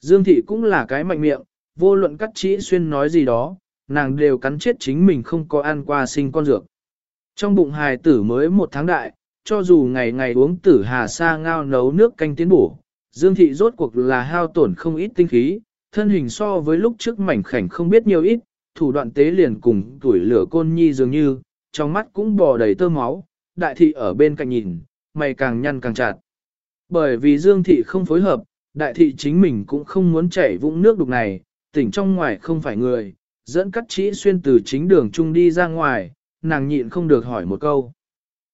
Dương thị cũng là cái mạnh miệng, vô luận cắt chỉ xuyên nói gì đó, nàng đều cắn chết chính mình không có ăn qua sinh con dược. Trong bụng hài tử mới một tháng đại, cho dù ngày ngày uống tử hà sa ngao nấu nước canh tiến bổ, Dương thị rốt cuộc là hao tổn không ít tinh khí, thân hình so với lúc trước mảnh khảnh không biết nhiều ít, thủ đoạn tế liền cùng tuổi lửa côn nhi dường như, trong mắt cũng bò đầy tơ máu, đại thị ở bên cạnh nhìn, mày càng nhăn càng chặt. Bởi vì Dương thị không phối hợp, đại thị chính mình cũng không muốn chảy vũng nước đục này, tỉnh trong ngoài không phải người, dẫn cắt chỉ xuyên từ chính đường chung đi ra ngoài, nàng nhịn không được hỏi một câu.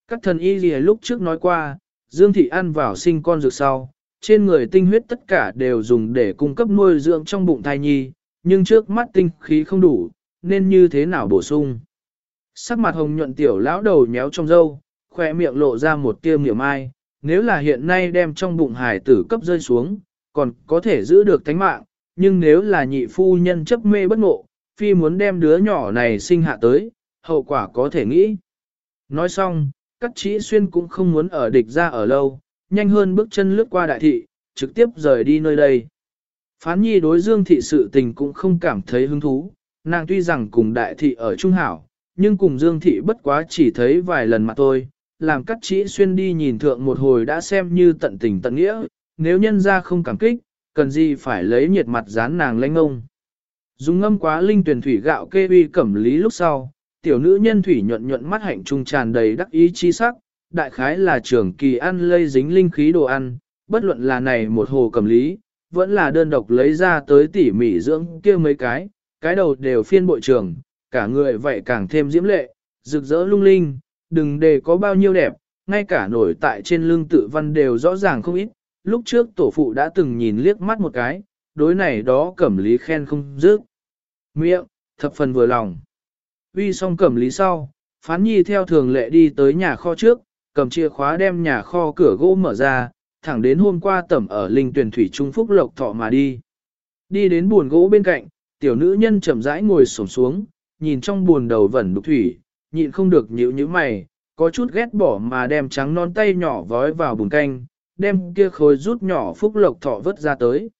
Các thần y gì lúc trước nói qua, Dương thị ăn vào sinh con dược sau, trên người tinh huyết tất cả đều dùng để cung cấp nuôi dưỡng trong bụng thai nhi, nhưng trước mắt tinh khí không đủ, nên như thế nào bổ sung. Sắc mặt hồng nhuận tiểu lão đầu nhéo trong râu, khoe miệng lộ ra một tia miệng ai, nếu là hiện nay đem trong bụng hải tử cấp rơi xuống, còn có thể giữ được tánh mạng, nhưng nếu là nhị phu nhân chấp mê bất ngộ, phi muốn đem đứa nhỏ này sinh hạ tới, hậu quả có thể nghĩ. Nói xong, cắt trí xuyên cũng không muốn ở địch ra ở lâu, nhanh hơn bước chân lướt qua đại thị, trực tiếp rời đi nơi đây. Phán nhi đối dương thị sự tình cũng không cảm thấy hứng thú, nàng tuy rằng cùng đại thị ở Trung Hảo, nhưng cùng dương thị bất quá chỉ thấy vài lần mà thôi, làm cắt chỉ xuyên đi nhìn thượng một hồi đã xem như tận tình tận nghĩa, nếu nhân ra không cảm kích, cần gì phải lấy nhiệt mặt dán nàng lanh ông. Dùng ngâm quá linh tuyển thủy gạo kê uy cẩm lý lúc sau, tiểu nữ nhân thủy nhuận nhuận mắt hạnh trung tràn đầy đắc ý chi sắc, đại khái là trưởng kỳ ăn lây dính linh khí đồ ăn, bất luận là này một hồ cẩm lý, vẫn là đơn độc lấy ra tới tỉ mỉ dưỡng kia mấy cái, cái đầu đều phiên bội trưởng, cả người vậy càng thêm diễm lệ, rực rỡ lung linh, đừng để có bao nhiêu đẹp, ngay cả nổi tại trên lưng tự văn đều rõ ràng không ít, lúc trước tổ phụ đã từng nhìn liếc mắt một cái, đối này đó cẩm lý khen không dứt. Miệng, thập phần vừa lòng. Uy xong cẩm lý sau, phán nhi theo thường lệ đi tới nhà kho trước, cầm chìa khóa đem nhà kho cửa gỗ mở ra, thẳng đến hôm qua tẩm ở linh tuyển thủy trung phúc lộc thọ mà đi. Đi đến buồn gỗ bên cạnh, tiểu nữ nhân chậm rãi ngồi xổm xuống, nhìn trong buồn đầu vẩn đục thủy, nhịn không được nhíu như mày, có chút ghét bỏ mà đem trắng non tay nhỏ vói vào bùn canh, đem kia khối rút nhỏ phúc lộc thọ vớt ra tới.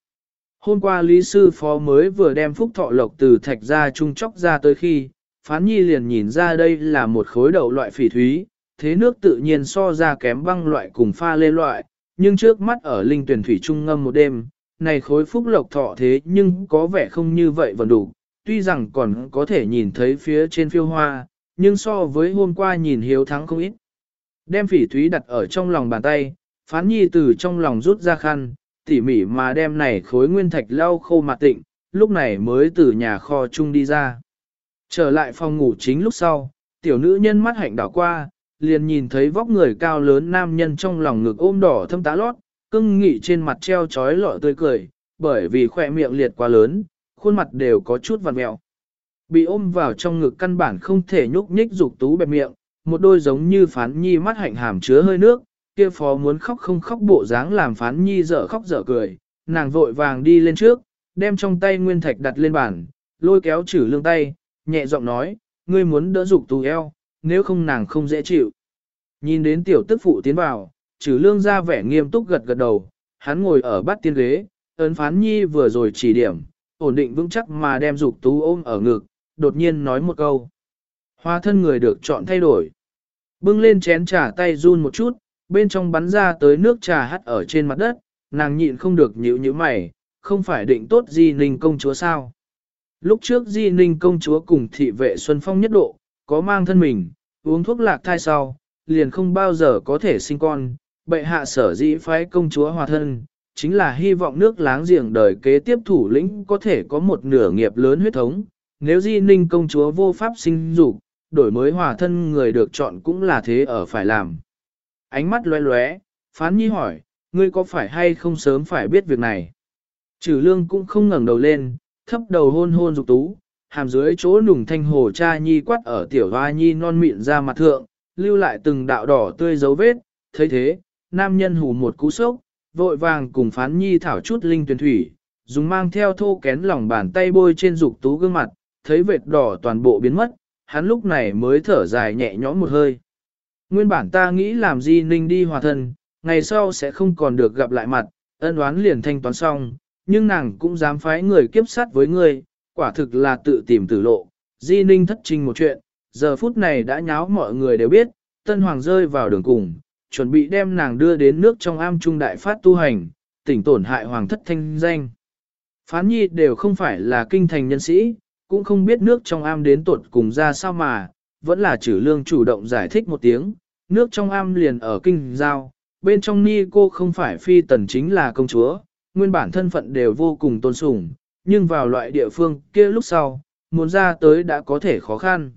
Hôm qua Lý Sư Phó mới vừa đem phúc thọ lộc từ thạch ra trung chóc ra tới khi, Phán Nhi liền nhìn ra đây là một khối đậu loại phỉ thúy, thế nước tự nhiên so ra kém băng loại cùng pha lê loại, nhưng trước mắt ở linh tuyển thủy trung ngâm một đêm, này khối phúc lộc thọ thế nhưng có vẻ không như vậy vẫn đủ, tuy rằng còn có thể nhìn thấy phía trên phiêu hoa, nhưng so với hôm qua nhìn hiếu thắng không ít. Đem phỉ thúy đặt ở trong lòng bàn tay, phán nhi từ trong lòng rút ra khăn, tỉ mỉ mà đem này khối nguyên thạch lau khô mặt tịnh, lúc này mới từ nhà kho chung đi ra. Trở lại phòng ngủ chính lúc sau, tiểu nữ nhân mắt hạnh đảo qua, liền nhìn thấy vóc người cao lớn nam nhân trong lòng ngực ôm đỏ thâm tá lót, cưng nghị trên mặt treo trói lọ tươi cười, bởi vì khỏe miệng liệt quá lớn, khuôn mặt đều có chút vằn mẹo. Bị ôm vào trong ngực căn bản không thể nhúc nhích dục tú bẹp miệng, một đôi giống như phán nhi mắt hạnh hàm chứa hơi nước, kia phó muốn khóc không khóc bộ dáng làm phán nhi dở khóc dở cười, nàng vội vàng đi lên trước, đem trong tay nguyên thạch đặt lên bàn, lôi kéo chử lương tay, nhẹ giọng nói, ngươi muốn đỡ dục tù eo, nếu không nàng không dễ chịu. Nhìn đến tiểu tức phụ tiến vào, chử lương ra vẻ nghiêm túc gật gật đầu, hắn ngồi ở bát tiên ghế, ấn phán nhi vừa rồi chỉ điểm, ổn định vững chắc mà đem dục tú ôm ở ngực, đột nhiên nói một câu. Hoa thân người được chọn thay đổi. Bưng lên chén trà tay run một chút, bên trong bắn ra tới nước trà hắt ở trên mặt đất, nàng nhịn không được nhíu nhíu mày, không phải định tốt Di Ninh công chúa sao. Lúc trước Di Ninh công chúa cùng thị vệ Xuân Phong nhất độ, có mang thân mình, uống thuốc lạc thai sau, liền không bao giờ có thể sinh con, bệ hạ sở dĩ phái công chúa hòa thân, chính là hy vọng nước láng giềng đời kế tiếp thủ lĩnh có thể có một nửa nghiệp lớn huyết thống. Nếu Di Ninh công chúa vô pháp sinh dục, đổi mới hòa thân người được chọn cũng là thế ở phải làm. Ánh mắt loé loé, phán nhi hỏi, ngươi có phải hay không sớm phải biết việc này? Trừ lương cũng không ngẩng đầu lên, thấp đầu hôn hôn dục tú, hàm dưới chỗ nùng thanh hồ cha nhi quát ở tiểu hoa nhi non mịn ra mặt thượng, lưu lại từng đạo đỏ tươi dấu vết, thấy thế, nam nhân hù một cú sốc, vội vàng cùng phán nhi thảo chút linh tuyển thủy, dùng mang theo thô kén lòng bàn tay bôi trên dục tú gương mặt, thấy vệt đỏ toàn bộ biến mất, hắn lúc này mới thở dài nhẹ nhõm một hơi. Nguyên bản ta nghĩ làm gì ninh đi hòa thân, ngày sau sẽ không còn được gặp lại mặt, ân oán liền thanh toán xong, nhưng nàng cũng dám phái người kiếp sát với ngươi, quả thực là tự tìm tử lộ. Di Ninh thất trình một chuyện, giờ phút này đã nháo mọi người đều biết, Tân Hoàng rơi vào đường cùng, chuẩn bị đem nàng đưa đến nước trong am trung đại phát tu hành, tỉnh tổn hại hoàng thất thanh danh. Phán nhi đều không phải là kinh thành nhân sĩ, cũng không biết nước trong am đến tuột cùng ra sao mà, vẫn là chử lương chủ động giải thích một tiếng, nước trong am liền ở kinh giao, bên trong ni cô không phải phi tần chính là công chúa, nguyên bản thân phận đều vô cùng tôn sùng, nhưng vào loại địa phương kia lúc sau, muốn ra tới đã có thể khó khăn.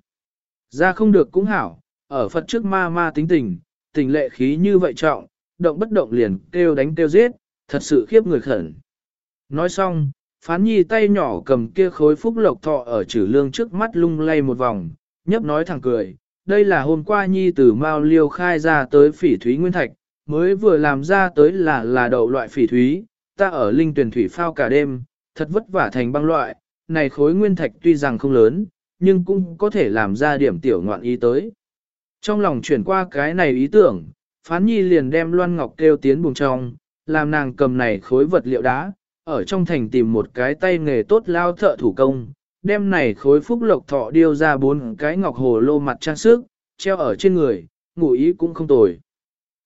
Ra không được cũng hảo, ở Phật trước ma ma tính tình, tình lệ khí như vậy trọng, động bất động liền kêu đánh kêu giết, thật sự khiếp người khẩn. Nói xong, phán nhi tay nhỏ cầm kia khối phúc lộc thọ ở trừ lương trước mắt lung lay một vòng, nhấp nói thẳng cười. Đây là hôm qua nhi từ Mao Liêu khai ra tới phỉ thúy nguyên thạch, mới vừa làm ra tới là là đậu loại phỉ thúy, ta ở linh tuyển thủy phao cả đêm, thật vất vả thành băng loại, này khối nguyên thạch tuy rằng không lớn, nhưng cũng có thể làm ra điểm tiểu ngoạn ý tới. Trong lòng chuyển qua cái này ý tưởng, phán nhi liền đem loan ngọc kêu tiến buồng trong, làm nàng cầm này khối vật liệu đá, ở trong thành tìm một cái tay nghề tốt lao thợ thủ công, đem này khối phúc lộc thọ điêu ra bốn cái ngọc hồ lô mặt trang sức, treo ở trên người, ngủ ý cũng không tồi.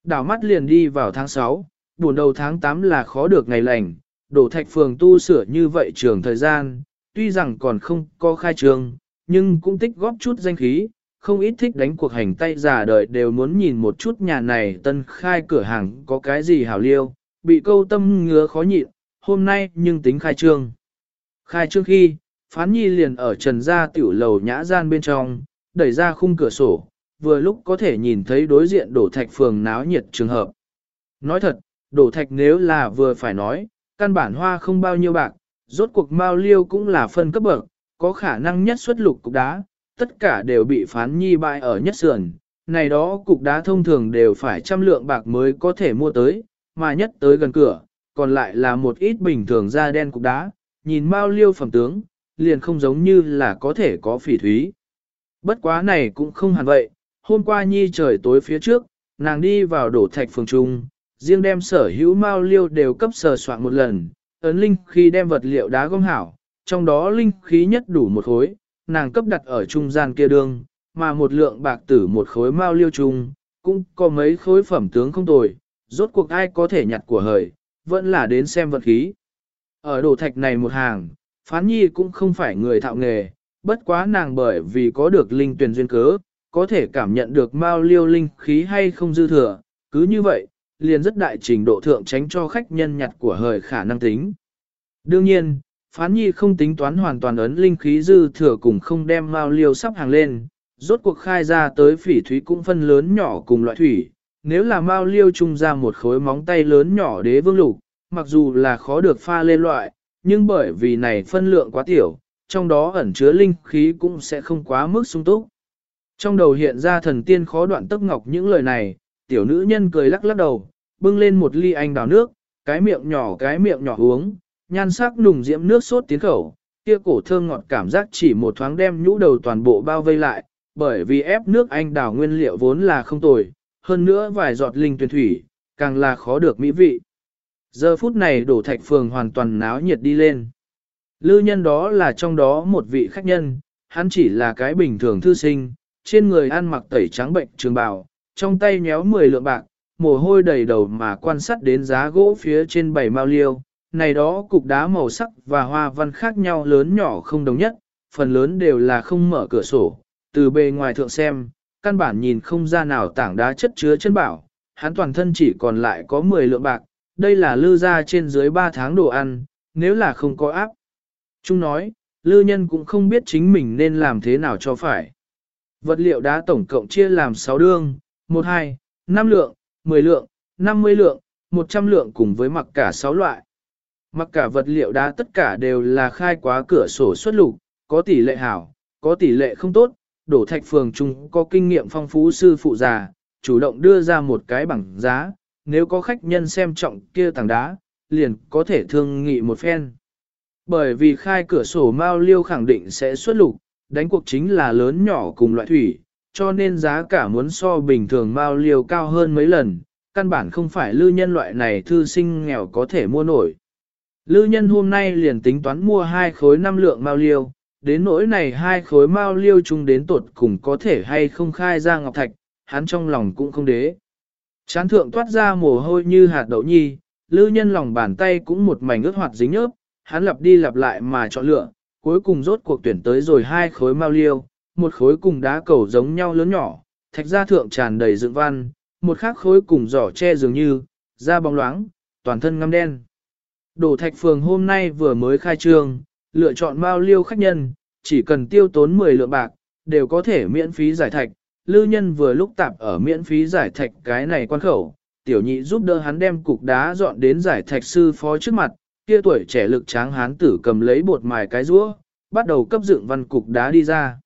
Đảo mắt liền đi vào tháng 6, buồn đầu tháng 8 là khó được ngày lành, đổ thạch phường tu sửa như vậy trường thời gian, tuy rằng còn không có khai trường, nhưng cũng tích góp chút danh khí, không ít thích đánh cuộc hành tay giả đời đều muốn nhìn một chút nhà này tân khai cửa hàng có cái gì hảo liêu, bị câu tâm ngứa khó nhịn, hôm nay nhưng tính khai trương. Khai trương khi, phán nhi liền ở trần gia tiểu lầu nhã gian bên trong, đẩy ra khung cửa sổ, vừa lúc có thể nhìn thấy đối diện đổ thạch phường náo nhiệt trường hợp. Nói thật, đổ thạch nếu là vừa phải nói, căn bản hoa không bao nhiêu bạc, rốt cuộc mao liêu cũng là phân cấp bậc, có khả năng nhất xuất lục cục đá, tất cả đều bị phán nhi bại ở nhất sườn. Này đó cục đá thông thường đều phải trăm lượng bạc mới có thể mua tới, mà nhất tới gần cửa, còn lại là một ít bình thường da đen cục đá, nhìn mao liêu phẩm tướng, liền không giống như là có thể có phỉ thúy. Bất quá này cũng không hẳn vậy, hôm qua nhi trời tối phía trước, nàng đi vào đổ thạch phường trung, riêng đem sở hữu mao liêu đều cấp sờ soạn một lần, ấn linh khi đem vật liệu đá gom hảo, trong đó linh khí nhất đủ một khối, nàng cấp đặt ở trung gian kia đường, mà một lượng bạc tử một khối mao liêu trung cũng có mấy khối phẩm tướng không tồi, rốt cuộc ai có thể nhặt của hời, vẫn là đến xem vật khí. Ở đổ thạch này một hàng, phán nhi cũng không phải người thạo nghề, bất quá nàng bởi vì có được linh tuyển duyên cớ, có thể cảm nhận được mao liêu linh khí hay không dư thừa, cứ như vậy, liền rất đại trình độ thượng tránh cho khách nhân nhặt của hời khả năng tính. Đương nhiên, phán nhi không tính toán hoàn toàn ấn linh khí dư thừa cùng không đem mao liêu sắp hàng lên, rốt cuộc khai ra tới phỉ thúy cũng phân lớn nhỏ cùng loại thủy, nếu là mao liêu trung ra một khối móng tay lớn nhỏ đế vương lục, mặc dù là khó được pha lên loại, nhưng bởi vì này phân lượng quá tiểu, trong đó ẩn chứa linh khí cũng sẽ không quá mức sung túc. Trong đầu hiện ra thần tiên khó đoạn tức ngọc những lời này, tiểu nữ nhân cười lắc lắc đầu, bưng lên một ly anh đào nước, cái miệng nhỏ cái miệng nhỏ uống, nhan sắc nùng diễm nước sốt tiến khẩu, kia cổ thơm ngọt cảm giác chỉ một thoáng đem nhũ đầu toàn bộ bao vây lại, bởi vì ép nước anh đào nguyên liệu vốn là không tồi, hơn nữa vài giọt linh tuyển thủy, càng là khó được mỹ vị. Giờ phút này đổ thạch phường hoàn toàn náo nhiệt đi lên. Lư nhân đó là trong đó một vị khách nhân, hắn chỉ là cái bình thường thư sinh, trên người ăn mặc tẩy trắng bệnh trường bào, trong tay nhéo 10 lượng bạc, mồ hôi đầy đầu mà quan sát đến giá gỗ phía trên bảy mao liêu. Này đó cục đá màu sắc và hoa văn khác nhau lớn nhỏ không đồng nhất, phần lớn đều là không mở cửa sổ, từ bề ngoài thượng xem, căn bản nhìn không ra nào tảng đá chất chứa chân bảo, hắn toàn thân chỉ còn lại có 10 lượng bạc, đây là lư ra trên dưới 3 tháng đồ ăn, nếu là không có áp. Trung nói, lư nhân cũng không biết chính mình nên làm thế nào cho phải. Vật liệu đá tổng cộng chia làm 6 đương, 1 2, 5 lượng, 10 lượng, 50 lượng, 100 lượng cùng với mặc cả 6 loại. Mặc cả vật liệu đá tất cả đều là khai quá cửa sổ xuất lục, có tỷ lệ hảo, có tỷ lệ không tốt, đổ thạch phường chung có kinh nghiệm phong phú sư phụ già, chủ động đưa ra một cái bảng giá, nếu có khách nhân xem trọng kia tảng đá, liền có thể thương nghị một phen. Bởi vì khai cửa sổ Mao Liêu khẳng định sẽ xuất lục, đánh cuộc chính là lớn nhỏ cùng loại thủy, cho nên giá cả muốn so bình thường Mao Liêu cao hơn mấy lần, căn bản không phải lưu nhân loại này thư sinh nghèo có thể mua nổi. Lưu nhân hôm nay liền tính toán mua hai khối năm lượng mao liêu, đến nỗi này hai khối mao liêu chung đến tột cùng có thể hay không khai ra ngọc thạch, hắn trong lòng cũng không đế. Chán thượng toát ra mồ hôi như hạt đậu nhi, lư nhân lòng bàn tay cũng một mảnh ướt hoạt dính nhớp, hắn lặp đi lặp lại mà chọn lựa, cuối cùng rốt cuộc tuyển tới rồi hai khối mao liêu, một khối cùng đá cầu giống nhau lớn nhỏ, thạch gia thượng tràn đầy dựng văn, một khác khối cùng giỏ che dường như, da bóng loáng, toàn thân ngăm đen. Đổ thạch phường hôm nay vừa mới khai trương, lựa chọn mao liêu khách nhân, chỉ cần tiêu tốn 10 lượng bạc, đều có thể miễn phí giải thạch. Lưu nhân vừa lúc tạp ở miễn phí giải thạch cái này quan khẩu, tiểu nhị giúp đỡ hắn đem cục đá dọn đến giải thạch sư phó trước mặt, kia tuổi trẻ lực tráng hán tử cầm lấy bột mài cái rũa, bắt đầu cấp dựng văn cục đá đi ra.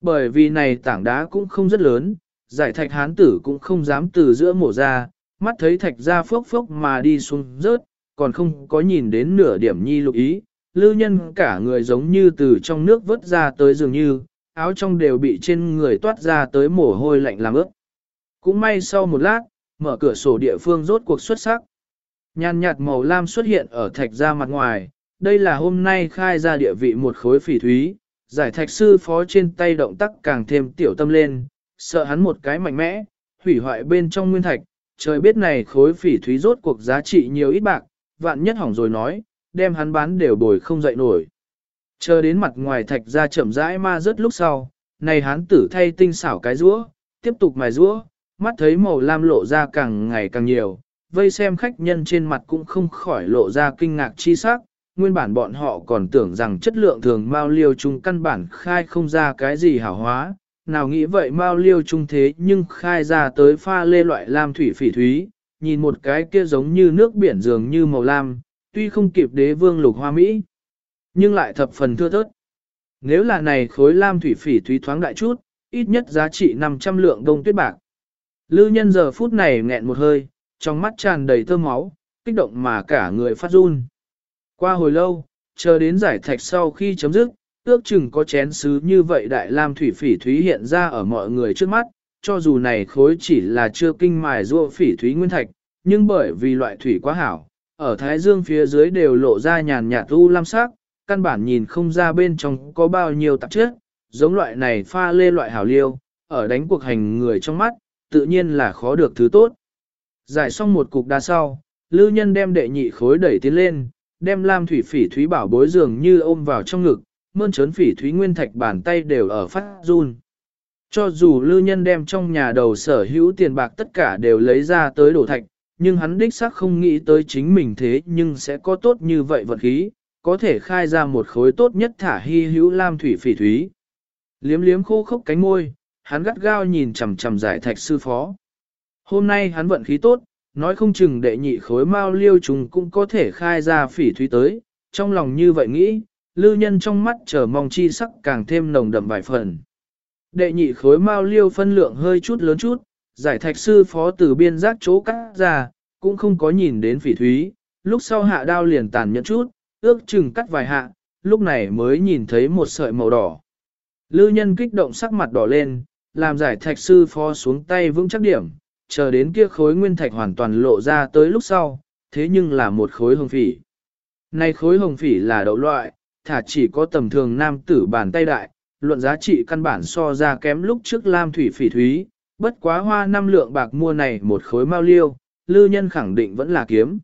Bởi vì này tảng đá cũng không rất lớn, giải thạch hán tử cũng không dám từ giữa mổ ra, mắt thấy thạch ra phốc phốc mà đi xuống rớt, còn không có nhìn đến nửa điểm nhi lục ý, Lưu nhân cả người giống như từ trong nước vớt ra tới dường như, áo trong đều bị trên người toát ra tới mồ hôi lạnh làm ướt. Cũng may sau một lát, mở cửa sổ địa phương rốt cuộc xuất sắc. Nhàn nhạt màu lam xuất hiện ở thạch ra mặt ngoài, đây là hôm nay khai ra địa vị một khối phỉ thúy, giải thạch sư phó trên tay động tác càng thêm tiểu tâm lên, sợ hắn một cái mạnh mẽ, hủy hoại bên trong nguyên thạch, trời biết này khối phỉ thúy rốt cuộc giá trị nhiều ít bạc, vạn nhất hỏng rồi nói, đem hắn bán đều bồi không dậy nổi. Chờ đến mặt ngoài thạch ra chậm rãi ma rớt lúc sau, này hắn tử thay tinh xảo cái rũa, tiếp tục mài rũa, mắt thấy màu lam lộ ra càng ngày càng nhiều, vây xem khách nhân trên mặt cũng không khỏi lộ ra kinh ngạc chi sắc, nguyên bản bọn họ còn tưởng rằng chất lượng thường mao liêu chung căn bản khai không ra cái gì hảo hóa, nào nghĩ vậy mao liêu Trung thế nhưng khai ra tới pha lê loại lam thủy phỉ thúy, nhìn một cái kia giống như nước biển dường như màu lam, tuy không kịp đế vương lục hoa Mỹ, nhưng lại thập phần thưa thớt. Nếu là này khối lam thủy phỉ thúy thoáng đại chút, ít nhất giá trị 500 lượng đông tuyết bạc. Lư nhân giờ phút này nghẹn một hơi, trong mắt tràn đầy thơm máu, kích động mà cả người phát run. Qua hồi lâu, chờ đến giải thạch sau khi chấm dứt, ước chừng có chén sứ như vậy đại lam thủy phỉ thúy hiện ra ở mọi người trước mắt, cho dù này khối chỉ là chưa kinh mài rua phỉ thúy nguyên thạch, nhưng bởi vì loại thủy quá hảo, ở thái dương phía dưới đều lộ ra nhàn nhạt u lam sắc, căn bản nhìn không ra bên trong có bao nhiêu tạp chất, giống loại này pha lê loại hảo liêu, ở đánh cuộc hành người trong mắt, tự nhiên là khó được thứ tốt. Giải xong một cục đá sau, lưu nhân đem đệ nhị khối đẩy tiến lên, đem lam thủy phỉ thúy bảo bối dường như ôm vào trong ngực, mơn trớn phỉ thúy nguyên thạch bàn tay đều ở phát run. Cho dù lưu nhân đem trong nhà đầu sở hữu tiền bạc tất cả đều lấy ra tới đổ thạch, nhưng hắn đích xác không nghĩ tới chính mình thế nhưng sẽ có tốt như vậy vật khí, có thể khai ra một khối tốt nhất thả hy hữu lam thủy phỉ thúy. Liếm liếm khô khốc cánh môi, hắn gắt gao nhìn chằm chằm giải thạch sư phó. Hôm nay hắn vận khí tốt, nói không chừng đệ nhị khối mao liêu trùng cũng có thể khai ra phỉ thúy tới, trong lòng như vậy nghĩ, lưu nhân trong mắt chờ mong chi sắc càng thêm nồng đậm vài phần. Đệ nhị khối mao liêu phân lượng hơi chút lớn chút, giải thạch sư phó từ biên giác chỗ cắt ra, cũng không có nhìn đến phỉ thúy, lúc sau hạ đao liền tàn nhẫn chút, ước chừng cắt vài hạ, lúc này mới nhìn thấy một sợi màu đỏ. Lư nhân kích động sắc mặt đỏ lên, làm giải thạch sư phó xuống tay vững chắc điểm, chờ đến kia khối nguyên thạch hoàn toàn lộ ra tới lúc sau, thế nhưng là một khối hồng phỉ. Này khối hồng phỉ là đậu loại, thả chỉ có tầm thường nam tử bàn tay đại, luận giá trị căn bản so ra kém lúc trước lam thủy phỉ thúy, bất quá hoa năm lượng bạc mua này một khối mau liêu, lư nhân khẳng định vẫn là kiếm.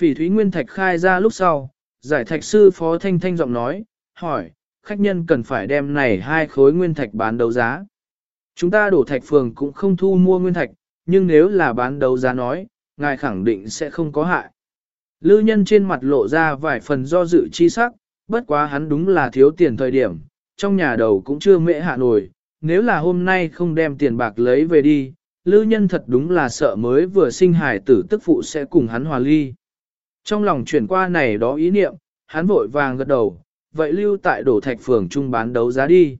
Phỉ thúy nguyên thạch khai ra lúc sau, giải thạch sư phó thanh thanh giọng nói, hỏi, khách nhân cần phải đem này hai khối nguyên thạch bán đấu giá. Chúng ta đổ thạch phường cũng không thu mua nguyên thạch, nhưng nếu là bán đấu giá nói, ngài khẳng định sẽ không có hại. Lư nhân trên mặt lộ ra vài phần do dự chi sắc, bất quá hắn đúng là thiếu tiền thời điểm, trong nhà đầu cũng chưa mễ hạ nổi, nếu là hôm nay không đem tiền bạc lấy về đi, lư nhân thật đúng là sợ mới vừa sinh hài tử tức phụ sẽ cùng hắn hòa ly. Trong lòng chuyển qua này đó ý niệm, hắn vội vàng gật đầu, vậy lưu tại đổ thạch phường trung bán đấu giá đi.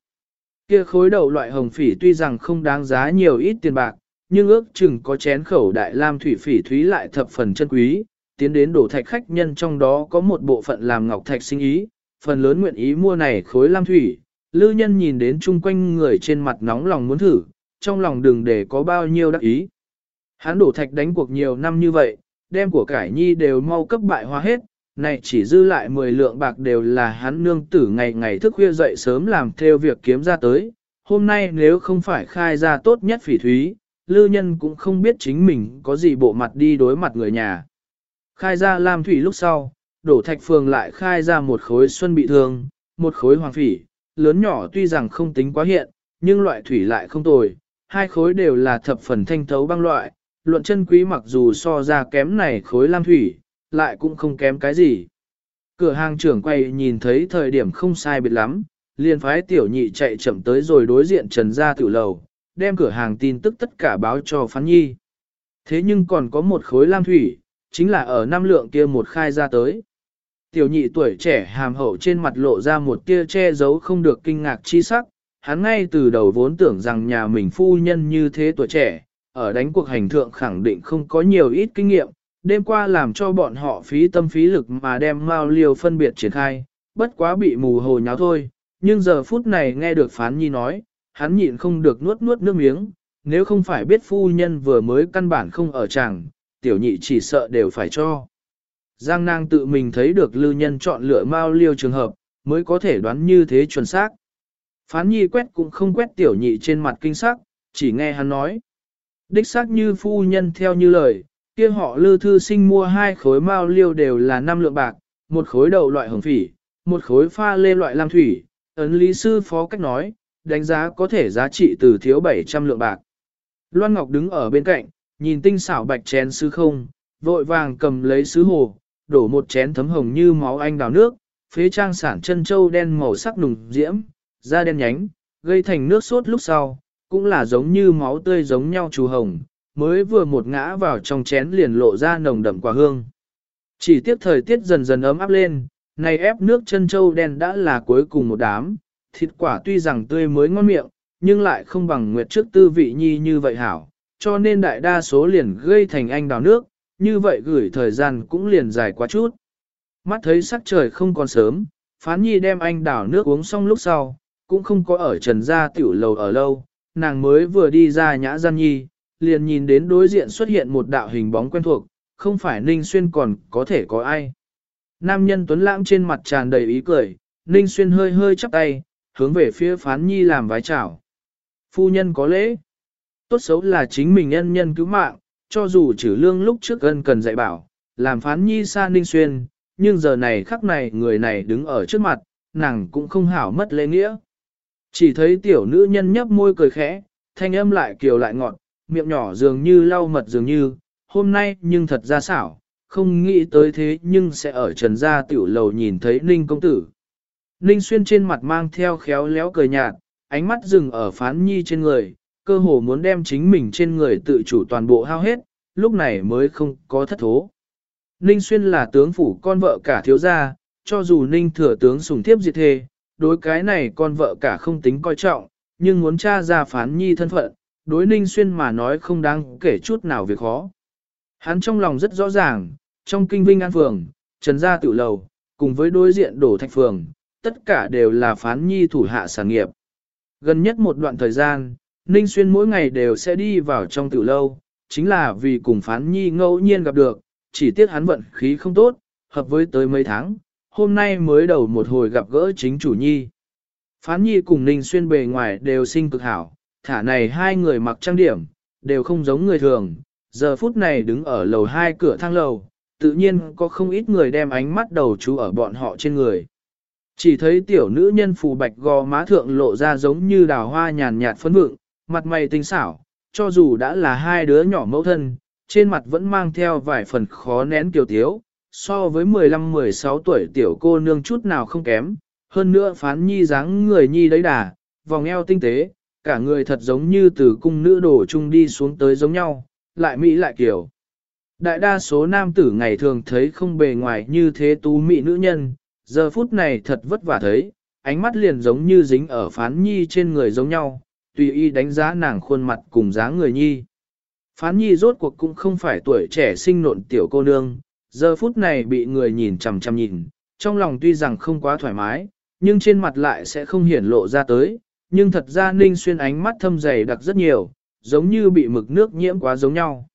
Kia khối đầu loại hồng phỉ tuy rằng không đáng giá nhiều ít tiền bạc, nhưng ước chừng có chén khẩu đại lam thủy phỉ thúy lại thập phần chân quý, tiến đến đổ thạch khách nhân trong đó có một bộ phận làm ngọc thạch sinh ý, phần lớn nguyện ý mua này khối lam thủy, lư nhân nhìn đến chung quanh người trên mặt nóng lòng muốn thử, trong lòng đừng để có bao nhiêu đắc ý. Hắn đổ thạch đánh cuộc nhiều năm như vậy, đem của cải nhi đều mau cấp bại hóa hết, này chỉ dư lại 10 lượng bạc đều là hắn nương tử ngày ngày thức khuya dậy sớm làm theo việc kiếm ra tới. Hôm nay nếu không phải khai ra tốt nhất phỉ thúy, lư nhân cũng không biết chính mình có gì bộ mặt đi đối mặt người nhà. Khai ra lam thủy lúc sau, đổ thạch phường lại khai ra một khối xuân bị thương, một khối hoàng phỉ, lớn nhỏ tuy rằng không tính quá hiện, nhưng loại thủy lại không tồi, hai khối đều là thập phần thanh thấu băng loại, luận chân quý mặc dù so ra kém này khối lam thủy, lại cũng không kém cái gì. Cửa hàng trưởng quay nhìn thấy thời điểm không sai biệt lắm, liền phái tiểu nhị chạy chậm tới rồi đối diện trần gia tiểu lầu, đem cửa hàng tin tức tất cả báo cho phán nhi. Thế nhưng còn có một khối lam thủy, chính là ở năm lượng kia một khai ra tới. Tiểu nhị tuổi trẻ hàm hậu trên mặt lộ ra một tia che giấu không được kinh ngạc chi sắc, hắn ngay từ đầu vốn tưởng rằng nhà mình phu nhân như thế tuổi trẻ, ở đánh cuộc hành thượng khẳng định không có nhiều ít kinh nghiệm, đêm qua làm cho bọn họ phí tâm phí lực mà đem mao liêu phân biệt triển khai, bất quá bị mù hồ nháo thôi, nhưng giờ phút này nghe được phán nhi nói, hắn nhịn không được nuốt nuốt nước miếng, nếu không phải biết phu nhân vừa mới căn bản không ở chàng, tiểu nhị chỉ sợ đều phải cho. Giang nàng tự mình thấy được lưu nhân chọn lựa mao liêu trường hợp, mới có thể đoán như thế chuẩn xác. Phán nhi quét cũng không quét tiểu nhị trên mặt kinh sắc, chỉ nghe hắn nói. Đích xác như phu nhân theo như lời, kia họ lư thư sinh mua hai khối mao liêu đều là năm lượng bạc, một khối đậu loại hồng phỉ, một khối pha lê loại lam thủy, ấn lý sư phó cách nói, đánh giá có thể giá trị từ thiếu 700 lượng bạc. Loan Ngọc đứng ở bên cạnh, nhìn tinh xảo bạch chén sứ không, vội vàng cầm lấy sứ hồ, đổ một chén thấm hồng như máu anh đào nước, phế trang sản chân châu đen màu sắc nùng diễm, da đen nhánh, gây thành nước sốt lúc sau, cũng là giống như máu tươi giống nhau chú hồng, mới vừa một ngã vào trong chén liền lộ ra nồng đậm quả hương. Chỉ tiếp thời tiết dần dần ấm áp lên, này ép nước chân châu đen đã là cuối cùng một đám, thịt quả tuy rằng tươi mới ngon miệng, nhưng lại không bằng nguyệt trước tư vị nhi như vậy hảo, cho nên đại đa số liền gây thành anh đào nước, như vậy gửi thời gian cũng liền dài quá chút. Mắt thấy sắc trời không còn sớm, phán nhi đem anh đào nước uống xong lúc sau, cũng không có ở trần gia tiểu lầu ở lâu, nàng mới vừa đi ra nhã gian nhi, liền nhìn đến đối diện xuất hiện một đạo hình bóng quen thuộc, không phải Ninh Xuyên còn có thể có ai. Nam nhân tuấn lãng trên mặt tràn đầy ý cười, Ninh Xuyên hơi hơi chắp tay, hướng về phía phán nhi làm vái chào. Phu nhân có lễ. Tốt xấu là chính mình nhân nhân cứu mạng, cho dù trừ lương lúc trước gần cần dạy bảo, làm phán nhi xa Ninh Xuyên, nhưng giờ này khắc này người này đứng ở trước mặt, nàng cũng không hảo mất lễ nghĩa. Chỉ thấy tiểu nữ nhân nhấp môi cười khẽ, thanh âm lại kiều lại ngọt, miệng nhỏ dường như lau mật dường như, hôm nay nhưng thật ra xảo, không nghĩ tới thế nhưng sẽ ở trần gia tiểu lầu nhìn thấy Ninh công tử. Ninh xuyên trên mặt mang theo khéo léo cười nhạt, ánh mắt dừng ở phán nhi trên người, cơ hồ muốn đem chính mình trên người tự chủ toàn bộ hao hết, lúc này mới không có thất thố. Ninh xuyên là tướng phủ con vợ cả thiếu gia, cho dù Ninh thừa tướng sùng thiếp diệt thề, đối cái này con vợ cả không tính coi trọng, nhưng muốn tra ra phán nhi thân phận, đối Ninh Xuyên mà nói không đáng kể chút nào việc khó. Hắn trong lòng rất rõ ràng, trong kinh vinh an phường, trần gia tự lầu, cùng với đối diện đổ thạch phường, tất cả đều là phán nhi thủ hạ sản nghiệp. Gần nhất một đoạn thời gian, Ninh Xuyên mỗi ngày đều sẽ đi vào trong tiểu lâu, chính là vì cùng phán nhi ngẫu nhiên gặp được, chỉ tiếc hắn vận khí không tốt, hợp với tới mấy tháng, hôm nay mới đầu một hồi gặp gỡ chính chủ nhi. Phán nhi cùng Ninh Xuyên bề ngoài đều sinh cực hảo, thả này hai người mặc trang điểm, đều không giống người thường, giờ phút này đứng ở lầu hai cửa thang lầu, tự nhiên có không ít người đem ánh mắt đầu chú ở bọn họ trên người. Chỉ thấy tiểu nữ nhân phù bạch gò má thượng lộ ra giống như đào hoa nhàn nhạt phấn vượng, mặt mày tinh xảo, cho dù đã là hai đứa nhỏ mẫu thân, trên mặt vẫn mang theo vài phần khó nén kiều thiếu so với 15-16 tuổi tiểu cô nương chút nào không kém, hơn nữa phán nhi dáng người nhi đấy đà, vòng eo tinh tế, cả người thật giống như từ cung nữ đổ chung đi xuống tới giống nhau, lại mỹ lại kiểu. Đại đa số nam tử ngày thường thấy không bề ngoài như thế tú mỹ nữ nhân, giờ phút này thật vất vả thấy, ánh mắt liền giống như dính ở phán nhi trên người giống nhau, tùy y đánh giá nàng khuôn mặt cùng dáng người nhi. Phán nhi rốt cuộc cũng không phải tuổi trẻ sinh nộn tiểu cô nương, giờ phút này bị người nhìn chằm chằm nhìn, trong lòng tuy rằng không quá thoải mái, nhưng trên mặt lại sẽ không hiển lộ ra tới, nhưng thật ra Ninh Xuyên ánh mắt thâm dày đặc rất nhiều, giống như bị mực nước nhiễm quá giống nhau.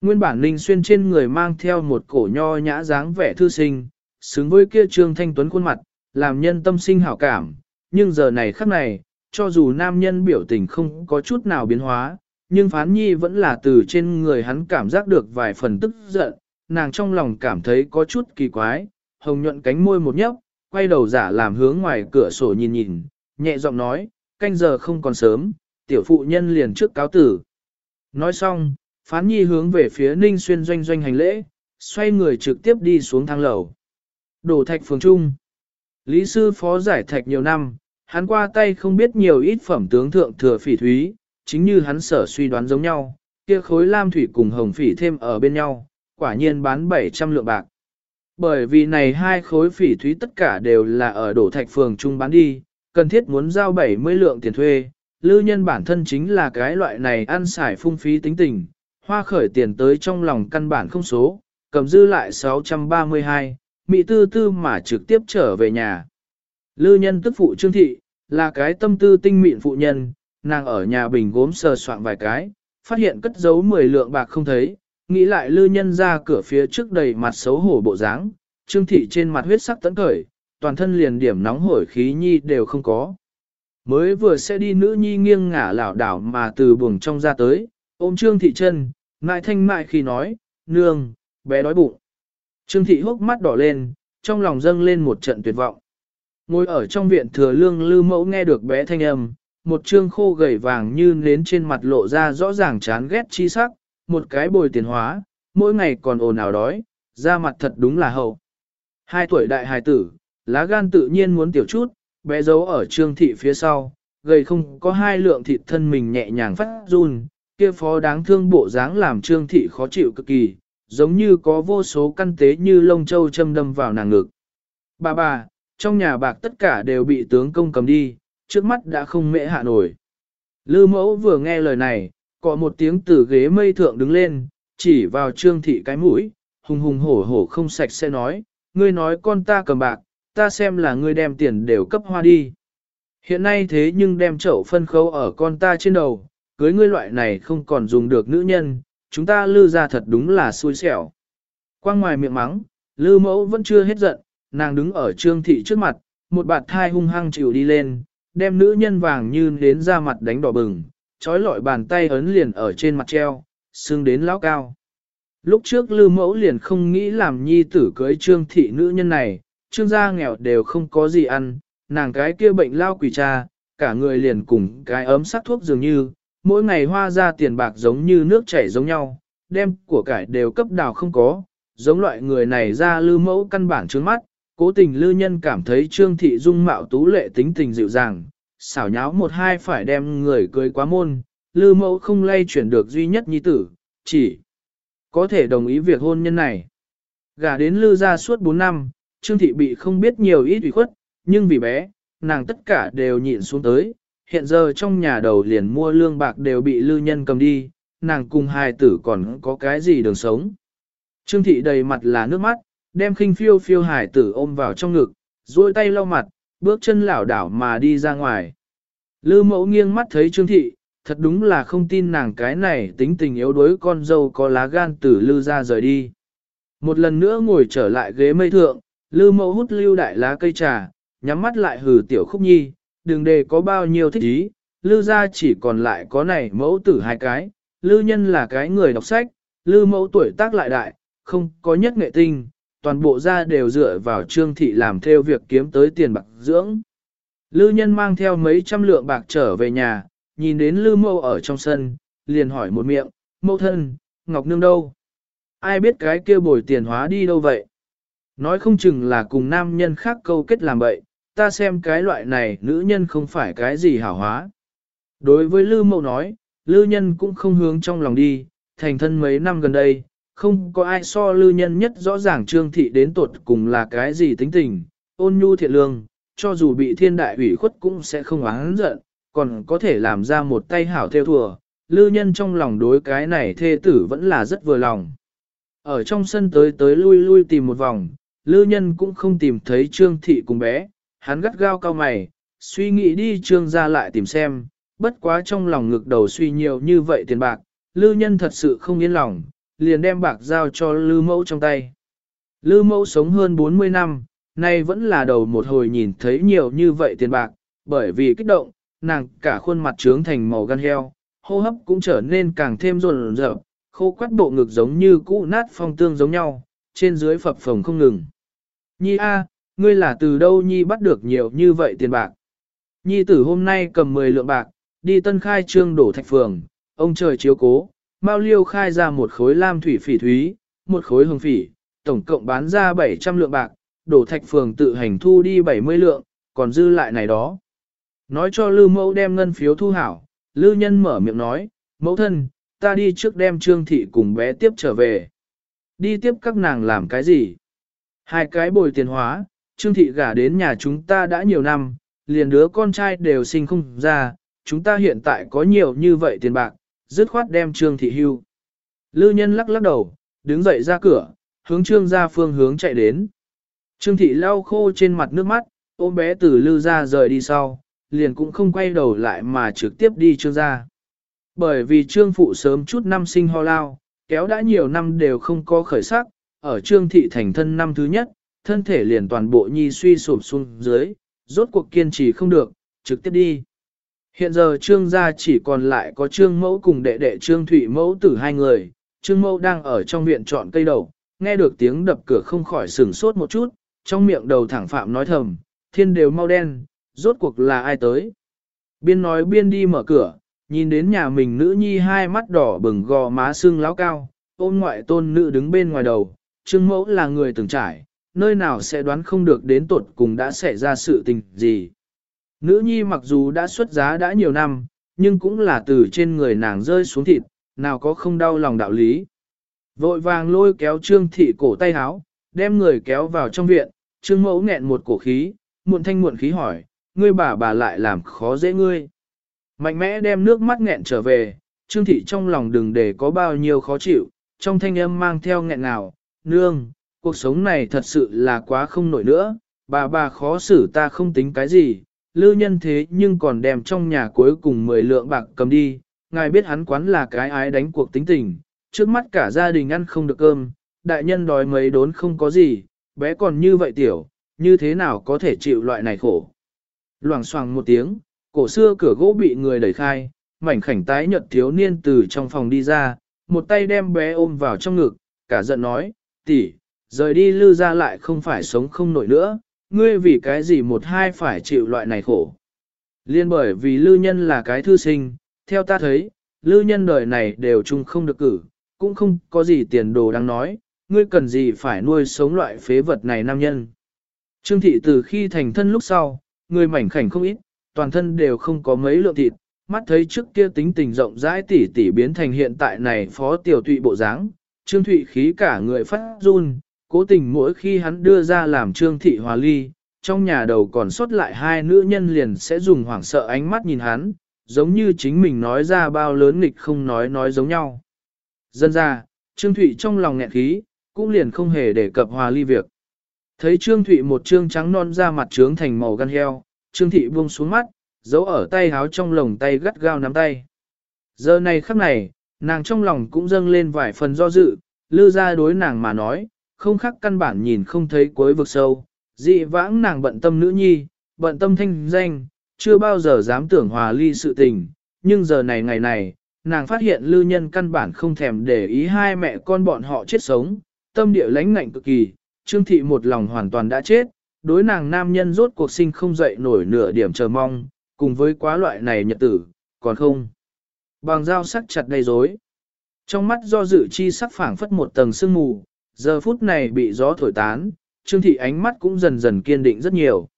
Nguyên bản Ninh Xuyên trên người mang theo một cổ nho nhã dáng vẻ thư sinh, xứng với kia trương thanh tuấn khuôn mặt, làm nhân tâm sinh hảo cảm, nhưng giờ này khắc này, cho dù nam nhân biểu tình không có chút nào biến hóa, nhưng phán nhi vẫn là từ trên người hắn cảm giác được vài phần tức giận, nàng trong lòng cảm thấy có chút kỳ quái, hồng nhuận cánh môi một nhấp, quay đầu giả làm hướng ngoài cửa sổ nhìn nhìn, nhẹ giọng nói, canh giờ không còn sớm, tiểu phụ nhân liền trước cáo tử. Nói xong, phán nhi hướng về phía ninh xuyên doanh doanh hành lễ, xoay người trực tiếp đi xuống thang lầu. Đổ thạch phường trung. Lý sư phó giải thạch nhiều năm, hắn qua tay không biết nhiều ít phẩm tướng thượng thừa phỉ thúy, chính như hắn sở suy đoán giống nhau, kia khối lam thủy cùng hồng phỉ thêm ở bên nhau, quả nhiên bán 700 lượng bạc. Bởi vì này hai khối phỉ thúy tất cả đều là ở đổ thạch phường trung bán đi, cần thiết muốn giao 70 lượng tiền thuê, Lưu nhân bản thân chính là cái loại này ăn xài phung phí tính tình, hoa khởi tiền tới trong lòng căn bản không số, cầm dư lại 632, Mị tư tư mà trực tiếp trở về nhà. Lưu nhân tức phụ trương thị, là cái tâm tư tinh mịn phụ nhân, nàng ở nhà bình gốm sờ soạn vài cái, phát hiện cất giấu 10 lượng bạc không thấy, nghĩ lại lư nhân ra cửa phía trước đầy mặt xấu hổ bộ dáng, trương thị trên mặt huyết sắc tấn khởi, toàn thân liền điểm nóng hổi khí nhi đều không có. Mới vừa sẽ đi nữ nhi nghiêng ngả lảo đảo mà từ buồng trong ra tới, ôm trương thị chân, ngại thanh mại khi nói, nương, bé đói bụng. Trương thị hốc mắt đỏ lên, trong lòng dâng lên một trận tuyệt vọng. Ngồi ở trong viện thừa lương lư mẫu nghe được bé thanh âm, một trương khô gầy vàng như nến trên mặt lộ ra rõ ràng chán ghét chi sắc, một cái bồi tiền hóa, mỗi ngày còn ồn ào đói, da mặt thật đúng là hậu. Hai tuổi đại hài tử, lá gan tự nhiên muốn tiểu chút, bé giấu ở trương thị phía sau, gầy không có hai lượng thịt thân mình nhẹ nhàng phát run, kia phó đáng thương bộ dáng làm trương thị khó chịu cực kỳ, giống như có vô số căn tế như lông châu châm đâm vào nàng ngực. Bà bà, trong nhà bạc tất cả đều bị tướng công cầm đi, trước mắt đã không mễ hạ nổi. Lư mẫu vừa nghe lời này, có một tiếng từ ghế mây thượng đứng lên, chỉ vào trương thị cái mũi, hùng hùng hổ hổ không sạch sẽ nói, ngươi nói con ta cầm bạc, ta xem là ngươi đem tiền đều cấp hoa đi. Hiện nay thế nhưng đem chậu phân khấu ở con ta trên đầu, cưới ngươi loại này không còn dùng được nữ nhân, chúng ta lư ra thật đúng là xui xẻo. Quang ngoài miệng mắng, lư mẫu vẫn chưa hết giận, nàng đứng ở trương thị trước mặt, một bạt thai hung hăng chịu đi lên, đem nữ nhân vàng như đến ra mặt đánh đỏ bừng, trói lọi bàn tay ấn liền ở trên mặt treo, xương đến lão cao. Lúc trước lư mẫu liền không nghĩ làm nhi tử cưới trương thị nữ nhân này, trương gia nghèo đều không có gì ăn, nàng cái kia bệnh lao quỷ cha, cả người liền cùng cái ấm sắc thuốc dường như, mỗi ngày hoa ra tiền bạc giống như nước chảy giống nhau, đem của cải đều cấp đào không có, giống loại người này ra lư mẫu căn bản trước mắt, cố tình lư nhân cảm thấy trương thị dung mạo tú lệ tính tình dịu dàng, xảo nháo một hai phải đem người cưới quá môn, lư mẫu không lay chuyển được duy nhất nhi tử, chỉ có thể đồng ý việc hôn nhân này. Gả đến lư ra suốt 4 năm, trương thị bị không biết nhiều ít ủy khuất, nhưng vì bé, nàng tất cả đều nhịn xuống tới, hiện giờ trong nhà đầu liền mua lương bạc đều bị lư nhân cầm đi, nàng cùng hai tử còn có cái gì đường sống. Trương thị đầy mặt là nước mắt, đem khinh phiêu phiêu hải tử ôm vào trong ngực, duỗi tay lau mặt, bước chân lảo đảo mà đi ra ngoài. Lư mẫu nghiêng mắt thấy Trương thị, thật đúng là không tin nàng cái này tính tình yếu đuối con dâu có lá gan tử lư ra rời đi. Một lần nữa ngồi trở lại ghế mây thượng, lư mẫu hút lưu đại lá cây trà, nhắm mắt lại hừ tiểu khúc nhi, đừng để có bao nhiêu thích ý, lư ra chỉ còn lại có này mẫu tử hai cái, lư nhân là cái người đọc sách, lư mẫu tuổi tác lại đại, không có nhất nghệ tinh, toàn bộ ra đều dựa vào trương thị làm theo việc kiếm tới tiền bạc dưỡng. Lư nhân mang theo mấy trăm lượng bạc trở về nhà, nhìn đến lư mâu ở trong sân, liền hỏi một miệng, mâu thân, Ngọc Nương đâu? Ai biết cái kia bồi tiền hóa đi đâu vậy? Nói không chừng là cùng nam nhân khác câu kết làm vậy, ta xem cái loại này nữ nhân không phải cái gì hảo hóa. Đối với Lư mâu nói, Lư Nhân cũng không hướng trong lòng đi, thành thân mấy năm gần đây, không có ai so Lư Nhân nhất rõ ràng Trương Thị đến tuột cùng là cái gì tính tình, ôn nhu thiện lương, cho dù bị thiên đại ủy khuất cũng sẽ không oán giận, còn có thể làm ra một tay hảo theo thùa. Lư Nhân trong lòng đối cái này thê tử vẫn là rất vừa lòng. Ở trong sân tới tới lui lui tìm một vòng, Lư Nhân cũng không tìm thấy Trương Thị cùng bé, hắn gắt gao cao mày, suy nghĩ đi trương ra lại tìm xem, bất quá trong lòng ngực đầu suy nhiều như vậy tiền bạc, lư nhân thật sự không yên lòng, liền đem bạc giao cho lư mẫu trong tay. Lư mẫu sống hơn 40 năm, nay vẫn là đầu một hồi nhìn thấy nhiều như vậy tiền bạc, bởi vì kích động, nàng cả khuôn mặt trướng thành màu gan heo, hô hấp cũng trở nên càng thêm rồn rợp, khô quắt bộ ngực giống như cũ nát phong tương giống nhau, trên dưới phập phồng không ngừng. Nhi A, ngươi là từ đâu Nhi bắt được nhiều như vậy tiền bạc? Nhi tử hôm nay cầm 10 lượng bạc, đi tân khai trương đổ thạch phường, ông trời chiếu cố, Mao Liêu khai ra một khối lam thủy phỉ thúy, một khối hồng phỉ, tổng cộng bán ra 700 lượng bạc, đổ thạch phường tự hành thu đi 70 lượng, còn dư lại này đó. Nói cho Lư Mẫu đem ngân phiếu thu hảo, Lư Nhân mở miệng nói, mẫu thân, ta đi trước đem Trương Thị cùng bé tiếp trở về. Đi tiếp các nàng làm cái gì? Hai cái bồi tiền hóa, Trương Thị gả đến nhà chúng ta đã nhiều năm, liền đứa con trai đều sinh không ra, chúng ta hiện tại có nhiều như vậy tiền bạc, dứt khoát đem Trương Thị hưu. Lư Nhân lắc lắc đầu, đứng dậy ra cửa, hướng Trương ra phương hướng chạy đến. Trương Thị lau khô trên mặt nước mắt, ôm bé từ Lư ra rời đi sau, liền cũng không quay đầu lại mà trực tiếp đi Trương ra. Bởi vì Trương Phụ sớm chút năm sinh ho lao, kéo đã nhiều năm đều không có khởi sắc, ở Trương Thị thành thân năm thứ nhất, thân thể liền toàn bộ nhi suy sụp xuống dưới, rốt cuộc kiên trì không được, trực tiếp đi. Hiện giờ Trương gia chỉ còn lại có Trương Mẫu cùng đệ đệ Trương Thụy Mẫu tử hai người, Trương Mẫu đang ở trong viện chọn cây đầu, nghe được tiếng đập cửa không khỏi sửng sốt một chút, trong miệng đầu thẳng phạm nói thầm, thiên đều mau đen, rốt cuộc là ai tới. Biên nói biên đi mở cửa, nhìn đến nhà mình nữ nhi hai mắt đỏ bừng gò má xương láo cao, ôn ngoại tôn nữ đứng bên ngoài đầu, trương mẫu là người từng trải, nơi nào sẽ đoán không được đến tột cùng đã xảy ra sự tình gì. Nữ nhi mặc dù đã xuất giá đã nhiều năm, nhưng cũng là từ trên người nàng rơi xuống thịt, nào có không đau lòng đạo lý. Vội vàng lôi kéo trương thị cổ tay háo, đem người kéo vào trong viện, trương mẫu nghẹn một cổ khí, muộn thanh muộn khí hỏi, ngươi bà bà lại làm khó dễ ngươi. Mạnh mẽ đem nước mắt nghẹn trở về, trương thị trong lòng đừng để có bao nhiêu khó chịu, trong thanh âm mang theo nghẹn nào, nương, cuộc sống này thật sự là quá không nổi nữa, bà bà khó xử ta không tính cái gì, lư nhân thế nhưng còn đem trong nhà cuối cùng 10 lượng bạc cầm đi, ngài biết hắn quán là cái ái đánh cuộc tính tình, trước mắt cả gia đình ăn không được cơm, đại nhân đói mấy đốn không có gì, bé còn như vậy tiểu, như thế nào có thể chịu loại này khổ. Loảng xoảng một tiếng, cổ xưa cửa gỗ bị người đẩy khai, mảnh khảnh tái nhợt thiếu niên từ trong phòng đi ra, một tay đem bé ôm vào trong ngực, cả giận nói, tỷ, rời đi lư ra lại không phải sống không nổi nữa, ngươi vì cái gì một hai phải chịu loại này khổ. Liên bởi vì lưu nhân là cái thư sinh, theo ta thấy, lưu nhân đời này đều chung không được cử, cũng không có gì tiền đồ đang nói, ngươi cần gì phải nuôi sống loại phế vật này nam nhân. Trương thị từ khi thành thân lúc sau, người mảnh khảnh không ít, toàn thân đều không có mấy lượng thịt, mắt thấy trước kia tính tình rộng rãi tỉ tỉ biến thành hiện tại này phó tiểu tụy bộ dáng, trương thụy khí cả người phát run, cố tình mỗi khi hắn đưa ra làm trương thị hòa ly, trong nhà đầu còn sót lại hai nữ nhân liền sẽ dùng hoảng sợ ánh mắt nhìn hắn, giống như chính mình nói ra bao lớn nghịch không nói nói giống nhau. Dân ra, trương thụy trong lòng nghẹn khí, cũng liền không hề đề cập hòa ly việc. Thấy Trương Thụy một trương trắng non ra mặt trướng thành màu gan heo, Trương Thị buông xuống mắt, giấu ở tay háo trong lồng tay gắt gao nắm tay. Giờ này khắc này, nàng trong lòng cũng dâng lên vài phần do dự, lư ra đối nàng mà nói, không khác căn bản nhìn không thấy cuối vực sâu. Dị vãng nàng bận tâm nữ nhi, bận tâm thanh danh, chưa bao giờ dám tưởng hòa ly sự tình, nhưng giờ này ngày này, nàng phát hiện lưu nhân căn bản không thèm để ý hai mẹ con bọn họ chết sống, tâm địa lãnh ngạnh cực kỳ, Trương Thị một lòng hoàn toàn đã chết, đối nàng nam nhân rốt cuộc sinh không dậy nổi nửa điểm chờ mong, cùng với quá loại này nhật tử, còn không. Bằng dao sắc chặt đầy rối. Trong mắt do dự chi sắc phảng phất một tầng sương mù, giờ phút này bị gió thổi tán, Trương Thị ánh mắt cũng dần dần kiên định rất nhiều.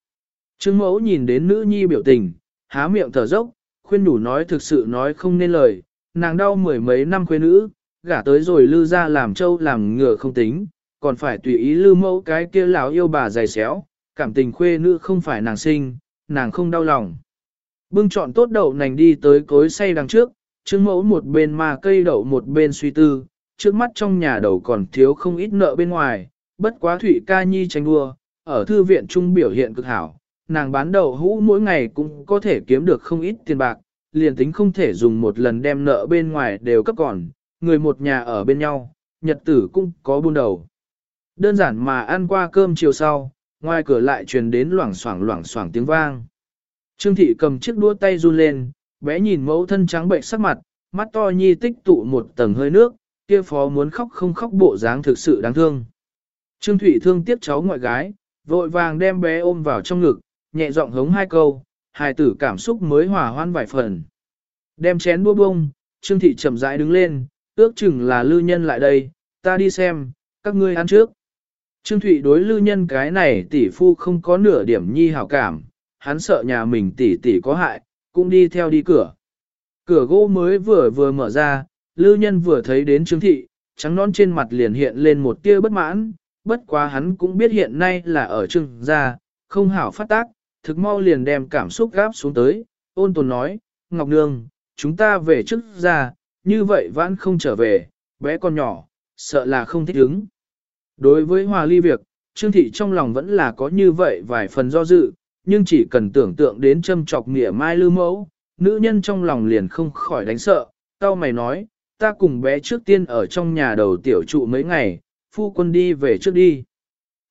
Trương Mẫu nhìn đến nữ nhi biểu tình, há miệng thở dốc, khuyên đủ nói thực sự nói không nên lời, nàng đau mười mấy năm khuê nữ, gả tới rồi lư ra làm trâu làm ngựa không tính, còn phải tùy ý lư mẫu cái kia lão yêu bà dày xéo, cảm tình khuê nữ không phải nàng sinh, nàng không đau lòng. Bưng chọn tốt đậu nành đi tới cối say đằng trước, trương mẫu một bên mà cây đậu một bên suy tư, trước mắt trong nhà đầu còn thiếu không ít nợ bên ngoài, bất quá thủy ca nhi tranh đua, ở thư viện trung biểu hiện cực hảo, nàng bán đầu hũ mỗi ngày cũng có thể kiếm được không ít tiền bạc, liền tính không thể dùng một lần đem nợ bên ngoài đều cấp còn, người một nhà ở bên nhau, nhật tử cũng có buôn đầu. Đơn giản mà ăn qua cơm chiều sau, ngoài cửa lại truyền đến loảng xoảng loảng xoảng tiếng vang. Trương thị cầm chiếc đũa tay run lên, bé nhìn mẫu thân trắng bệnh sắc mặt, mắt to nhi tích tụ một tầng hơi nước, kia phó muốn khóc không khóc bộ dáng thực sự đáng thương. Trương Thụy thương tiếc cháu ngoại gái, vội vàng đem bé ôm vào trong ngực, nhẹ giọng hống hai câu, hài tử cảm xúc mới hòa hoan vài phần. Đem chén đua bông, Trương Thị chậm rãi đứng lên, ước chừng là Lưu nhân lại đây, ta đi xem, các ngươi ăn trước. Trương Thụy đối Lưu nhân cái này tỷ phu không có nửa điểm nhi hảo cảm, hắn sợ nhà mình tỷ tỷ có hại, cũng đi theo đi cửa. Cửa gỗ mới vừa vừa mở ra, lư nhân vừa thấy đến Trương Thị, trắng non trên mặt liền hiện lên một tia bất mãn, bất quá hắn cũng biết hiện nay là ở trương gia, không hảo phát tác, thực mau liền đem cảm xúc gáp xuống tới, ôn tồn nói, Ngọc Nương, chúng ta về trước ra, như vậy vãn không trở về, bé con nhỏ, sợ là không thích ứng. Đối với hòa ly việc, Trương Thị trong lòng vẫn là có như vậy vài phần do dự, nhưng chỉ cần tưởng tượng đến châm chọc nghĩa mai Lưu mẫu, nữ nhân trong lòng liền không khỏi đánh sợ, tao mày nói, ta cùng bé trước tiên ở trong nhà đầu tiểu trụ mấy ngày, phu quân đi về trước đi.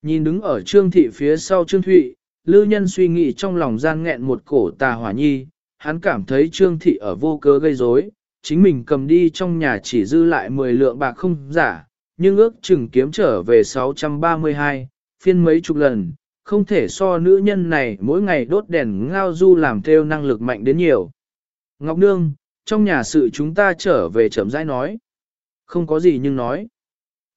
Nhìn đứng ở Trương Thị phía sau Trương Thụy, Lư Nhân suy nghĩ trong lòng gian nghẹn một cổ tà hỏa nhi, hắn cảm thấy Trương Thị ở vô cớ gây rối, chính mình cầm đi trong nhà chỉ dư lại 10 lượng bạc không giả, nhưng ước chừng kiếm trở về 632, phiên mấy chục lần, không thể so nữ nhân này mỗi ngày đốt đèn ngao du làm theo năng lực mạnh đến nhiều. Ngọc Nương, trong nhà sự chúng ta trở về chậm rãi nói. Không có gì nhưng nói.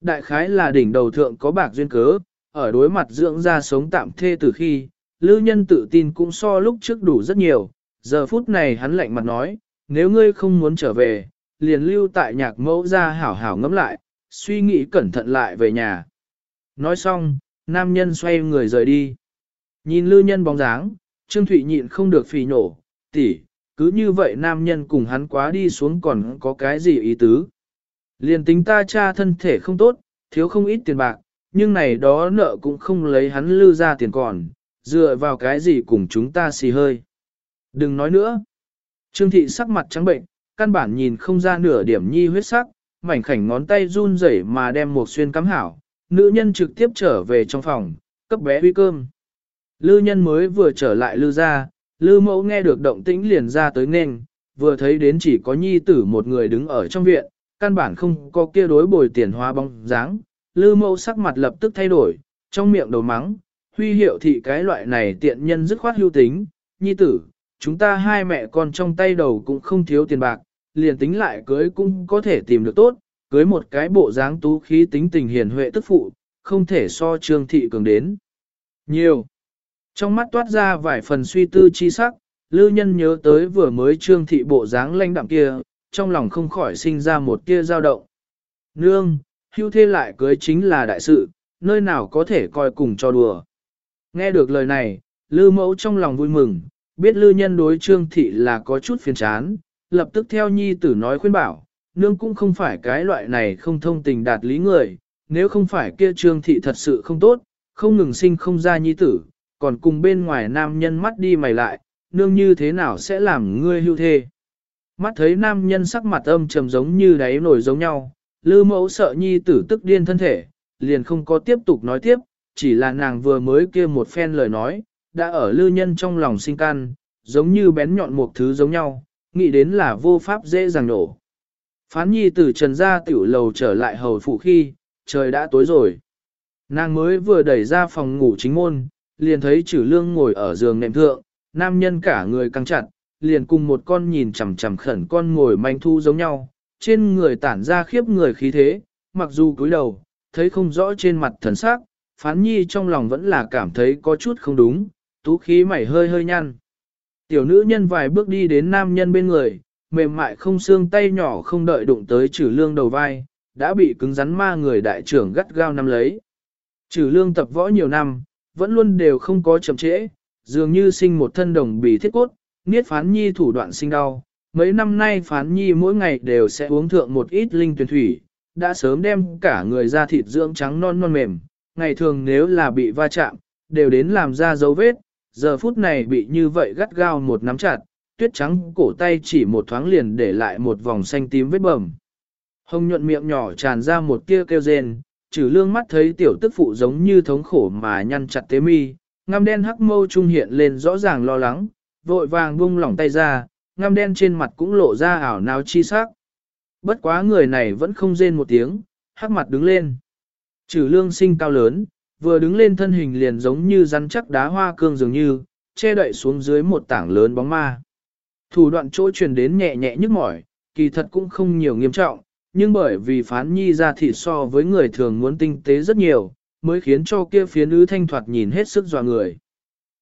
Đại khái là đỉnh đầu thượng có bạc duyên cớ, ở đối mặt dưỡng ra sống tạm thê từ khi, Lư Nhân tự tin cũng so lúc trước đủ rất nhiều, giờ phút này hắn lạnh mặt nói, nếu ngươi không muốn trở về, liền lưu tại nhạc mẫu ra hảo hảo ngẫm lại, suy nghĩ cẩn thận lại về nhà. Nói xong, nam nhân xoay người rời đi. Nhìn Lư Nhân bóng dáng, Trương Thụy nhịn không được phì nổ, tỷ, cứ như vậy nam nhân cùng hắn quá đi xuống còn có cái gì ý tứ. Liền tính ta cha thân thể không tốt, thiếu không ít tiền bạc, nhưng này đó nợ cũng không lấy hắn lưu ra tiền còn, dựa vào cái gì cùng chúng ta xì hơi. Đừng nói nữa. Trương thị sắc mặt trắng bệnh, căn bản nhìn không ra nửa điểm nhi huyết sắc, mảnh khảnh ngón tay run rẩy mà đem một xuyên cắm hảo, nữ nhân trực tiếp trở về trong phòng, cấp bé huy cơm. Lư nhân mới vừa trở lại lư ra, lư mẫu nghe được động tĩnh liền ra tới nên, vừa thấy đến chỉ có nhi tử một người đứng ở trong viện, căn bản không có kia đối bồi tiền hoa bóng dáng, lư mẫu sắc mặt lập tức thay đổi, trong miệng đầu mắng, huy hiệu thị cái loại này tiện nhân dứt khoát hưu tính, nhi tử, chúng ta hai mẹ con trong tay đầu cũng không thiếu tiền bạc, liền tính lại cưới cũng có thể tìm được tốt, cưới một cái bộ dáng tú khí tính tình hiền huệ tức phụ, không thể so trương thị cường đến. Nhiều. Trong mắt toát ra vài phần suy tư chi sắc, lư nhân nhớ tới vừa mới trương thị bộ dáng lanh đạm kia, trong lòng không khỏi sinh ra một tia dao động. Nương, hưu thê lại cưới chính là đại sự, nơi nào có thể coi cùng cho đùa. Nghe được lời này, lư mẫu trong lòng vui mừng, biết lư nhân đối trương thị là có chút phiền chán, lập tức theo nhi tử nói khuyên bảo, nương cũng không phải cái loại này không thông tình đạt lý người, nếu không phải kia trương thị thật sự không tốt, không ngừng sinh không ra nhi tử, còn cùng bên ngoài nam nhân mắt đi mày lại, nương như thế nào sẽ làm ngươi hưu thê. Mắt thấy nam nhân sắc mặt âm trầm giống như đáy nổi giống nhau, lư mẫu sợ nhi tử tức điên thân thể, liền không có tiếp tục nói tiếp, chỉ là nàng vừa mới kia một phen lời nói, đã ở lư nhân trong lòng sinh can, giống như bén nhọn một thứ giống nhau, nghĩ đến là vô pháp dễ dàng nổ. Phán nhi tử trần ra tiểu lầu trở lại hầu phụ khi, trời đã tối rồi. Nàng mới vừa đẩy ra phòng ngủ chính môn, liền thấy chử lương ngồi ở giường nệm thượng, nam nhân cả người căng chặt, liền cùng một con nhìn chằm chằm khẩn con ngồi manh thu giống nhau, trên người tản ra khiếp người khí thế, mặc dù cúi đầu, thấy không rõ trên mặt thần sắc, phán nhi trong lòng vẫn là cảm thấy có chút không đúng, tú khí mảy hơi hơi nhăn. Tiểu nữ nhân vài bước đi đến nam nhân bên người, mềm mại không xương tay nhỏ không đợi đụng tới trừ lương đầu vai, đã bị cứng rắn ma người đại trưởng gắt gao nắm lấy. Trừ lương tập võ nhiều năm, vẫn luôn đều không có chậm trễ, dường như sinh một thân đồng bì thiết cốt, Niết phán nhi thủ đoạn sinh đau, mấy năm nay phán nhi mỗi ngày đều sẽ uống thượng một ít linh tuyển thủy, đã sớm đem cả người da thịt dưỡng trắng non non mềm, ngày thường nếu là bị va chạm, đều đến làm ra dấu vết, giờ phút này bị như vậy gắt gao một nắm chặt, tuyết trắng cổ tay chỉ một thoáng liền để lại một vòng xanh tím vết bầm. Hồng nhuận miệng nhỏ tràn ra một tia kêu rên, trừ lương mắt thấy tiểu tức phụ giống như thống khổ mà nhăn chặt tế mi, ngăm đen hắc mâu trung hiện lên rõ ràng lo lắng, vội vàng buông lỏng tay ra, ngăm đen trên mặt cũng lộ ra ảo nào chi sắc. Bất quá người này vẫn không rên một tiếng, hắc mặt đứng lên. Trừ lương sinh cao lớn, vừa đứng lên thân hình liền giống như rắn chắc đá hoa cương dường như, che đậy xuống dưới một tảng lớn bóng ma. Thủ đoạn chỗ truyền đến nhẹ nhẹ nhức mỏi, kỳ thật cũng không nhiều nghiêm trọng, nhưng bởi vì phán nhi ra thịt so với người thường muốn tinh tế rất nhiều, mới khiến cho kia phía nữ thanh thoạt nhìn hết sức dọa người.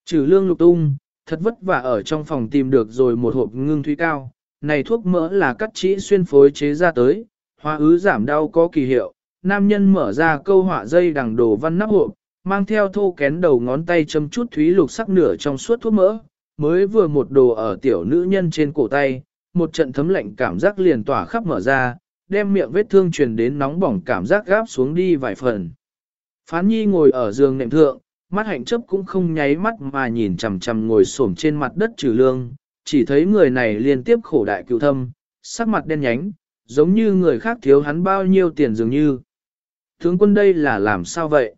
Trừ lương lục tung, thật vất vả ở trong phòng tìm được rồi một hộp ngưng thủy cao, này thuốc mỡ là cắt chỉ xuyên phối chế ra tới, hoa ứ giảm đau có kỳ hiệu, nam nhân mở ra câu họa dây đằng đồ văn nắp hộp, mang theo thô kén đầu ngón tay châm chút thúy lục sắc nửa trong suốt thuốc mỡ, mới vừa một đồ ở tiểu nữ nhân trên cổ tay, một trận thấm lạnh cảm giác liền tỏa khắp mở ra, đem miệng vết thương truyền đến nóng bỏng cảm giác gáp xuống đi vài phần. Phán nhi ngồi ở giường nệm thượng, mắt hạnh chấp cũng không nháy mắt mà nhìn chằm chằm ngồi xổm trên mặt đất trừ lương, chỉ thấy người này liên tiếp khổ đại cựu thâm, sắc mặt đen nhánh, giống như người khác thiếu hắn bao nhiêu tiền dường như. Tướng quân đây là làm sao vậy?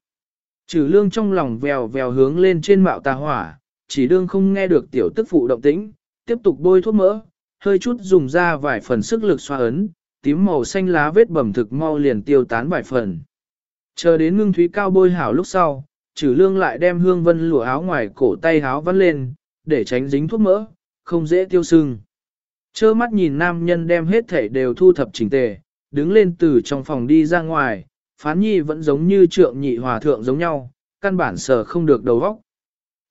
Trừ lương trong lòng vèo vèo hướng lên trên mạo tà hỏa, chỉ đương không nghe được tiểu tức phụ động tĩnh, tiếp tục bôi thuốc mỡ, hơi chút dùng ra vài phần sức lực xoa ấn, tím màu xanh lá vết bầm thực mau liền tiêu tán vài phần. Chờ đến ngưng thúy cao bôi hảo lúc sau, trừ lương lại đem hương vân lụa áo ngoài cổ tay áo vắt lên, để tránh dính thuốc mỡ, không dễ tiêu sưng. Chơ mắt nhìn nam nhân đem hết thể đều thu thập chỉnh tề, đứng lên từ trong phòng đi ra ngoài, phán nhi vẫn giống như trượng nhị hòa thượng giống nhau, căn bản sở không được đầu óc.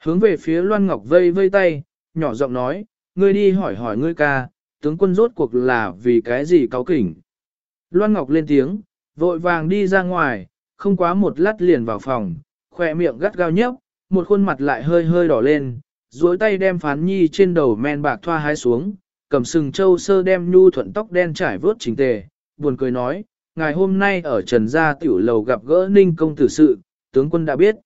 Hướng về phía Loan Ngọc vây vây tay, nhỏ giọng nói, ngươi đi hỏi hỏi ngươi ca, tướng quân rốt cuộc là vì cái gì cáo kỉnh. Loan Ngọc lên tiếng, vội vàng đi ra ngoài, không quá một lát liền vào phòng, khỏe miệng gắt gao nhấp, một khuôn mặt lại hơi hơi đỏ lên, duỗi tay đem phán nhi trên đầu men bạc thoa hái xuống, cầm sừng châu sơ đem nhu thuận tóc đen trải vớt chỉnh tề, buồn cười nói, ngày hôm nay ở Trần Gia Tiểu Lầu gặp gỡ Ninh Công Tử Sự, tướng quân đã biết.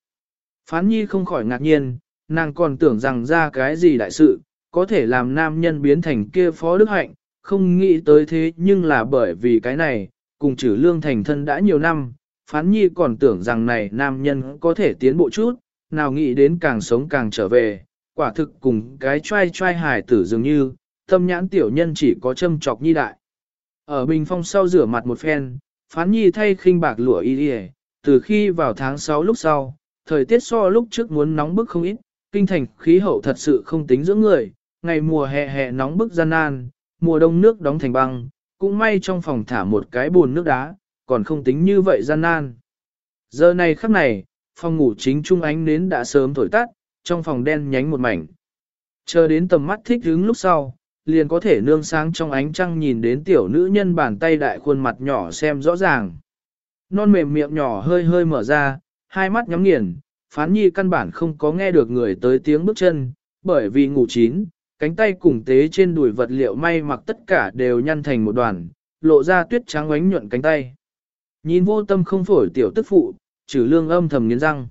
Phán nhi không khỏi ngạc nhiên, nàng còn tưởng rằng ra cái gì đại sự, có thể làm nam nhân biến thành kia phó đức hạnh, không nghĩ tới thế nhưng là bởi vì cái này, cùng trừ lương thành thân đã nhiều năm, phán nhi còn tưởng rằng này nam nhân có thể tiến bộ chút, nào nghĩ đến càng sống càng trở về, quả thực cùng cái trai trai hài tử dường như, tâm nhãn tiểu nhân chỉ có châm chọc nhi đại. Ở bình phong sau rửa mặt một phen, phán nhi thay khinh bạc lụa y đi từ khi vào tháng 6 lúc sau, thời tiết so lúc trước muốn nóng bức không ít, kinh thành khí hậu thật sự không tính dưỡng người, ngày mùa hè hè nóng bức gian nan, mùa đông nước đóng thành băng, cũng may trong phòng thả một cái bồn nước đá, còn không tính như vậy gian nan. Giờ này khắc này, phòng ngủ chính trung ánh nến đã sớm thổi tắt, trong phòng đen nhánh một mảnh. Chờ đến tầm mắt thích hứng lúc sau, liền có thể nương sáng trong ánh trăng nhìn đến tiểu nữ nhân bàn tay đại khuôn mặt nhỏ xem rõ ràng. Non mềm miệng nhỏ hơi hơi mở ra, hai mắt nhắm nghiền, phán nhi căn bản không có nghe được người tới tiếng bước chân, bởi vì ngủ chín, cánh tay cùng tế trên đùi vật liệu may mặc tất cả đều nhăn thành một đoàn, lộ ra tuyết trắng ánh nhuận cánh tay. Nhìn vô tâm không phổi tiểu tức phụ, trừ lương âm thầm nghiến răng.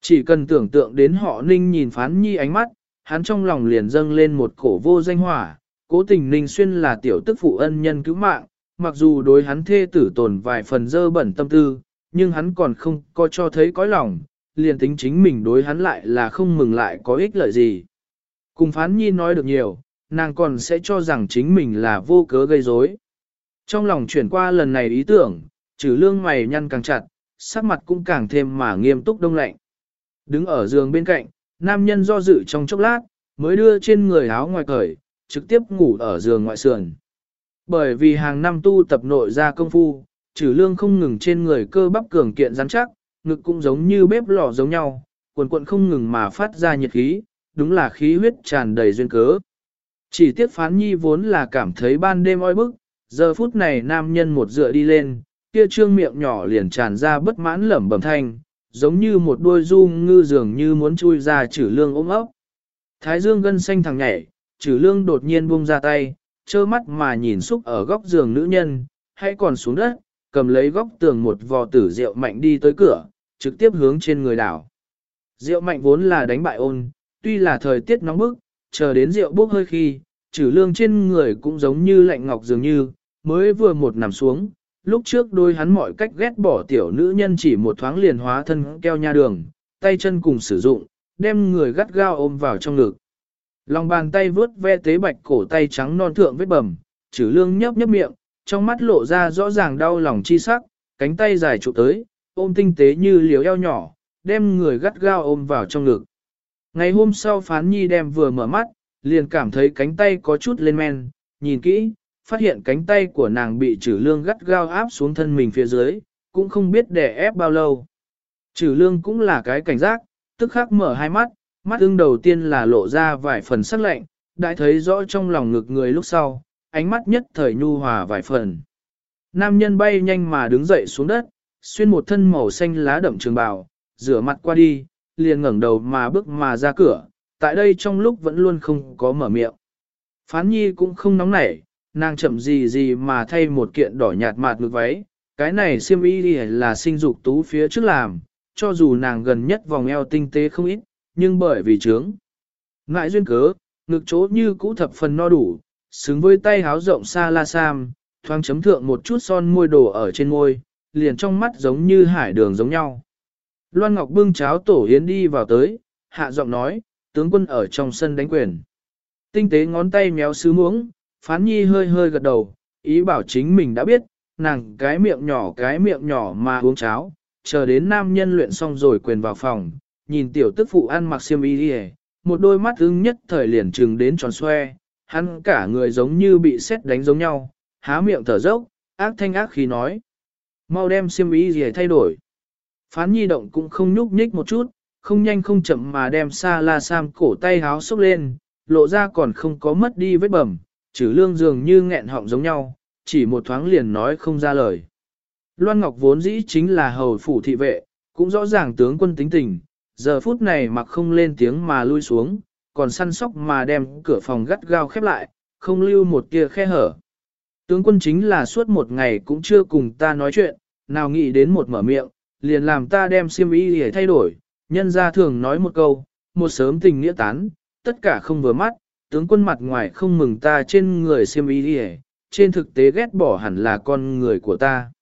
Chỉ cần tưởng tượng đến họ ninh nhìn phán nhi ánh mắt, hắn trong lòng liền dâng lên một cổ vô danh hỏa, cố tình ninh xuyên là tiểu tức phụ ân nhân cứu mạng, mặc dù đối hắn thê tử tồn vài phần dơ bẩn tâm tư, nhưng hắn còn không có cho thấy cõi lòng, liền tính chính mình đối hắn lại là không mừng lại có ích lợi gì. Cùng phán nhi nói được nhiều, nàng còn sẽ cho rằng chính mình là vô cớ gây rối. Trong lòng chuyển qua lần này ý tưởng, trừ lương mày nhăn càng chặt, sắc mặt cũng càng thêm mà nghiêm túc đông lạnh. Đứng ở giường bên cạnh, nam nhân do dự trong chốc lát, mới đưa trên người áo ngoài cởi, trực tiếp ngủ ở giường ngoại sườn. Bởi vì hàng năm tu tập nội ra công phu, trừ lương không ngừng trên người cơ bắp cường kiện rắn chắc, ngực cũng giống như bếp lò giống nhau, quần quận không ngừng mà phát ra nhiệt khí, đúng là khí huyết tràn đầy duyên cớ. Chỉ tiếc phán nhi vốn là cảm thấy ban đêm oi bức, giờ phút này nam nhân một dựa đi lên, kia trương miệng nhỏ liền tràn ra bất mãn lẩm bẩm thanh, giống như một đôi du ngư dường như muốn chui ra chữ lương ôm ốc. Thái dương gân xanh thằng nhảy, chữ lương đột nhiên buông ra tay, trơ mắt mà nhìn xúc ở góc giường nữ nhân, hay còn xuống đất, cầm lấy góc tường một vò tử rượu mạnh đi tới cửa, trực tiếp hướng trên người đảo. Rượu mạnh vốn là đánh bại ôn, tuy là thời tiết nóng bức, chờ đến rượu bốc hơi khi, trừ lương trên người cũng giống như lạnh ngọc dường như, mới vừa một nằm xuống, lúc trước đôi hắn mọi cách ghét bỏ tiểu nữ nhân chỉ một thoáng liền hóa thân keo nha đường, tay chân cùng sử dụng, đem người gắt gao ôm vào trong ngực. Lòng bàn tay vướt ve tế bạch cổ tay trắng non thượng vết bầm, trừ lương nhấp nhấp miệng, trong mắt lộ ra rõ ràng đau lòng chi sắc, cánh tay dài trụ tới, ôm tinh tế như liều eo nhỏ, đem người gắt gao ôm vào trong ngực. Ngày hôm sau phán nhi đem vừa mở mắt, liền cảm thấy cánh tay có chút lên men, nhìn kỹ, phát hiện cánh tay của nàng bị trừ lương gắt gao áp xuống thân mình phía dưới, cũng không biết đè ép bao lâu. Trừ lương cũng là cái cảnh giác, tức khắc mở hai mắt, mắt ưng đầu tiên là lộ ra vài phần sắc lạnh, đã thấy rõ trong lòng ngực người lúc sau, ánh mắt nhất thời nhu hòa vài phần. Nam nhân bay nhanh mà đứng dậy xuống đất, xuyên một thân màu xanh lá đậm trường bào, rửa mặt qua đi, liền ngẩng đầu mà bước mà ra cửa, tại đây trong lúc vẫn luôn không có mở miệng. Phán nhi cũng không nóng nảy, nàng chậm gì gì mà thay một kiện đỏ nhạt mạt ngực váy, cái này xiêm y là sinh dục tú phía trước làm, cho dù nàng gần nhất vòng eo tinh tế không ít, nhưng bởi vì trướng. Ngại duyên cớ, ngực chỗ như cũ thập phần no đủ, xứng với tay háo rộng xa la sam, thoáng chấm thượng một chút son môi đồ ở trên môi, liền trong mắt giống như hải đường giống nhau. Loan Ngọc bưng cháo tổ yến đi vào tới, hạ giọng nói, tướng quân ở trong sân đánh quyền. Tinh tế ngón tay méo sứ muống, phán nhi hơi hơi gật đầu, ý bảo chính mình đã biết, nàng cái miệng nhỏ cái miệng nhỏ mà uống cháo, chờ đến nam nhân luyện xong rồi quyền vào phòng, nhìn tiểu tức phụ ăn mặc xiêm y đi một đôi mắt ưng nhất thời liền trừng đến tròn xoe, hắn cả người giống như bị xét đánh giống nhau, há miệng thở dốc, ác thanh ác khí nói. Mau đem xiêm y gì thay đổi. Phán nhi động cũng không nhúc nhích một chút, không nhanh không chậm mà đem xa la sam cổ tay háo xúc lên, lộ ra còn không có mất đi vết bầm, trừ lương dường như nghẹn họng giống nhau, chỉ một thoáng liền nói không ra lời. Loan Ngọc vốn dĩ chính là hầu phủ thị vệ, cũng rõ ràng tướng quân tính tình, giờ phút này mặc không lên tiếng mà lui xuống, còn săn sóc mà đem cửa phòng gắt gao khép lại, không lưu một kia khe hở. Tướng quân chính là suốt một ngày cũng chưa cùng ta nói chuyện, nào nghĩ đến một mở miệng, liền làm ta đem xiêm y để thay đổi, nhân ra thường nói một câu, một sớm tình nghĩa tán, tất cả không vừa mắt, tướng quân mặt ngoài không mừng ta trên người xiêm y đi trên thực tế ghét bỏ hẳn là con người của ta.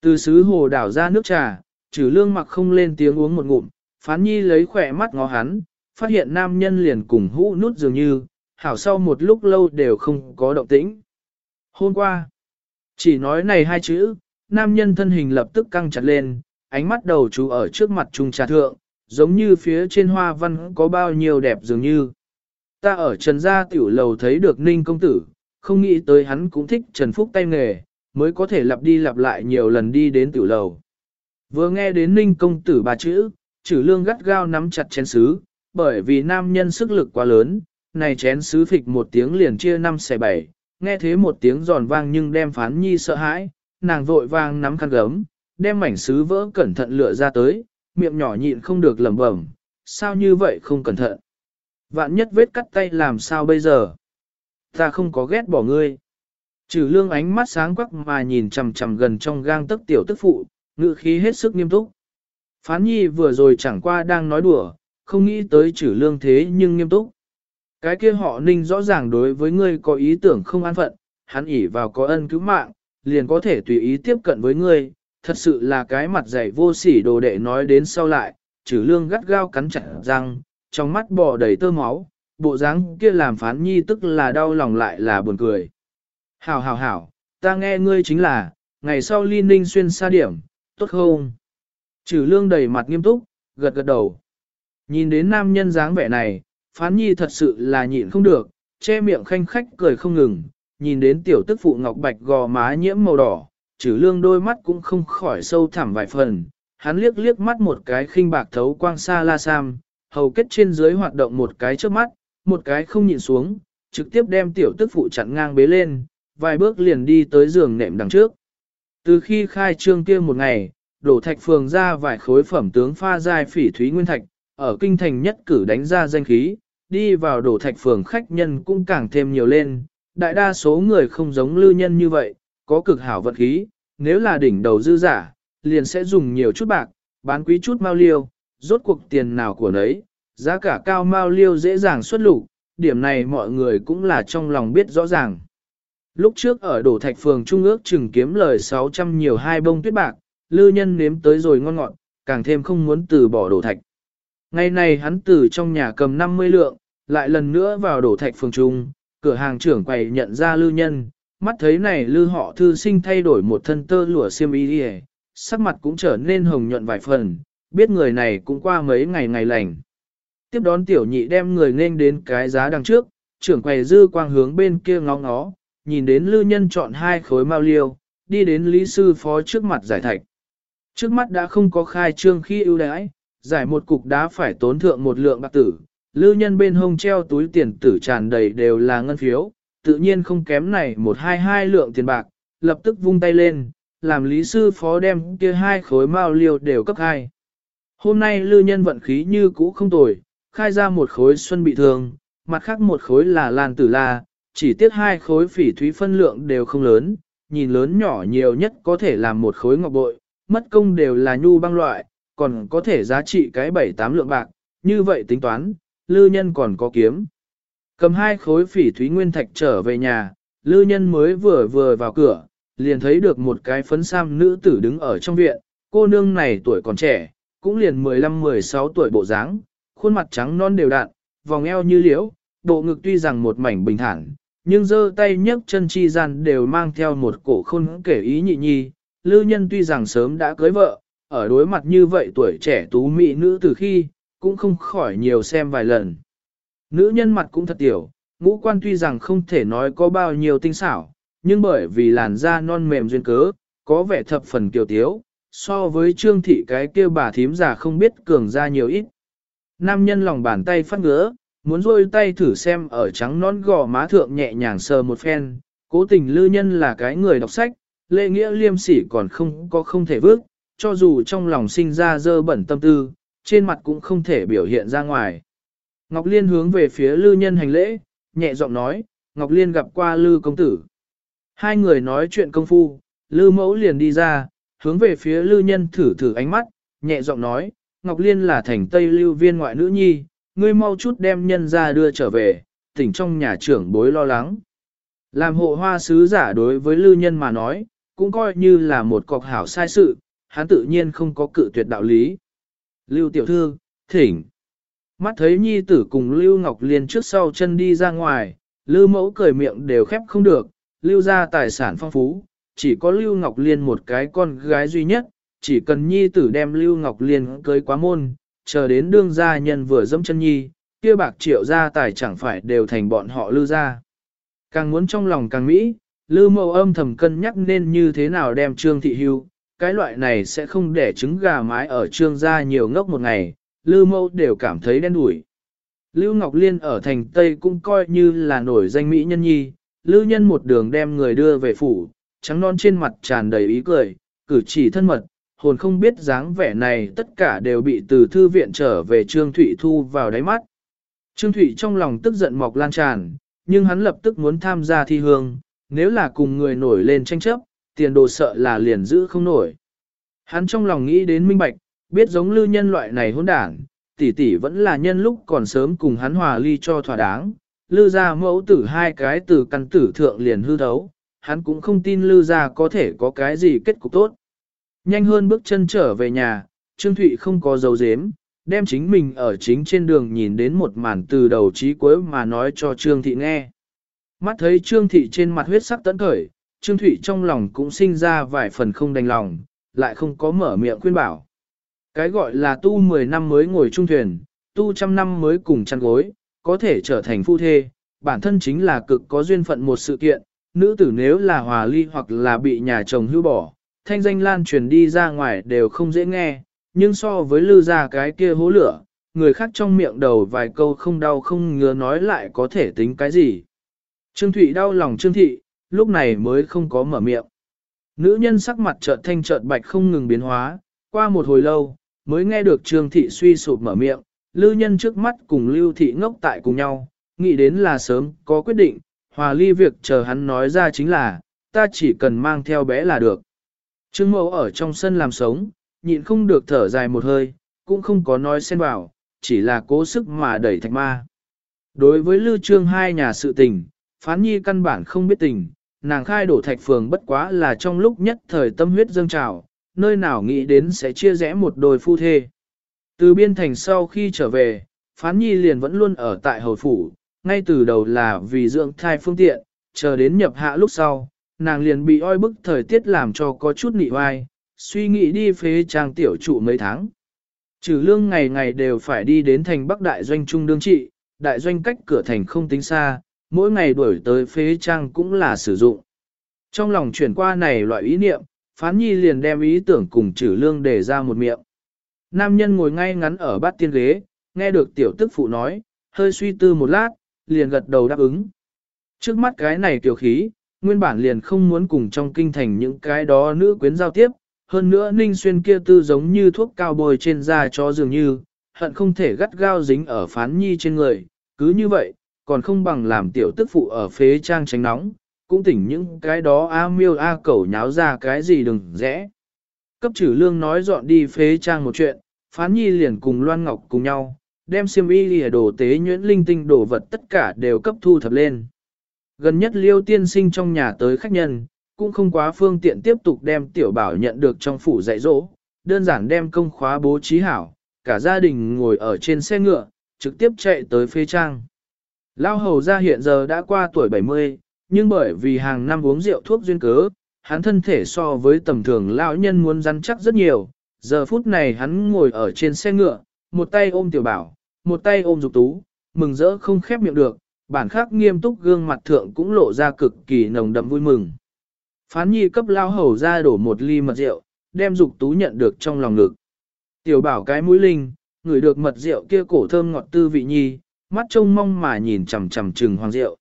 Từ xứ hồ đảo ra nước trà, trừ lương mặc không lên tiếng uống một ngụm, phán nhi lấy khỏe mắt ngó hắn, phát hiện nam nhân liền cùng hũ nút dường như, hảo sau một lúc lâu đều không có động tĩnh. Hôm qua, chỉ nói này hai chữ, nam nhân thân hình lập tức căng chặt lên, ánh mắt đầu chú ở trước mặt trung trà thượng, giống như phía trên hoa văn có bao nhiêu đẹp dường như. Ta ở Trần Gia Tiểu Lầu thấy được Ninh Công Tử, không nghĩ tới hắn cũng thích Trần Phúc tay nghề, mới có thể lặp đi lặp lại nhiều lần đi đến Tiểu Lầu. Vừa nghe đến Ninh Công Tử ba chữ, trừ lương gắt gao nắm chặt chén sứ, bởi vì nam nhân sức lực quá lớn, này chén sứ phịch một tiếng liền chia năm xẻ bảy, nghe thế một tiếng giòn vang nhưng đem phán nhi sợ hãi, nàng vội vang nắm khăn gấm, đem mảnh sứ vỡ cẩn thận lựa ra tới, miệng nhỏ nhịn không được lẩm bẩm, sao như vậy không cẩn thận. Vạn nhất vết cắt tay làm sao bây giờ? Ta không có ghét bỏ ngươi. Trừ lương ánh mắt sáng quắc mà nhìn chằm chằm gần trong gang tức tiểu tức phụ, ngự khí hết sức nghiêm túc. Phán nhi vừa rồi chẳng qua đang nói đùa, không nghĩ tới trừ lương thế nhưng nghiêm túc. Cái kia họ ninh rõ ràng đối với ngươi có ý tưởng không an phận, hắn ỉ vào có ân cứu mạng, liền có thể tùy ý tiếp cận với ngươi, thật sự là cái mặt dày vô sỉ đồ đệ nói đến sau lại, trừ lương gắt gao cắn chặt răng, trong mắt bò đầy tơ máu, bộ dáng kia làm phán nhi tức là đau lòng lại là buồn cười. Hảo hảo hảo, ta nghe ngươi chính là, ngày sau ly ninh xuyên xa điểm, tốt không? Trừ lương đầy mặt nghiêm túc, gật gật đầu. Nhìn đến nam nhân dáng vẻ này, phán nhi thật sự là nhịn không được, che miệng khanh khách cười không ngừng, nhìn đến tiểu tức phụ ngọc bạch gò má nhiễm màu đỏ, trừ lương đôi mắt cũng không khỏi sâu thẳm vài phần, hắn liếc liếc mắt một cái khinh bạc thấu quang xa la sam, hầu kết trên dưới hoạt động một cái trước mắt, một cái không nhìn xuống, trực tiếp đem tiểu tức phụ chặn ngang bế lên, vài bước liền đi tới giường nệm đằng trước. Từ khi khai trương kia một ngày, đổ thạch phường ra vài khối phẩm tướng pha giai phỉ thúy nguyên thạch, ở kinh thành nhất cử đánh ra danh khí, đi vào đổ thạch phường khách nhân cũng càng thêm nhiều lên, đại đa số người không giống lưu nhân như vậy, có cực hảo vật khí, nếu là đỉnh đầu dư giả, liền sẽ dùng nhiều chút bạc, bán quý chút mao liêu, rốt cuộc tiền nào của nấy, giá cả cao mao liêu dễ dàng xuất lục, điểm này mọi người cũng là trong lòng biết rõ ràng. Lúc trước ở đổ thạch phường Trung ước chừng kiếm lời 600 nhiều hai bông tuyết bạc, lư nhân nếm tới rồi ngon ngọt, càng thêm không muốn từ bỏ đổ thạch. Ngày này hắn từ trong nhà cầm 50 lượng, lại lần nữa vào đổ thạch phường Trung, cửa hàng trưởng quầy nhận ra lư nhân, mắt thấy này lư họ thư sinh thay đổi một thân tơ lụa xiêm y đi sắc mặt cũng trở nên hồng nhuận vài phần, biết người này cũng qua mấy ngày ngày lành. Tiếp đón tiểu nhị đem người nên đến cái giá đằng trước, trưởng quầy dư quang hướng bên kia ngó ngó, nhìn đến lư nhân chọn hai khối mao liêu, đi đến lý sư phó trước mặt giải thạch. Trước mắt đã không có khai trương khi ưu đãi, giải một cục đá phải tốn thượng một lượng bạc tử, lư nhân bên hông treo túi tiền tử tràn đầy đều là ngân phiếu, tự nhiên không kém này một hai hai lượng tiền bạc, lập tức vung tay lên, làm lý sư phó đem kia hai khối mao liêu đều cấp hai. Hôm nay lư nhân vận khí như cũ không tồi, khai ra một khối xuân bị thương, mặt khác một khối là lan tử la, chỉ tiếc hai khối phỉ thúy phân lượng đều không lớn, nhìn lớn nhỏ nhiều nhất có thể làm một khối ngọc bội, mất công đều là nhu băng loại, còn có thể giá trị cái bảy tám lượng bạc, như vậy tính toán, lư nhân còn có kiếm. Cầm hai khối phỉ thúy nguyên thạch trở về nhà, lư nhân mới vừa vừa vào cửa, liền thấy được một cái phấn sam nữ tử đứng ở trong viện, cô nương này tuổi còn trẻ, cũng liền 15-16 tuổi bộ dáng, khuôn mặt trắng non đều đặn, vòng eo như liễu, bộ ngực tuy rằng một mảnh bình thản, nhưng giơ tay nhấc chân chi gian đều mang theo một cổ khôn kể ý nhị nhi. Lư nhân tuy rằng sớm đã cưới vợ, ở đối mặt như vậy tuổi trẻ tú mỹ nữ từ khi, cũng không khỏi nhiều xem vài lần. Nữ nhân mặt cũng thật tiểu, ngũ quan tuy rằng không thể nói có bao nhiêu tinh xảo, nhưng bởi vì làn da non mềm duyên cớ, có vẻ thập phần kiều tiếu, so với trương thị cái kia bà thím già không biết cường ra nhiều ít. Nam nhân lòng bàn tay phát ngứa, muốn rôi tay thử xem ở trắng nón gò má thượng nhẹ nhàng sờ một phen, cố tình lư nhân là cái người đọc sách, lệ nghĩa liêm sỉ còn không có không thể vước, cho dù trong lòng sinh ra dơ bẩn tâm tư, trên mặt cũng không thể biểu hiện ra ngoài. Ngọc Liên hướng về phía lư nhân hành lễ, nhẹ giọng nói, Ngọc Liên gặp qua lư công tử. Hai người nói chuyện công phu, lư mẫu liền đi ra, hướng về phía lư nhân thử thử ánh mắt, nhẹ giọng nói, Ngọc Liên là thành Tây lưu viên ngoại nữ nhi, ngươi mau chút đem nhân ra đưa trở về, tỉnh trong nhà trưởng bối lo lắng. Làm hộ hoa sứ giả đối với lư nhân mà nói, cũng coi như là một cọc hảo sai sự, hắn tự nhiên không có cự tuyệt đạo lý. Lưu tiểu thư, thỉnh. Mắt thấy nhi tử cùng Lưu Ngọc Liên trước sau chân đi ra ngoài, Lưu mẫu cười miệng đều khép không được, Lưu ra tài sản phong phú, chỉ có Lưu Ngọc Liên một cái con gái duy nhất, chỉ cần nhi tử đem Lưu Ngọc Liên cưới quá môn, chờ đến đương gia nhân vừa dẫm chân nhi, kia bạc triệu gia tài chẳng phải đều thành bọn họ lưu gia. Càng muốn trong lòng càng mỹ, lưu mẫu âm thầm cân nhắc nên như thế nào đem trương thị hưu, cái loại này sẽ không để trứng gà mái ở trương gia nhiều ngốc một ngày, lưu mẫu đều cảm thấy đen đủi. Lưu Ngọc Liên ở thành Tây cũng coi như là nổi danh mỹ nhân nhi, lưu nhân một đường đem người đưa về phủ, trắng non trên mặt tràn đầy ý cười, cử chỉ thân mật, hồn không biết dáng vẻ này tất cả đều bị từ thư viện trở về Trương Thụy thu vào đáy mắt. Trương Thụy trong lòng tức giận mọc lan tràn, nhưng hắn lập tức muốn tham gia thi hương, nếu là cùng người nổi lên tranh chấp, tiền đồ sợ là liền giữ không nổi. Hắn trong lòng nghĩ đến minh bạch, biết giống lưu nhân loại này hỗn đảng, tỷ tỷ vẫn là nhân lúc còn sớm cùng hắn hòa ly cho thỏa đáng, lư ra mẫu tử hai cái từ căn tử thượng liền hư thấu, hắn cũng không tin lư ra có thể có cái gì kết cục tốt. Nhanh hơn bước chân trở về nhà, Trương Thụy không có dấu dếm, đem chính mình ở chính trên đường nhìn đến một màn từ đầu chí cuối mà nói cho Trương Thị nghe. Mắt thấy Trương Thị trên mặt huyết sắc tấn khởi, Trương Thụy trong lòng cũng sinh ra vài phần không đành lòng, lại không có mở miệng khuyên bảo. Cái gọi là tu 10 năm mới ngồi chung thuyền, tu trăm năm mới cùng chăn gối, có thể trở thành phu thê, bản thân chính là cực có duyên phận một sự kiện, nữ tử nếu là hòa ly hoặc là bị nhà chồng hưu bỏ, thanh danh lan truyền đi ra ngoài đều không dễ nghe, nhưng so với lư ra cái kia hố lửa, người khác trong miệng đầu vài câu không đau không ngứa nói lại có thể tính cái gì. Trương Thụy đau lòng Trương Thị, lúc này mới không có mở miệng. Nữ nhân sắc mặt chợt thanh chợt bạch không ngừng biến hóa, qua một hồi lâu, mới nghe được Trương Thị suy sụp mở miệng, lưu nhân trước mắt cùng lưu thị ngốc tại cùng nhau, nghĩ đến là sớm có quyết định, hòa ly việc chờ hắn nói ra chính là, ta chỉ cần mang theo bé là được. Trương mẫu ở trong sân làm sống, nhịn không được thở dài một hơi, cũng không có nói xen vào, chỉ là cố sức mà đẩy thạch ma. Đối với lưu trương hai nhà sự tình, phán nhi căn bản không biết tình, nàng khai đổ thạch phường bất quá là trong lúc nhất thời tâm huyết dâng trào, nơi nào nghĩ đến sẽ chia rẽ một đôi phu thê. Từ biên thành sau khi trở về, phán nhi liền vẫn luôn ở tại hầu phủ, ngay từ đầu là vì dưỡng thai phương tiện, chờ đến nhập hạ lúc sau, nàng liền bị oi bức thời tiết làm cho có chút nị oai, suy nghĩ đi phế trang tiểu trụ mấy tháng. Trừ lương ngày ngày đều phải đi đến thành Bắc Đại Doanh Trung Đương Trị, Đại Doanh cách cửa thành không tính xa, mỗi ngày đuổi tới phế trang cũng là sử dụng. Trong lòng chuyển qua này loại ý niệm, phán nhi liền đem ý tưởng cùng trừ lương để ra một miệng. Nam nhân ngồi ngay ngắn ở bát tiên ghế, nghe được tiểu tức phụ nói, hơi suy tư một lát, liền gật đầu đáp ứng. Trước mắt cái này tiểu khí, nguyên bản liền không muốn cùng trong kinh thành những cái đó nữ quyến giao tiếp, hơn nữa ninh xuyên kia tư giống như thuốc cao bồi trên da cho dường như, hận không thể gắt gao dính ở phán nhi trên người, cứ như vậy, còn không bằng làm tiểu tức phụ ở phế trang tránh nóng, cũng tỉnh những cái đó a miêu a cẩu nháo ra cái gì đừng rẽ. Cấp trừ lương nói dọn đi phế trang một chuyện, phán nhi liền cùng Loan Ngọc cùng nhau, đem xiêm y lìa đồ tế nhuyễn linh tinh đồ vật tất cả đều cấp thu thập lên. Gần nhất liêu tiên sinh trong nhà tới khách nhân, cũng không quá phương tiện tiếp tục đem tiểu bảo nhận được trong phủ dạy dỗ, đơn giản đem công khóa bố trí hảo, cả gia đình ngồi ở trên xe ngựa, trực tiếp chạy tới phê trang. Lao hầu ra hiện giờ đã qua tuổi 70, nhưng bởi vì hàng năm uống rượu thuốc duyên cớ, hắn thân thể so với tầm thường lão nhân muốn rắn chắc rất nhiều. Giờ phút này hắn ngồi ở trên xe ngựa, một tay ôm tiểu bảo, một tay ôm dục tú, mừng rỡ không khép miệng được, bản khắc nghiêm túc gương mặt thượng cũng lộ ra cực kỳ nồng đậm vui mừng. Phán nhi cấp lao hầu ra đổ một ly mật rượu, đem dục tú nhận được trong lòng ngực. Tiểu bảo cái mũi linh, ngửi được mật rượu kia cổ thơm ngọt tư vị nhi, mắt trông mong mà nhìn chằm chằm trừng hoàng rượu.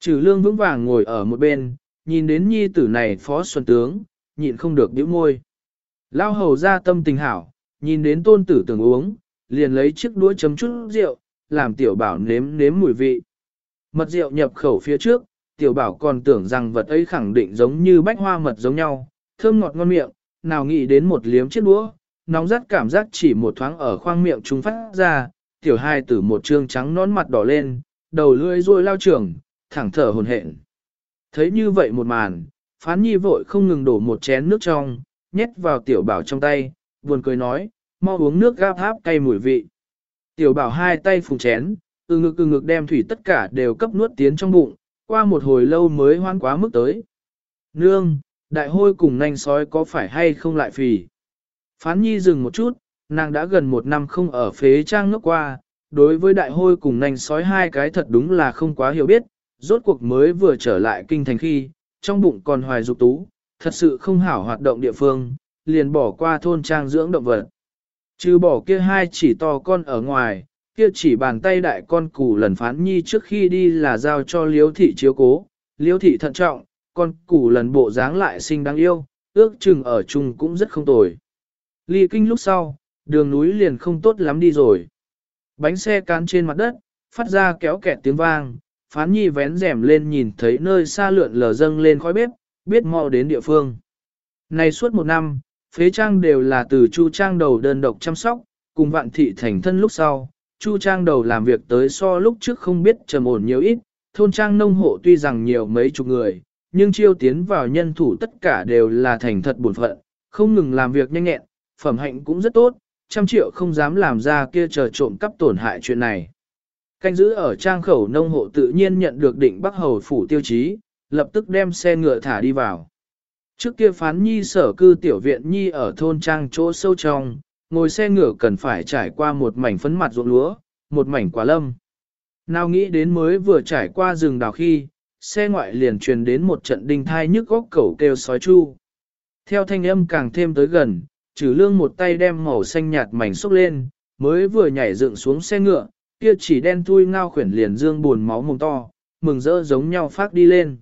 Trừ lương vững vàng ngồi ở một bên, nhìn đến nhi tử này phó xuân tướng, nhịn không được bĩu môi. Lao hầu ra tâm tình hảo, nhìn đến tôn tử tưởng uống, liền lấy chiếc đũa chấm chút rượu, làm tiểu bảo nếm nếm mùi vị. Mật rượu nhập khẩu phía trước, tiểu bảo còn tưởng rằng vật ấy khẳng định giống như bách hoa mật giống nhau, thơm ngọt ngon miệng, nào nghĩ đến một liếm chiếc đũa, nóng rát cảm giác chỉ một thoáng ở khoang miệng trung phát ra, tiểu hai tử một trương trắng nón mặt đỏ lên, đầu lưỡi ruôi lao trưởng, thẳng thở hồn hển. Thấy như vậy một màn, phán nhi vội không ngừng đổ một chén nước trong, nhét vào tiểu bảo trong tay, buồn cười nói, mau uống nước gáp háp cay mùi vị. Tiểu bảo hai tay phùng chén, từ ngực từ ngực đem thủy tất cả đều cấp nuốt tiến trong bụng, qua một hồi lâu mới hoan quá mức tới. Nương, đại hôi cùng nanh sói có phải hay không lại phì? Phán nhi dừng một chút, nàng đã gần một năm không ở phế trang nước qua, đối với đại hôi cùng nanh sói hai cái thật đúng là không quá hiểu biết, rốt cuộc mới vừa trở lại kinh thành khi, trong bụng còn hoài dục tú, thật sự không hảo hoạt động địa phương, liền bỏ qua thôn trang dưỡng động vật. Trừ bỏ kia hai chỉ to con ở ngoài, kia chỉ bàn tay đại con củ lần phán nhi trước khi đi là giao cho liếu thị chiếu cố, liếu thị thận trọng, con củ lần bộ dáng lại xinh đáng yêu, ước chừng ở chung cũng rất không tồi. Ly kinh lúc sau, đường núi liền không tốt lắm đi rồi. Bánh xe cán trên mặt đất, phát ra kéo kẹt tiếng vang, phán nhi vén rèm lên nhìn thấy nơi xa lượn lờ dâng lên khói bếp, biết mau đến địa phương. Này suốt một năm, phế trang đều là từ chu trang đầu đơn độc chăm sóc, cùng vạn thị thành thân lúc sau, chu trang đầu làm việc tới so lúc trước không biết trầm ổn nhiều ít, thôn trang nông hộ tuy rằng nhiều mấy chục người, nhưng chiêu tiến vào nhân thủ tất cả đều là thành thật buồn phận, không ngừng làm việc nhanh nhẹn, phẩm hạnh cũng rất tốt, trăm triệu không dám làm ra kia chờ trộm cắp tổn hại chuyện này. Canh giữ ở trang khẩu nông hộ tự nhiên nhận được định Bắc Hầu phủ tiêu chí, lập tức đem xe ngựa thả đi vào. Trước kia phán nhi sở cư tiểu viện nhi ở thôn trang chỗ sâu trong, ngồi xe ngựa cần phải trải qua một mảnh phấn mặt ruộng lúa, một mảnh quả lâm. Nào nghĩ đến mới vừa trải qua rừng đào khi, xe ngoại liền truyền đến một trận đinh thai nhức góc cẩu kêu sói chu. Theo thanh âm càng thêm tới gần, trừ lương một tay đem màu xanh nhạt mảnh xúc lên, mới vừa nhảy dựng xuống xe ngựa, kia chỉ đen thui ngao khuyển liền dương buồn máu mồm to, mừng rỡ giống nhau phát đi lên.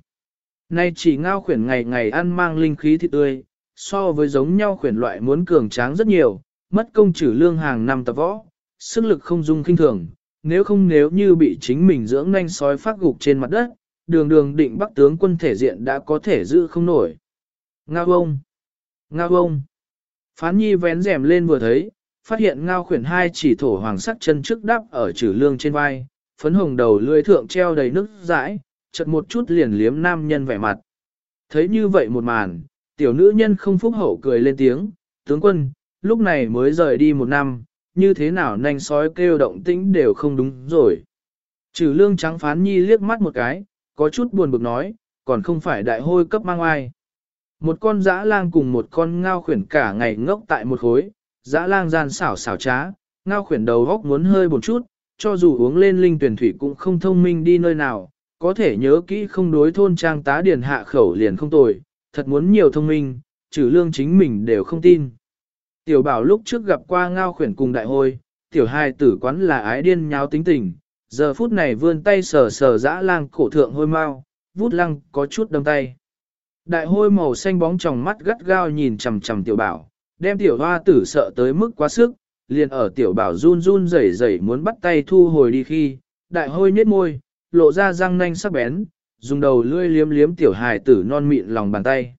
Nay chỉ ngao khuyển ngày ngày ăn mang linh khí thịt tươi, so với giống nhau khuyển loại muốn cường tráng rất nhiều, mất công trừ lương hàng năm tập võ, sức lực không dung kinh thường, nếu không nếu như bị chính mình dưỡng nhanh sói phát gục trên mặt đất, đường đường định bắc tướng quân thể diện đã có thể giữ không nổi. Ngao ông Ngao ông Phán nhi vén rèm lên vừa thấy, phát hiện ngao khuyển hai chỉ thổ hoàng sắc chân trước đắp ở trừ lương trên vai, phấn hồng đầu lưỡi thượng treo đầy nước dãi, chật một chút liền liếm nam nhân vẻ mặt. Thấy như vậy một màn, tiểu nữ nhân không phúc hậu cười lên tiếng, tướng quân, lúc này mới rời đi một năm, như thế nào nanh sói kêu động tĩnh đều không đúng rồi. Trừ lương trắng phán nhi liếc mắt một cái, có chút buồn bực nói, còn không phải đại hôi cấp mang ai. Một con dã lang cùng một con ngao khuyển cả ngày ngốc tại một khối, dã lang gian xảo xảo trá, ngao khuyển đầu góc muốn hơi một chút, cho dù uống lên linh tuyển thủy cũng không thông minh đi nơi nào, có thể nhớ kỹ không đối thôn trang tá điền hạ khẩu liền không tồi, thật muốn nhiều thông minh, trừ lương chính mình đều không tin. Tiểu bảo lúc trước gặp qua ngao khuyển cùng đại hôi, tiểu hai tử quán là ái điên nháo tính tình, giờ phút này vươn tay sờ sờ dã lang cổ thượng hôi mau, vút lăng có chút đâm tay. Đại hôi màu xanh bóng tròng mắt gắt gao nhìn chằm chằm tiểu bảo, đem tiểu hoa tử sợ tới mức quá sức, liền ở tiểu bảo run run rẩy rẩy muốn bắt tay thu hồi đi khi, đại hôi nhếch môi, lộ ra răng nanh sắc bén, dùng đầu lưỡi liếm liếm tiểu hài tử non mịn lòng bàn tay.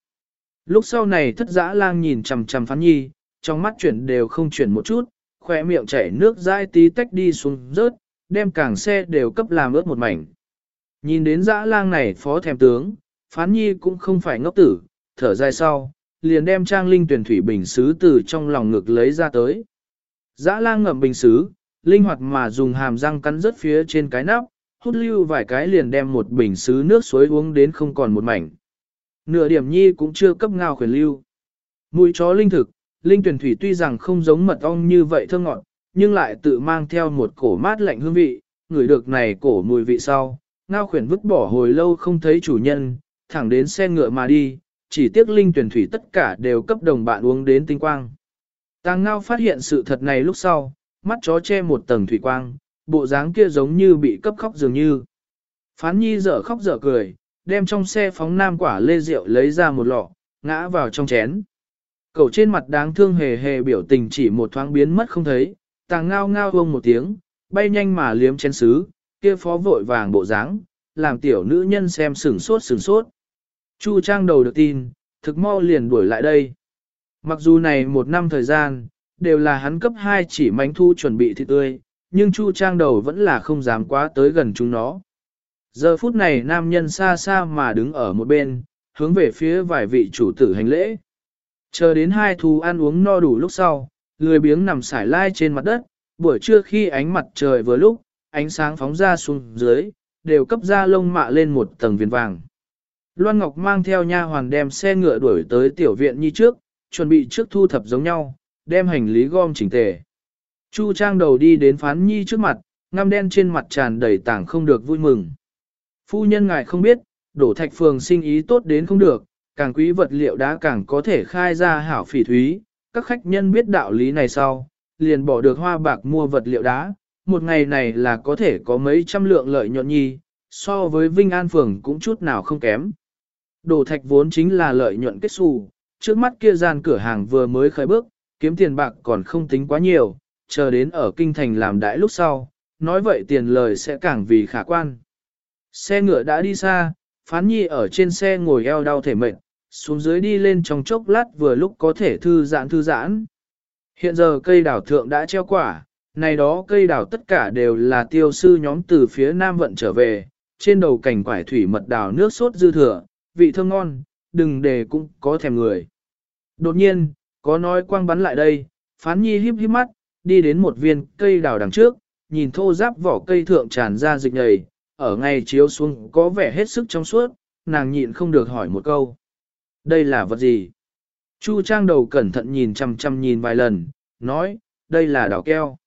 Lúc sau này thất dã lang nhìn chằm chằm phán nhi, trong mắt chuyển đều không chuyển một chút, khỏe miệng chảy nước dai tí tách đi xuống rớt, đem càng xe đều cấp làm ướt một mảnh. Nhìn đến dã lang này phó thèm tướng, phán nhi cũng không phải ngốc tử, thở dài sau, liền đem trang linh tuyển thủy bình xứ từ trong lòng ngực lấy ra tới. Dã lang ngậm bình xứ, linh hoạt mà dùng hàm răng cắn rớt phía trên cái nắp, hút lưu vài cái liền đem một bình xứ nước suối uống đến không còn một mảnh. Nửa điểm nhi cũng chưa cấp ngao khuyển lưu. Mùi chó linh thực, linh tuyển thủy tuy rằng không giống mật ong như vậy thơ ngọt, nhưng lại tự mang theo một cổ mát lạnh hương vị, người được này cổ mùi vị sau. Ngao khuyển vứt bỏ hồi lâu không thấy chủ nhân, thẳng đến xe ngựa mà đi, chỉ tiếc linh tuyển thủy tất cả đều cấp đồng bạn uống đến tinh quang. Tàng ngao phát hiện sự thật này lúc sau, mắt chó che một tầng thủy quang, bộ dáng kia giống như bị cấp khóc dường như. Phán nhi dở khóc dở cười, đem trong xe phóng nam quả lê rượu lấy ra một lọ, ngã vào trong chén. Cậu trên mặt đáng thương hề hề biểu tình chỉ một thoáng biến mất không thấy, tàng ngao ngao vông một tiếng, bay nhanh mà liếm chén xứ, kia phó vội vàng bộ dáng, làm tiểu nữ nhân xem sửng sốt sửng sốt. Chu trang đầu được tin, thực mau liền đuổi lại đây. Mặc dù này một năm thời gian, đều là hắn cấp 2 chỉ mánh thu chuẩn bị thịt tươi, nhưng Chu trang đầu vẫn là không dám quá tới gần chúng nó. Giờ phút này nam nhân xa xa mà đứng ở một bên, hướng về phía vài vị chủ tử hành lễ. Chờ đến hai thú ăn uống no đủ lúc sau, lười biếng nằm sải lai trên mặt đất, buổi trưa khi ánh mặt trời vừa lúc, ánh sáng phóng ra xuống dưới, đều cấp ra lông mạ lên một tầng viền vàng. Loan Ngọc mang theo nha hoàn đem xe ngựa đuổi tới tiểu viện như trước, chuẩn bị trước thu thập giống nhau, đem hành lý gom chỉnh tề. Chu Trang đầu đi đến phán nhi trước mặt, ngăm đen trên mặt tràn đầy tảng không được vui mừng. Phu nhân ngài không biết, đổ thạch phường sinh ý tốt đến không được, càng quý vật liệu đá càng có thể khai ra hảo phỉ thúy, các khách nhân biết đạo lý này sau, liền bỏ được hoa bạc mua vật liệu đá, một ngày này là có thể có mấy trăm lượng lợi nhuận nhi, so với Vinh An Phường cũng chút nào không kém đồ thạch vốn chính là lợi nhuận kết xù, trước mắt kia gian cửa hàng vừa mới khởi bước, kiếm tiền bạc còn không tính quá nhiều, chờ đến ở kinh thành làm đại lúc sau, nói vậy tiền lời sẽ càng vì khả quan. Xe ngựa đã đi xa, phán nhi ở trên xe ngồi eo đau thể mệt, xuống dưới đi lên trong chốc lát vừa lúc có thể thư giãn thư giãn. Hiện giờ cây đảo thượng đã treo quả, này đó cây đảo tất cả đều là tiêu sư nhóm từ phía nam vận trở về, trên đầu cảnh quải thủy mật đảo nước sốt dư thừa, vị thơm ngon, đừng để cũng có thèm người. Đột nhiên, có nói quang bắn lại đây, phán nhi híp híp mắt, đi đến một viên cây đào đằng trước, nhìn thô giáp vỏ cây thượng tràn ra dịch nhầy, ở ngay chiếu xuống có vẻ hết sức trong suốt, nàng nhịn không được hỏi một câu. Đây là vật gì? Chu trang đầu cẩn thận nhìn chăm chăm nhìn vài lần, nói, đây là đào keo.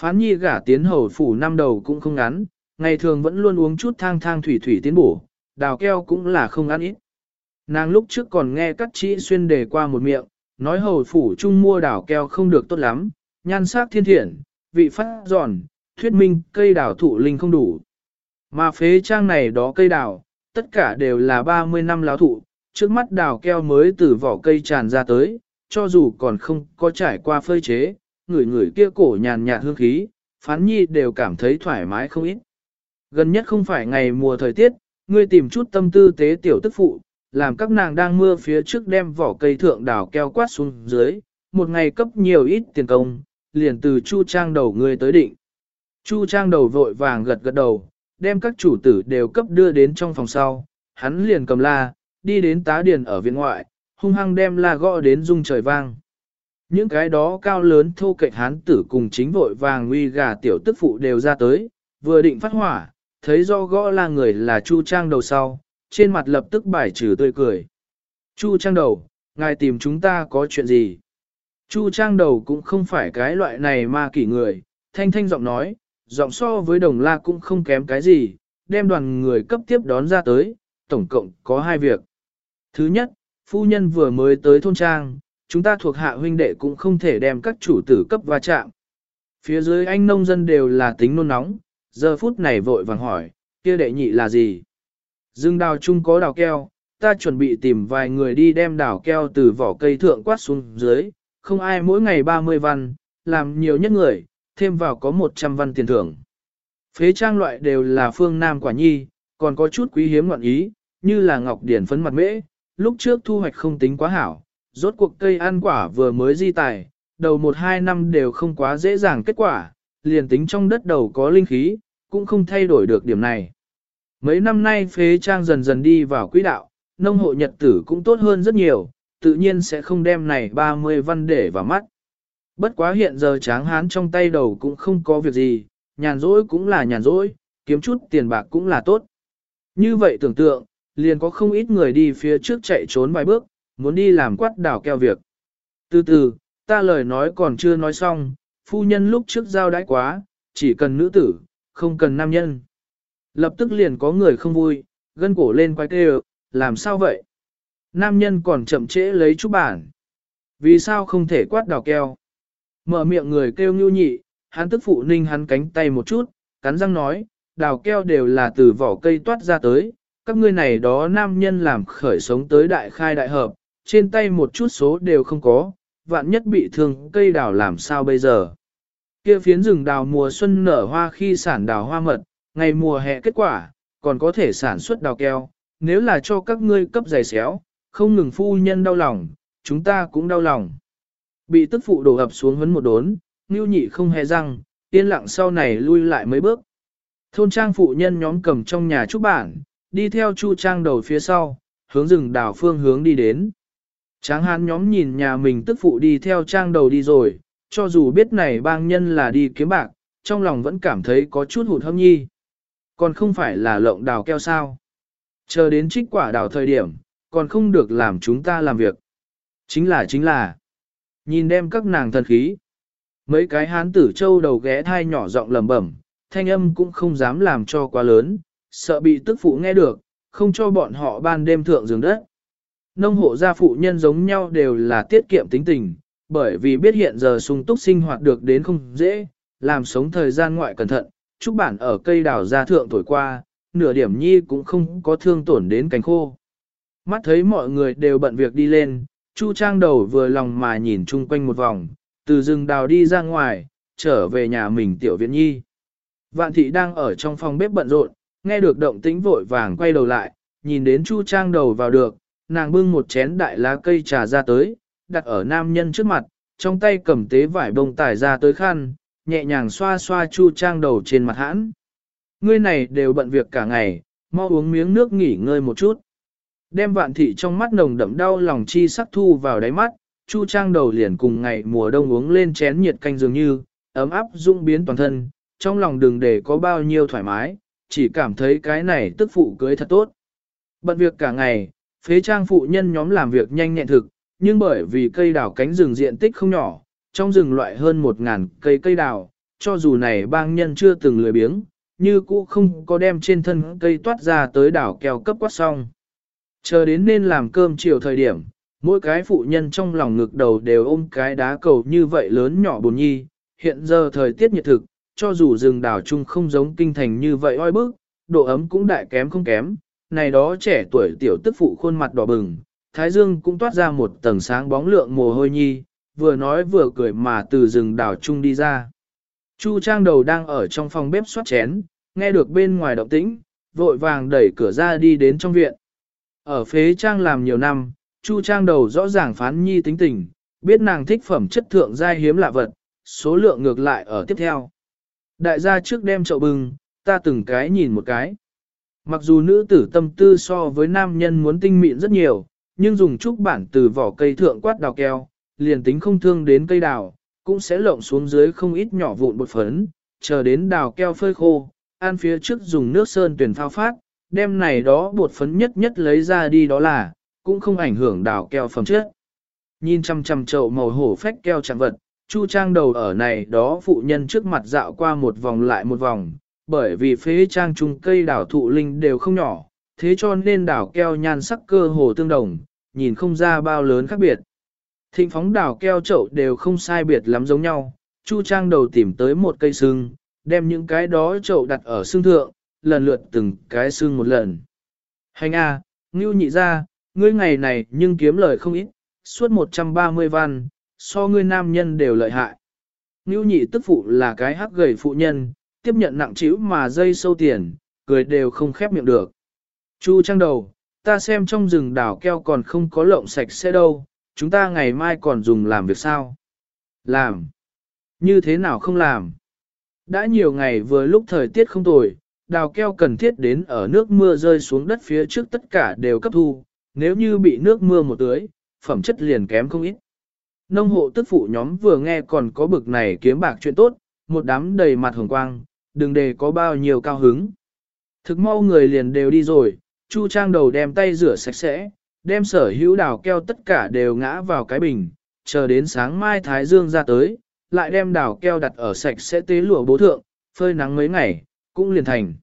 Phán nhi gả tiến hầu phủ năm đầu cũng không ngắn, ngày thường vẫn luôn uống chút thang thang thủy thủy tiến bổ, đào keo cũng là không ăn ít. Nàng lúc trước còn nghe các chị xuyên đề qua một miệng, nói hầu phủ trung mua đào keo không được tốt lắm, nhan sắc thiên thiện, vị phát giòn, thuyết minh cây đào thụ linh không đủ. Mà phế trang này đó cây đào, tất cả đều là 30 năm láo thụ, trước mắt đào keo mới từ vỏ cây tràn ra tới, cho dù còn không có trải qua phơi chế, người người kia cổ nhàn nhạt hương khí, phán nhi đều cảm thấy thoải mái không ít. Gần nhất không phải ngày mùa thời tiết, ngươi tìm chút tâm tư tế tiểu tức phụ, làm các nàng đang mưa phía trước đem vỏ cây thượng đào keo quát xuống dưới, một ngày cấp nhiều ít tiền công, liền từ Chu Trang đầu ngươi tới định. Chu Trang đầu vội vàng gật gật đầu, đem các chủ tử đều cấp đưa đến trong phòng sau, hắn liền cầm la, đi đến tá điền ở viện ngoại, hung hăng đem la gõ đến rung trời vang. Những cái đó cao lớn thô kệch hán tử cùng chính vội vàng uy gà tiểu tức phụ đều ra tới, vừa định phát hỏa, thấy do gõ la người là Chu Trang đầu sau, trên mặt lập tức bài trừ tươi cười. Chu Trang đầu, ngài tìm chúng ta có chuyện gì? Chu Trang đầu cũng không phải cái loại này ma kỷ người, thanh thanh giọng nói, giọng so với đồng la cũng không kém cái gì, đem đoàn người cấp tiếp đón ra tới, tổng cộng có hai việc. Thứ nhất, phu nhân vừa mới tới thôn trang, chúng ta thuộc hạ huynh đệ cũng không thể đem các chủ tử cấp va chạm. Phía dưới anh nông dân đều là tính nôn nóng, giờ phút này vội vàng hỏi, kia đệ nhị là gì? Dương đào chung có đào keo, ta chuẩn bị tìm vài người đi đem đào keo từ vỏ cây thượng quát xuống dưới, không ai mỗi ngày 30 văn, làm nhiều nhất người, thêm vào có 100 văn tiền thưởng. Phế trang loại đều là phương Nam quả nhi, còn có chút quý hiếm ngoạn ý, như là ngọc điển phấn mặt mễ, lúc trước thu hoạch không tính quá hảo, rốt cuộc cây ăn quả vừa mới di tài, đầu một hai năm đều không quá dễ dàng kết quả, liền tính trong đất đầu có linh khí, cũng không thay đổi được điểm này. Mấy năm nay phế trang dần dần đi vào quỹ đạo, nông hộ nhật tử cũng tốt hơn rất nhiều, tự nhiên sẽ không đem này 30 văn để vào mắt. Bất quá hiện giờ tráng hán trong tay đầu cũng không có việc gì, nhàn rỗi cũng là nhàn rỗi, kiếm chút tiền bạc cũng là tốt. Như vậy tưởng tượng, liền có không ít người đi phía trước chạy trốn vài bước, muốn đi làm quát đảo keo việc. Từ từ, ta lời nói còn chưa nói xong, phu nhân lúc trước giao đãi quá, chỉ cần nữ tử, không cần nam nhân. Lập tức liền có người không vui, gân cổ lên quay kêu, làm sao vậy? Nam nhân còn chậm trễ lấy chút bản. Vì sao không thể quát đào keo? Mở miệng người kêu ngưu nhị, hắn tức phụ ninh hắn cánh tay một chút, cắn răng nói, đào keo đều là từ vỏ cây toát ra tới, các ngươi này đó nam nhân làm khởi sống tới đại khai đại hợp, trên tay một chút số đều không có, vạn nhất bị thương cây đào làm sao bây giờ. Kia phiến rừng đào mùa xuân nở hoa khi sản đào hoa mật, ngày mùa hè kết quả, còn có thể sản xuất đào keo, nếu là cho các ngươi cấp giày xéo, không ngừng phu nhân đau lòng, chúng ta cũng đau lòng. Bị tức phụ đổ ập xuống hấn một đốn, Ngưu nhị không hề răng, yên lặng sau này lui lại mấy bước. Thôn trang phụ nhân nhóm cầm trong nhà trúc bản, đi theo chu trang đầu phía sau, hướng rừng đào phương hướng đi đến. Tráng hán nhóm nhìn nhà mình tức phụ đi theo trang đầu đi rồi, cho dù biết này bang nhân là đi kiếm bạc, trong lòng vẫn cảm thấy có chút hụt hâm nhi. Còn không phải là lộng đào keo sao. Chờ đến trích quả đào thời điểm, còn không được làm chúng ta làm việc. Chính là chính là, nhìn đem các nàng thần khí. Mấy cái hán tử châu đầu ghé thai nhỏ giọng lầm bẩm, thanh âm cũng không dám làm cho quá lớn, sợ bị tức phụ nghe được, không cho bọn họ ban đêm thượng giường đất. Nông hộ gia phụ nhân giống nhau đều là tiết kiệm tính tình, bởi vì biết hiện giờ sung túc sinh hoạt được đến không dễ, làm sống thời gian ngoại cẩn thận, chúc bản ở cây đào gia thượng thổi qua, nửa điểm nhi cũng không có thương tổn đến cánh khô. Mắt thấy mọi người đều bận việc đi lên, Chu Trang đầu vừa lòng mà nhìn chung quanh một vòng, từ rừng đào đi ra ngoài, trở về nhà mình tiểu viện nhi. Vạn thị đang ở trong phòng bếp bận rộn, nghe được động tĩnh vội vàng quay đầu lại, nhìn đến Chu Trang đầu vào được, nàng bưng một chén đại lá cây trà ra tới, đặt ở nam nhân trước mặt, trong tay cầm tế vải bông tải ra tới khăn, nhẹ nhàng xoa xoa Chu Trang đầu trên mặt hãn. Ngươi này đều bận việc cả ngày, mau uống miếng nước nghỉ ngơi một chút. Đem vạn thị trong mắt nồng đậm đau lòng chi sắc thu vào đáy mắt, Chu Trang đầu liền cùng ngày mùa đông uống lên chén nhiệt canh dường như, ấm áp dung biến toàn thân, trong lòng đừng để có bao nhiêu thoải mái, chỉ cảm thấy cái này tức phụ cưới thật tốt. Bận việc cả ngày, phế trang phụ nhân nhóm làm việc nhanh nhẹn thực, nhưng bởi vì cây đào cánh rừng diện tích không nhỏ, trong rừng loại hơn một ngàn cây cây đào, cho dù này bang nhân chưa từng lười biếng, như cũ không có đem trên thân cây toát ra tới đảo keo cấp quát xong. Chờ đến nên làm cơm chiều thời điểm, mỗi cái phụ nhân trong lòng ngực đầu đều ôm cái đá cầu như vậy lớn nhỏ bồn nhi, hiện giờ thời tiết nhiệt thực, cho dù rừng đảo chung không giống kinh thành như vậy oi bức, độ ấm cũng đại kém không kém, này đó trẻ tuổi tiểu tức phụ khuôn mặt đỏ bừng, thái dương cũng toát ra một tầng sáng bóng lượng mồ hôi nhi, vừa nói vừa cười mà từ rừng đảo chung đi ra. Chu Trang đầu đang ở trong phòng bếp xoát chén, nghe được bên ngoài động tĩnh, vội vàng đẩy cửa ra đi đến trong viện. Ở phế Trang làm nhiều năm, Chu Trang đầu rõ ràng phán nhi tính tình, biết nàng thích phẩm chất thượng giai hiếm lạ vật, số lượng ngược lại ở tiếp theo. Đại gia trước đem chậu bừng, ta từng cái nhìn một cái. Mặc dù nữ tử tâm tư so với nam nhân muốn tinh mịn rất nhiều, nhưng dùng trúc bản từ vỏ cây thượng quát đào keo, liền tính không thương đến cây đào, cũng sẽ lộng xuống dưới không ít nhỏ vụn bột phấn, chờ đến đào keo phơi khô, an phía trước dùng nước sơn tuyển phao phát, đem này đó bột phấn nhất nhất lấy ra đi đó là, cũng không ảnh hưởng đào keo phẩm chất. Nhìn chăm chăm chậu màu hổ phách keo chẳng vật, Chu Trang đầu ở này đó phụ nhân trước mặt dạo qua một vòng lại một vòng, bởi vì phế trang trùng cây đảo thụ linh đều không nhỏ, thế cho nên đảo keo nhan sắc cơ hồ tương đồng, nhìn không ra bao lớn khác biệt. Thịnh phóng đảo keo chậu đều không sai biệt lắm giống nhau, Chu Trang đầu tìm tới một cây sưng, đem những cái đó chậu đặt ở xương thượng, lần lượt từng cái xương một lần. Hành a, à, ngưu nhị ra, ngươi ngày này nhưng kiếm lời không ít, suốt 130 văn, so ngươi nam nhân đều lợi hại. Ngưu nhị tức phụ là cái hắc gầy phụ nhân, tiếp nhận nặng chữ mà dây sâu tiền, cười đều không khép miệng được. Chu trang đầu, ta xem trong rừng đảo keo còn không có lộng sạch sẽ đâu, chúng ta ngày mai còn dùng làm việc sao? Làm. Như thế nào không làm? Đã nhiều ngày vừa lúc thời tiết không tồi, đào keo cần thiết đến ở nước mưa rơi xuống đất phía trước tất cả đều cấp thu, nếu như bị nước mưa một tưới, phẩm chất liền kém không ít. Nông hộ tức phụ nhóm vừa nghe còn có bực này kiếm bạc chuyện tốt, một đám đầy mặt hồng quang, đừng để có bao nhiêu cao hứng. Thực mau người liền đều đi rồi, Chu Trang đầu đem tay rửa sạch sẽ, đem sở hữu đào keo tất cả đều ngã vào cái bình, chờ đến sáng mai Thái Dương ra tới, lại đem đào keo đặt ở sạch sẽ tế lụa bố thượng, phơi nắng mấy ngày, cũng liền thành.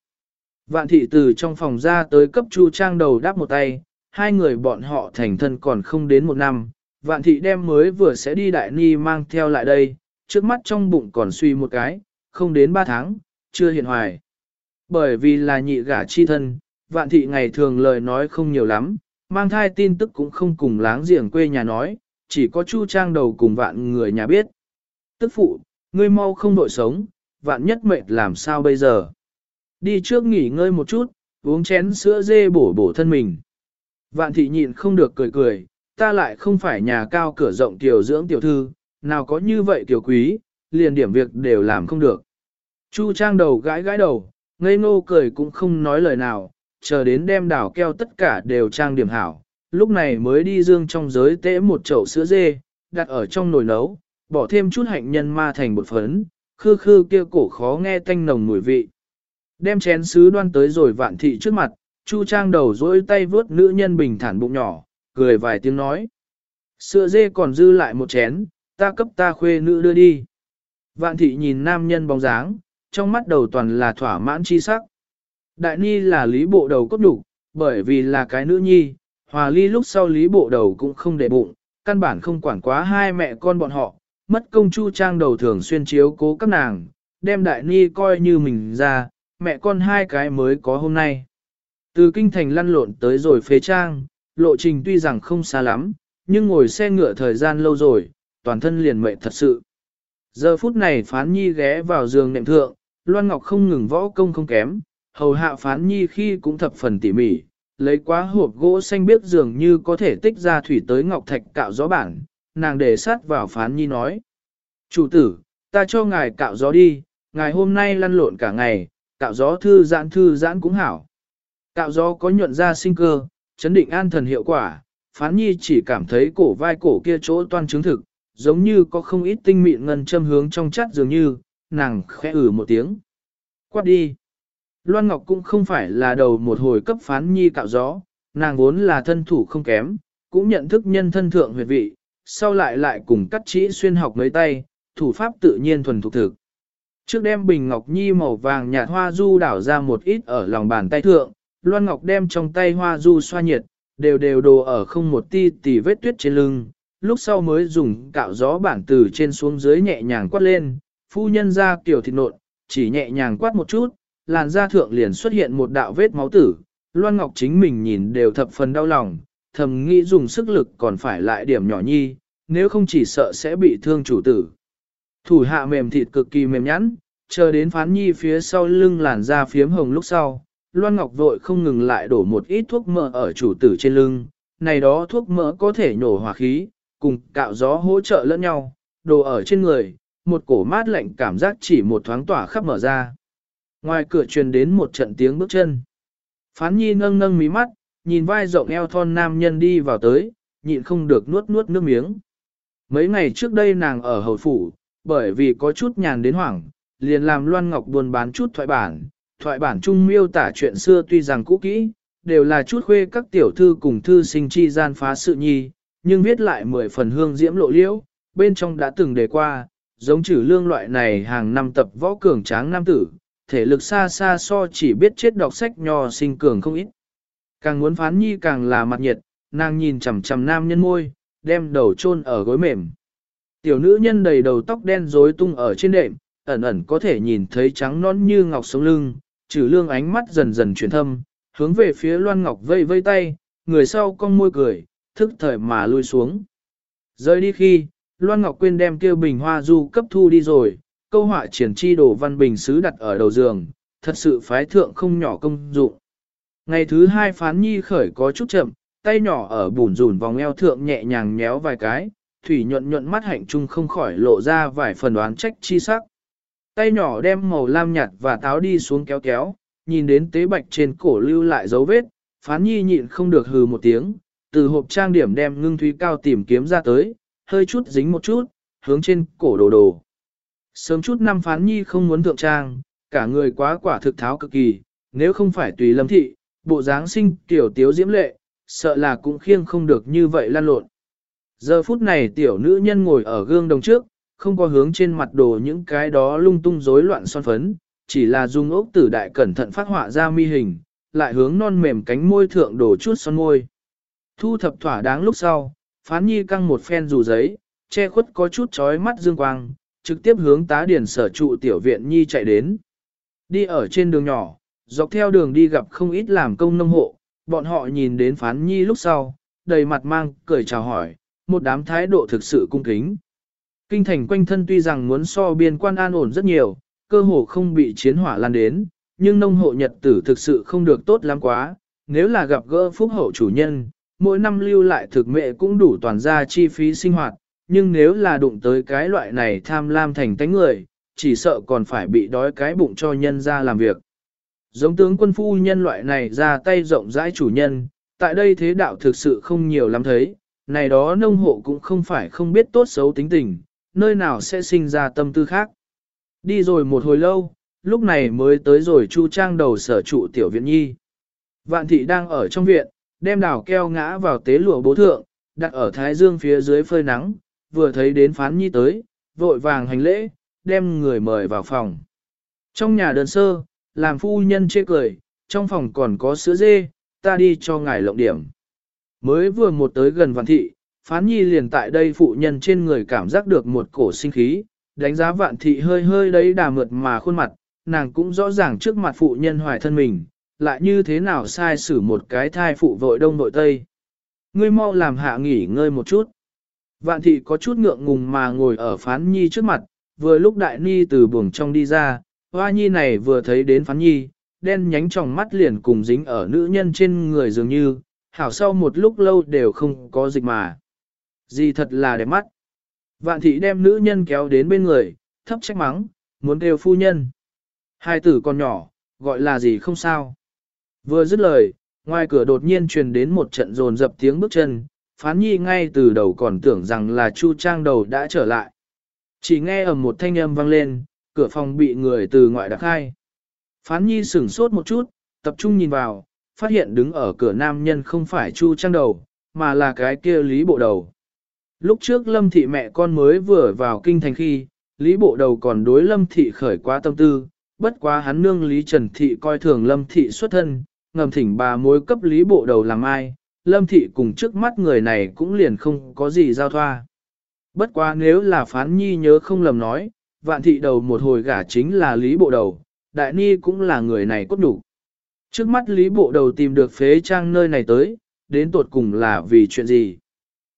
Vạn thị từ trong phòng ra tới cấp Chu Trang đầu đáp một tay, hai người bọn họ thành thân còn không đến một năm, vạn thị đem mới vừa sẽ đi đại ni mang theo lại đây, trước mắt trong bụng còn suy một cái, không đến ba tháng, chưa hiện hoài. Bởi vì là nhị gả chi thân, vạn thị ngày thường lời nói không nhiều lắm, mang thai tin tức cũng không cùng láng giềng quê nhà nói, chỉ có chu trang đầu cùng vạn người nhà biết. Tức phụ, ngươi mau không đội sống, vạn nhất mệt làm sao bây giờ. Đi trước nghỉ ngơi một chút, uống chén sữa dê bổ bổ thân mình. Vạn thị nhịn không được cười cười, ta lại không phải nhà cao cửa rộng tiểu dưỡng tiểu thư, nào có như vậy tiểu quý, liền điểm việc đều làm không được. Chu trang đầu gãi gãi đầu, ngây ngô cười cũng không nói lời nào, chờ đến đem đảo keo tất cả đều trang điểm hảo, lúc này mới đi dương trong giới tễ một chậu sữa dê, đặt ở trong nồi nấu, bỏ thêm chút hạnh nhân ma thành bột phấn, khư khư kia cổ khó nghe tanh nồng mùi vị. Đem chén sứ đoan tới rồi vạn thị trước mặt, Chu Trang đầu dỗi tay vớt nữ nhân bình thản bụng nhỏ, cười vài tiếng nói. Sữa dê còn dư lại một chén, ta cấp ta khuê nữ đưa đi. Vạn thị nhìn nam nhân bóng dáng, trong mắt đầu toàn là thỏa mãn chi sắc. Đại ni là lý bộ đầu cốt đủ, bởi vì là cái nữ nhi, hòa ly lúc sau lý bộ đầu cũng không để bụng, căn bản không quản quá hai mẹ con bọn họ, mất công chu trang đầu thường xuyên chiếu cố các nàng, đem đại ni coi như mình ra, mẹ con hai cái mới có hôm nay. Từ kinh thành lăn lộn tới rồi phế trang, lộ trình tuy rằng không xa lắm, nhưng ngồi xe ngựa thời gian lâu rồi, toàn thân liền mệt thật sự. Giờ phút này phán nhi ghé vào giường nệm thượng, Loan Ngọc không ngừng võ công không kém, hầu hạ phán nhi khi cũng thập phần tỉ mỉ, lấy quá hộp gỗ xanh biết dường như có thể tích ra thủy tới Ngọc Thạch cạo gió bản, nàng để sát vào phán nhi nói. Chủ tử, ta cho ngài cạo gió đi, ngài hôm nay lăn lộn cả ngày, cạo gió thư giãn thư giãn cũng hảo. Cạo gió có nhuận ra sinh cơ, chấn định an thần hiệu quả, phán nhi chỉ cảm thấy cổ vai cổ kia chỗ toan chứng thực, giống như có không ít tinh mịn ngân châm hướng trong chất dường như, nàng khẽ ử một tiếng. Quát đi. Loan Ngọc cũng không phải là đầu một hồi cấp phán nhi cạo gió, nàng vốn là thân thủ không kém, cũng nhận thức nhân thân thượng huyệt vị, sau lại lại cùng cắt chỉ xuyên học mấy tay, thủ pháp tự nhiên thuần thục thực. Trước đem bình ngọc nhi màu vàng nhạt hoa du đảo ra một ít ở lòng bàn tay thượng, Loan Ngọc đem trong tay hoa du xoa nhiệt, đều đều đồ ở không một ti tì vết tuyết trên lưng, lúc sau mới dùng cạo gió bản từ trên xuống dưới nhẹ nhàng quát lên, phu nhân ra kiểu thịt nộn, chỉ nhẹ nhàng quát một chút, làn da thượng liền xuất hiện một đạo vết máu tử, Loan Ngọc chính mình nhìn đều thập phần đau lòng, thầm nghĩ dùng sức lực còn phải lại điểm nhỏ nhi, nếu không chỉ sợ sẽ bị thương chủ tử. Thủ hạ mềm thịt cực kỳ mềm nhẵn, chờ đến phán nhi phía sau lưng làn da phiếm hồng lúc sau, Loan Ngọc vội không ngừng lại đổ một ít thuốc mỡ ở chủ tử trên lưng, này đó thuốc mỡ có thể nhổ hỏa khí, cùng cạo gió hỗ trợ lẫn nhau, đồ ở trên người, một cổ mát lạnh cảm giác chỉ một thoáng tỏa khắp mở ra. Ngoài cửa truyền đến một trận tiếng bước chân. Phán nhi nâng nâng mí mắt, nhìn vai rộng eo thon nam nhân đi vào tới, nhịn không được nuốt nuốt nước miếng. Mấy ngày trước đây nàng ở hầu phủ, bởi vì có chút nhàn đến hoảng, liền làm Loan Ngọc buồn bán chút thoại bản. Thoại bản chung miêu tả chuyện xưa tuy rằng cũ kỹ, đều là chút khuê các tiểu thư cùng thư sinh chi gian phá sự nhi, nhưng viết lại mười phần hương diễm lộ liễu, bên trong đã từng đề qua, giống trừ lương loại này hàng năm tập võ cường tráng nam tử, thể lực xa xa so chỉ biết chết đọc sách nho sinh cường không ít. Càng muốn phán nhi càng là mặt nhiệt, nàng nhìn chằm chằm nam nhân môi, đem đầu chôn ở gối mềm. Tiểu nữ nhân đầy đầu tóc đen rối tung ở trên đệm, ẩn ẩn có thể nhìn thấy trắng non như ngọc sống lưng, trừ lương ánh mắt dần dần chuyển thâm, hướng về phía loan ngọc vây vây tay, người sau con môi cười, thức thời mà lui xuống. Rơi đi khi, loan ngọc quên đem kêu bình hoa du cấp thu đi rồi, câu họa triển chi đồ văn bình sứ đặt ở đầu giường, thật sự phái thượng không nhỏ công dụng. Ngày thứ hai phán nhi khởi có chút chậm, tay nhỏ ở bùn rùn vòng eo thượng nhẹ nhàng nhéo vài cái, thủy nhuận nhuận mắt hạnh trung không khỏi lộ ra vài phần đoán trách chi sắc. Tay nhỏ đem màu lam nhạt và táo đi xuống kéo kéo, nhìn đến tế bạch trên cổ lưu lại dấu vết, phán nhi nhịn không được hừ một tiếng, từ hộp trang điểm đem ngưng thúy cao tìm kiếm ra tới, hơi chút dính một chút, hướng trên cổ đồ đồ. Sớm chút năm phán nhi không muốn thượng trang, cả người quá quả thực tháo cực kỳ, nếu không phải tùy lâm thị, bộ dáng sinh tiểu tiếu diễm lệ, sợ là cũng khiêng không được như vậy lan lộn. Giờ phút này tiểu nữ nhân ngồi ở gương đồng trước, không có hướng trên mặt đồ những cái đó lung tung rối loạn son phấn, chỉ là dùng ốc tử đại cẩn thận phát họa ra mi hình, lại hướng non mềm cánh môi thượng đổ chút son môi. Thu thập thỏa đáng lúc sau, phán nhi căng một phen dù giấy, che khuất có chút chói mắt dương quang, trực tiếp hướng tá điển sở trụ tiểu viện nhi chạy đến. Đi ở trên đường nhỏ, dọc theo đường đi gặp không ít làm công nông hộ, bọn họ nhìn đến phán nhi lúc sau, đầy mặt mang, cười chào hỏi, một đám thái độ thực sự cung kính. Kinh thành quanh thân tuy rằng muốn so biên quan an ổn rất nhiều, cơ hồ không bị chiến hỏa lan đến, nhưng nông hộ nhật tử thực sự không được tốt lắm quá, nếu là gặp gỡ phúc hậu chủ nhân, mỗi năm lưu lại thực mệ cũng đủ toàn ra chi phí sinh hoạt, nhưng nếu là đụng tới cái loại này tham lam thành tánh người, chỉ sợ còn phải bị đói cái bụng cho nhân ra làm việc. Giống tướng quân phu nhân loại này ra tay rộng rãi chủ nhân, tại đây thế đạo thực sự không nhiều lắm thấy, này đó nông hộ cũng không phải không biết tốt xấu tính tình, nơi nào sẽ sinh ra tâm tư khác. Đi rồi một hồi lâu, lúc này mới tới rồi chu trang đầu sở trụ tiểu viện nhi. Vạn thị đang ở trong viện, đem đào keo ngã vào tế lụa bố thượng, đặt ở thái dương phía dưới phơi nắng, vừa thấy đến phán nhi tới, vội vàng hành lễ, đem người mời vào phòng. Trong nhà đơn sơ, làm phu nhân chê cười, trong phòng còn có sữa dê, ta đi cho ngài lộng điểm. Mới vừa một tới gần vạn thị, phán nhi liền tại đây phụ nhân trên người cảm giác được một cổ sinh khí, đánh giá vạn thị hơi hơi đấy đà mượt mà khuôn mặt, nàng cũng rõ ràng trước mặt phụ nhân hoài thân mình, lại như thế nào sai xử một cái thai phụ vội đông nội tây. Ngươi mau làm hạ nghỉ ngơi một chút. Vạn thị có chút ngượng ngùng mà ngồi ở phán nhi trước mặt, vừa lúc đại ni từ buồng trong đi ra, hoa nhi này vừa thấy đến phán nhi, đen nhánh trong mắt liền cùng dính ở nữ nhân trên người dường như, hảo sau một lúc lâu đều không có dịch mà. Gì thật là đẹp mắt. Vạn thị đem nữ nhân kéo đến bên người, thấp trách mắng, muốn kêu phu nhân. Hai tử còn nhỏ, gọi là gì không sao. Vừa dứt lời, ngoài cửa đột nhiên truyền đến một trận rồn dập tiếng bước chân, phán nhi ngay từ đầu còn tưởng rằng là chu trang đầu đã trở lại. Chỉ nghe ở một thanh âm vang lên, cửa phòng bị người từ ngoại đặc khai. Phán nhi sửng sốt một chút, tập trung nhìn vào, phát hiện đứng ở cửa nam nhân không phải chu trang đầu, mà là cái kia lý bộ đầu. Lúc trước lâm thị mẹ con mới vừa vào kinh thành khi, lý bộ đầu còn đối lâm thị khởi quá tâm tư, bất quá hắn nương lý trần thị coi thường lâm thị xuất thân, ngầm thỉnh bà mối cấp lý bộ đầu làm ai, lâm thị cùng trước mắt người này cũng liền không có gì giao thoa. Bất quá nếu là phán nhi nhớ không lầm nói, vạn thị đầu một hồi gả chính là lý bộ đầu, đại ni cũng là người này cốt đủ. Trước mắt lý bộ đầu tìm được phế trang nơi này tới, đến tột cùng là vì chuyện gì?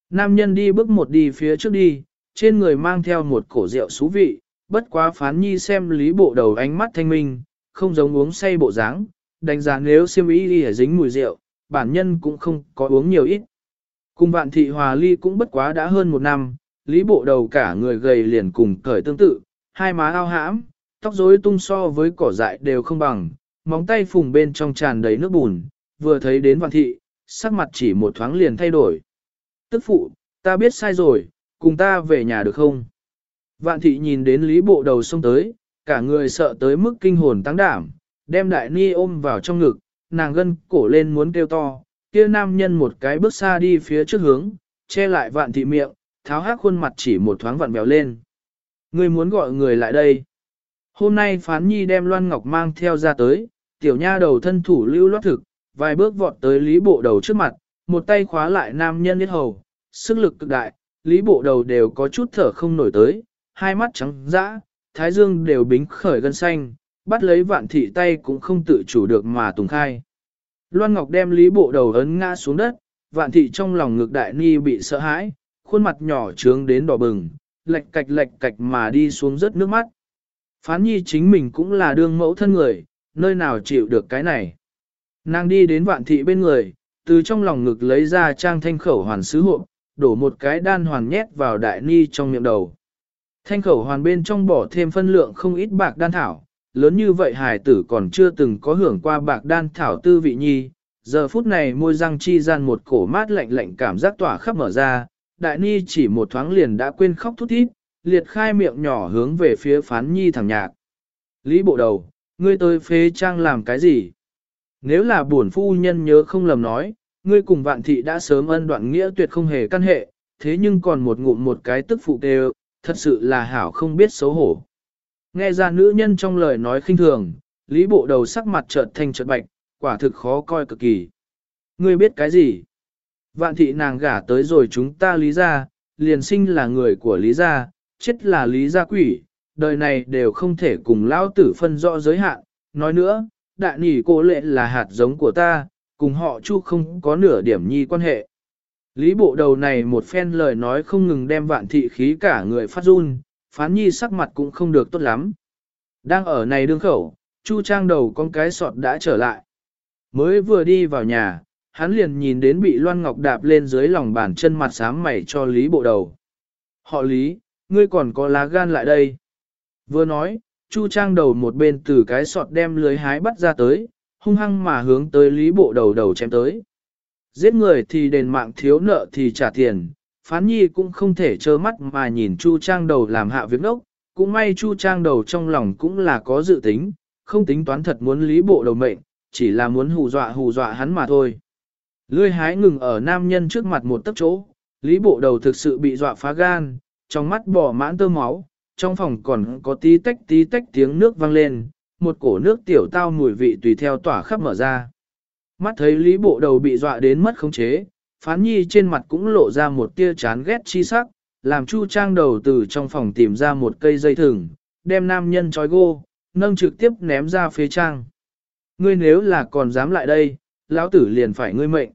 Nam nhân đi bước một đi phía trước đi, trên người mang theo một cổ rượu xú vị, bất quá phán nhi xem lý bộ đầu ánh mắt thanh minh, không giống uống say bộ dáng, đánh giá nếu siêm ý đi dính mùi rượu, bản nhân cũng không có uống nhiều ít. Cùng vạn thị hòa ly cũng bất quá đã hơn một năm, lý bộ đầu cả người gầy liền cùng cởi tương tự, hai má ao hãm, tóc rối tung so với cỏ dại đều không bằng, móng tay phùng bên trong tràn đầy nước bùn, vừa thấy đến vạn thị, sắc mặt chỉ một thoáng liền thay đổi. Tức phụ, ta biết sai rồi, cùng ta về nhà được không? Vạn thị nhìn đến lý bộ đầu xông tới, cả người sợ tới mức kinh hồn tăng đảm, đem đại ni ôm vào trong ngực, nàng gân cổ lên muốn kêu to, kia nam nhân một cái bước xa đi phía trước hướng, che lại vạn thị miệng, tháo hát khuôn mặt chỉ một thoáng vặn béo lên. Người muốn gọi người lại đây. Hôm nay phán nhi đem Loan Ngọc mang theo ra tới, tiểu nha đầu thân thủ lưu loát thực, vài bước vọt tới lý bộ đầu trước mặt, một tay khóa lại nam nhân ít hầu, sức lực cực đại, lý bộ đầu đều có chút thở không nổi tới, hai mắt trắng dã, thái dương đều bính khởi gân xanh, bắt lấy vạn thị tay cũng không tự chủ được mà tùng khai. Loan Ngọc đem lý bộ đầu ấn ngã xuống đất, vạn thị trong lòng ngược đại ni bị sợ hãi, khuôn mặt nhỏ trướng đến đỏ bừng, lệch cạch lệch cạch mà đi xuống rất nước mắt. Phán nhi chính mình cũng là đương mẫu thân người, nơi nào chịu được cái này. Nàng đi đến vạn thị bên người, từ trong lòng ngực lấy ra trang thanh khẩu hoàn sứ hộp, đổ một cái đan hoàn nhét vào đại ni trong miệng đầu. Thanh khẩu hoàn bên trong bỏ thêm phân lượng không ít bạc đan thảo, lớn như vậy hài tử còn chưa từng có hưởng qua bạc đan thảo tư vị nhi. Giờ phút này môi răng chi gian một cổ mát lạnh lạnh cảm giác tỏa khắp mở ra, đại ni chỉ một thoáng liền đã quên khóc thút thít, liệt khai miệng nhỏ hướng về phía phán nhi thẳng nhạc. Lý bộ đầu, ngươi tới phế trang làm cái gì? Nếu là buồn phu nhân nhớ không lầm nói, ngươi cùng vạn thị đã sớm ân đoạn nghĩa tuyệt không hề căn hệ, thế nhưng còn một ngụm một cái tức phụ đều, thật sự là hảo không biết xấu hổ. Nghe ra nữ nhân trong lời nói khinh thường, lý bộ đầu sắc mặt chợt thành chợt bạch, quả thực khó coi cực kỳ. Ngươi biết cái gì? Vạn thị nàng gả tới rồi chúng ta lý ra, liền sinh là người của lý gia, chết là lý gia quỷ, đời này đều không thể cùng lão tử phân rõ giới hạn. Nói nữa, đại nỉ cô lệ là hạt giống của ta, cùng họ chu không có nửa điểm nhi quan hệ. Lý bộ đầu này một phen lời nói không ngừng đem vạn thị khí cả người phát run, phán nhi sắc mặt cũng không được tốt lắm. Đang ở này đương khẩu, chu trang đầu con cái sọt đã trở lại. Mới vừa đi vào nhà, hắn liền nhìn đến bị Loan Ngọc đạp lên dưới lòng bàn chân mặt sám mày cho Lý bộ đầu. Họ Lý, ngươi còn có lá gan lại đây. Vừa nói, Chu Trang đầu một bên từ cái sọt đem lưới hái bắt ra tới, hung hăng mà hướng tới Lý bộ đầu đầu chém tới. Giết người thì đền mạng thiếu nợ thì trả tiền, phán nhi cũng không thể trơ mắt mà nhìn Chu Trang đầu làm hạ việc nốc. cũng may Chu Trang đầu trong lòng cũng là có dự tính, không tính toán thật muốn Lý bộ đầu mệnh, chỉ là muốn hù dọa hù dọa hắn mà thôi. Lươi hái ngừng ở nam nhân trước mặt một tấc chỗ, Lý bộ đầu thực sự bị dọa phá gan, trong mắt bỏ mãn tơ máu, trong phòng còn có tí tách tí tách tiếng nước vang lên, một cổ nước tiểu tao mùi vị tùy theo tỏa khắp mở ra. Mắt thấy Lý bộ đầu bị dọa đến mất khống chế, phán nhi trên mặt cũng lộ ra một tia chán ghét chi sắc, làm chu trang đầu từ trong phòng tìm ra một cây dây thừng, đem nam nhân trói gô, nâng trực tiếp ném ra phía trang. Ngươi nếu là còn dám lại đây, lão tử liền phải ngươi mệnh.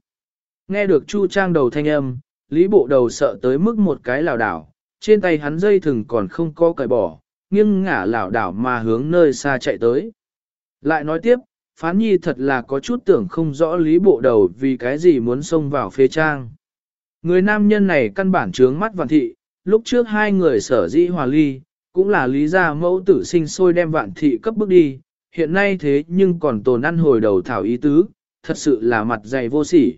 Nghe được chu trang đầu thanh âm, lý bộ đầu sợ tới mức một cái lảo đảo, trên tay hắn dây thừng còn không có cởi bỏ, nghiêng ngả lảo đảo mà hướng nơi xa chạy tới. Lại nói tiếp, phán nhi thật là có chút tưởng không rõ lý bộ đầu vì cái gì muốn xông vào phê trang. Người nam nhân này căn bản trướng mắt vạn thị, lúc trước hai người sở dĩ hòa ly, cũng là lý gia mẫu tử sinh sôi đem vạn thị cấp bước đi, hiện nay thế nhưng còn tồn ăn hồi đầu thảo ý tứ, thật sự là mặt dày vô sỉ.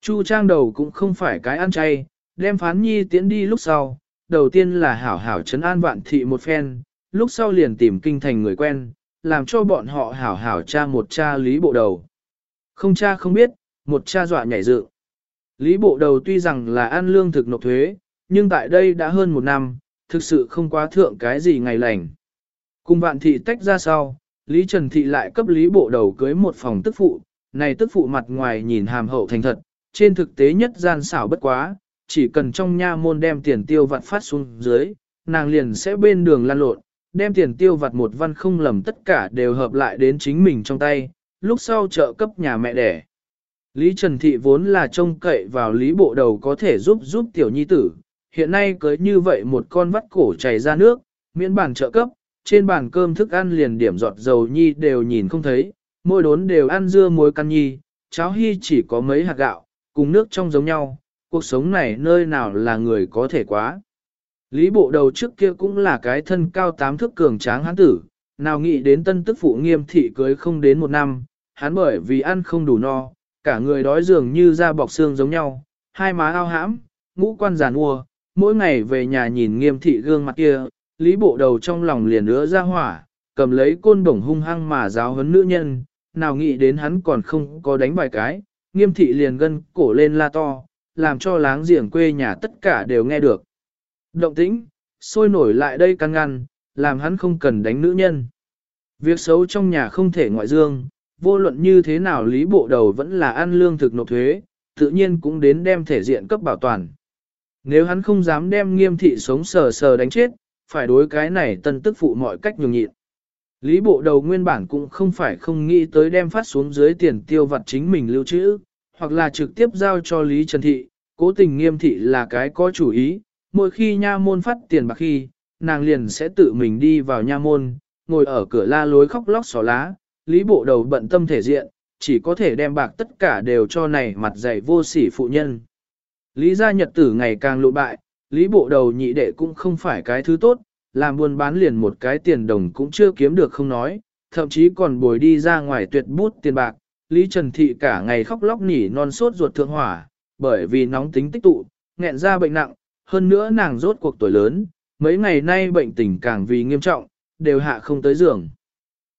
Chu trang đầu cũng không phải cái ăn chay, đem phán nhi tiễn đi lúc sau, đầu tiên là hảo hảo chấn an vạn thị một phen, lúc sau liền tìm kinh thành người quen, làm cho bọn họ hảo hảo cha một cha lý bộ đầu. Không cha không biết, một cha dọa nhảy dự. Lý bộ đầu tuy rằng là ăn lương thực nộp thuế, nhưng tại đây đã hơn một năm, thực sự không quá thượng cái gì ngày lành. Cùng vạn thị tách ra sau, Lý Trần Thị lại cấp Lý bộ đầu cưới một phòng tức phụ, này tức phụ mặt ngoài nhìn hàm hậu thành thật, trên thực tế nhất gian xảo bất quá, chỉ cần trong nha môn đem tiền tiêu vặt phát xuống dưới, nàng liền sẽ bên đường lan lộn, đem tiền tiêu vặt một văn không lầm tất cả đều hợp lại đến chính mình trong tay, lúc sau trợ cấp nhà mẹ đẻ. Lý Trần Thị vốn là trông cậy vào Lý Bộ Đầu có thể giúp giúp tiểu nhi tử, hiện nay cưới như vậy một con vắt cổ chảy ra nước, miễn bản trợ cấp, trên bàn cơm thức ăn liền điểm giọt dầu nhi đều nhìn không thấy, mỗi đốn đều ăn dưa muối căn nhi, cháo hy chỉ có mấy hạt gạo, cùng nước trong giống nhau, cuộc sống này nơi nào là người có thể quá. Lý bộ đầu trước kia cũng là cái thân cao tám thước cường tráng hắn tử, Nào nghĩ đến tân tức phụ nghiêm thị cưới không đến một năm, hắn bởi vì ăn không đủ no, cả người đói dường như da bọc xương giống nhau, hai má ao hãm, ngũ quan giàn ua, mỗi ngày về nhà nhìn nghiêm thị gương mặt kia, lý bộ đầu trong lòng liền nữa ra hỏa, cầm lấy côn bổng hung hăng mà giáo huấn nữ nhân, nào nghĩ đến hắn còn không có đánh bài cái, nghiêm thị liền gân cổ lên la to, làm cho láng giềng quê nhà tất cả đều nghe được. Động tĩnh, sôi nổi lại đây căn ngăn, làm hắn không cần đánh nữ nhân. Việc xấu trong nhà không thể ngoại dương, vô luận như thế nào lý bộ đầu vẫn là ăn lương thực nộp thuế, tự nhiên cũng đến đem thể diện cấp bảo toàn. Nếu hắn không dám đem nghiêm thị sống sờ sờ đánh chết, phải đối cái này tân tức phụ mọi cách nhường nhịn. Lý bộ đầu nguyên bản cũng không phải không nghĩ tới đem phát xuống dưới tiền tiêu vặt chính mình lưu trữ, hoặc là trực tiếp giao cho Lý Trần Thị, cố tình nghiêm thị là cái có chủ ý, mỗi khi nha môn phát tiền bạc khi, nàng liền sẽ tự mình đi vào nha môn, ngồi ở cửa la lối khóc lóc xỏ lá, Lý bộ đầu bận tâm thể diện, chỉ có thể đem bạc tất cả đều cho này mặt dày vô sỉ phụ nhân. Lý gia nhật tử ngày càng lụ bại, Lý bộ đầu nhị đệ cũng không phải cái thứ tốt, làm buôn bán liền một cái tiền đồng cũng chưa kiếm được không nói, thậm chí còn bồi đi ra ngoài tuyệt bút tiền bạc. Lý Trần Thị cả ngày khóc lóc nỉ non sốt ruột thượng hỏa, bởi vì nóng tính tích tụ, nghẹn ra bệnh nặng, hơn nữa nàng rốt cuộc tuổi lớn, mấy ngày nay bệnh tình càng vì nghiêm trọng, đều hạ không tới giường.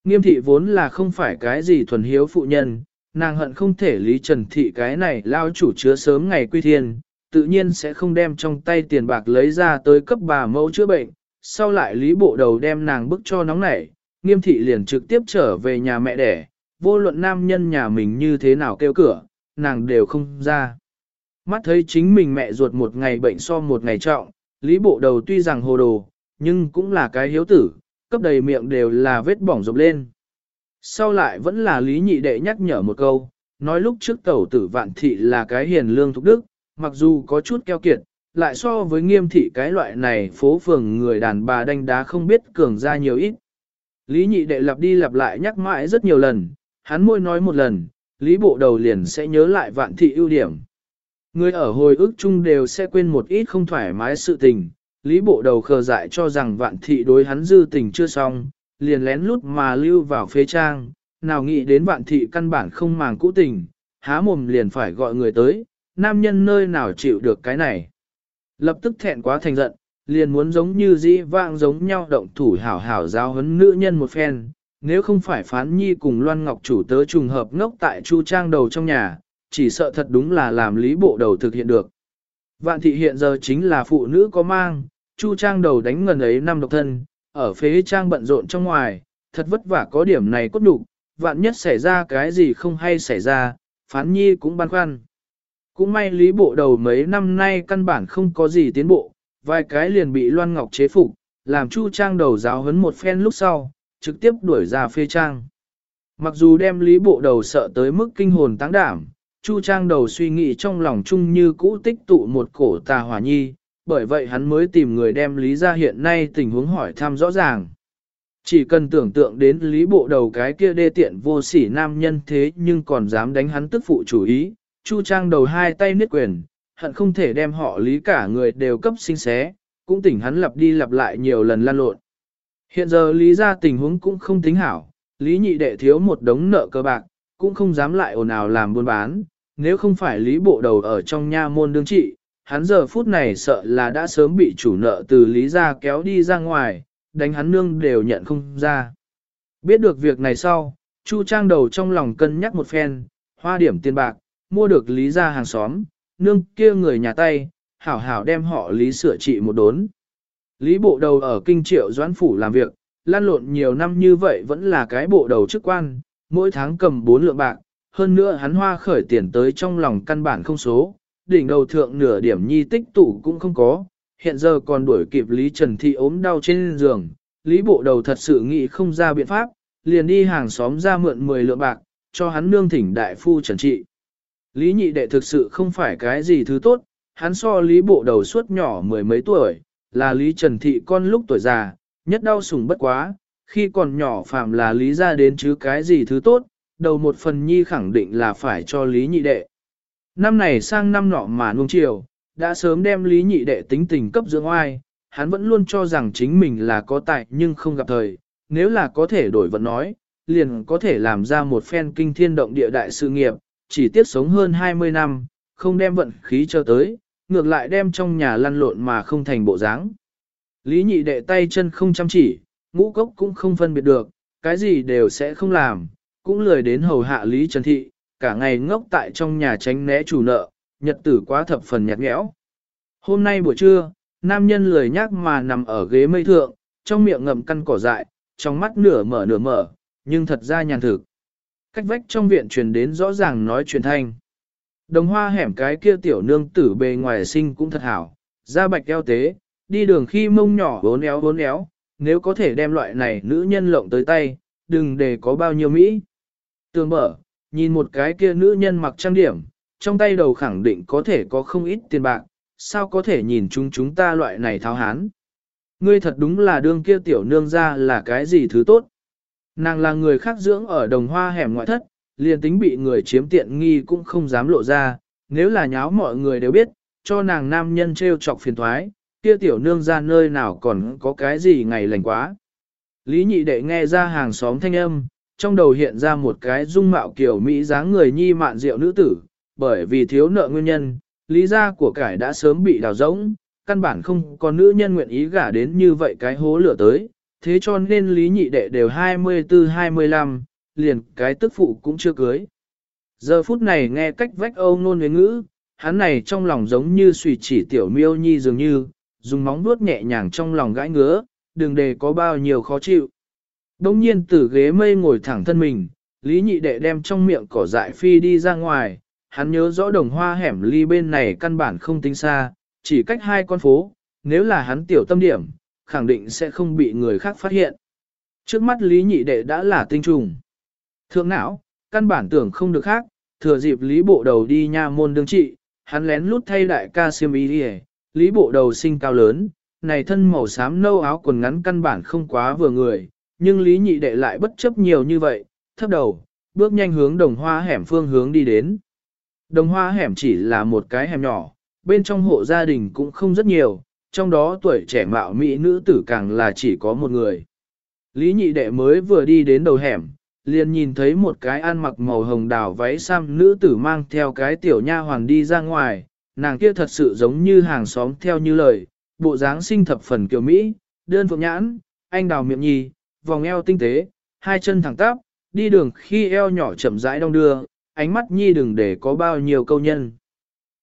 Nghiêm thị vốn là không phải cái gì thuần hiếu phụ nhân, nàng hận không thể Lý Trần Thị cái này lao chủ chứa sớm ngày quy thiên, tự nhiên sẽ không đem trong tay tiền bạc lấy ra tới cấp bà mẫu chữa bệnh, sau lại Lý Bộ Đầu đem nàng bức cho nóng nảy, nghiêm thị liền trực tiếp trở về nhà mẹ đẻ, vô luận nam nhân nhà mình như thế nào kêu cửa, nàng đều không ra. Mắt thấy chính mình mẹ ruột một ngày bệnh so một ngày trọng, Lý Bộ Đầu tuy rằng hồ đồ, nhưng cũng là cái hiếu tử, cấp đầy miệng đều là vết bỏng rộp lên. Sau lại vẫn là Lý Nhị Đệ nhắc nhở một câu, nói lúc trước tẩu tử vạn thị là cái hiền lương thục đức, mặc dù có chút keo kiệt, lại so với nghiêm thị cái loại này phố phường người đàn bà đánh đá không biết cường ra nhiều ít. Lý Nhị Đệ lặp đi lặp lại nhắc mãi rất nhiều lần, hắn môi nói một lần, Lý Bộ Đầu liền sẽ nhớ lại vạn thị ưu điểm. Người ở hồi ức chung đều sẽ quên một ít không thoải mái sự tình, Lý bộ đầu khờ dại cho rằng vạn thị đối hắn dư tình chưa xong, liền lén lút mà lưu vào phế trang, nào nghĩ đến vạn thị căn bản không màng cũ tình, há mồm liền phải gọi người tới, nam nhân nơi nào chịu được cái này. Lập tức thẹn quá thành giận, liền muốn giống như dĩ vang giống nhau động thủ hảo hảo giáo huấn nữ nhân một phen, nếu không phải phán nhi cùng Loan Ngọc chủ tớ trùng hợp ngốc tại chu trang đầu trong nhà, chỉ sợ thật đúng là làm lý bộ đầu thực hiện được. Vạn thị hiện giờ chính là phụ nữ có mang, chu trang đầu đánh ngần ấy năm độc thân, ở phế trang bận rộn trong ngoài, thật vất vả có điểm này cốt đủ, vạn nhất xảy ra cái gì không hay xảy ra, phán nhi cũng băn khoăn. Cũng may lý bộ đầu mấy năm nay căn bản không có gì tiến bộ, vài cái liền bị Loan Ngọc chế phục, làm chu trang đầu giáo hấn một phen lúc sau, trực tiếp đuổi ra phê trang. Mặc dù đem lý bộ đầu sợ tới mức kinh hồn táng đảm, Chu Trang đầu suy nghĩ trong lòng chung như cũ tích tụ một cổ tà hỏa nhi, bởi vậy hắn mới tìm người đem Lý ra hiện nay tình huống hỏi thăm rõ ràng. Chỉ cần tưởng tượng đến Lý bộ đầu cái kia đê tiện vô sỉ nam nhân thế nhưng còn dám đánh hắn tức phụ chủ ý, Chu Trang đầu hai tay niết quyền, hận không thể đem họ Lý cả người đều cấp sinh xé, cũng tỉnh hắn lặp đi lặp lại nhiều lần lan lộn. Hiện giờ Lý ra tình huống cũng không tính hảo, Lý nhị đệ thiếu một đống nợ cơ bạc, cũng không dám lại ồn ào làm buôn bán, nếu không phải lý bộ đầu ở trong nha môn đương trị, hắn giờ phút này sợ là đã sớm bị chủ nợ từ lý ra kéo đi ra ngoài, đánh hắn nương đều nhận không ra. Biết được việc này sau, Chu Trang đầu trong lòng cân nhắc một phen, hoa điểm tiền bạc, mua được lý ra hàng xóm, nương kia người nhà tay, hảo hảo đem họ lý sửa trị một đốn. Lý bộ đầu ở kinh triệu doãn phủ làm việc, lan lộn nhiều năm như vậy vẫn là cái bộ đầu chức quan, mỗi tháng cầm 4 lượng bạc, hơn nữa hắn hoa khởi tiền tới trong lòng căn bản không số, đỉnh đầu thượng nửa điểm nhi tích tụ cũng không có, hiện giờ còn đuổi kịp Lý Trần Thị ốm đau trên giường, Lý Bộ Đầu thật sự nghĩ không ra biện pháp, liền đi hàng xóm ra mượn 10 lượng bạc, cho hắn nương thỉnh đại phu Trần Trị. Lý Nhị Đệ thực sự không phải cái gì thứ tốt, hắn so Lý Bộ Đầu suốt nhỏ mười mấy tuổi, là Lý Trần Thị con lúc tuổi già, nhất đau sủng bất quá, khi còn nhỏ phạm là Lý ra đến chứ cái gì thứ tốt, đầu một phần nhi khẳng định là phải cho Lý Nhị Đệ. Năm này sang năm nọ mà nuông chiều, đã sớm đem Lý Nhị Đệ tính tình cấp dưỡng oai, hắn vẫn luôn cho rằng chính mình là có tài nhưng không gặp thời, nếu là có thể đổi vận nói, liền có thể làm ra một phen kinh thiên động địa đại sự nghiệp, chỉ tiếc sống hơn 20 năm, không đem vận khí cho tới, ngược lại đem trong nhà lăn lộn mà không thành bộ dáng. Lý nhị đệ tay chân không chăm chỉ, ngũ cốc cũng không phân biệt được, cái gì đều sẽ không làm, cũng lười đến hầu hạ Lý Trần Thị, cả ngày ngốc tại trong nhà tránh né chủ nợ, nhật tử quá thập phần nhạt nhẽo. Hôm nay buổi trưa, nam nhân lười nhác mà nằm ở ghế mây thượng, trong miệng ngậm căn cỏ dại, trong mắt nửa mở nửa mở, nhưng thật ra nhàn thực. Cách vách trong viện truyền đến rõ ràng nói truyền thanh. Đồng hoa hẻm cái kia tiểu nương tử bề ngoài sinh cũng thật hảo, da bạch eo tế, đi đường khi mông nhỏ bốn éo bốn éo, nếu có thể đem loại này nữ nhân lộng tới tay, đừng để có bao nhiêu Mỹ. Tường mở, nhìn một cái kia nữ nhân mặc trang điểm, trong tay đầu khẳng định có thể có không ít tiền bạc, sao có thể nhìn chúng chúng ta loại này tháo hán. Ngươi thật đúng là đương kia tiểu nương ra là cái gì thứ tốt. Nàng là người khác dưỡng ở đồng hoa hẻm ngoại thất, liền tính bị người chiếm tiện nghi cũng không dám lộ ra, nếu là nháo mọi người đều biết, cho nàng nam nhân trêu chọc phiền thoái, kia tiểu nương ra nơi nào còn có cái gì ngày lành quá. Lý nhị đệ nghe ra hàng xóm thanh âm, trong đầu hiện ra một cái dung mạo kiểu Mỹ dáng người nhi mạn rượu nữ tử, bởi vì thiếu nợ nguyên nhân, lý gia của cải đã sớm bị đào rỗng, căn bản không có nữ nhân nguyện ý gả đến như vậy cái hố lửa tới, thế cho nên lý nhị đệ đều 24-25, liền cái tức phụ cũng chưa cưới. Giờ phút này nghe cách vách âu nôn với ngữ, hắn này trong lòng giống như suy chỉ tiểu miêu nhi dường như, dùng móng vuốt nhẹ nhàng trong lòng gãi ngứa, đừng để có bao nhiêu khó chịu. Đông nhiên từ ghế mây ngồi thẳng thân mình, Lý nhị đệ đem trong miệng cỏ dại phi đi ra ngoài, hắn nhớ rõ đồng hoa hẻm ly bên này căn bản không tính xa, chỉ cách hai con phố, nếu là hắn tiểu tâm điểm, khẳng định sẽ không bị người khác phát hiện. Trước mắt Lý nhị đệ đã là tinh trùng. Thượng não, căn bản tưởng không được khác, thừa dịp Lý bộ đầu đi nha môn đương trị, hắn lén lút thay đại ca siêm ý đi Lý bộ đầu sinh cao lớn, này thân màu xám nâu áo quần ngắn căn bản không quá vừa người, nhưng Lý nhị đệ lại bất chấp nhiều như vậy, thấp đầu, bước nhanh hướng đồng hoa hẻm phương hướng đi đến. Đồng hoa hẻm chỉ là một cái hẻm nhỏ, bên trong hộ gia đình cũng không rất nhiều, trong đó tuổi trẻ mạo mỹ nữ tử càng là chỉ có một người. Lý nhị đệ mới vừa đi đến đầu hẻm, liền nhìn thấy một cái ăn mặc màu hồng đào váy sam nữ tử mang theo cái tiểu nha hoàng đi ra ngoài, nàng kia thật sự giống như hàng xóm theo như lời, bộ dáng sinh thập phần kiểu Mỹ, đơn phượng nhãn, anh đào miệng nhi, vòng eo tinh tế, hai chân thẳng tắp, đi đường khi eo nhỏ chậm rãi đong đưa, ánh mắt nhi đừng để có bao nhiêu câu nhân.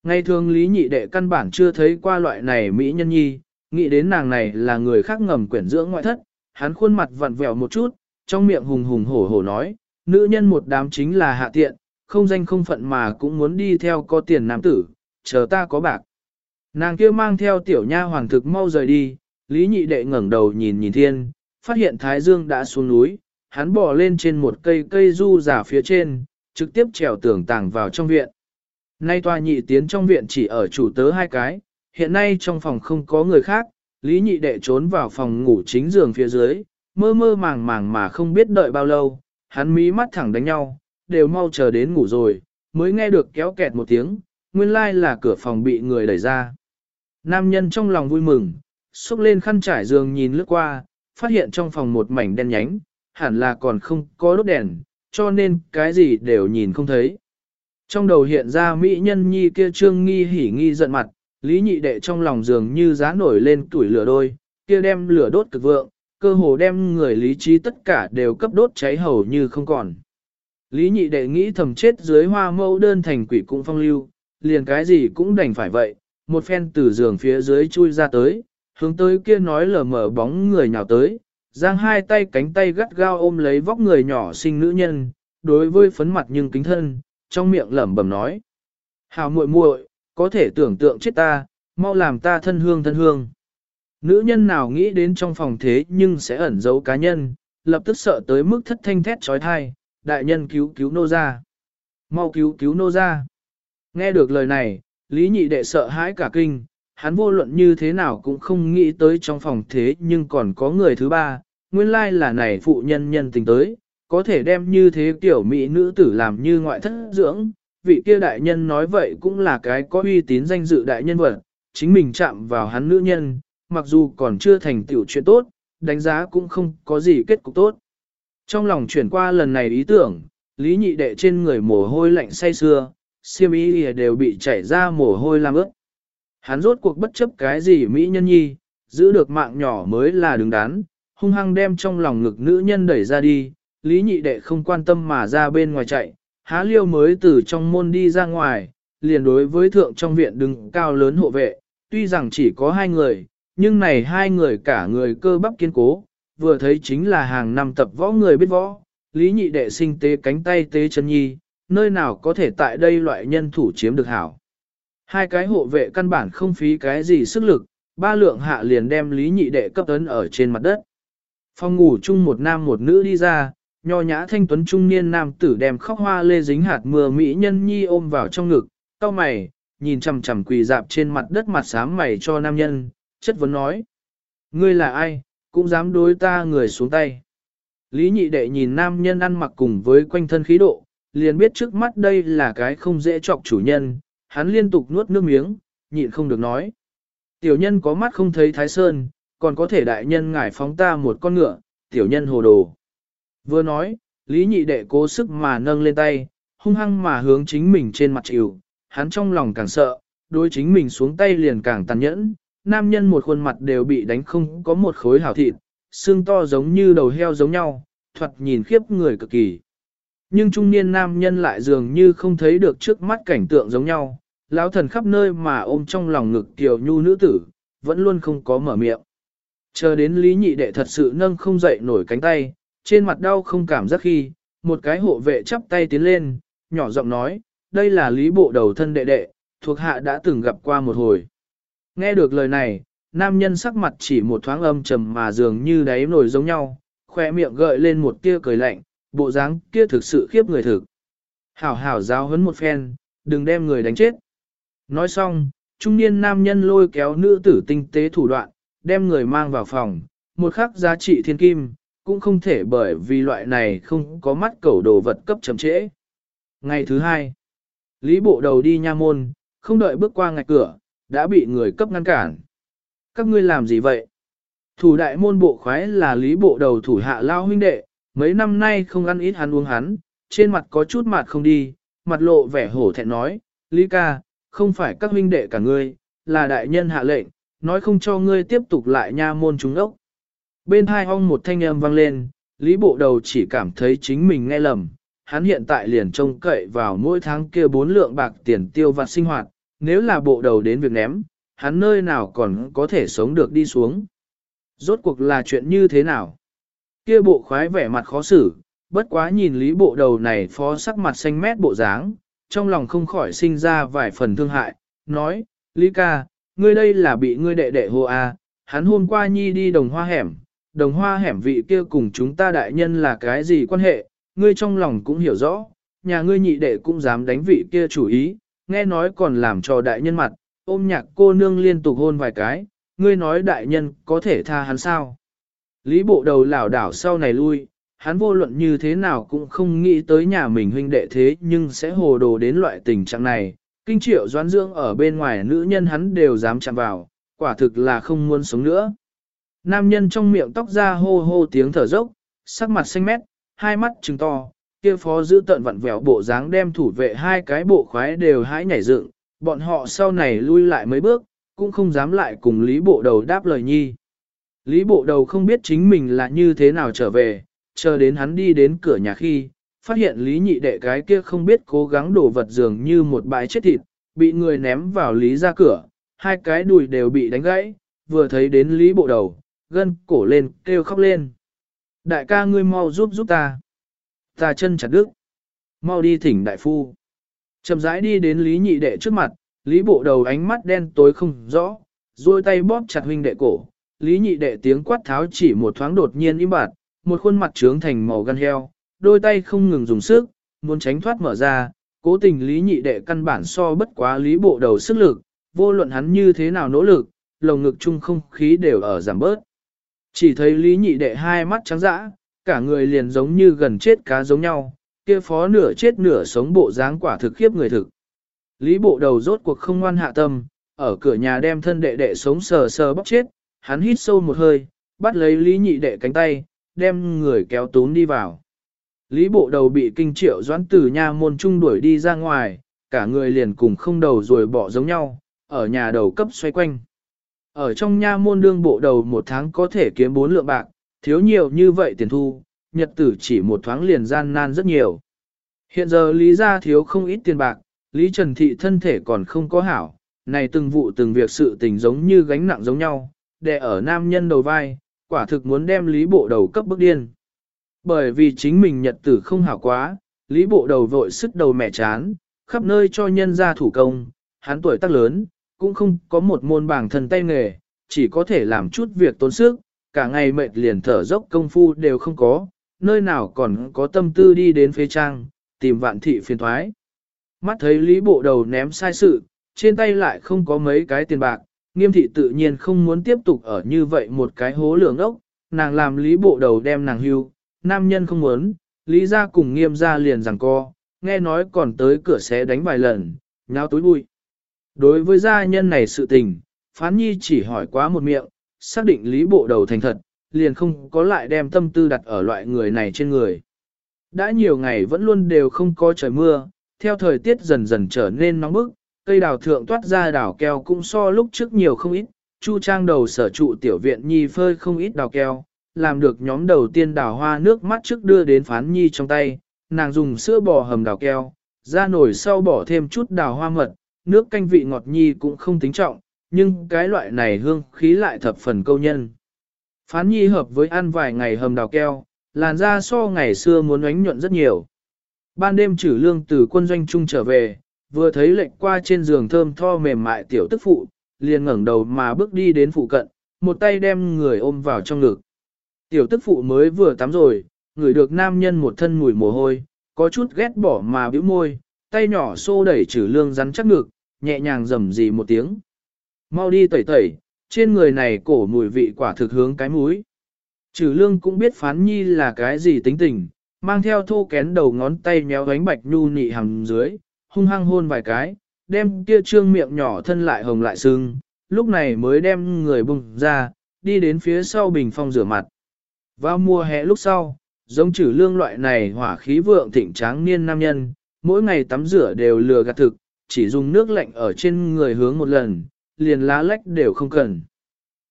Ngày thường lý nhị đệ căn bản chưa thấy qua loại này Mỹ nhân nhi, nghĩ đến nàng này là người khác ngầm quyển dưỡng ngoại thất, hắn khuôn mặt vặn vẹo một chút, trong miệng hùng hùng hổ hổ nói, nữ nhân một đám chính là hạ tiện, không danh không phận mà cũng muốn đi theo có tiền nam tử, chờ ta có bạc. Nàng kia mang theo tiểu nha hoàng thực mau rời đi, lý nhị đệ ngẩng đầu nhìn nhìn thiên, phát hiện Thái Dương đã xuống núi, hắn bò lên trên một cây cây du giả phía trên, trực tiếp trèo tường tàng vào trong viện. Nay tòa nhị tiến trong viện chỉ ở chủ tớ hai cái, hiện nay trong phòng không có người khác, Lý nhị đệ trốn vào phòng ngủ chính giường phía dưới, mơ mơ màng màng mà không biết đợi bao lâu, hắn mí mắt thẳng đánh nhau, đều mau chờ đến ngủ rồi, mới nghe được kéo kẹt một tiếng, nguyên lai là cửa phòng bị người đẩy ra. Nam nhân trong lòng vui mừng, xúc lên khăn trải giường nhìn lướt qua, phát hiện trong phòng một mảnh đen nhánh, hẳn là còn không có đốt đèn, cho nên cái gì đều nhìn không thấy. Trong đầu hiện ra mỹ nhân nhi kia trương nghi hỉ nghi giận mặt, lý nhị đệ trong lòng giường như giá nổi lên tuổi lửa đôi, kia đem lửa đốt cực vượng, cơ hồ đem người lý trí tất cả đều cấp đốt cháy hầu như không còn. Lý nhị đệ nghĩ thầm chết dưới hoa mẫu đơn thành quỷ cũng phong lưu, liền cái gì cũng đành phải vậy, một phen từ giường phía dưới chui ra tới, hướng tới kia nói lờ mở bóng người nhào tới, giang hai tay cánh tay gắt gao ôm lấy vóc người nhỏ sinh nữ nhân, đối với phấn mặt nhưng kính thân, trong miệng lẩm bẩm nói. Hào muội muội, có thể tưởng tượng chết ta, mau làm ta thân hương thân hương. Nữ nhân nào nghĩ đến trong phòng thế nhưng sẽ ẩn giấu cá nhân, lập tức sợ tới mức thất thanh thét trói thai, đại nhân cứu cứu nô ra. Mau cứu cứu nô ra. Nghe được lời này, Lý nhị đệ sợ hãi cả kinh, hắn vô luận như thế nào cũng không nghĩ tới trong phòng thế nhưng còn có người thứ ba, nguyên lai là này phụ nhân nhân tình tới, có thể đem như thế tiểu mỹ nữ tử làm như ngoại thất dưỡng, vị kia đại nhân nói vậy cũng là cái có uy tín danh dự đại nhân vật, chính mình chạm vào hắn nữ nhân, mặc dù còn chưa thành tiểu chuyện tốt, đánh giá cũng không có gì kết cục tốt. Trong lòng chuyển qua lần này ý tưởng, lý nhị đệ trên người mồ hôi lạnh say xưa, siêm ý đều bị chảy ra mồ hôi làm ướt. Hắn rốt cuộc bất chấp cái gì mỹ nhân nhi, giữ được mạng nhỏ mới là đứng đắn, hung hăng đem trong lòng ngực nữ nhân đẩy ra đi, lý nhị đệ không quan tâm mà ra bên ngoài chạy, há liêu mới từ trong môn đi ra ngoài, liền đối với thượng trong viện đứng cao lớn hộ vệ, tuy rằng chỉ có hai người, nhưng này hai người cả người cơ bắp kiên cố, vừa thấy chính là hàng năm tập võ người biết võ, lý nhị đệ sinh tế cánh tay tế chân nhi, nơi nào có thể tại đây loại nhân thủ chiếm được hảo. Hai cái hộ vệ căn bản không phí cái gì sức lực, ba lượng hạ liền đem lý nhị đệ cấp ấn ở trên mặt đất. Phòng ngủ chung một nam một nữ đi ra, nho nhã thanh tuấn trung niên nam tử đem khóc hoa lê dính hạt mưa mỹ nhân nhi ôm vào trong ngực, cau mày, nhìn chằm chằm quỳ dạp trên mặt đất mặt xám mày cho nam nhân, chất vấn nói. Ngươi là ai, cũng dám đối ta người xuống tay. Lý nhị đệ nhìn nam nhân ăn mặc cùng với quanh thân khí độ, liền biết trước mắt đây là cái không dễ chọc chủ nhân, hắn liên tục nuốt nước miếng, nhịn không được nói. Tiểu nhân có mắt không thấy thái sơn, còn có thể đại nhân ngải phóng ta một con ngựa, tiểu nhân hồ đồ. Vừa nói, Lý nhị đệ cố sức mà nâng lên tay, hung hăng mà hướng chính mình trên mặt chịu, hắn trong lòng càng sợ, đối chính mình xuống tay liền càng tàn nhẫn, nam nhân một khuôn mặt đều bị đánh không có một khối hảo thịt, xương to giống như đầu heo giống nhau, thoạt nhìn khiếp người cực kỳ. Nhưng trung niên nam nhân lại dường như không thấy được trước mắt cảnh tượng giống nhau, lão thần khắp nơi mà ôm trong lòng ngực tiểu nhu nữ tử, vẫn luôn không có mở miệng. Chờ đến lý nhị đệ thật sự nâng không dậy nổi cánh tay, trên mặt đau không cảm giác khi, một cái hộ vệ chắp tay tiến lên, nhỏ giọng nói, đây là lý bộ đầu thân đệ đệ, thuộc hạ đã từng gặp qua một hồi. Nghe được lời này, nam nhân sắc mặt chỉ một thoáng âm trầm mà dường như đáy nổi giống nhau, khoe miệng gợi lên một tia cười lạnh, bộ dáng kia thực sự khiếp người thực. Hảo hảo giáo huấn một phen, đừng đem người đánh chết. Nói xong, trung niên nam nhân lôi kéo nữ tử tinh tế thủ đoạn, đem người mang vào phòng, một khắc giá trị thiên kim, cũng không thể bởi vì loại này không có mắt cẩu đồ vật cấp chậm trễ. Ngày thứ hai, Lý bộ đầu đi nha môn, không đợi bước qua ngạch cửa, đã bị người cấp ngăn cản. Các ngươi làm gì vậy? Thủ đại môn bộ khoái là lý bộ đầu thủ hạ lao huynh đệ, mấy năm nay không ăn ít hắn uống hắn, trên mặt có chút mặt không đi, mặt lộ vẻ hổ thẹn nói, Lý ca, không phải các huynh đệ cả ngươi, là đại nhân hạ lệnh, nói không cho ngươi tiếp tục lại nha môn chúng ốc. Bên hai ong một thanh âm vang lên, Lý bộ đầu chỉ cảm thấy chính mình nghe lầm, hắn hiện tại liền trông cậy vào mỗi tháng kia bốn lượng bạc tiền tiêu vặt sinh hoạt, nếu là bộ đầu đến việc ném, hắn nơi nào còn có thể sống được đi xuống. Rốt cuộc là chuyện như thế nào? Kia bộ khoái vẻ mặt khó xử, bất quá nhìn lý bộ đầu này phó sắc mặt xanh mét bộ dáng, trong lòng không khỏi sinh ra vài phần thương hại, nói, Lý ca, ngươi đây là bị ngươi đệ đệ hô a, hắn hôm qua nhi đi đồng hoa hẻm, đồng hoa hẻm vị kia cùng chúng ta đại nhân là cái gì quan hệ, ngươi trong lòng cũng hiểu rõ, nhà ngươi nhị đệ cũng dám đánh vị kia chủ ý, nghe nói còn làm cho đại nhân mặt, ôm nhạc cô nương liên tục hôn vài cái, ngươi nói đại nhân có thể tha hắn sao. Lý bộ đầu lảo đảo sau này lui, hắn vô luận như thế nào cũng không nghĩ tới nhà mình huynh đệ thế nhưng sẽ hồ đồ đến loại tình trạng này. Kinh triệu doãn dưỡng ở bên ngoài nữ nhân hắn đều dám chạm vào, quả thực là không muốn sống nữa. Nam nhân trong miệng tóc ra hô hô tiếng thở dốc, sắc mặt xanh mét, hai mắt trừng to, kia phó giữ tận vặn vẹo bộ dáng đem thủ vệ hai cái bộ khoái đều hãi nhảy dựng, bọn họ sau này lui lại mấy bước, cũng không dám lại cùng Lý Bộ Đầu đáp lời nhi. Lý Bộ Đầu không biết chính mình là như thế nào trở về, chờ đến hắn đi đến cửa nhà khi, phát hiện Lý Nhị Đệ cái kia không biết cố gắng đổ vật dường như một bãi chết thịt, bị người ném vào Lý ra cửa, hai cái đùi đều bị đánh gãy, vừa thấy đến Lý Bộ Đầu, gân cổ lên, kêu khóc lên. Đại ca ngươi mau giúp giúp ta. Ta chân chặt đứt. Mau đi thỉnh đại phu. Chậm rãi đi đến Lý nhị đệ trước mặt, Lý bộ đầu ánh mắt đen tối không rõ, duỗi tay bóp chặt huynh đệ cổ. Lý nhị đệ tiếng quát tháo chỉ một thoáng đột nhiên im bặt, một khuôn mặt trướng thành màu gan heo, đôi tay không ngừng dùng sức, muốn tránh thoát mở ra, cố tình Lý nhị đệ căn bản so bất quá Lý bộ đầu sức lực, vô luận hắn như thế nào nỗ lực, lồng ngực chung không khí đều ở giảm bớt. Chỉ thấy Lý nhị đệ hai mắt trắng dã, cả người liền giống như gần chết cá giống nhau, kia phó nửa chết nửa sống bộ dáng quả thực khiếp người thực. Lý bộ đầu rốt cuộc không ngoan hạ tâm, ở cửa nhà đem thân đệ đệ sống sờ sờ bóc chết, hắn hít sâu một hơi, bắt lấy Lý nhị đệ cánh tay, đem người kéo tún đi vào. Lý bộ đầu bị kinh triệu doãn từ nha môn trung đuổi đi ra ngoài, cả người liền cùng không đầu rồi bỏ giống nhau, ở nhà đầu cấp xoay quanh. Ở trong nha môn đương bộ đầu một tháng có thể kiếm bốn lượng bạc, thiếu nhiều như vậy tiền thu, nhật tử chỉ một thoáng liền gian nan rất nhiều. Hiện giờ Lý gia thiếu không ít tiền bạc, Lý Trần Thị thân thể còn không có hảo, này từng vụ từng việc sự tình giống như gánh nặng giống nhau, đè ở nam nhân đầu vai, quả thực muốn đem Lý Bộ đầu cấp bức điên. Bởi vì chính mình nhật tử không hảo quá, Lý Bộ đầu vội sức đầu mẹ chán, khắp nơi cho nhân ra thủ công, hắn tuổi tác lớn, cũng không có một môn bảng thần tay nghề, chỉ có thể làm chút việc tốn sức, cả ngày mệt liền thở dốc công phu đều không có, nơi nào còn có tâm tư đi đến phế trang, tìm vạn thị phiền thoái. Mắt thấy Lý Bộ đầu ném sai sự, trên tay lại không có mấy cái tiền bạc, nghiêm thị tự nhiên không muốn tiếp tục ở như vậy một cái hố lường ốc, nàng làm Lý Bộ đầu đem nàng hưu, nam nhân không muốn, Lý ra cùng nghiêm ra liền rằng co, nghe nói còn tới cửa xé đánh vài lần, nháo túi bụi. Đối với gia nhân này sự tình, Phán Nhi chỉ hỏi quá một miệng, xác định Lý Bộ đầu thành thật, liền không có lại đem tâm tư đặt ở loại người này trên người. Đã nhiều ngày vẫn luôn đều không có trời mưa, theo thời tiết dần dần trở nên nóng bức, cây đào thượng toát ra đào keo cũng so lúc trước nhiều không ít, chu trang đầu sở trụ tiểu viện nhi phơi không ít đào keo, làm được nhóm đầu tiên đào hoa nước mắt trước đưa đến phán nhi trong tay, nàng dùng sữa bò hầm đào keo, ra nổi sau bỏ thêm chút đào hoa mật, nước canh vị ngọt nhi cũng không tính trọng, nhưng cái loại này hương khí lại thập phần câu nhân. Phán nhi hợp với ăn vài ngày hầm đào keo, làn da so ngày xưa muốn ánh nhuận rất nhiều. Ban đêm trừ lương từ quân doanh trung trở về, vừa thấy lệnh qua trên giường thơm tho mềm mại tiểu tức phụ, liền ngẩng đầu mà bước đi đến phụ cận, một tay đem người ôm vào trong ngực. Tiểu tức phụ mới vừa tắm rồi, người được nam nhân một thân mùi mồ hôi, có chút ghét bỏ mà bĩu môi, tay nhỏ xô đẩy trừ lương rắn chắc ngực, nhẹ nhàng rầm gì một tiếng. Mau đi tẩy tẩy, trên người này cổ mùi vị quả thực hướng cái mũi. Trừ lương cũng biết phán nhi là cái gì tính tình, mang theo thô kén đầu ngón tay méo gánh bạch nhu nị hằng dưới, hung hăng hôn vài cái, đem kia trương miệng nhỏ thân lại hồng lại sưng, lúc này mới đem người bùng ra, đi đến phía sau bình phong rửa mặt. Vào mùa hè lúc sau, giống trừ lương loại này hỏa khí vượng thịnh tráng niên nam nhân, mỗi ngày tắm rửa đều lừa gạt thực, chỉ dùng nước lạnh ở trên người hướng một lần, liền lá lách đều không cần.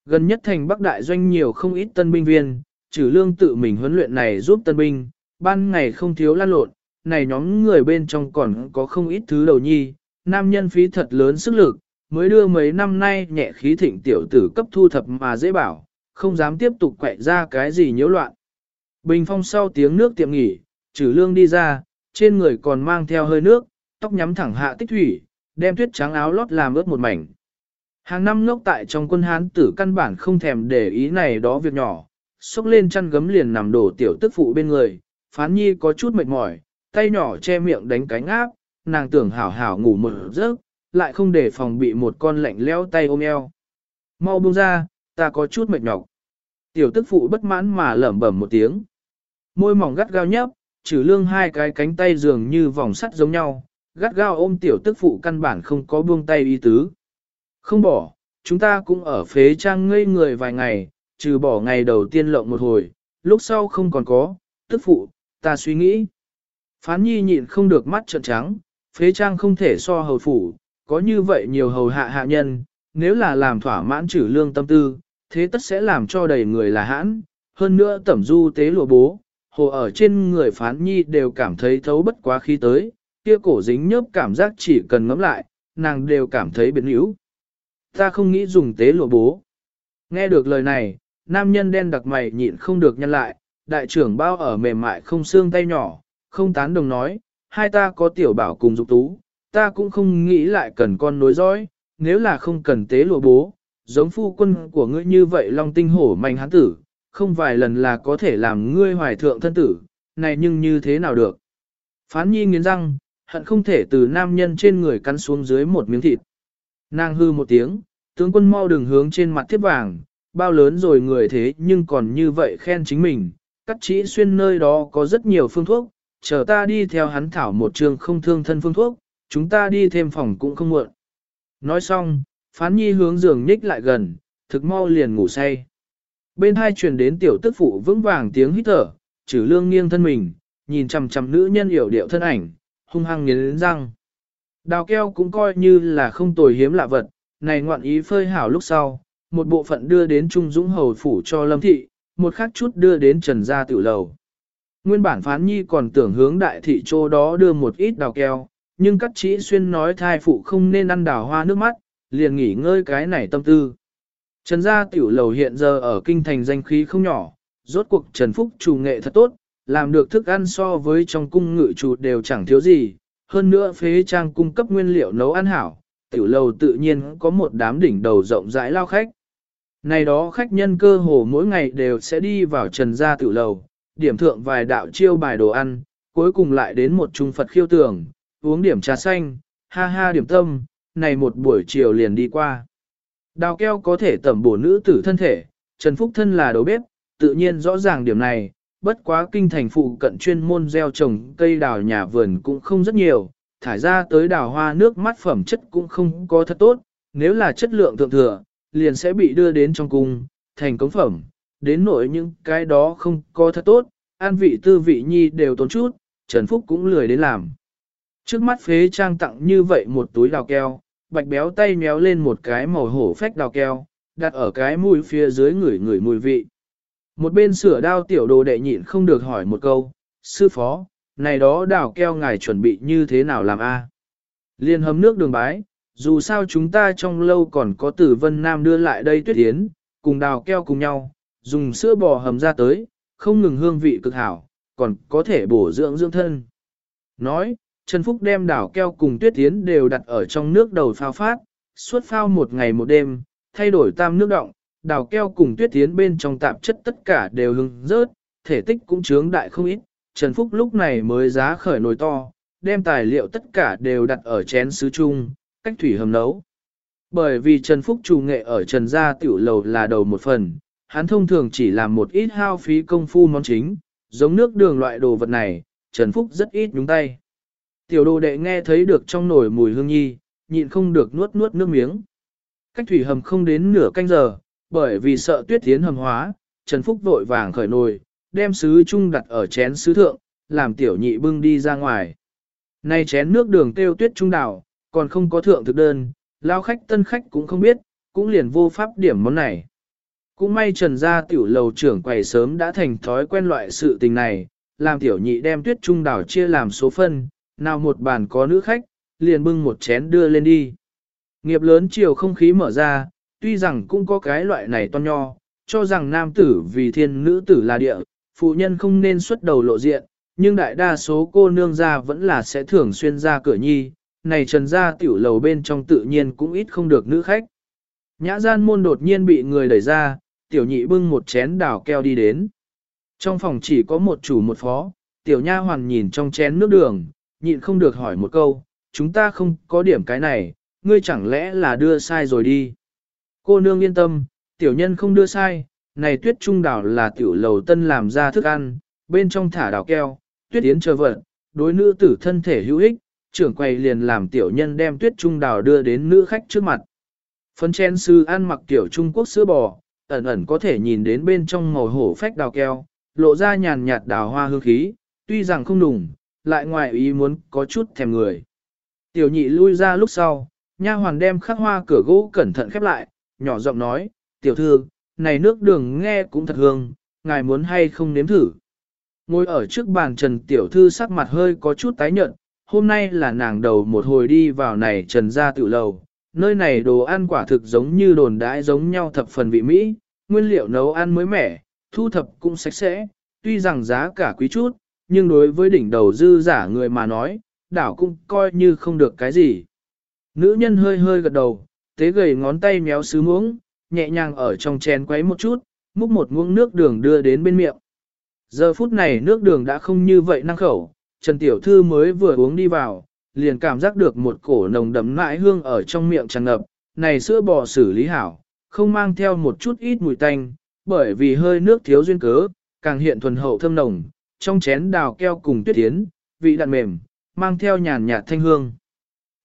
Gần nhất thành Bắc Đại doanh nhiều không ít tân binh viên, trừ lương tự mình huấn luyện này giúp tân binh, ban ngày không thiếu lan lộn, này nhóm người bên trong còn có không ít thứ đầu nhi, nam nhân phí thật lớn sức lực, mới đưa mấy năm nay nhẹ khí thịnh tiểu tử cấp thu thập mà dễ bảo, không dám tiếp tục quậy ra cái gì nhiễu loạn. Bình phong sau tiếng nước tiệm nghỉ, trừ lương đi ra, trên người còn mang theo hơi nước, tóc nhắm thẳng hạ tích thủy, đem tuyết trắng áo lót làm ướt một mảnh. Hàng năm ngốc tại trong quân hán tử căn bản không thèm để ý này đó việc nhỏ, xúc lên chăn gấm liền nằm đổ tiểu tức phụ bên người, phán nhi có chút mệt mỏi, tay nhỏ che miệng đánh cánh áp, nàng tưởng hảo hảo ngủ một giấc, lại không để phòng bị một con lạnh leo tay ôm eo. Mau buông ra, ta có chút mệt nhọc. Tiểu tức phụ bất mãn mà lẩm bẩm một tiếng. Môi mỏng gắt gao nhấp, trừ lương hai cái cánh tay dường như vòng sắt giống nhau, gắt gao ôm tiểu tức phụ căn bản không có buông tay y tứ. Không bỏ, chúng ta cũng ở phế trang ngây người vài ngày, trừ bỏ ngày đầu tiên lộng một hồi, lúc sau không còn có, tức phụ, ta suy nghĩ. Phán nhi nhịn không được mắt trợn trắng, phế trang không thể so hầu phủ, có như vậy nhiều hầu hạ hạ nhân, nếu là làm thỏa mãn trừ lương tâm tư, thế tất sẽ làm cho đầy người là hãn, hơn nữa tẩm du tế lụa bố, hồ ở trên người phán nhi đều cảm thấy thấu bất quá khí tới, kia cổ dính nhớp cảm giác chỉ cần ngẫm lại, nàng đều cảm thấy biến yếu. Ta không nghĩ dùng tế lụa bố. Nghe được lời này, nam nhân đen đặc mày nhịn không được nhân lại, đại trưởng bao ở mềm mại không xương tay nhỏ, không tán đồng nói, hai ta có tiểu bảo cùng dục tú, ta cũng không nghĩ lại cần con nối dõi, nếu là không cần tế lụa bố, giống phu quân của ngươi như vậy long tinh hổ mạnh hán tử, không vài lần là có thể làm ngươi hoài thượng thân tử, này nhưng như thế nào được. Phán nhi nghiến răng, hận không thể từ nam nhân trên người cắn xuống dưới một miếng thịt. Nàng hư một tiếng, tướng quân mau đường hướng trên mặt thiếp vàng, bao lớn rồi người thế nhưng còn như vậy khen chính mình, cắt chỉ xuyên nơi đó có rất nhiều phương thuốc, chờ ta đi theo hắn thảo một trường không thương thân phương thuốc, chúng ta đi thêm phòng cũng không muộn. Nói xong, phán nhi hướng giường nhích lại gần, thực mau liền ngủ say. Bên hai truyền đến tiểu tức phụ vững vàng tiếng hít thở, trừ lương nghiêng thân mình, nhìn chằm chằm nữ nhân hiểu điệu thân ảnh, hung hăng nghiến răng. Đào keo cũng coi như là không tồi hiếm lạ vật, này ngoạn ý phơi hảo lúc sau, một bộ phận đưa đến Trung Dũng Hầu Phủ cho Lâm Thị, một khác chút đưa đến Trần Gia Tiểu Lầu. Nguyên bản phán nhi còn tưởng hướng đại thị chỗ đó đưa một ít đào keo, nhưng các chỉ xuyên nói thai phụ không nên ăn đào hoa nước mắt, liền nghỉ ngơi cái này tâm tư. Trần Gia Tiểu Lầu hiện giờ ở kinh thành danh khí không nhỏ, rốt cuộc Trần Phúc chủ nghệ thật tốt, làm được thức ăn so với trong cung ngự chủ đều chẳng thiếu gì, hơn nữa phế trang cung cấp nguyên liệu nấu ăn hảo, tiểu lầu tự nhiên có một đám đỉnh đầu rộng rãi lao khách. Này đó khách nhân cơ hồ mỗi ngày đều sẽ đi vào trần gia tiểu lầu, điểm thượng vài đạo chiêu bài đồ ăn, cuối cùng lại đến một trung Phật khiêu tường, uống điểm trà xanh, ha ha điểm tâm, này một buổi chiều liền đi qua. Đào keo có thể tẩm bổ nữ tử thân thể, Trần Phúc thân là đầu bếp, tự nhiên rõ ràng điểm này, bất quá kinh thành phụ cận chuyên môn gieo trồng cây đào nhà vườn cũng không rất nhiều, thải ra tới đào hoa nước mắt phẩm chất cũng không có thật tốt, nếu là chất lượng thượng thừa, liền sẽ bị đưa đến trong cung, thành cống phẩm, đến nỗi những cái đó không có thật tốt, an vị tư vị nhi đều tốn chút, Trần Phúc cũng lười đến làm. Trước mắt phế trang tặng như vậy một túi đào keo, bạch béo tay méo lên một cái màu hổ phách đào keo, đặt ở cái mũi phía dưới người người mùi vị. Một bên sửa đao tiểu đồ đệ nhịn không được hỏi một câu, sư phó, này đó đào keo ngài chuẩn bị như thế nào làm a? Liên hầm nước đường bái, dù sao chúng ta trong lâu còn có tử vân nam đưa lại đây tuyết yến, cùng đào keo cùng nhau, dùng sữa bò hầm ra tới, không ngừng hương vị cực hảo, còn có thể bổ dưỡng dưỡng thân. Nói, Trần Phúc đem đào keo cùng tuyết tiến đều đặt ở trong nước đầu phao phát, suốt phao một ngày một đêm, thay đổi tam nước động, đào keo cùng tuyết tiến bên trong tạp chất tất cả đều hưng rớt, thể tích cũng trướng đại không ít, Trần Phúc lúc này mới giá khởi nồi to, đem tài liệu tất cả đều đặt ở chén sứ chung, cách thủy hầm nấu. Bởi vì Trần Phúc chủ nghệ ở Trần Gia tiểu lầu là đầu một phần, hắn thông thường chỉ làm một ít hao phí công phu món chính, giống nước đường loại đồ vật này, Trần Phúc rất ít nhúng tay. Tiểu đồ đệ nghe thấy được trong nồi mùi hương nhi, nhịn không được nuốt nuốt nước miếng. Cách thủy hầm không đến nửa canh giờ, bởi vì sợ tuyết tiến hầm hóa, Trần Phúc vội vàng khởi nồi, đem sứ chung đặt ở chén sứ thượng, làm tiểu nhị bưng đi ra ngoài. Nay chén nước đường tiêu tuyết trung đảo, còn không có thượng thực đơn, lao khách tân khách cũng không biết, cũng liền vô pháp điểm món này. Cũng may trần gia tiểu lầu trưởng quầy sớm đã thành thói quen loại sự tình này, làm tiểu nhị đem tuyết trung đảo chia làm số phân, nào một bàn có nữ khách, liền bưng một chén đưa lên đi. Nghiệp lớn chiều không khí mở ra, tuy rằng cũng có cái loại này to nho, cho rằng nam tử vì thiên nữ tử là địa, phụ nhân không nên xuất đầu lộ diện, nhưng đại đa số cô nương gia vẫn là sẽ thường xuyên ra cửa nhi, này trần gia tiểu lầu bên trong tự nhiên cũng ít không được nữ khách. Nhã gian môn đột nhiên bị người đẩy ra, tiểu nhị bưng một chén đào keo đi đến. Trong phòng chỉ có một chủ một phó, tiểu nha hoàn nhìn trong chén nước đường, nhịn không được hỏi một câu, chúng ta không có điểm cái này, ngươi chẳng lẽ là đưa sai rồi đi. Cô nương yên tâm, tiểu nhân không đưa sai, này tuyết trung đảo là tiểu lầu tân làm ra thức ăn, bên trong thả đào keo, tuyết yến chờ vận, đối nữ tử thân thể hữu ích, trưởng quầy liền làm tiểu nhân đem tuyết trung đảo đưa đến nữ khách trước mặt. Phấn chen sư ăn mặc tiểu Trung Quốc sữa bò, ẩn ẩn có thể nhìn đến bên trong màu hổ phách đào keo, lộ ra nhàn nhạt đào hoa hương khí, tuy rằng không đủng, lại ngoài ý muốn có chút thèm người. Tiểu nhị lui ra lúc sau, nha hoàn đem khắc hoa cửa gỗ cẩn thận khép lại, nhỏ giọng nói, tiểu thư, này nước đường nghe cũng thật hương, ngài muốn hay không nếm thử. Ngồi ở trước bàn Trần Tiểu Thư sắc mặt hơi có chút tái nhợt, hôm nay là nàng đầu một hồi đi vào này Trần gia tự lầu, nơi này đồ ăn quả thực giống như đồn đãi giống nhau thập phần vị Mỹ, nguyên liệu nấu ăn mới mẻ, thu thập cũng sạch sẽ, tuy rằng giá cả quý chút, nhưng đối với đỉnh đầu dư giả người mà nói, đảo cũng coi như không được cái gì. Nữ nhân hơi hơi gật đầu, tế gầy ngón tay méo sứ muỗng, nhẹ nhàng ở trong chén quấy một chút, múc một muỗng nước đường đưa đến bên miệng. Giờ phút này nước đường đã không như vậy năng khẩu, Trần Tiểu Thư mới vừa uống đi vào, liền cảm giác được một cổ nồng đậm nãi hương ở trong miệng tràn ngập, này sữa bò xử lý hảo, không mang theo một chút ít mùi tanh, bởi vì hơi nước thiếu duyên cớ, càng hiện thuần hậu thơm nồng, trong chén đào keo cùng tuyết tiến, vị đặn mềm, mang theo nhàn nhạt thanh hương.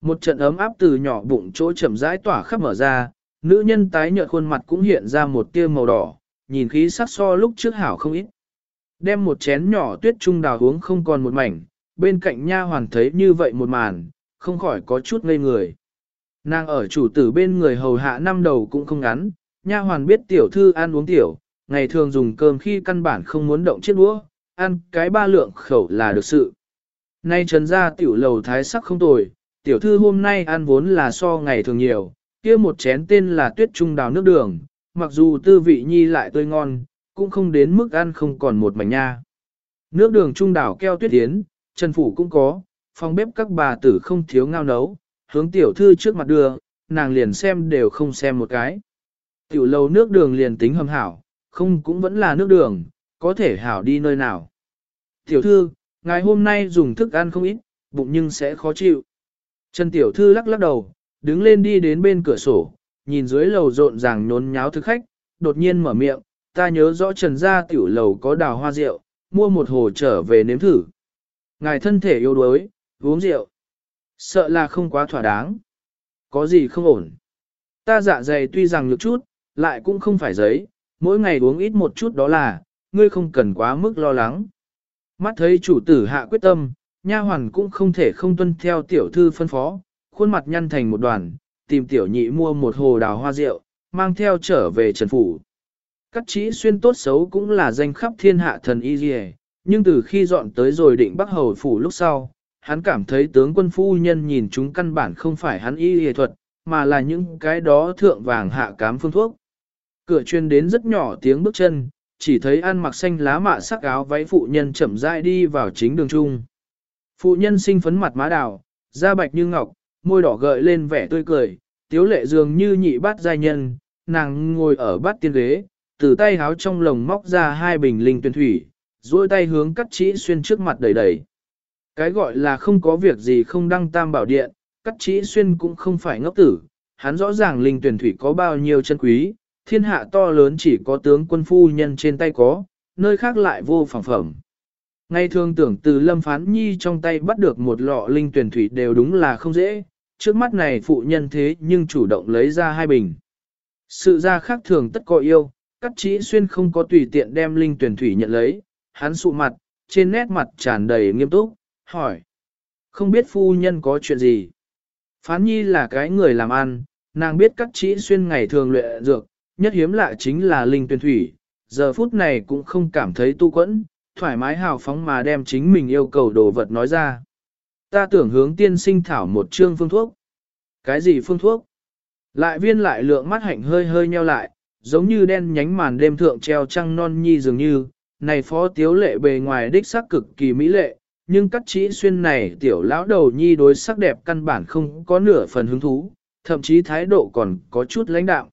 Một trận ấm áp từ nhỏ bụng chỗ chậm rãi tỏa khắp mở ra, nữ nhân tái nhợt khuôn mặt cũng hiện ra một tia màu đỏ, nhìn khí sắc so lúc trước hảo không ít. Đem một chén nhỏ tuyết trung đào uống không còn một mảnh, bên cạnh nha hoàn thấy như vậy một màn, không khỏi có chút ngây người. Nàng ở chủ tử bên người hầu hạ năm đầu cũng không ngắn, nha hoàn biết tiểu thư ăn uống tiểu, ngày thường dùng cơm khi căn bản không muốn động chiếc đũa, ăn cái ba lượng khẩu là được sự. Nay trần ra tiểu lầu thái sắc không tồi, tiểu thư hôm nay ăn vốn là so ngày thường nhiều, kia một chén tên là tuyết trung đào nước đường, mặc dù tư vị nhi lại tươi ngon, cũng không đến mức ăn không còn một mảnh nha. Nước đường trung đảo keo tuyết tiến, Trần Phủ cũng có, phòng bếp các bà tử không thiếu ngao nấu, hướng tiểu thư trước mặt đưa, nàng liền xem đều không xem một cái. Tiểu lầu nước đường liền tính hầm hảo, không cũng vẫn là nước đường, có thể hảo đi nơi nào. Tiểu thư, ngày hôm nay dùng thức ăn không ít, bụng nhưng sẽ khó chịu. Trần tiểu thư lắc lắc đầu, đứng lên đi đến bên cửa sổ, nhìn dưới lầu rộn ràng nhốn nháo thức khách, đột nhiên mở miệng, ta nhớ rõ trần gia tiểu lầu có đào hoa rượu, mua một hồ trở về nếm thử. Ngài thân thể yếu đuối, uống rượu. Sợ là không quá thỏa đáng. Có gì không ổn. Ta dạ dày tuy rằng nhược chút, lại cũng không phải giấy, mỗi ngày uống ít một chút đó là, ngươi không cần quá mức lo lắng. Mắt thấy chủ tử hạ quyết tâm, nha hoàn cũng không thể không tuân theo tiểu thư phân phó, khuôn mặt nhăn thành một đoàn, tìm tiểu nhị mua một hồ đào hoa rượu, mang theo trở về trần phủ. Cắt chỉ xuyên tốt xấu cũng là danh khắp thiên hạ thần y dì nhưng từ khi dọn tới rồi định bắc hầu phủ lúc sau, hắn cảm thấy tướng quân phu nhân nhìn chúng căn bản không phải hắn y y thuật, mà là những cái đó thượng vàng hạ cám phương thuốc. Cửa chuyên đến rất nhỏ tiếng bước chân, chỉ thấy ăn mặc xanh lá mạ sắc áo váy phụ nhân chậm rãi đi vào chính đường trung. Phụ nhân sinh phấn mặt má đào, da bạch như ngọc, môi đỏ gợi lên vẻ tươi cười, tiếu lệ dường như nhị bát giai nhân, nàng ngồi ở bát tiên ghế, từ tay háo trong lồng móc ra hai bình linh tuyển thủy, duỗi tay hướng cắt chỉ xuyên trước mặt đầy đầy. Cái gọi là không có việc gì không đăng tam bảo điện, cắt chỉ xuyên cũng không phải ngốc tử, hắn rõ ràng linh tuyển thủy có bao nhiêu chân quý, thiên hạ to lớn chỉ có tướng quân phu nhân trên tay có, nơi khác lại vô phẳng phẩm. Ngay thường tưởng từ lâm phán nhi trong tay bắt được một lọ linh tuyển thủy đều đúng là không dễ, trước mắt này phụ nhân thế nhưng chủ động lấy ra hai bình. Sự ra khác thường tất có yêu, cắt chỉ xuyên không có tùy tiện đem linh tuyển thủy nhận lấy, hắn sụ mặt, trên nét mặt tràn đầy nghiêm túc, hỏi. Không biết phu nhân có chuyện gì? Phán nhi là cái người làm ăn, nàng biết các chỉ xuyên ngày thường luyện dược, nhất hiếm lạ chính là linh tuyên thủy, giờ phút này cũng không cảm thấy tu quẫn, thoải mái hào phóng mà đem chính mình yêu cầu đồ vật nói ra. Ta tưởng hướng tiên sinh thảo một chương phương thuốc. Cái gì phương thuốc? Lại viên lại lượng mắt hạnh hơi hơi nheo lại, giống như đen nhánh màn đêm thượng treo trăng non nhi dường như, này phó tiếu lệ bề ngoài đích sắc cực kỳ mỹ lệ, nhưng cắt chỉ xuyên này tiểu lão đầu nhi đối sắc đẹp căn bản không có nửa phần hứng thú, thậm chí thái độ còn có chút lãnh đạo.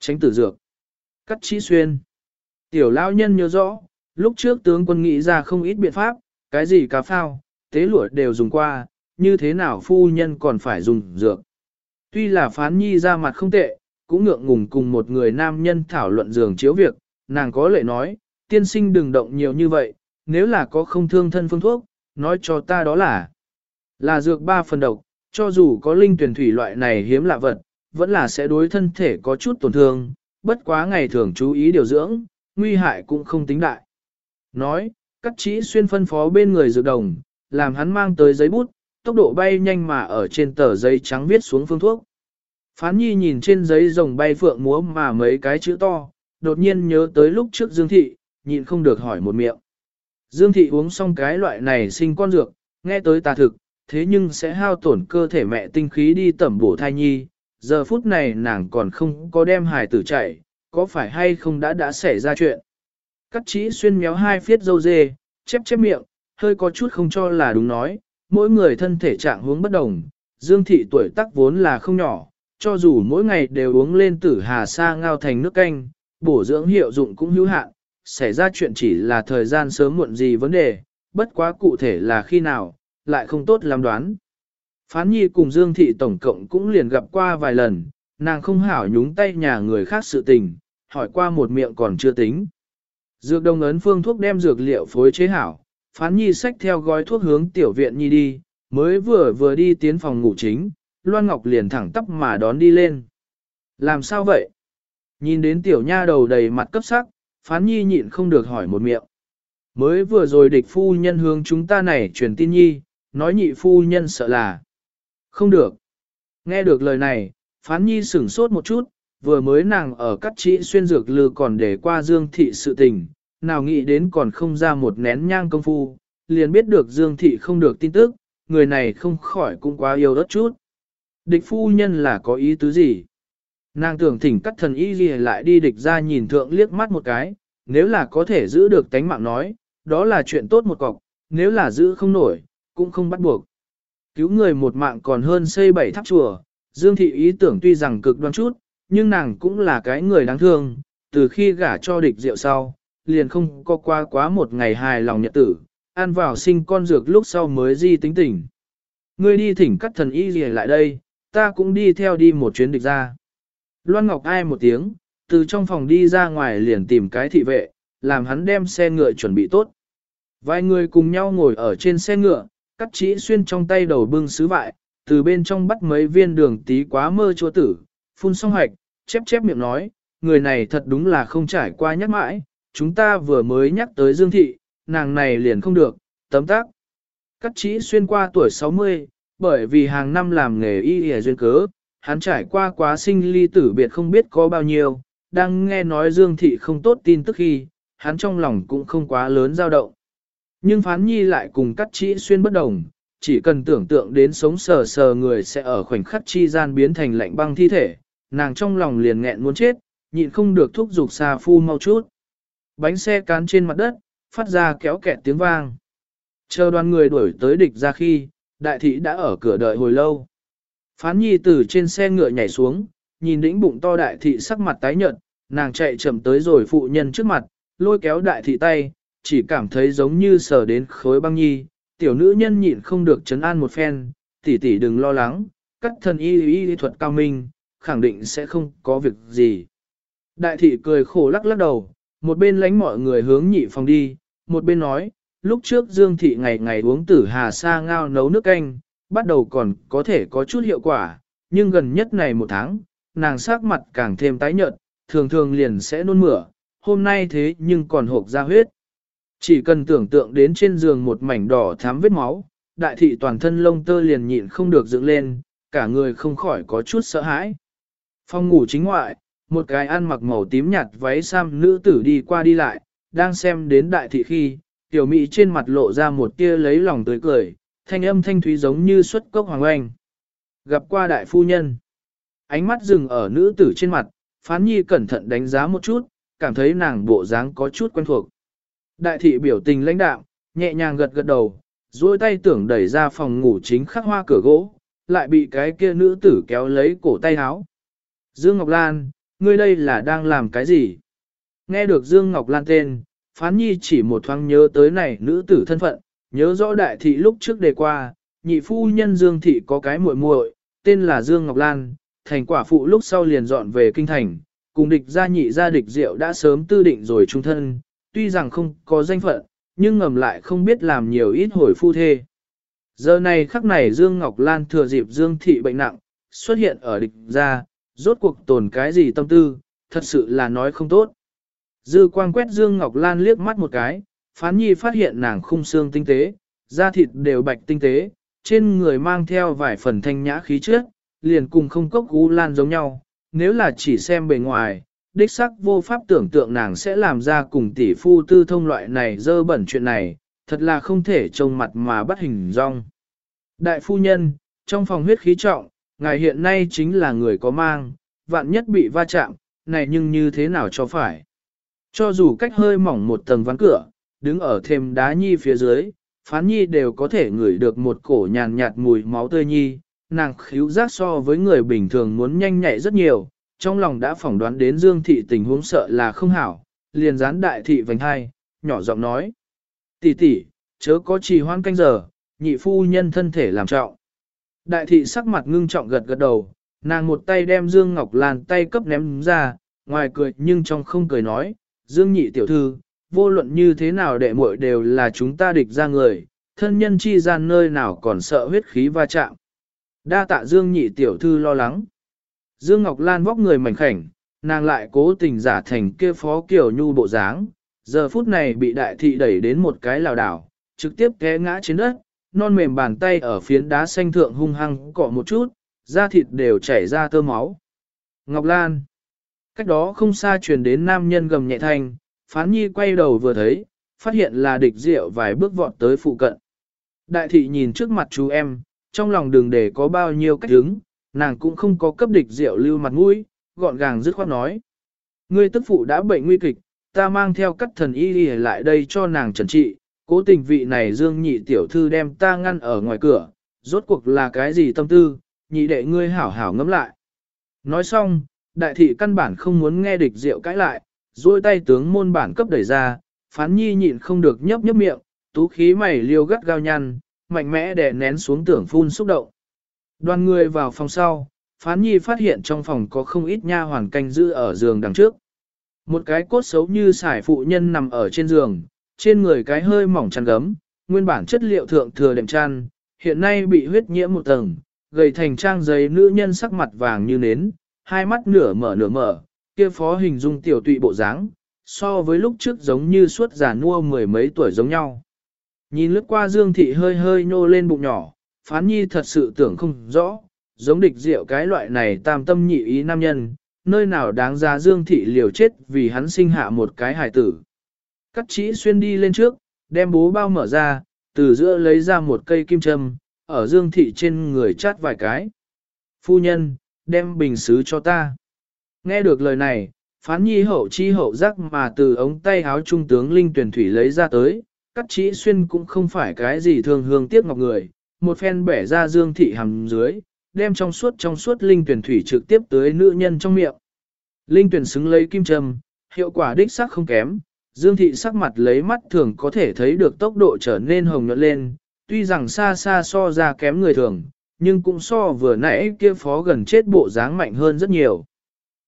Tránh tử dược. Cắt chỉ xuyên. Tiểu lão nhân nhớ rõ, lúc trước tướng quân nghĩ ra không ít biện pháp, cái gì cá phao, tế lụa đều dùng qua, như thế nào phu nhân còn phải dùng dược. Tuy là phán nhi ra mặt không tệ, cũng ngượng ngùng cùng một người nam nhân thảo luận giường chiếu việc, nàng có lệ nói, tiên sinh đừng động nhiều như vậy, nếu là có không thương thân phương thuốc, nói cho ta đó là là dược ba phần độc, cho dù có linh tuyển thủy loại này hiếm lạ vật, vẫn là sẽ đối thân thể có chút tổn thương, bất quá ngày thường chú ý điều dưỡng, nguy hại cũng không tính đại. Nói, cắt chỉ xuyên phân phó bên người dược đồng, làm hắn mang tới giấy bút, tốc độ bay nhanh mà ở trên tờ giấy trắng viết xuống phương thuốc. Phán nhi nhìn trên giấy rồng bay phượng múa mà mấy cái chữ to, đột nhiên nhớ tới lúc trước Dương Thị, nhịn không được hỏi một miệng. Dương thị uống xong cái loại này sinh con dược, nghe tới tà thực, thế nhưng sẽ hao tổn cơ thể mẹ tinh khí đi tẩm bổ thai nhi, giờ phút này nàng còn không có đem hài tử chạy, có phải hay không đã đã xảy ra chuyện. Cắt chỉ xuyên méo hai phiết dâu dê, chép chép miệng, hơi có chút không cho là đúng nói, mỗi người thân thể trạng hướng bất đồng, Dương thị tuổi tác vốn là không nhỏ, cho dù mỗi ngày đều uống lên tử hà sa ngao thành nước canh, bổ dưỡng hiệu dụng cũng hữu hạn, xảy ra chuyện chỉ là thời gian sớm muộn gì vấn đề, bất quá cụ thể là khi nào, lại không tốt làm đoán. Phán Nhi cùng Dương Thị tổng cộng cũng liền gặp qua vài lần, nàng không hảo nhúng tay nhà người khác sự tình, hỏi qua một miệng còn chưa tính. Dược đồng ấn phương thuốc đem dược liệu phối chế hảo, Phán Nhi xách theo gói thuốc hướng tiểu viện Nhi đi, mới vừa vừa đi tiến phòng ngủ chính, Loan Ngọc liền thẳng tắp mà đón đi lên. Làm sao vậy? Nhìn đến tiểu nha đầu đầy mặt cấp sắc, phán nhi nhịn không được hỏi một miệng. Mới vừa rồi địch phu nhân hướng chúng ta này truyền tin nhi, nói nhị phu nhân sợ là. Không được. Nghe được lời này, phán nhi sửng sốt một chút, vừa mới nàng ở cắt trị xuyên dược lư còn để qua dương thị sự tình, nào nghĩ đến còn không ra một nén nhang công phu, liền biết được dương thị không được tin tức, người này không khỏi cũng quá yêu đất chút. Địch phu nhân là có ý tứ gì? Nàng tưởng thỉnh cắt thần y ghi lại đi địch ra nhìn thượng liếc mắt một cái, nếu là có thể giữ được tánh mạng nói, đó là chuyện tốt một cọc, nếu là giữ không nổi, cũng không bắt buộc. Cứu người một mạng còn hơn xây bảy tháp chùa, Dương Thị ý tưởng tuy rằng cực đoan chút, nhưng nàng cũng là cái người đáng thương, từ khi gả cho địch rượu sau, liền không có qua quá một ngày hài lòng nhật tử, ăn vào sinh con dược lúc sau mới di tính tỉnh. Ngươi đi thỉnh cắt thần y gì lại đây, ta cũng đi theo đi một chuyến địch ra. Loan Ngọc ai một tiếng, từ trong phòng đi ra ngoài liền tìm cái thị vệ, làm hắn đem xe ngựa chuẩn bị tốt. Vài người cùng nhau ngồi ở trên xe ngựa, cắt chỉ xuyên trong tay đầu bưng sứ vại, từ bên trong bắt mấy viên đường tí quá mơ chúa tử, phun xong hạch, chép chép miệng nói, người này thật đúng là không trải qua nhắc mãi, chúng ta vừa mới nhắc tới Dương Thị, nàng này liền không được, tấm tác. Cắt chỉ xuyên qua tuổi 60, bởi vì hàng năm làm nghề y y duyên cớ, hắn trải qua quá sinh ly tử biệt không biết có bao nhiêu, đang nghe nói Dương Thị không tốt tin tức khi, hắn trong lòng cũng không quá lớn dao động. Nhưng phán nhi lại cùng cắt chỉ xuyên bất đồng, chỉ cần tưởng tượng đến sống sờ sờ người sẽ ở khoảnh khắc chi gian biến thành lạnh băng thi thể, nàng trong lòng liền nghẹn muốn chết, nhịn không được thúc giục xà phu mau chút. Bánh xe cán trên mặt đất, phát ra kéo kẹt tiếng vang. Chờ đoàn người đuổi tới địch ra khi, đại thị đã ở cửa đợi hồi lâu. Phán nhi từ trên xe ngựa nhảy xuống, nhìn đĩnh bụng to đại thị sắc mặt tái nhợt, nàng chạy chậm tới rồi phụ nhân trước mặt, lôi kéo đại thị tay, chỉ cảm thấy giống như sờ đến khối băng nhi, tiểu nữ nhân nhịn không được chấn an một phen, tỷ tỷ đừng lo lắng, các thần y y thuật cao minh, khẳng định sẽ không có việc gì. Đại thị cười khổ lắc lắc đầu, một bên lánh mọi người hướng nhị phòng đi, một bên nói, lúc trước Dương thị ngày ngày uống tử hà sa ngao nấu nước canh, bắt đầu còn có thể có chút hiệu quả, nhưng gần nhất này một tháng, nàng sắc mặt càng thêm tái nhợt, thường thường liền sẽ nôn mửa, hôm nay thế nhưng còn hộp ra huyết. Chỉ cần tưởng tượng đến trên giường một mảnh đỏ thám vết máu, đại thị toàn thân lông tơ liền nhịn không được dựng lên, cả người không khỏi có chút sợ hãi. Phòng ngủ chính ngoại, một cái ăn mặc màu tím nhạt váy sam nữ tử đi qua đi lại, đang xem đến đại thị khi, tiểu mỹ trên mặt lộ ra một tia lấy lòng tươi cười, thanh âm thanh thúy giống như xuất cốc hoàng oanh. Gặp qua đại phu nhân, ánh mắt dừng ở nữ tử trên mặt, phán nhi cẩn thận đánh giá một chút, cảm thấy nàng bộ dáng có chút quen thuộc. Đại thị biểu tình lãnh đạm, nhẹ nhàng gật gật đầu, duỗi tay tưởng đẩy ra phòng ngủ chính khắc hoa cửa gỗ, lại bị cái kia nữ tử kéo lấy cổ tay áo. Dương Ngọc Lan, ngươi đây là đang làm cái gì? Nghe được Dương Ngọc Lan tên, Phán Nhi chỉ một thoáng nhớ tới này nữ tử thân phận, nhớ rõ đại thị lúc trước đề qua, nhị phu nhân Dương thị có cái muội muội, tên là Dương Ngọc Lan, thành quả phụ lúc sau liền dọn về kinh thành, cùng địch gia nhị gia địch diệu đã sớm tư định rồi trung thân, tuy rằng không có danh phận, nhưng ngầm lại không biết làm nhiều ít hồi phu thê. Giờ này khắc này Dương Ngọc Lan thừa dịp Dương thị bệnh nặng, xuất hiện ở địch gia, rốt cuộc tồn cái gì tâm tư, thật sự là nói không tốt. Dư quang quét Dương Ngọc Lan liếc mắt một cái, phán nhi phát hiện nàng khung xương tinh tế, da thịt đều bạch tinh tế, trên người mang theo vài phần thanh nhã khí trước, liền cùng không cốc gú lan giống nhau, nếu là chỉ xem bề ngoài, đích sắc vô pháp tưởng tượng nàng sẽ làm ra cùng tỷ phu tư thông loại này dơ bẩn chuyện này, thật là không thể trông mặt mà bắt hình rong. Đại phu nhân, trong phòng huyết khí trọng, ngài hiện nay chính là người có mang, vạn nhất bị va chạm, này nhưng như thế nào cho phải. Cho dù cách hơi mỏng một tầng ván cửa, đứng ở thêm đá nhi phía dưới, phán nhi đều có thể ngửi được một cổ nhàn nhạt mùi máu tươi nhi, nàng khíu giác so với người bình thường muốn nhanh nhạy rất nhiều, trong lòng đã phỏng đoán đến Dương Thị tình huống sợ là không hảo, liền gián đại thị vành hai, nhỏ giọng nói. tỷ tỷ, chớ có trì hoãn canh giờ, nhị phu nhân thân thể làm trọng. Đại thị sắc mặt ngưng trọng gật gật đầu, nàng một tay đem Dương Ngọc Lan tay cấp ném ra, ngoài cười nhưng trong không cười nói, Dương nhị tiểu thư, vô luận như thế nào đệ muội đều là chúng ta địch ra người, thân nhân chi gian nơi nào còn sợ huyết khí va chạm. Đa tạ Dương nhị tiểu thư lo lắng. Dương Ngọc Lan vóc người mảnh khảnh, nàng lại cố tình giả thành kia phó kiểu nhu bộ dáng, giờ phút này bị đại thị đẩy đến một cái lào đảo, trực tiếp té ngã trên đất, non mềm bàn tay ở phiến đá xanh thượng hung hăng cọ một chút, da thịt đều chảy ra tơ máu. Ngọc Lan Cách đó không xa truyền đến nam nhân gầm nhẹ thanh, phán nhi quay đầu vừa thấy, phát hiện là địch rượu vài bước vọt tới phụ cận. Đại thị nhìn trước mặt chú em, trong lòng đường để có bao nhiêu cách đứng, nàng cũng không có cấp địch rượu lưu mặt mũi, gọn gàng dứt khoát nói. Ngươi tức phụ đã bệnh nguy kịch, ta mang theo cắt thần y lại đây cho nàng trần trị, cố tình vị này dương nhị tiểu thư đem ta ngăn ở ngoài cửa, rốt cuộc là cái gì tâm tư, nhị đệ ngươi hảo hảo ngẫm lại. Nói xong, đại thị căn bản không muốn nghe địch rượu cãi lại, duỗi tay tướng môn bản cấp đẩy ra, phán nhi nhịn không được nhấp nhấp miệng, tú khí mày liêu gắt gao nhăn, mạnh mẽ đè nén xuống tưởng phun xúc động. Đoàn người vào phòng sau, phán nhi phát hiện trong phòng có không ít nha hoàn canh giữ ở giường đằng trước. Một cái cốt xấu như sải phụ nhân nằm ở trên giường, trên người cái hơi mỏng chăn gấm, nguyên bản chất liệu thượng thừa đệm chăn, hiện nay bị huyết nhiễm một tầng, gầy thành trang giấy nữ nhân sắc mặt vàng như nến, hai mắt nửa mở nửa mở, kia phó hình dung tiểu tụy bộ dáng, so với lúc trước giống như suốt già nua mười mấy tuổi giống nhau. Nhìn lướt qua Dương Thị hơi hơi nhô lên bụng nhỏ, phán nhi thật sự tưởng không rõ, giống địch diệu cái loại này tam tâm nhị ý nam nhân, nơi nào đáng ra Dương Thị liều chết vì hắn sinh hạ một cái hài tử. Cắt chỉ xuyên đi lên trước, đem bố bao mở ra, từ giữa lấy ra một cây kim châm, ở Dương Thị trên người chát vài cái. Phu nhân, đem bình xứ cho ta. Nghe được lời này, phán nhi hậu chi hậu giác mà từ ống tay áo trung tướng Linh tuyển thủy lấy ra tới, cắt chỉ xuyên cũng không phải cái gì thường hương tiếc ngọc người, một phen bẻ ra Dương Thị hầm dưới, đem trong suốt trong suốt Linh tuyển thủy trực tiếp tới nữ nhân trong miệng. Linh tuyển xứng lấy kim châm, hiệu quả đích sắc không kém, Dương thị sắc mặt lấy mắt thường có thể thấy được tốc độ trở nên hồng nhuận lên, tuy rằng xa xa so ra kém người thường, nhưng cũng so vừa nãy kia phó gần chết bộ dáng mạnh hơn rất nhiều.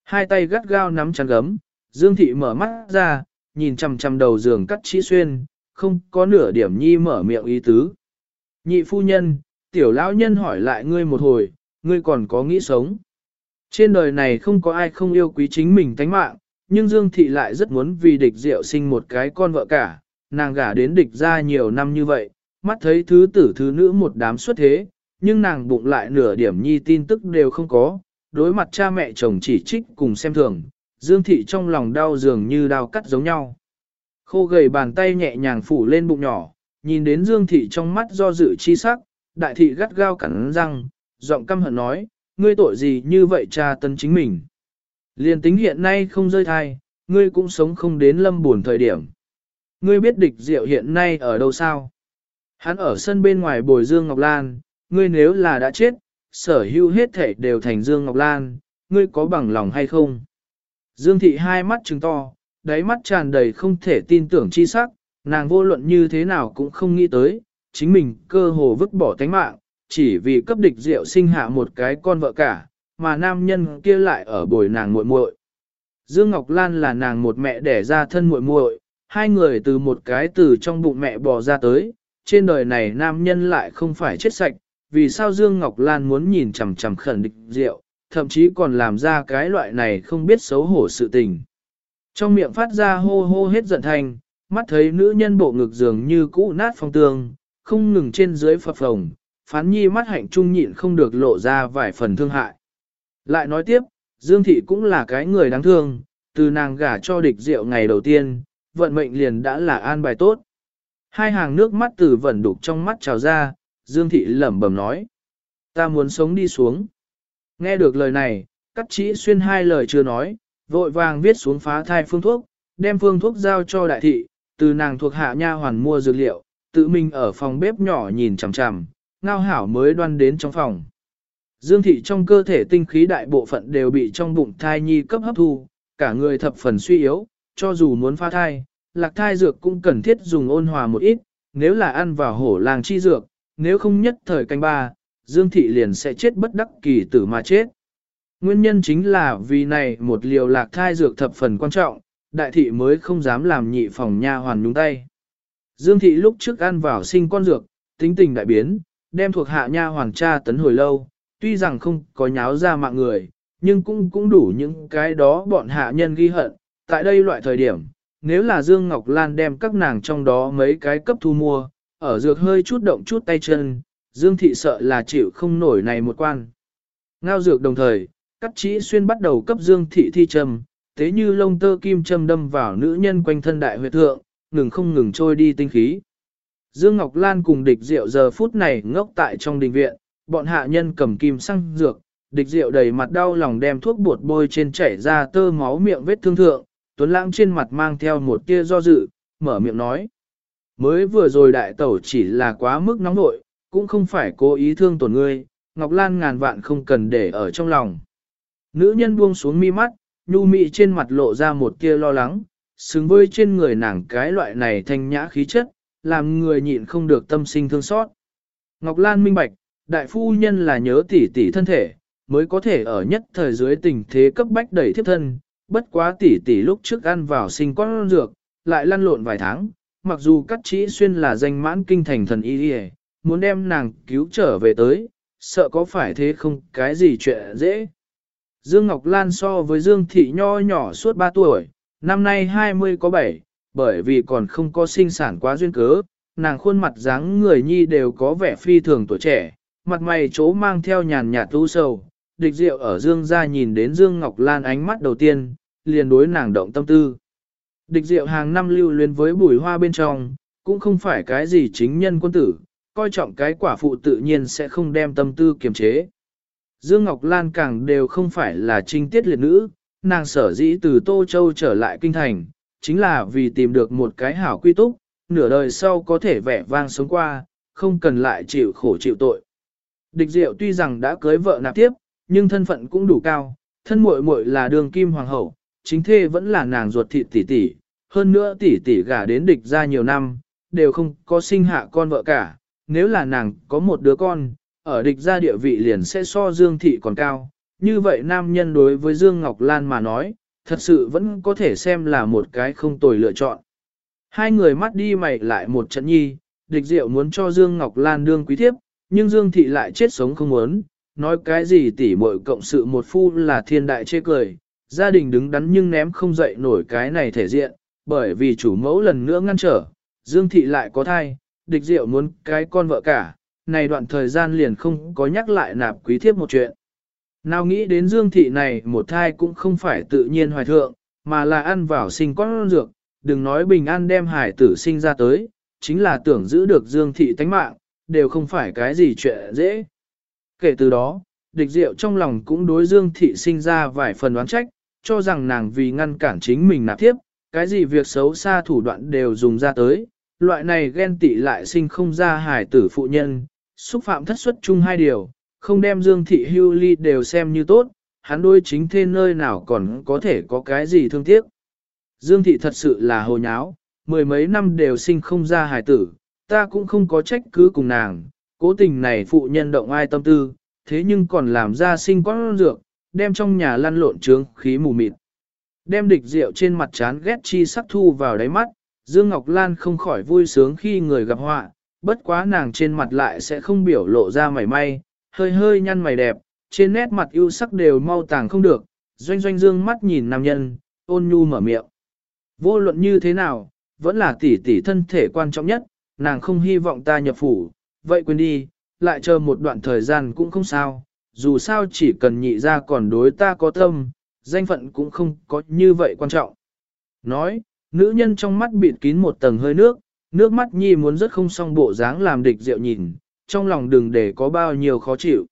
Hai tay gắt gao nắm chăn gấm, Dương thị mở mắt ra, nhìn chằm chằm đầu giường cắt chỉ xuyên, không có nửa điểm nhi mở miệng ý tứ. Nhị phu nhân, tiểu lão nhân hỏi lại ngươi một hồi, ngươi còn có nghĩ sống. Trên đời này không có ai không yêu quý chính mình tánh mạng, nhưng Dương Thị lại rất muốn vì địch diệu sinh một cái con vợ cả, nàng gả đến địch ra nhiều năm như vậy, mắt thấy thứ tử thứ nữ một đám xuất thế, nhưng nàng bụng lại nửa điểm nhi tin tức đều không có, đối mặt cha mẹ chồng chỉ trích cùng xem thường, Dương Thị trong lòng đau dường như đau cắt giống nhau. Khô gầy bàn tay nhẹ nhàng phủ lên bụng nhỏ, nhìn đến Dương Thị trong mắt do dự chi sắc, đại thị gắt gao cắn răng, giọng căm hận nói, ngươi tội gì như vậy cha tân chính mình. Liên tính hiện nay không rơi thai, ngươi cũng sống không đến lâm buồn thời điểm. Ngươi biết địch diệu hiện nay ở đâu sao? Hắn ở sân bên ngoài bồi Dương Ngọc Lan, ngươi nếu là đã chết, sở hữu hết thể đều thành Dương Ngọc Lan, ngươi có bằng lòng hay không? Dương thị hai mắt trừng to, đáy mắt tràn đầy không thể tin tưởng chi sắc, nàng vô luận như thế nào cũng không nghĩ tới, chính mình cơ hồ vứt bỏ tánh mạng, chỉ vì cấp địch rượu sinh hạ một cái con vợ cả, mà nam nhân kia lại ở bồi nàng muội muội. Dương Ngọc Lan là nàng một mẹ đẻ ra thân muội muội, hai người từ một cái từ trong bụng mẹ bò ra tới, trên đời này nam nhân lại không phải chết sạch, vì sao Dương Ngọc Lan muốn nhìn chằm chằm khẩn địch rượu, thậm chí còn làm ra cái loại này không biết xấu hổ sự tình. Trong miệng phát ra hô hô hết giận thành, mắt thấy nữ nhân bộ ngực dường như cũ nát phong tường, không ngừng trên dưới phập phồng, phán nhi mắt hạnh trung nhịn không được lộ ra vài phần thương hại. Lại nói tiếp, Dương Thị cũng là cái người đáng thương, từ nàng gả cho địch rượu ngày đầu tiên, vận mệnh liền đã là an bài tốt. Hai hàng nước mắt từ vẩn đục trong mắt trào ra, Dương Thị lẩm bẩm nói. Ta muốn sống đi xuống. Nghe được lời này, cắt chỉ xuyên hai lời chưa nói, vội vàng viết xuống phá thai phương thuốc, đem phương thuốc giao cho đại thị, từ nàng thuộc hạ nha hoàn mua dược liệu, tự mình ở phòng bếp nhỏ nhìn chằm chằm, ngao hảo mới đoan đến trong phòng. Dương thị trong cơ thể tinh khí đại bộ phận đều bị trong bụng thai nhi cấp hấp thu, cả người thập phần suy yếu, cho dù muốn phá thai, lạc thai dược cũng cần thiết dùng ôn hòa một ít, nếu là ăn vào hổ làng chi dược, nếu không nhất thời canh ba, Dương thị liền sẽ chết bất đắc kỳ tử mà chết. Nguyên nhân chính là vì này một liều lạc thai dược thập phần quan trọng, đại thị mới không dám làm nhị phòng nha hoàn nhúng tay. Dương thị lúc trước ăn vào sinh con dược, tính tình đại biến, đem thuộc hạ nha hoàng cha tấn hồi lâu, tuy rằng không có nháo ra mạng người, nhưng cũng cũng đủ những cái đó bọn hạ nhân ghi hận. Tại đây loại thời điểm, nếu là Dương Ngọc Lan đem các nàng trong đó mấy cái cấp thu mua, ở dược hơi chút động chút tay chân, Dương Thị sợ là chịu không nổi này một quan. Ngao dược đồng thời, cắt chỉ xuyên bắt đầu cấp Dương Thị thi trầm, thế như lông tơ kim châm đâm vào nữ nhân quanh thân đại huyệt thượng, ngừng không ngừng trôi đi tinh khí. Dương Ngọc Lan cùng địch diệu giờ phút này ngốc tại trong đình viện, bọn hạ nhân cầm kim xăng dược, địch diệu đầy mặt đau lòng đem thuốc bột bôi trên chảy ra tơ máu miệng vết thương thượng, Tuấn Lãng trên mặt mang theo một tia do dự, mở miệng nói. Mới vừa rồi đại tẩu chỉ là quá mức nóng nội, cũng không phải cố ý thương tổn ngươi, Ngọc Lan ngàn vạn không cần để ở trong lòng. Nữ nhân buông xuống mi mắt, nhu mị trên mặt lộ ra một tia lo lắng, xứng với trên người nàng cái loại này thanh nhã khí chất, làm người nhịn không được tâm sinh thương xót. Ngọc Lan minh bạch, đại phu nhân là nhớ tỷ tỷ thân thể, mới có thể ở nhất thời dưới tình thế cấp bách đẩy thiếp thân, bất quá tỷ tỷ lúc trước ăn vào sinh con dược, lại lăn lộn vài tháng, mặc dù cắt chỉ xuyên là danh mãn kinh thành thần y đi muốn đem nàng cứu trở về tới, sợ có phải thế không cái gì chuyện dễ. Dương Ngọc Lan so với Dương Thị nho nhỏ suốt 3 tuổi, năm nay 20 có 7, bởi vì còn không có sinh sản quá duyên cớ, nàng khuôn mặt dáng người nhi đều có vẻ phi thường tuổi trẻ, mặt mày chỗ mang theo nhàn nhạt tu sầu. Địch diệu ở Dương ra nhìn đến Dương Ngọc Lan ánh mắt đầu tiên, liền đối nàng động tâm tư. Địch diệu hàng năm lưu luyến với bùi hoa bên trong, cũng không phải cái gì chính nhân quân tử, coi trọng cái quả phụ tự nhiên sẽ không đem tâm tư kiềm chế. Dương Ngọc Lan càng đều không phải là trinh tiết liệt nữ, nàng sở dĩ từ Tô Châu trở lại kinh thành, chính là vì tìm được một cái hảo quy túc, nửa đời sau có thể vẻ vang sống qua, không cần lại chịu khổ chịu tội. Địch Diệu tuy rằng đã cưới vợ nạp tiếp, nhưng thân phận cũng đủ cao, thân muội muội là đường kim hoàng hậu, chính thê vẫn là nàng ruột thịt tỷ tỷ, hơn nữa tỷ tỷ gả đến địch ra nhiều năm, đều không có sinh hạ con vợ cả, nếu là nàng có một đứa con, ở địch gia địa vị liền sẽ so Dương Thị còn cao. Như vậy nam nhân đối với Dương Ngọc Lan mà nói, thật sự vẫn có thể xem là một cái không tồi lựa chọn. Hai người mắt đi mày lại một trận nhi, địch diệu muốn cho Dương Ngọc Lan đương quý thiếp, nhưng Dương Thị lại chết sống không muốn, nói cái gì tỉ muội cộng sự một phu là thiên đại chê cười, gia đình đứng đắn nhưng ném không dậy nổi cái này thể diện, bởi vì chủ mẫu lần nữa ngăn trở, Dương Thị lại có thai, địch diệu muốn cái con vợ cả, này đoạn thời gian liền không có nhắc lại nạp quý thiếp một chuyện. Nào nghĩ đến Dương Thị này một thai cũng không phải tự nhiên hoài thượng, mà là ăn vào sinh con dược, đừng nói bình an đem hải tử sinh ra tới, chính là tưởng giữ được Dương Thị tánh mạng, đều không phải cái gì chuyện dễ. Kể từ đó, địch diệu trong lòng cũng đối Dương Thị sinh ra vài phần đoán trách, cho rằng nàng vì ngăn cản chính mình nạp tiếp, cái gì việc xấu xa thủ đoạn đều dùng ra tới, loại này ghen tị lại sinh không ra hải tử phụ nhân, xúc phạm thất xuất chung hai điều, không đem Dương Thị hưu ly đều xem như tốt, hắn đôi chính thế nơi nào còn có thể có cái gì thương tiếc. Dương Thị thật sự là hồ nháo, mười mấy năm đều sinh không ra hài tử, ta cũng không có trách cứ cùng nàng, cố tình này phụ nhân động ai tâm tư, thế nhưng còn làm ra sinh con dược, đem trong nhà lăn lộn trướng khí mù mịt. Đem địch rượu trên mặt chán ghét chi sắc thu vào đáy mắt, Dương Ngọc Lan không khỏi vui sướng khi người gặp họa, bất quá nàng trên mặt lại sẽ không biểu lộ ra mảy may, hơi hơi nhăn mày đẹp, trên nét mặt ưu sắc đều mau tàng không được, doanh doanh dương mắt nhìn nam nhân, ôn nhu mở miệng. Vô luận như thế nào, vẫn là tỷ tỷ thân thể quan trọng nhất, nàng không hy vọng ta nhập phủ, vậy quên đi, lại chờ một đoạn thời gian cũng không sao, dù sao chỉ cần nhị ra còn đối ta có tâm, danh phận cũng không có như vậy quan trọng. Nói, nữ nhân trong mắt bịt kín một tầng hơi nước, nước mắt nhi muốn rất không xong bộ dáng làm địch rượu nhìn, trong lòng đừng để có bao nhiêu khó chịu.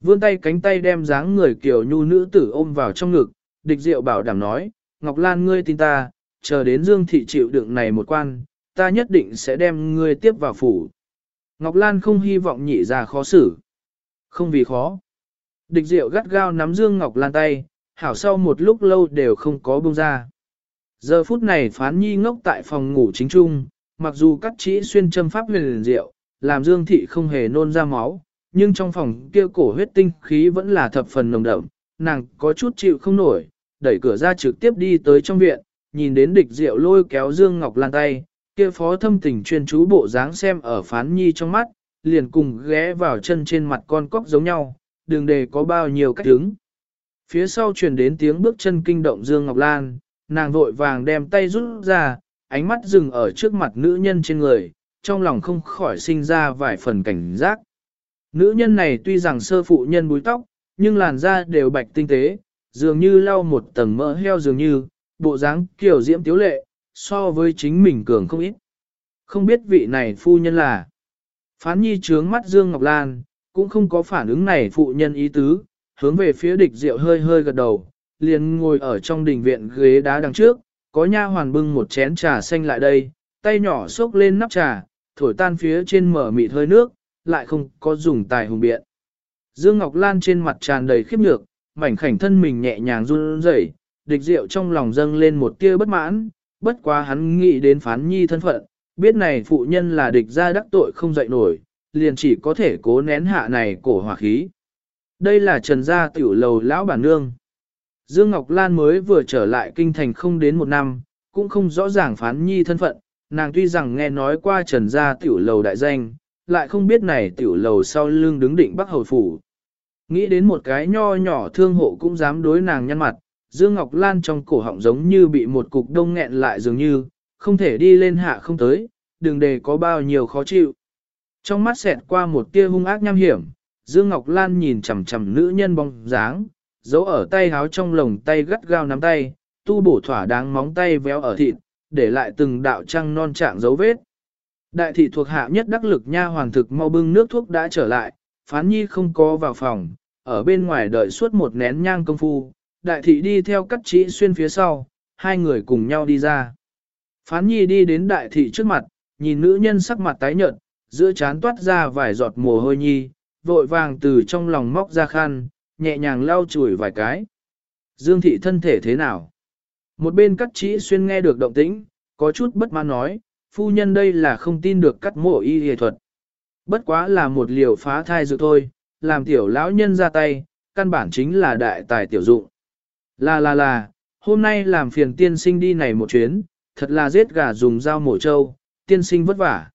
Vươn tay cánh tay đem dáng người kiểu nhu nữ tử ôm vào trong ngực, địch diệu bảo đảm nói, Ngọc Lan ngươi tin ta, chờ đến Dương Thị chịu đựng này một quan, ta nhất định sẽ đem ngươi tiếp vào phủ. Ngọc Lan không hy vọng nhị ra khó xử. Không vì khó. Địch diệu gắt gao nắm Dương Ngọc Lan tay, hảo sau một lúc lâu đều không có buông ra. Giờ phút này phán nhi ngốc tại phòng ngủ chính trung, mặc dù cắt chỉ xuyên châm pháp huyền liền diệu, làm Dương Thị không hề nôn ra máu, nhưng trong phòng kia cổ huyết tinh khí vẫn là thập phần nồng đậm, nàng có chút chịu không nổi, đẩy cửa ra trực tiếp đi tới trong viện, nhìn đến địch diệu lôi kéo Dương Ngọc Lan tay, kia phó thâm tình chuyên chú bộ dáng xem ở phán nhi trong mắt, liền cùng ghé vào chân trên mặt con cóc giống nhau, đường đề có bao nhiêu cách đứng. Phía sau truyền đến tiếng bước chân kinh động Dương Ngọc Lan, nàng vội vàng đem tay rút ra, ánh mắt dừng ở trước mặt nữ nhân trên người, trong lòng không khỏi sinh ra vài phần cảnh giác. Nữ nhân này tuy rằng sơ phụ nhân búi tóc, nhưng làn da đều bạch tinh tế, dường như lau một tầng mỡ heo dường như, bộ dáng kiểu diễm tiếu lệ, so với chính mình cường không ít. Không biết vị này phu nhân là. Phán nhi trướng mắt Dương Ngọc Lan, cũng không có phản ứng này phụ nhân ý tứ, hướng về phía địch rượu hơi hơi gật đầu, liền ngồi ở trong đình viện ghế đá đằng trước, có nha hoàn bưng một chén trà xanh lại đây, tay nhỏ xốc lên nắp trà, thổi tan phía trên mở mịt hơi nước, lại không có dùng tài hùng biện. Dương Ngọc Lan trên mặt tràn đầy khiếp nhược, mảnh khảnh thân mình nhẹ nhàng run rẩy, địch rượu trong lòng dâng lên một tia bất mãn, bất quá hắn nghĩ đến phán nhi thân phận, biết này phụ nhân là địch gia đắc tội không dậy nổi, liền chỉ có thể cố nén hạ này cổ hỏa khí. Đây là trần gia tiểu lầu lão bản nương. Dương Ngọc Lan mới vừa trở lại kinh thành không đến một năm, cũng không rõ ràng phán nhi thân phận, nàng tuy rằng nghe nói qua trần gia tiểu lầu đại danh, lại không biết này tiểu lầu sau lưng đứng định Bắc Hầu Phủ. Nghĩ đến một cái nho nhỏ thương hộ cũng dám đối nàng nhăn mặt, Dương Ngọc Lan trong cổ họng giống như bị một cục đông nghẹn lại dường như, không thể đi lên hạ không tới, đừng để có bao nhiêu khó chịu. Trong mắt xẹt qua một tia hung ác nham hiểm, Dương Ngọc Lan nhìn chằm chằm nữ nhân bóng dáng, giấu ở tay háo trong lồng tay gắt gao nắm tay, tu bổ thỏa đáng móng tay véo ở thịt, để lại từng đạo trăng non trạng dấu vết. Đại thị thuộc hạ nhất đắc lực nha hoàng thực mau bưng nước thuốc đã trở lại, phán nhi không có vào phòng, ở bên ngoài đợi suốt một nén nhang công phu, đại thị đi theo cắt chỉ xuyên phía sau, hai người cùng nhau đi ra. Phán nhi đi đến đại thị trước mặt, nhìn nữ nhân sắc mặt tái nhợt, giữa chán toát ra vài giọt mồ hôi nhi, vội vàng từ trong lòng móc ra khăn, nhẹ nhàng lau chùi vài cái. Dương thị thân thể thế nào? Một bên cắt chỉ xuyên nghe được động tĩnh, có chút bất mãn nói, phu nhân đây là không tin được cắt mổ y y thuật. Bất quá là một liều phá thai dự thôi, làm tiểu lão nhân ra tay, căn bản chính là đại tài tiểu dụng. Là là là, hôm nay làm phiền tiên sinh đi này một chuyến, thật là giết gà dùng dao mổ trâu, tiên sinh vất vả.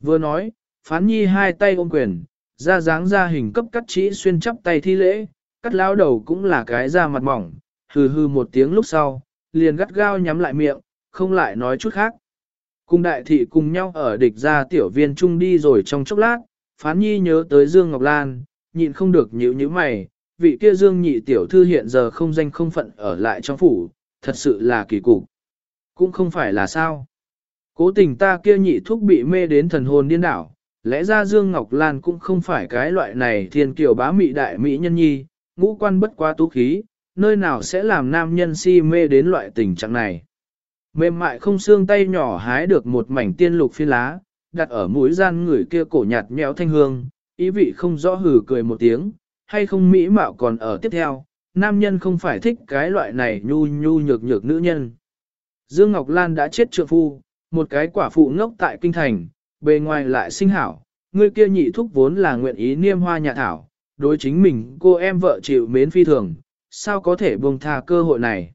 Vừa nói, phán nhi hai tay ôm quyền, ra dáng ra hình cấp cắt chỉ xuyên chắp tay thi lễ, cắt lão đầu cũng là cái da mặt mỏng, hừ hừ một tiếng lúc sau, liền gắt gao nhắm lại miệng, không lại nói chút khác. Cùng đại thị cùng nhau ở địch ra tiểu viên trung đi rồi trong chốc lát, phán nhi nhớ tới Dương Ngọc Lan, nhịn không được nhíu nhíu mày, vị kia Dương nhị tiểu thư hiện giờ không danh không phận ở lại trong phủ, thật sự là kỳ cục. Cũng không phải là sao. Cố tình ta kia nhị thuốc bị mê đến thần hồn điên đảo, lẽ ra Dương Ngọc Lan cũng không phải cái loại này thiên kiều bá mị đại mỹ nhân nhi, ngũ quan bất quá tú khí, nơi nào sẽ làm nam nhân si mê đến loại tình trạng này. Mềm mại không xương tay nhỏ hái được một mảnh tiên lục phi lá, đặt ở mũi gian người kia cổ nhạt nhẽo thanh hương, ý vị không rõ hừ cười một tiếng, hay không mỹ mạo còn ở tiếp theo, nam nhân không phải thích cái loại này nhu nhu nhược nhược nữ nhân. Dương Ngọc Lan đã chết trượng phu, một cái quả phụ ngốc tại kinh thành, bề ngoài lại sinh hảo, người kia nhị thúc vốn là nguyện ý niêm hoa nhà thảo, đối chính mình cô em vợ chịu mến phi thường, sao có thể buông tha cơ hội này.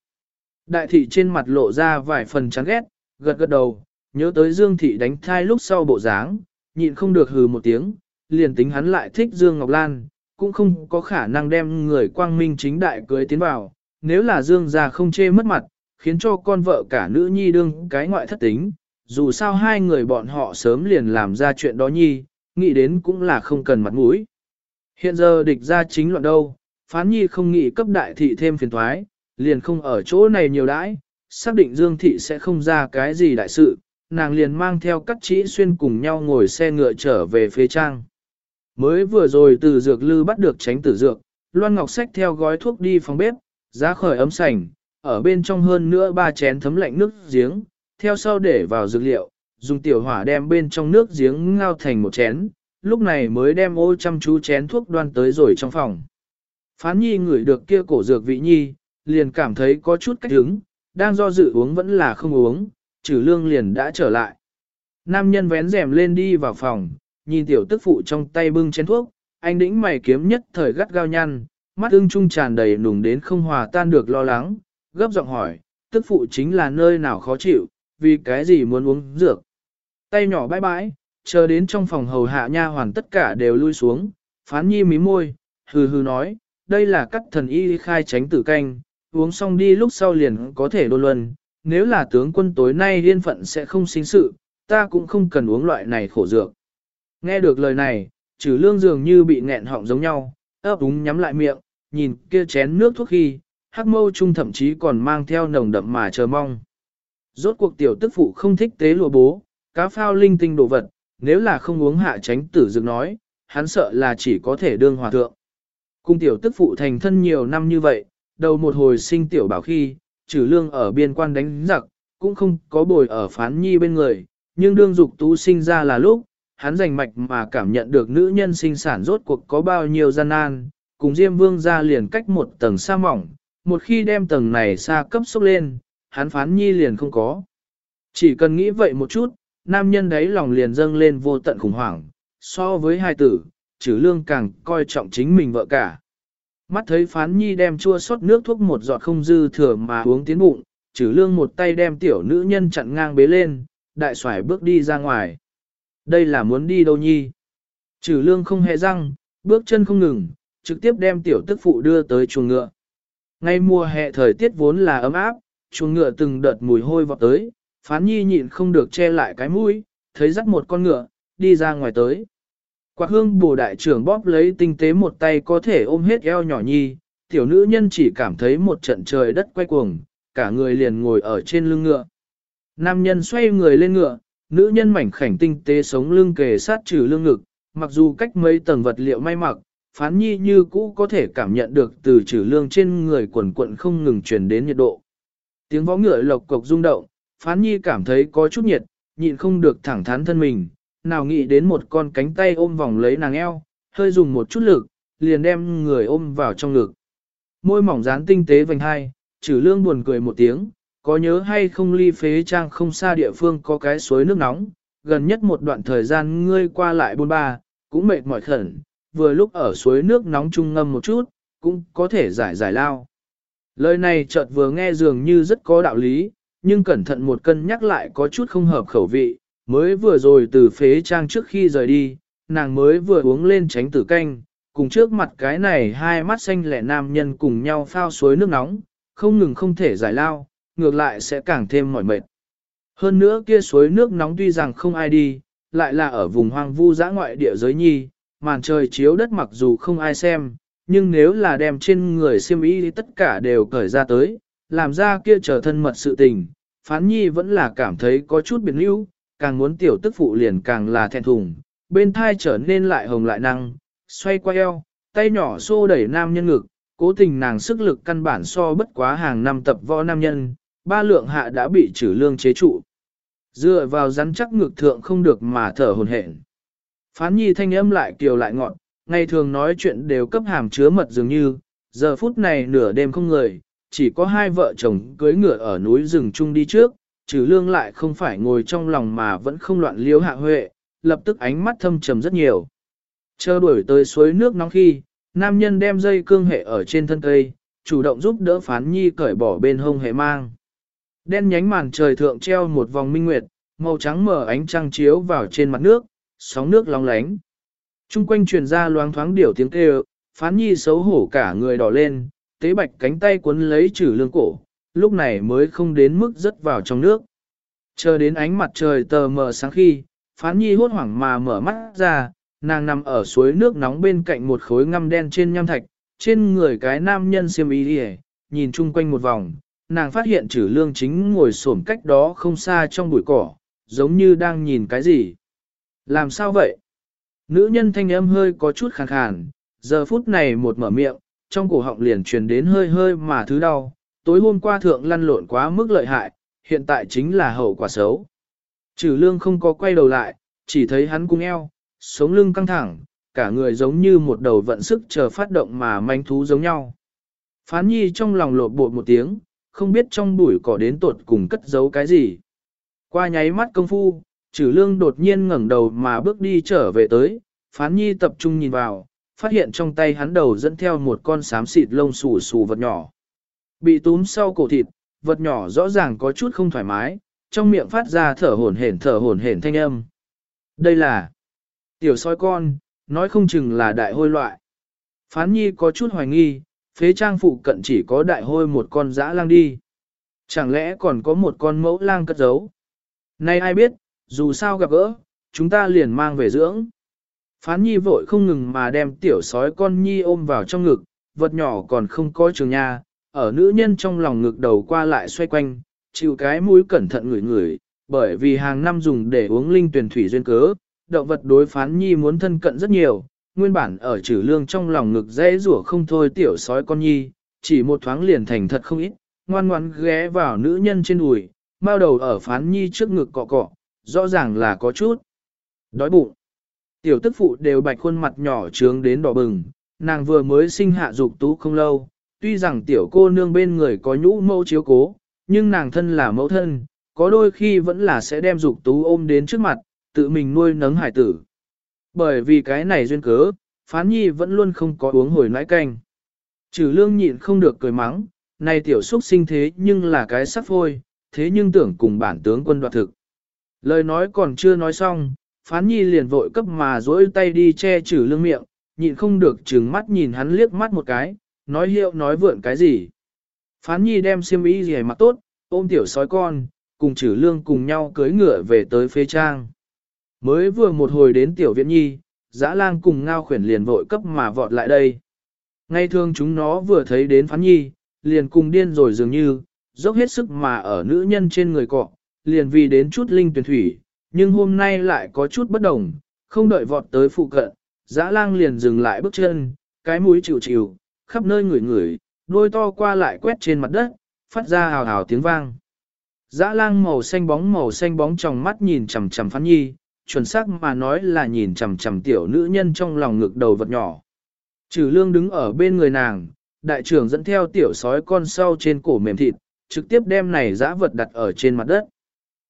Đại thị trên mặt lộ ra vài phần chán ghét, gật gật đầu, nhớ tới Dương thị đánh thai lúc sau bộ dáng, nhịn không được hừ một tiếng, liền tính hắn lại thích Dương Ngọc Lan, cũng không có khả năng đem người quang minh chính đại cưới tiến vào, nếu là Dương gia không chê mất mặt, khiến cho con vợ cả nữ nhi đương cái ngoại thất tính, dù sao hai người bọn họ sớm liền làm ra chuyện đó nhi, nghĩ đến cũng là không cần mặt mũi. Hiện giờ địch ra chính loạn đâu, phán nhi không nghĩ cấp đại thị thêm phiền thoái, liền không ở chỗ này nhiều đãi, xác định Dương thị sẽ không ra cái gì đại sự, nàng liền mang theo các chỉ xuyên cùng nhau ngồi xe ngựa trở về phía trang. Mới vừa rồi từ dược lư bắt được tránh tử dược, Loan Ngọc xách theo gói thuốc đi phòng bếp, ra khởi ấm sành, ở bên trong hơn nữa ba chén thấm lạnh nước giếng, theo sau để vào dược liệu, dùng tiểu hỏa đem bên trong nước giếng ngao thành một chén, lúc này mới đem ô chăm chú chén thuốc đoan tới rồi trong phòng. Phán nhi ngửi được kia cổ dược vị nhi, liền cảm thấy có chút cách hứng, đang do dự uống vẫn là không uống, trừ lương liền đã trở lại. Nam nhân vén rèm lên đi vào phòng, nhìn tiểu tức phụ trong tay bưng chén thuốc, anh đĩnh mày kiếm nhất thời gắt gao nhăn, mắt ưng trung tràn đầy nùng đến không hòa tan được lo lắng, gấp giọng hỏi, tức phụ chính là nơi nào khó chịu, vì cái gì muốn uống dược. Tay nhỏ bãi bãi, chờ đến trong phòng hầu hạ nha hoàn tất cả đều lui xuống, phán nhi mí môi, hừ hừ nói, đây là cắt thần y khai tránh tử canh, uống xong đi lúc sau liền có thể đôn luân, nếu là tướng quân tối nay liên phận sẽ không sinh sự, ta cũng không cần uống loại này khổ dược. Nghe được lời này, trừ lương dường như bị nghẹn họng giống nhau, ấp úng nhắm lại miệng, nhìn kia chén nước thuốc khi, hắc mâu trung thậm chí còn mang theo nồng đậm mà chờ mong. Rốt cuộc tiểu tức phụ không thích tế lụa bố, cá phao linh tinh đồ vật, nếu là không uống hạ tránh tử dược nói, hắn sợ là chỉ có thể đương hòa thượng. Cung tiểu tức phụ thành thân nhiều năm như vậy, đầu một hồi sinh tiểu bảo khi, trừ lương ở biên quan đánh giặc, cũng không có bồi ở phán nhi bên người, nhưng đương dục tú sinh ra là lúc, hắn rành mạch mà cảm nhận được nữ nhân sinh sản rốt cuộc có bao nhiêu gian nan, cùng Diêm Vương ra liền cách một tầng xa mỏng, một khi đem tầng này xa cấp xúc lên, hắn phán nhi liền không có. Chỉ cần nghĩ vậy một chút, nam nhân đấy lòng liền dâng lên vô tận khủng hoảng, so với hai tử, trừ lương càng coi trọng chính mình vợ cả. Mắt thấy phán nhi đem chua sót nước thuốc một giọt không dư thừa mà uống tiến bụng, trừ lương một tay đem tiểu nữ nhân chặn ngang bế lên, đại xoải bước đi ra ngoài. Đây là muốn đi đâu nhi? Trừ lương không hề răng, bước chân không ngừng, trực tiếp đem tiểu tức phụ đưa tới chuồng ngựa. Ngay mùa hè thời tiết vốn là ấm áp, chuồng ngựa từng đợt mùi hôi vọt tới, phán nhi nhịn không được che lại cái mũi, thấy dắt một con ngựa, đi ra ngoài tới. Quạt hương bồ đại trưởng bóp lấy tinh tế một tay có thể ôm hết eo nhỏ nhi, tiểu nữ nhân chỉ cảm thấy một trận trời đất quay cuồng, cả người liền ngồi ở trên lưng ngựa. Nam nhân xoay người lên ngựa, nữ nhân mảnh khảnh tinh tế sống lưng kề sát trừ lưng ngực, mặc dù cách mấy tầng vật liệu may mặc, phán nhi như cũ có thể cảm nhận được từ trừ lương trên người quần quận không ngừng truyền đến nhiệt độ. Tiếng võ ngựa lộc cộc rung động, phán nhi cảm thấy có chút nhiệt, nhịn không được thẳng thắn thân mình, nào nghĩ đến một con cánh tay ôm vòng lấy nàng eo, hơi dùng một chút lực, liền đem người ôm vào trong ngực. Môi mỏng dán tinh tế vành hai, trừ lương buồn cười một tiếng, có nhớ hay không ly phế trang không xa địa phương có cái suối nước nóng, gần nhất một đoạn thời gian ngươi qua lại bôn ba, cũng mệt mỏi khẩn, vừa lúc ở suối nước nóng trung ngâm một chút, cũng có thể giải giải lao. Lời này chợt vừa nghe dường như rất có đạo lý, nhưng cẩn thận một cân nhắc lại có chút không hợp khẩu vị, mới vừa rồi từ phế trang trước khi rời đi, nàng mới vừa uống lên tránh tử canh, cùng trước mặt cái này hai mắt xanh lẻ nam nhân cùng nhau phao suối nước nóng, không ngừng không thể giải lao, ngược lại sẽ càng thêm mỏi mệt. Hơn nữa kia suối nước nóng tuy rằng không ai đi, lại là ở vùng hoang vu dã ngoại địa giới nhi, màn trời chiếu đất mặc dù không ai xem, nhưng nếu là đem trên người siêm ý tất cả đều cởi ra tới, làm ra kia trở thân mật sự tình, phán nhi vẫn là cảm thấy có chút biệt lưu, càng muốn tiểu tức phụ liền càng là thẹn thùng, bên thai trở nên lại hồng lại năng, xoay qua eo, tay nhỏ xô đẩy nam nhân ngực, cố tình nàng sức lực căn bản so bất quá hàng năm tập võ nam nhân, ba lượng hạ đã bị trừ lương chế trụ. Dựa vào rắn chắc ngực thượng không được mà thở hồn hển. Phán nhi thanh âm lại kiều lại ngọn, ngày thường nói chuyện đều cấp hàm chứa mật dường như, giờ phút này nửa đêm không người, chỉ có hai vợ chồng cưới ngựa ở núi rừng chung đi trước, trừ lương lại không phải ngồi trong lòng mà vẫn không loạn liêu hạ huệ, lập tức ánh mắt thâm trầm rất nhiều. Chờ đuổi tới suối nước nóng khi, nam nhân đem dây cương hệ ở trên thân cây, chủ động giúp đỡ phán nhi cởi bỏ bên hông hệ mang. Đen nhánh màn trời thượng treo một vòng minh nguyệt, màu trắng mở ánh trăng chiếu vào trên mặt nước, sóng nước long lánh. Trung quanh truyền ra loáng thoáng điểu tiếng kêu, phán nhi xấu hổ cả người đỏ lên, tế bạch cánh tay cuốn lấy trừ lương cổ, lúc này mới không đến mức rớt vào trong nước. Chờ đến ánh mặt trời tờ mờ sáng khi, phán nhi hốt hoảng mà mở mắt ra, nàng nằm ở suối nước nóng bên cạnh một khối ngăm đen trên nham thạch, trên người cái nam nhân xiêm y đi nhìn chung quanh một vòng, nàng phát hiện trừ lương chính ngồi xổm cách đó không xa trong bụi cỏ, giống như đang nhìn cái gì. Làm sao vậy? Nữ nhân thanh âm hơi có chút khàn khàn, giờ phút này một mở miệng, trong cổ họng liền truyền đến hơi hơi mà thứ đau, tối hôm qua thượng lăn lộn quá mức lợi hại, hiện tại chính là hậu quả xấu. Trừ lương không có quay đầu lại, chỉ thấy hắn cung eo, sống lưng căng thẳng, cả người giống như một đầu vận sức chờ phát động mà manh thú giống nhau. Phán nhi trong lòng lột bột một tiếng, không biết trong bụi cỏ đến tột cùng cất giấu cái gì. Qua nháy mắt công phu, trừ lương đột nhiên ngẩng đầu mà bước đi trở về tới, phán nhi tập trung nhìn vào, phát hiện trong tay hắn đầu dẫn theo một con xám xịt lông xù xù vật nhỏ. Bị túm sau cổ thịt, vật nhỏ rõ ràng có chút không thoải mái, trong miệng phát ra thở hổn hển thở hổn hển thanh âm. Đây là tiểu sói con, nói không chừng là đại hôi loại. Phán nhi có chút hoài nghi, phế trang phụ cận chỉ có đại hôi một con dã lang đi. Chẳng lẽ còn có một con mẫu lang cất giấu? Nay ai biết, dù sao gặp gỡ, chúng ta liền mang về dưỡng. Phán nhi vội không ngừng mà đem tiểu sói con nhi ôm vào trong ngực, vật nhỏ còn không có trường nha, ở nữ nhân trong lòng ngực đầu qua lại xoay quanh, chịu cái mũi cẩn thận ngửi ngửi, bởi vì hàng năm dùng để uống linh tuyển thủy duyên cớ, động vật đối phán nhi muốn thân cận rất nhiều, nguyên bản ở trừ lương trong lòng ngực dễ rủa không thôi tiểu sói con nhi, chỉ một thoáng liền thành thật không ít, ngoan ngoan ghé vào nữ nhân trên đùi, bao đầu ở phán nhi trước ngực cọ cọ, rõ ràng là có chút đói bụng. Tiểu tức phụ đều bạch khuôn mặt nhỏ trướng đến đỏ bừng, nàng vừa mới sinh hạ dục tú không lâu, tuy rằng tiểu cô nương bên người có nhũ mẫu chiếu cố, nhưng nàng thân là mẫu thân, có đôi khi vẫn là sẽ đem dục tú ôm đến trước mặt, tự mình nuôi nấng hải tử. Bởi vì cái này duyên cớ, phán nhi vẫn luôn không có uống hồi nãi canh. Trừ lương nhịn không được cười mắng, này tiểu xuất sinh thế nhưng là cái sắc phôi, thế nhưng tưởng cùng bản tướng quân đoạt thực. Lời nói còn chưa nói xong, phán nhi liền vội cấp mà dỗi tay đi che chử lương miệng, nhịn không được trừng mắt nhìn hắn liếc mắt một cái, nói hiệu nói vượn cái gì. Phán nhi đem xiêm y gì mặc tốt, ôm tiểu sói con, cùng chử lương cùng nhau cưới ngựa về tới phê trang. Mới vừa một hồi đến tiểu viện nhi, dã lang cùng ngao khuyển liền vội cấp mà vọt lại đây. Ngay thường chúng nó vừa thấy đến phán nhi, liền cùng điên rồi dường như, dốc hết sức mà ở nữ nhân trên người cọ, liền vì đến chút linh tuyển thủy, nhưng hôm nay lại có chút bất đồng, không đợi vọt tới phụ cận, dã lang liền dừng lại bước chân, cái mũi chịu chịu, khắp nơi ngửi ngửi, đôi to qua lại quét trên mặt đất, phát ra hào hào tiếng vang. Dã lang màu xanh bóng màu xanh bóng trong mắt nhìn chằm chằm phán nhi, chuẩn xác mà nói là nhìn chằm chằm tiểu nữ nhân trong lòng ngực đầu vật nhỏ. Trừ lương đứng ở bên người nàng, đại trưởng dẫn theo tiểu sói con sau trên cổ mềm thịt, trực tiếp đem này dã vật đặt ở trên mặt đất.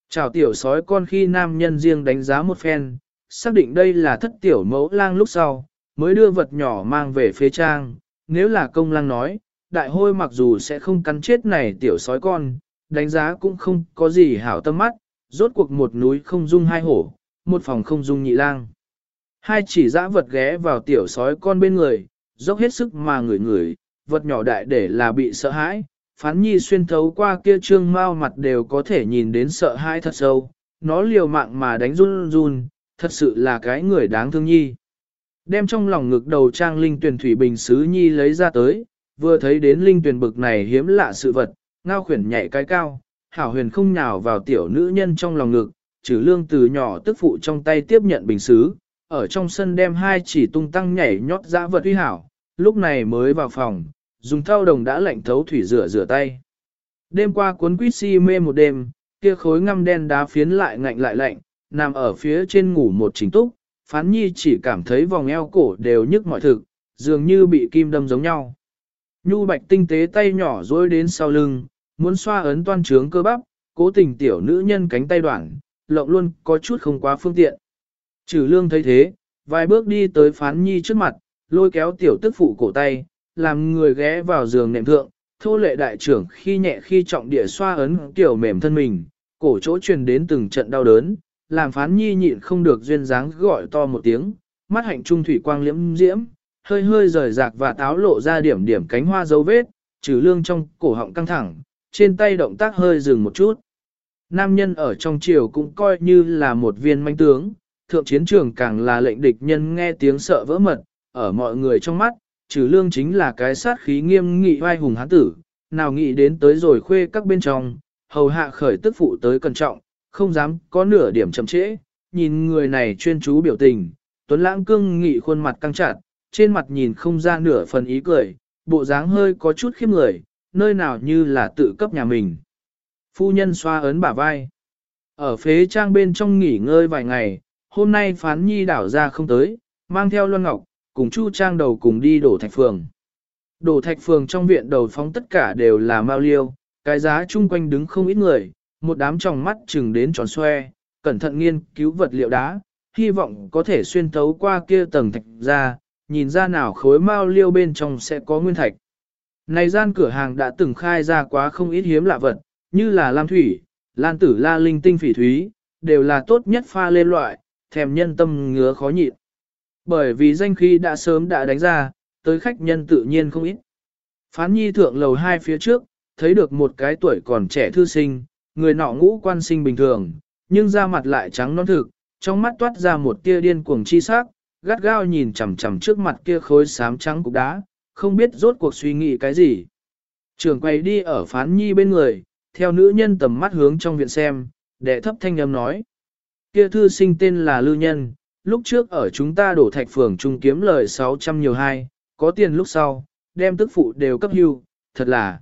Chào tiểu sói con khi nam nhân riêng đánh giá một phen, xác định đây là thất tiểu mẫu lang lúc sau, mới đưa vật nhỏ mang về phế trang. Nếu là công lang nói, đại hôi mặc dù sẽ không cắn chết này tiểu sói con, đánh giá cũng không có gì hảo tâm mắt, rốt cuộc một núi không dung hai hổ, một phòng không dung nhị lang. Hai chỉ dã vật ghé vào tiểu sói con bên người, dốc hết sức mà ngửi ngửi, vật nhỏ đại để là bị sợ hãi, phán nhi xuyên thấu qua kia trương mao mặt đều có thể nhìn đến sợ hãi thật sâu, nó liều mạng mà đánh run run, thật sự là cái người đáng thương nhi. Đem trong lòng ngực đầu trang linh tuyển thủy bình sứ nhi lấy ra tới, vừa thấy đến linh tuyển bực này hiếm lạ sự vật, ngao khuyển nhảy cái cao, hảo huyền không nhào vào tiểu nữ nhân trong lòng ngực, trừ lương từ nhỏ tức phụ trong tay tiếp nhận bình sứ, ở trong sân đem hai chỉ tung tăng nhảy nhót dã vật uy hảo, lúc này mới vào phòng, dùng thau đồng đã lạnh thấu thủy rửa rửa tay. Đêm qua cuốn quýt si mê một đêm, kia khối ngăm đen đá phiến lại ngạnh lại lạnh, nằm ở phía trên ngủ một chính túc, phán nhi chỉ cảm thấy vòng eo cổ đều nhức mọi thực, dường như bị kim đâm giống nhau. Nhu bạch tinh tế tay nhỏ dối đến sau lưng, muốn xoa ấn toan trướng cơ bắp, cố tình tiểu nữ nhân cánh tay đoạn, lộng luôn có chút không quá phương tiện. Trừ lương thấy thế, vài bước đi tới phán nhi trước mặt, lôi kéo tiểu tức phụ cổ tay, làm người ghé vào giường nệm thượng, thô lệ đại trưởng khi nhẹ khi trọng địa xoa ấn tiểu mềm thân mình, cổ chỗ truyền đến từng trận đau đớn, làm phán nhi nhịn không được duyên dáng gọi to một tiếng, mắt hạnh trung thủy quang liễm diễm, hơi hơi rời rạc và táo lộ ra điểm điểm cánh hoa dấu vết, trừ lương trong cổ họng căng thẳng, trên tay động tác hơi dừng một chút. Nam nhân ở trong triều cũng coi như là một viên manh tướng, thượng chiến trường càng là lệnh địch nhân nghe tiếng sợ vỡ mật, ở mọi người trong mắt, trừ lương chính là cái sát khí nghiêm nghị vai hùng hán tử, nào nghĩ đến tới rồi khuê các bên trong, hầu hạ khởi tức phụ tới cẩn trọng, không dám có nửa điểm chậm trễ, nhìn người này chuyên chú biểu tình, tuấn lãng cương nghị khuôn mặt căng chặt, trên mặt nhìn không ra nửa phần ý cười, bộ dáng hơi có chút khiếp người, nơi nào như là tự cấp nhà mình. Phu nhân xoa ấn bả vai. Ở phế trang bên trong nghỉ ngơi vài ngày, hôm nay phán nhi đảo ra không tới, mang theo Loan Ngọc, cùng Chu Trang đầu cùng đi đổ thạch phường. Đổ thạch phường trong viện đầu phóng tất cả đều là mao liêu, cái giá chung quanh đứng không ít người, một đám tròng mắt chừng đến tròn xoe, cẩn thận nghiên cứu vật liệu đá, hy vọng có thể xuyên thấu qua kia tầng thạch ra, nhìn ra nào khối mao liêu bên trong sẽ có nguyên thạch. Này gian cửa hàng đã từng khai ra quá không ít hiếm lạ vật, như là lam thủy, lan tử la linh tinh phỉ thúy, đều là tốt nhất pha lên loại, thèm nhân tâm ngứa khó nhịn. Bởi vì danh khí đã sớm đã đánh ra, tới khách nhân tự nhiên không ít. Phán nhi thượng lầu hai phía trước, thấy được một cái tuổi còn trẻ thư sinh, người nọ ngũ quan sinh bình thường, nhưng da mặt lại trắng non thực, trong mắt toát ra một tia điên cuồng chi sắc, gắt gao nhìn chằm chằm trước mặt kia khối xám trắng cục đá, không biết rốt cuộc suy nghĩ cái gì. Trường quay đi ở phán nhi bên người, theo nữ nhân tầm mắt hướng trong viện xem, đệ thấp thanh âm nói. Kia thư sinh tên là Lưu Nhân, lúc trước ở chúng ta đổ thạch phường trung kiếm lời 600 nhiều hai, có tiền lúc sau, đem tức phụ đều cấp hưu, thật là.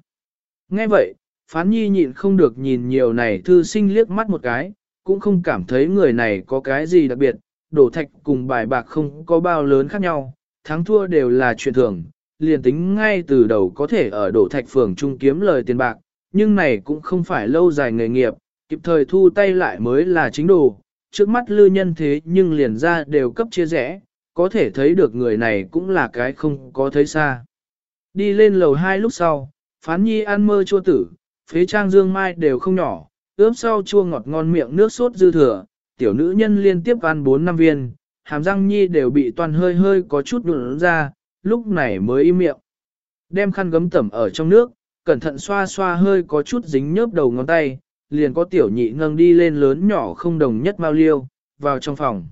Nghe vậy, phán nhi nhịn không được nhìn nhiều này thư sinh liếc mắt một cái, cũng không cảm thấy người này có cái gì đặc biệt, đổ thạch cùng bài bạc không có bao lớn khác nhau, thắng thua đều là chuyện thường, liền tính ngay từ đầu có thể ở đổ thạch phường trung kiếm lời tiền bạc, nhưng này cũng không phải lâu dài nghề nghiệp, kịp thời thu tay lại mới là chính đồ, trước mắt lư nhân thế nhưng liền ra đều cấp chia rẽ, có thể thấy được người này cũng là cái không có thấy xa. Đi lên lầu hai lúc sau, phán nhi ăn mơ chua tử, phế trang dương mai đều không nhỏ, ướp sau chua ngọt ngon miệng nước sốt dư thừa, tiểu nữ nhân liên tiếp ăn 4 năm viên, hàm răng nhi đều bị toàn hơi hơi có chút đụng ra, lúc này mới im miệng. Đem khăn gấm tẩm ở trong nước, cẩn thận xoa xoa hơi có chút dính nhớp đầu ngón tay, liền có tiểu nhị nâng đi lên lớn nhỏ không đồng nhất mau liêu, vào trong phòng.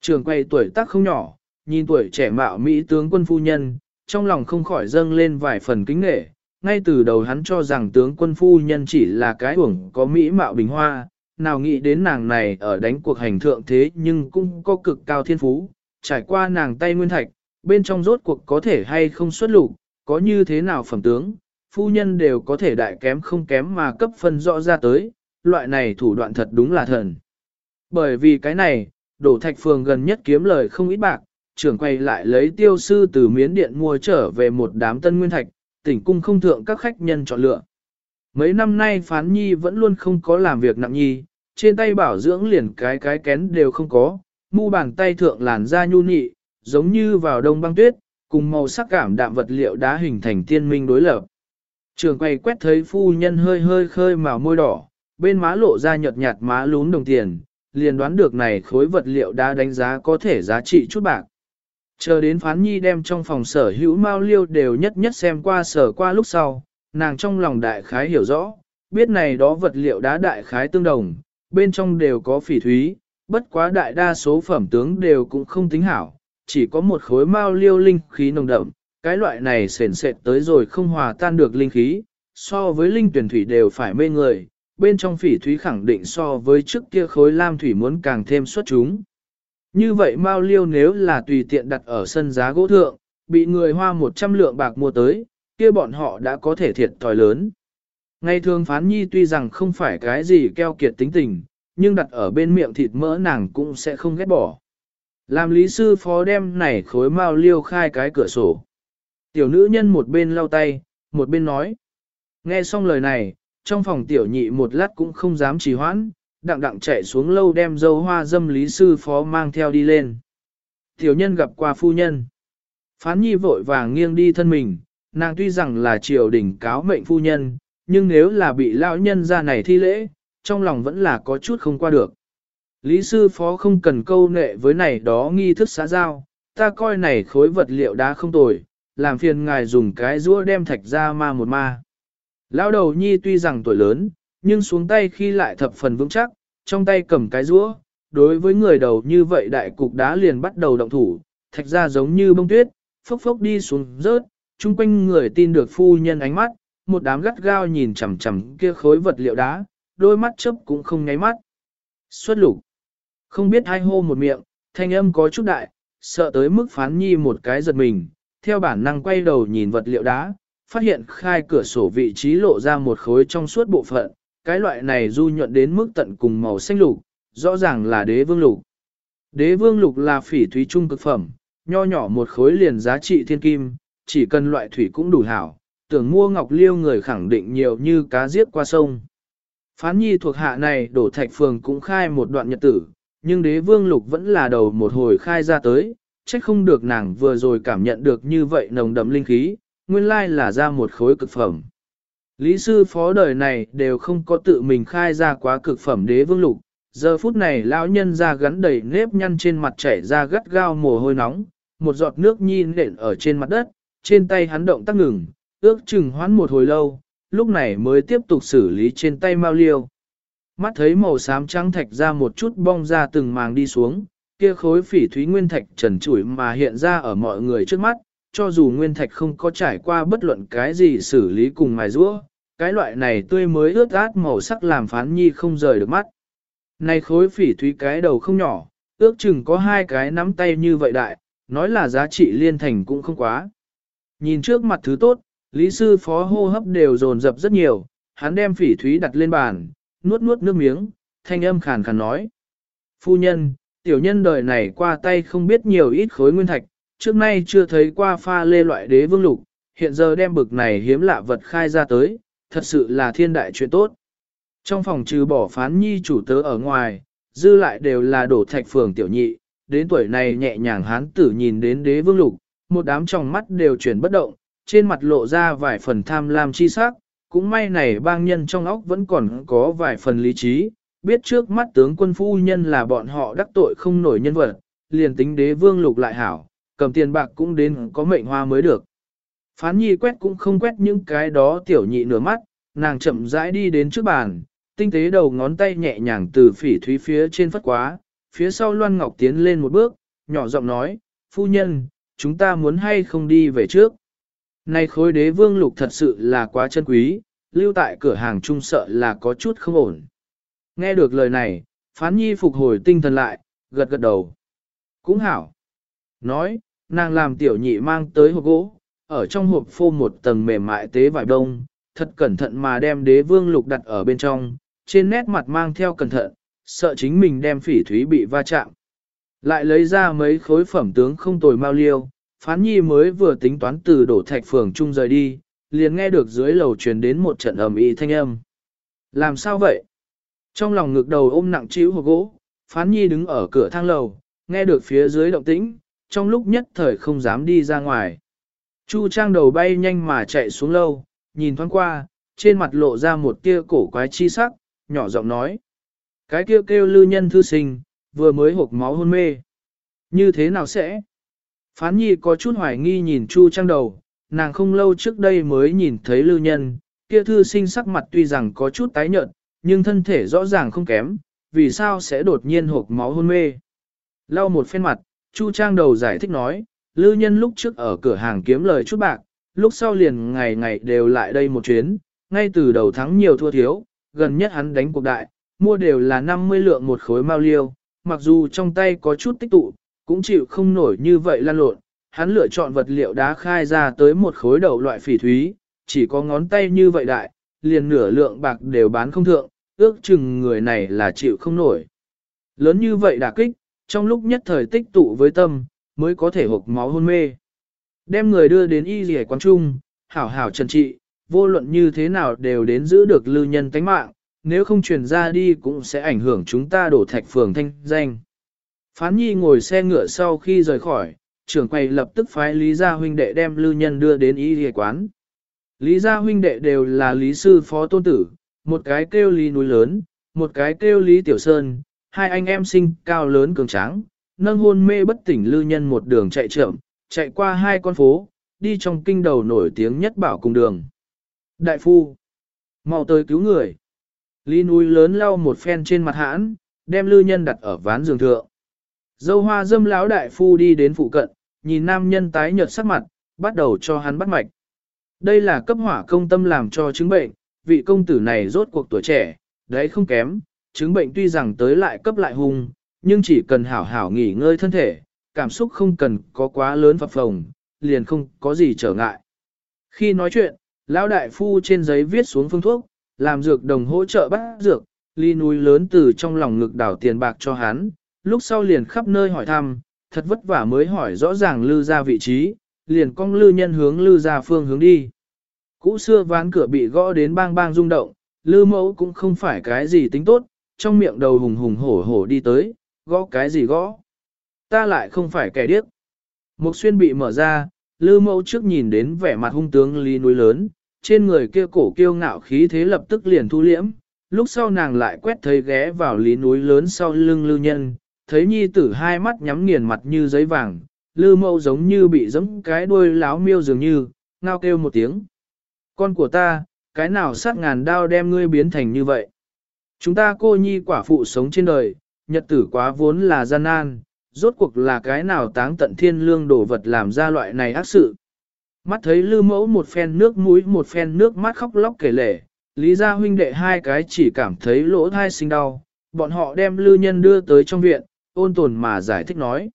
Trường quay tuổi tác không nhỏ, nhìn tuổi trẻ mạo Mỹ tướng quân phu nhân, trong lòng không khỏi dâng lên vài phần kính nghệ. Ngay từ đầu hắn cho rằng tướng quân phu nhân chỉ là cái uổng có Mỹ mạo bình hoa, nào nghĩ đến nàng này ở đánh cuộc hành thượng thế nhưng cũng có cực cao thiên phú, trải qua nàng tay nguyên thạch, bên trong rốt cuộc có thể hay không xuất lục, có như thế nào phẩm tướng, phu nhân đều có thể đại kém không kém mà cấp phân rõ ra tới, loại này thủ đoạn thật đúng là thần. Bởi vì cái này, đổ thạch phường gần nhất kiếm lời không ít bạc, trưởng quay lại lấy tiêu sư từ miến điện mua trở về một đám tân nguyên thạch, tỉnh cung không thượng các khách nhân chọn lựa. Mấy năm nay phán nhi vẫn luôn không có làm việc nặng nhi, trên tay bảo dưỡng liền cái cái kén đều không có, mu bàn tay thượng làn da nhu nị, giống như vào đông băng tuyết, cùng màu sắc cảm đạm vật liệu đá hình thành tiên minh đối lập. Trường quay quét thấy phu nhân hơi hơi khơi màu môi đỏ, bên má lộ ra nhợt nhạt má lún đồng tiền, liền đoán được này khối vật liệu đá đánh giá có thể giá trị chút bạc. Chờ đến phán nhi đem trong phòng sở hữu mao liêu đều nhất nhất xem qua sở qua lúc sau, nàng trong lòng đại khái hiểu rõ, biết này đó vật liệu đá đại khái tương đồng, bên trong đều có phỉ thúy, bất quá đại đa số phẩm tướng đều cũng không tính hảo, chỉ có một khối mao liêu linh khí nồng đậm, cái loại này sền sệt tới rồi không hòa tan được linh khí, so với linh tuyển thủy đều phải mê người, bên trong phỉ thúy khẳng định so với trước kia khối lam thủy muốn càng thêm xuất chúng. Như vậy mao liêu nếu là tùy tiện đặt ở sân giá gỗ thượng, bị người hoa 100 lượng bạc mua tới, kia bọn họ đã có thể thiệt thòi lớn. Ngày thường phán nhi tuy rằng không phải cái gì keo kiệt tính tình, nhưng đặt ở bên miệng thịt mỡ nàng cũng sẽ không ghét bỏ. Làm lý sư phó đem này khối mao liêu khai cái cửa sổ. Tiểu nữ nhân một bên lau tay, một bên nói. Nghe xong lời này, trong phòng tiểu nhị một lát cũng không dám trì hoãn, đặng đặng chạy xuống lâu đem dâu hoa dâm lý sư phó mang theo đi lên. Tiểu nhân gặp qua phu nhân. Phán nhi vội vàng nghiêng đi thân mình, nàng tuy rằng là triều đình cáo mệnh phu nhân, nhưng nếu là bị lão nhân ra này thi lễ, trong lòng vẫn là có chút không qua được. Lý sư phó không cần câu nệ với này đó nghi thức xã giao, ta coi này khối vật liệu đá không tồi, làm phiền ngài dùng cái rũa đem thạch ra ma một ma. Lão đầu nhi tuy rằng tuổi lớn, nhưng xuống tay khi lại thập phần vững chắc, trong tay cầm cái rũa, đối với người đầu như vậy đại cục đá liền bắt đầu động thủ, thạch ra giống như bông tuyết, phốc phốc đi xuống rớt, chung quanh người tin được phu nhân ánh mắt, một đám gắt gao nhìn chằm chằm kia khối vật liệu đá, đôi mắt chớp cũng không nháy mắt. Xuất lục. Không biết hai hô một miệng, thanh âm có chút đại, sợ tới mức phán nhi một cái giật mình, theo bản năng quay đầu nhìn vật liệu đá, phát hiện khai cửa sổ vị trí lộ ra một khối trong suốt bộ phận, cái loại này du nhuận đến mức tận cùng màu xanh lục, rõ ràng là đế vương lục. Đế vương lục là phỉ thúy trung cực phẩm, nho nhỏ một khối liền giá trị thiên kim, chỉ cần loại thủy cũng đủ hảo, tưởng mua ngọc liêu người khẳng định nhiều như cá giết qua sông. Phán nhi thuộc hạ này đổ thạch phường cũng khai một đoạn nhật tử, nhưng đế vương lục vẫn là đầu một hồi khai ra tới, trách không được nàng vừa rồi cảm nhận được như vậy nồng đậm linh khí, nguyên lai là ra một khối cực phẩm. Lý sư phó đời này đều không có tự mình khai ra quá cực phẩm đế vương lục, giờ phút này lão nhân ra gắn đầy nếp nhăn trên mặt chảy ra gắt gao mồ hôi nóng, một giọt nước nhi nện ở trên mặt đất, trên tay hắn động tác ngừng, ước chừng hoán một hồi lâu, lúc này mới tiếp tục xử lý trên tay mau liêu. Mắt thấy màu xám trắng thạch ra một chút bong ra từng màng đi xuống, kia khối phỉ thúy nguyên thạch trần trụi mà hiện ra ở mọi người trước mắt, cho dù nguyên thạch không có trải qua bất luận cái gì xử lý cùng mài rũa, cái loại này tươi mới ướt át màu sắc làm phán nhi không rời được mắt. Này khối phỉ thúy cái đầu không nhỏ, ước chừng có hai cái nắm tay như vậy đại, nói là giá trị liên thành cũng không quá. Nhìn trước mặt thứ tốt, lý sư phó hô hấp đều dồn dập rất nhiều, hắn đem phỉ thúy đặt lên bàn, nuốt nuốt nước miếng, thanh âm khàn khàn nói. Phu nhân, tiểu nhân đời này qua tay không biết nhiều ít khối nguyên thạch, trước nay chưa thấy qua pha lê loại đế vương lục, hiện giờ đem bực này hiếm lạ vật khai ra tới, thật sự là thiên đại chuyện tốt. Trong phòng trừ bỏ phán nhi chủ tớ ở ngoài, dư lại đều là đổ thạch phường tiểu nhị, đến tuổi này nhẹ nhàng hán tử nhìn đến đế vương lục, một đám tròng mắt đều chuyển bất động, trên mặt lộ ra vài phần tham lam chi sắc, cũng may này bang nhân trong óc vẫn còn có vài phần lý trí, biết trước mắt tướng quân phu nhân là bọn họ đắc tội không nổi nhân vật, liền tính đế vương lục lại hảo, cầm tiền bạc cũng đến có mệnh hoa mới được. Phán nhi quét cũng không quét những cái đó tiểu nhị nửa mắt, nàng chậm rãi đi đến trước bàn, tinh tế đầu ngón tay nhẹ nhàng từ phỉ thúy phía trên phất quá, phía sau Loan Ngọc tiến lên một bước, nhỏ giọng nói, phu nhân, chúng ta muốn hay không đi về trước. Này khối đế vương lục thật sự là quá chân quý, lưu tại cửa hàng trung sợ là có chút không ổn. Nghe được lời này, phán nhi phục hồi tinh thần lại, gật gật đầu. Cũng hảo. Nói, nàng làm tiểu nhị mang tới hộp gỗ, ở trong hộp phô một tầng mềm mại tế vải đông, thật cẩn thận mà đem đế vương lục đặt ở bên trong, trên nét mặt mang theo cẩn thận, sợ chính mình đem phỉ thúy bị va chạm. Lại lấy ra mấy khối phẩm tướng không tồi mau liêu, phán nhi mới vừa tính toán từ đổ thạch phường chung rời đi, liền nghe được dưới lầu truyền đến một trận ầm ĩ thanh âm. Làm sao vậy? Trong lòng ngực đầu ôm nặng chịu hộp gỗ, phán nhi đứng ở cửa thang lầu, nghe được phía dưới động tĩnh, trong lúc nhất thời không dám đi ra ngoài. Chu trang đầu bay nhanh mà chạy xuống lâu, nhìn thoáng qua, trên mặt lộ ra một tia cổ quái chi sắc, nhỏ giọng nói. Cái kêu kêu lư nhân thư sinh, vừa mới hộp máu hôn mê. Như thế nào sẽ? Phán nhi có chút hoài nghi nhìn Chu trang đầu, nàng không lâu trước đây mới nhìn thấy lư nhân, kia thư sinh sắc mặt tuy rằng có chút tái nhợt, nhưng thân thể rõ ràng không kém, vì sao sẽ đột nhiên hộp máu hôn mê. Lau một phen mặt, Chu trang đầu giải thích nói, lư nhân lúc trước ở cửa hàng kiếm lời chút bạc, lúc sau liền ngày ngày đều lại đây một chuyến, ngay từ đầu thắng nhiều thua thiếu, gần nhất hắn đánh cuộc đại, mua đều là 50 lượng một khối mao liêu, mặc dù trong tay có chút tích tụ, cũng chịu không nổi như vậy lan lộn, hắn lựa chọn vật liệu đá khai ra tới một khối đầu loại phỉ thúy, chỉ có ngón tay như vậy đại, liền nửa lượng bạc đều bán không thượng, ước chừng người này là chịu không nổi. Lớn như vậy đả kích, trong lúc nhất thời tích tụ với tâm, mới có thể hộp máu hôn mê. Đem người đưa đến y rỉa quán trung, hảo hảo trần trị, vô luận như thế nào đều đến giữ được lưu nhân tánh mạng, nếu không truyền ra đi cũng sẽ ảnh hưởng chúng ta đổ thạch phường thanh danh. Phán nhi ngồi xe ngựa sau khi rời khỏi, trưởng quầy lập tức phái Lý Gia huynh đệ đem lưu nhân đưa đến y rỉa quán. Lý Gia huynh đệ đều là lý sư phó tôn tử, một cái kêu Lý núi lớn, một cái kêu Lý Tiểu Sơn, hai anh em sinh cao lớn cường tráng, nâng hôn mê bất tỉnh lưu nhân một đường chạy trượm, chạy qua hai con phố, đi trong kinh đầu nổi tiếng nhất bảo cùng đường. Đại phu, mau tới cứu người. Lý núi lớn lau một phen trên mặt hãn, đem lưu nhân đặt ở ván giường thượng. Dâu hoa dâm lão đại phu đi đến phụ cận, nhìn nam nhân tái nhợt sắc mặt, bắt đầu cho hắn bắt mạch. Đây là cấp hỏa công tâm làm cho chứng bệnh, vị công tử này rốt cuộc tuổi trẻ, đấy không kém, chứng bệnh tuy rằng tới lại cấp lại hung, nhưng chỉ cần hảo hảo nghỉ ngơi thân thể, cảm xúc không cần có quá lớn phập phồng, liền không có gì trở ngại. Khi nói chuyện, lão đại phu trên giấy viết xuống phương thuốc, làm dược đồng hỗ trợ bắt dược, ly núi lớn từ trong lòng ngực đảo tiền bạc cho hắn, lúc sau liền khắp nơi hỏi thăm, thật vất vả mới hỏi rõ ràng lư ra vị trí, liền cong lư nhân hướng lư ra phương hướng đi. Cũ xưa ván cửa bị gõ đến bang bang rung động, lư mẫu cũng không phải cái gì tính tốt, trong miệng đầu hùng hùng hổ hổ đi tới, gõ cái gì gõ. Ta lại không phải kẻ điếc. Mục xuyên bị mở ra, lư mẫu trước nhìn đến vẻ mặt hung tướng lý núi lớn, trên người kia cổ kiêu ngạo khí thế lập tức liền thu liễm, lúc sau nàng lại quét thấy ghé vào lý núi lớn sau lưng lưu nhân, thấy nhi tử hai mắt nhắm nghiền mặt như giấy vàng, lư mẫu giống như bị giẫm cái đuôi láo miêu dường như, ngao kêu một tiếng. Con của ta, cái nào sát ngàn đao đem ngươi biến thành như vậy? Chúng ta cô nhi quả phụ sống trên đời, nhật tử quá vốn là gian nan, rốt cuộc là cái nào táng tận thiên lương đổ vật làm ra loại này ác sự. Mắt thấy lư mẫu một phen nước mũi một phen nước mắt khóc lóc kể lể, lý gia huynh đệ hai cái chỉ cảm thấy lỗ thai sinh đau, bọn họ đem lư nhân đưa tới trong viện, ôn tồn mà giải thích nói.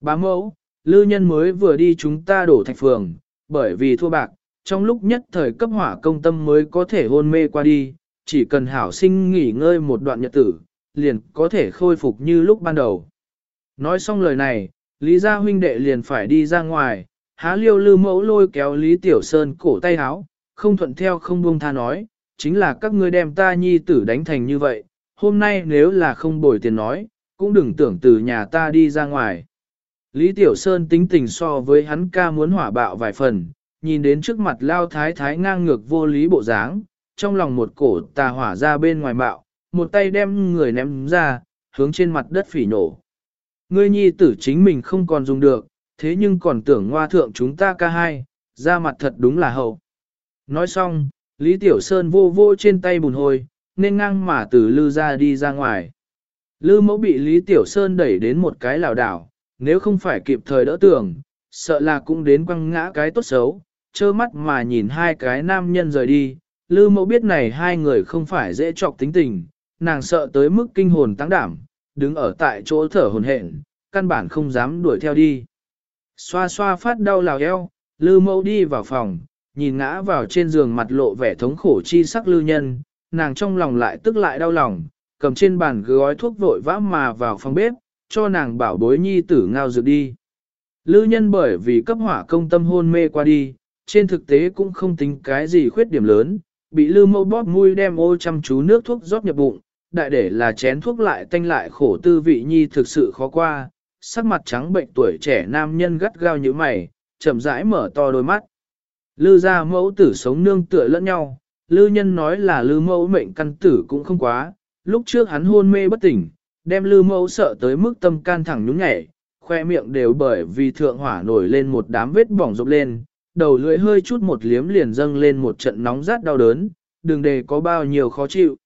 Bá mẫu, lư nhân mới vừa đi chúng ta đổ thạch phường, bởi vì thua bạc, trong lúc nhất thời cấp hỏa công tâm mới có thể hôn mê qua đi, chỉ cần hảo sinh nghỉ ngơi một đoạn nhật tử, liền có thể khôi phục như lúc ban đầu. Nói xong lời này, Lý gia huynh đệ liền phải đi ra ngoài, há liêu lư mẫu lôi kéo Lý Tiểu Sơn cổ tay háo, không thuận theo không buông tha nói, chính là các ngươi đem ta nhi tử đánh thành như vậy, hôm nay nếu là không bồi tiền nói, cũng đừng tưởng từ nhà ta đi ra ngoài. Lý Tiểu Sơn tính tình so với hắn ca muốn hỏa bạo vài phần, nhìn đến trước mặt lao thái thái ngang ngược vô lý bộ dáng, trong lòng một cổ tà hỏa ra bên ngoài bạo, một tay đem người ném ra, hướng trên mặt đất phỉ nổ. Ngươi nhi tử chính mình không còn dùng được, thế nhưng còn tưởng ngoa thượng chúng ta ca hai, ra mặt thật đúng là hậu. Nói xong, Lý Tiểu Sơn vô vô trên tay bùn hôi, nên ngang mà từ lư ra đi ra ngoài. Lư mẫu bị Lý Tiểu Sơn đẩy đến một cái lào đảo, nếu không phải kịp thời đỡ tưởng, sợ là cũng đến quăng ngã cái tốt xấu, trơ mắt mà nhìn hai cái nam nhân rời đi. Lư mẫu biết này hai người không phải dễ chọc tính tình, nàng sợ tới mức kinh hồn tăng đảm, đứng ở tại chỗ thở hồn hển, căn bản không dám đuổi theo đi. Xoa xoa phát đau lào eo, lư mẫu đi vào phòng, nhìn ngã vào trên giường mặt lộ vẻ thống khổ chi sắc lư nhân, nàng trong lòng lại tức lại đau lòng, cầm trên bàn gói thuốc vội vã mà vào phòng bếp, cho nàng bảo bối nhi tử ngao dược đi. Lư nhân bởi vì cấp hỏa công tâm hôn mê qua đi, trên thực tế cũng không tính cái gì khuyết điểm lớn, bị lư mâu bóp mũi đem ô chăm chú nước thuốc rót nhập bụng, đại để là chén thuốc lại tanh lại khổ tư vị nhi thực sự khó qua, sắc mặt trắng bệnh tuổi trẻ nam nhân gắt gao như mày, chậm rãi mở to đôi mắt. Lư ra mẫu tử sống nương tựa lẫn nhau, lư nhân nói là lư mẫu mệnh căn tử cũng không quá, lúc trước hắn hôn mê bất tỉnh, đem lư mẫu sợ tới mức tâm can thẳng nhún nhảy, khoe miệng đều bởi vì thượng hỏa nổi lên một đám vết bỏng rộp lên, đầu lưỡi hơi chút một liếm liền dâng lên một trận nóng rát đau đớn, đừng để có bao nhiêu khó chịu.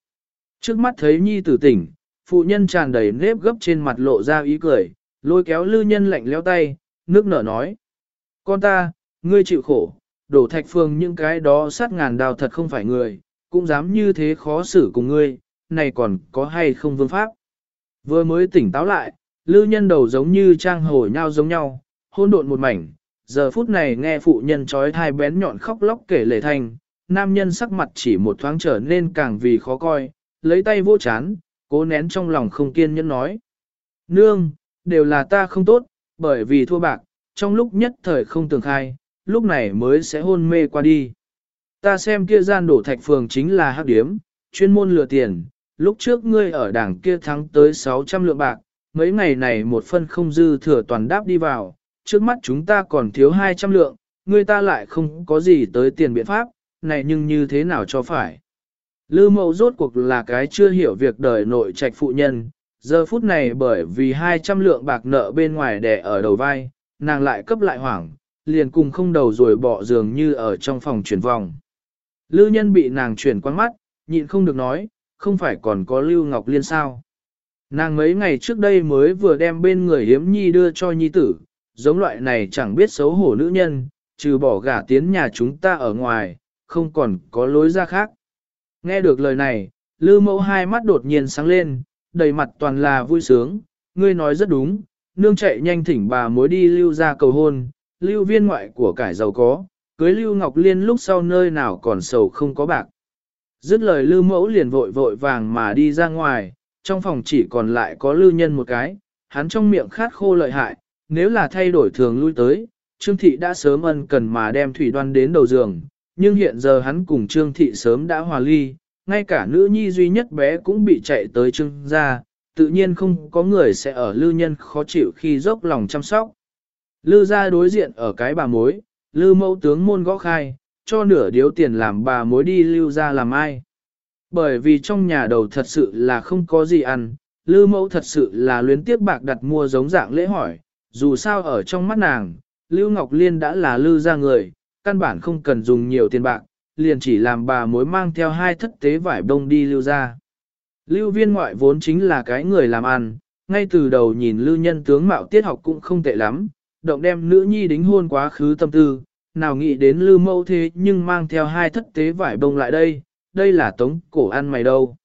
Trước mắt thấy nhi tử tỉnh, phụ nhân tràn đầy nếp gấp trên mặt lộ ra ý cười, lôi kéo lư nhân lạnh leo tay, nước nở nói. Con ta, ngươi chịu khổ, đổ thạch phương những cái đó sát ngàn đào thật không phải người, cũng dám như thế khó xử cùng ngươi, này còn có hay không vương pháp. Vừa mới tỉnh táo lại, lư nhân đầu giống như trang hồi nhau giống nhau, hôn độn một mảnh, giờ phút này nghe phụ nhân trói thai bén nhọn khóc lóc kể lệ thành, nam nhân sắc mặt chỉ một thoáng trở nên càng vì khó coi, lấy tay vô chán, cố nén trong lòng không kiên nhẫn nói. Nương, đều là ta không tốt, bởi vì thua bạc, trong lúc nhất thời không tường khai, lúc này mới sẽ hôn mê qua đi. Ta xem kia gian đổ thạch phường chính là hắc điếm, chuyên môn lừa tiền, lúc trước ngươi ở đảng kia thắng tới 600 lượng bạc, mấy ngày này một phân không dư thừa toàn đáp đi vào, trước mắt chúng ta còn thiếu 200 lượng, người ta lại không có gì tới tiền biện pháp, này nhưng như thế nào cho phải. Lư mẫu rốt cuộc là cái chưa hiểu việc đời nội trạch phụ nhân, giờ phút này bởi vì 200 lượng bạc nợ bên ngoài đẻ ở đầu vai, nàng lại cấp lại hoảng, liền cùng không đầu rồi bỏ giường như ở trong phòng chuyển vòng. Lư nhân bị nàng chuyển quăng mắt, nhịn không được nói, không phải còn có Lưu Ngọc Liên sao. Nàng mấy ngày trước đây mới vừa đem bên người hiếm nhi đưa cho nhi tử, giống loại này chẳng biết xấu hổ nữ nhân, trừ bỏ gả tiến nhà chúng ta ở ngoài, không còn có lối ra khác. Nghe được lời này, Lư mẫu hai mắt đột nhiên sáng lên, đầy mặt toàn là vui sướng, ngươi nói rất đúng, nương chạy nhanh thỉnh bà mối đi lưu ra cầu hôn, lưu viên ngoại của cải giàu có, cưới lưu ngọc liên lúc sau nơi nào còn sầu không có bạc. Dứt lời lưu mẫu liền vội vội vàng mà đi ra ngoài, trong phòng chỉ còn lại có lưu nhân một cái, hắn trong miệng khát khô lợi hại, nếu là thay đổi thường lui tới, Trương Thị đã sớm ân cần mà đem thủy đoan đến đầu giường, nhưng hiện giờ hắn cùng Trương Thị sớm đã hòa ly, ngay cả nữ nhi duy nhất bé cũng bị chạy tới Trương gia, tự nhiên không có người sẽ ở lưu nhân khó chịu khi dốc lòng chăm sóc. Lư gia đối diện ở cái bà mối, lư mẫu tướng môn gõ khai, cho nửa điếu tiền làm bà mối đi lưu ra làm ai. Bởi vì trong nhà đầu thật sự là không có gì ăn, lư mẫu thật sự là luyến tiếc bạc đặt mua giống dạng lễ hỏi, dù sao ở trong mắt nàng, Lưu Ngọc Liên đã là lư ra người, căn bản không cần dùng nhiều tiền bạc, liền chỉ làm bà mối mang theo hai thất tế vải bông đi lưu ra. Lưu viên ngoại vốn chính là cái người làm ăn, ngay từ đầu nhìn lưu nhân tướng mạo tiết học cũng không tệ lắm, động đem nữ nhi đính hôn quá khứ tâm tư, nào nghĩ đến lưu mâu thế nhưng mang theo hai thất tế vải bông lại đây, đây là tống cổ ăn mày đâu.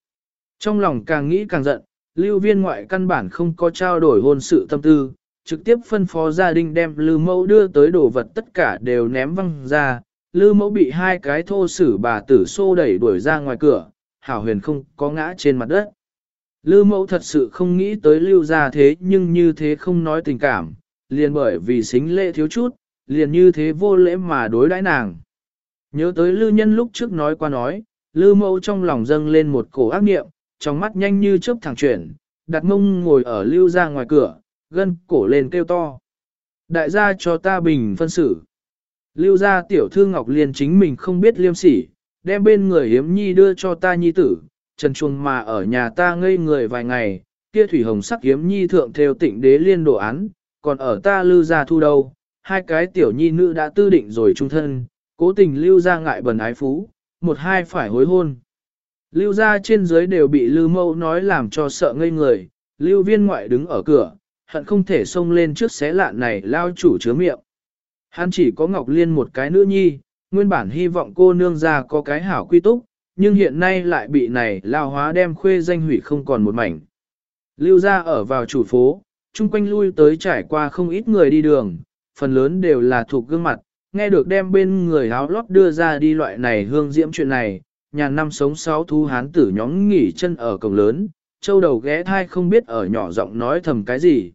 Trong lòng càng nghĩ càng giận, lưu viên ngoại căn bản không có trao đổi hôn sự tâm tư, trực tiếp phân phó gia đình đem lưu mẫu đưa tới đồ vật tất cả đều ném văng ra, lưu mẫu bị hai cái thô sử bà tử xô đẩy đuổi ra ngoài cửa, hảo huyền không có ngã trên mặt đất. Lưu mẫu thật sự không nghĩ tới lưu ra thế nhưng như thế không nói tình cảm, liền bởi vì xính lễ thiếu chút, liền như thế vô lễ mà đối đãi nàng. Nhớ tới lưu nhân lúc trước nói qua nói, lưu mẫu trong lòng dâng lên một cổ ác niệm, trong mắt nhanh như chớp thẳng chuyển, đặt mông ngồi ở lưu ra ngoài cửa, gân cổ lên kêu to. Đại gia cho ta bình phân xử. Lưu gia tiểu thư Ngọc Liên chính mình không biết liêm sỉ, đem bên người hiếm nhi đưa cho ta nhi tử, trần chuồng mà ở nhà ta ngây người vài ngày, kia thủy hồng sắc hiếm nhi thượng theo tịnh đế liên đồ án, còn ở ta lưu gia thu đâu, hai cái tiểu nhi nữ đã tư định rồi trung thân, cố tình lưu gia ngại bần ái phú, một hai phải hối hôn. Lưu gia trên dưới đều bị lưu mâu nói làm cho sợ ngây người, lưu viên ngoại đứng ở cửa, hận không thể xông lên trước xé lạn này lao chủ chứa miệng. Hắn chỉ có Ngọc Liên một cái nữ nhi, nguyên bản hy vọng cô nương ra có cái hảo quy túc, nhưng hiện nay lại bị này lao hóa đem khuê danh hủy không còn một mảnh. Lưu ra ở vào chủ phố, chung quanh lui tới trải qua không ít người đi đường, phần lớn đều là thuộc gương mặt, nghe được đem bên người áo lót đưa ra đi loại này hương diễm chuyện này, nhà năm sống sáu thu hán tử nhóm nghỉ chân ở cổng lớn, châu đầu ghé thai không biết ở nhỏ giọng nói thầm cái gì.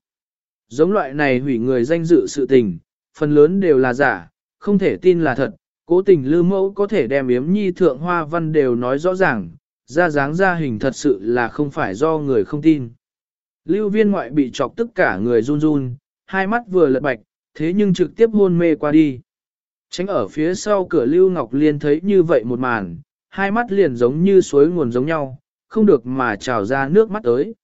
Giống loại này hủy người danh dự sự tình, phần lớn đều là giả, không thể tin là thật, cố tình lưu mẫu có thể đem yếm nhi thượng hoa văn đều nói rõ ràng, ra dáng ra hình thật sự là không phải do người không tin. Lưu viên ngoại bị chọc tất cả người run run, hai mắt vừa lật bạch, thế nhưng trực tiếp hôn mê qua đi. Tránh ở phía sau cửa Lưu Ngọc Liên thấy như vậy một màn, hai mắt liền giống như suối nguồn giống nhau, không được mà trào ra nước mắt tới.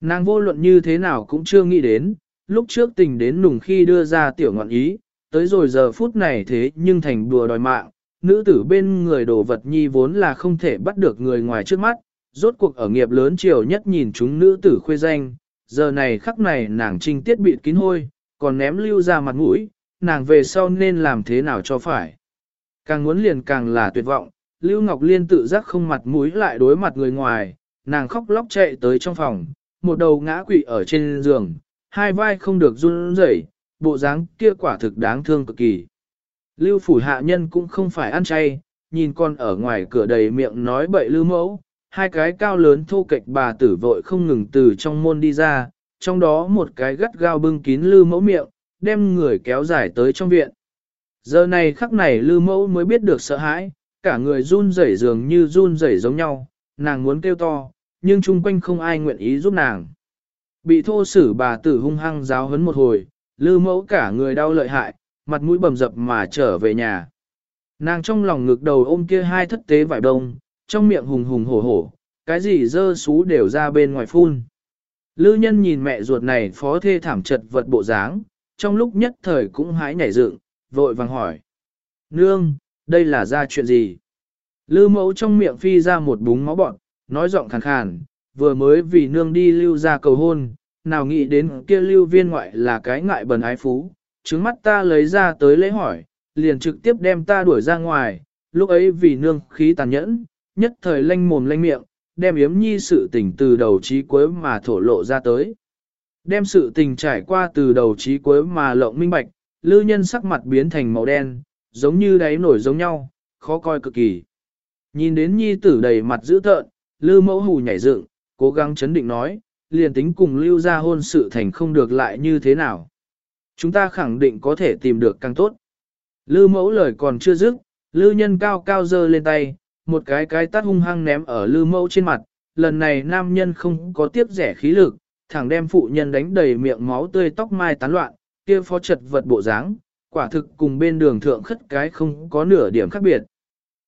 Nàng vô luận như thế nào cũng chưa nghĩ đến, lúc trước tình đến nùng khi đưa ra tiểu ngọn ý, tới rồi giờ phút này thế nhưng thành đùa đòi mạng, nữ tử bên người đồ vật nhi vốn là không thể bắt được người ngoài trước mắt, rốt cuộc ở nghiệp lớn chiều nhất nhìn chúng nữ tử khuê danh, giờ này khắc này nàng trinh tiết bị kín hôi, còn ném lưu ra mặt mũi, nàng về sau nên làm thế nào cho phải. Càng muốn liền càng là tuyệt vọng, Lưu Ngọc Liên tự giác không mặt mũi lại đối mặt người ngoài, nàng khóc lóc chạy tới trong phòng, một đầu ngã quỵ ở trên giường, hai vai không được run rẩy, bộ dáng kia quả thực đáng thương cực kỳ. Lưu phủ hạ nhân cũng không phải ăn chay, nhìn con ở ngoài cửa đầy miệng nói bậy lưu mẫu, hai cái cao lớn thô kệch bà tử vội không ngừng từ trong môn đi ra, trong đó một cái gắt gao bưng kín lưu mẫu miệng, đem người kéo dài tới trong viện. Giờ này khắc này lưu mẫu mới biết được sợ hãi, cả người run rẩy dường như run rẩy giống nhau, nàng muốn kêu to, nhưng chung quanh không ai nguyện ý giúp nàng. Bị thô sử bà tử hung hăng giáo hấn một hồi, lư mẫu cả người đau lợi hại, mặt mũi bầm dập mà trở về nhà. Nàng trong lòng ngực đầu ôm kia hai thất tế vải đông, trong miệng hùng hùng hổ hổ, cái gì dơ xú đều ra bên ngoài phun. Lư nhân nhìn mẹ ruột này phó thê thảm chật vật bộ dáng, trong lúc nhất thời cũng hái nhảy dựng, vội vàng hỏi. Nương, đây là ra chuyện gì? Lư mẫu trong miệng phi ra một búng máu bọn, nói giọng khàn khàn, vừa mới vì nương đi lưu ra cầu hôn, nào nghĩ đến kia lưu viên ngoại là cái ngại bần ái phú, trứng mắt ta lấy ra tới lễ hỏi, liền trực tiếp đem ta đuổi ra ngoài, lúc ấy vì nương khí tàn nhẫn, nhất thời lanh mồm lanh miệng, đem yếm nhi sự tình từ đầu chí cuối mà thổ lộ ra tới. Đem sự tình trải qua từ đầu chí cuối mà lộng minh bạch, lưu nhân sắc mặt biến thành màu đen, giống như đáy nổi giống nhau, khó coi cực kỳ. Nhìn đến nhi tử đầy mặt dữ tợn, lư mẫu hù nhảy dựng, cố gắng chấn định nói, liền tính cùng lưu ra hôn sự thành không được lại như thế nào. Chúng ta khẳng định có thể tìm được càng tốt. Lưu mẫu lời còn chưa dứt, lưu nhân cao cao dơ lên tay, một cái cái tát hung hăng ném ở lưu mẫu trên mặt, lần này nam nhân không có tiếp rẻ khí lực, thẳng đem phụ nhân đánh đầy miệng máu tươi tóc mai tán loạn, kia phó chật vật bộ dáng, quả thực cùng bên đường thượng khất cái không có nửa điểm khác biệt.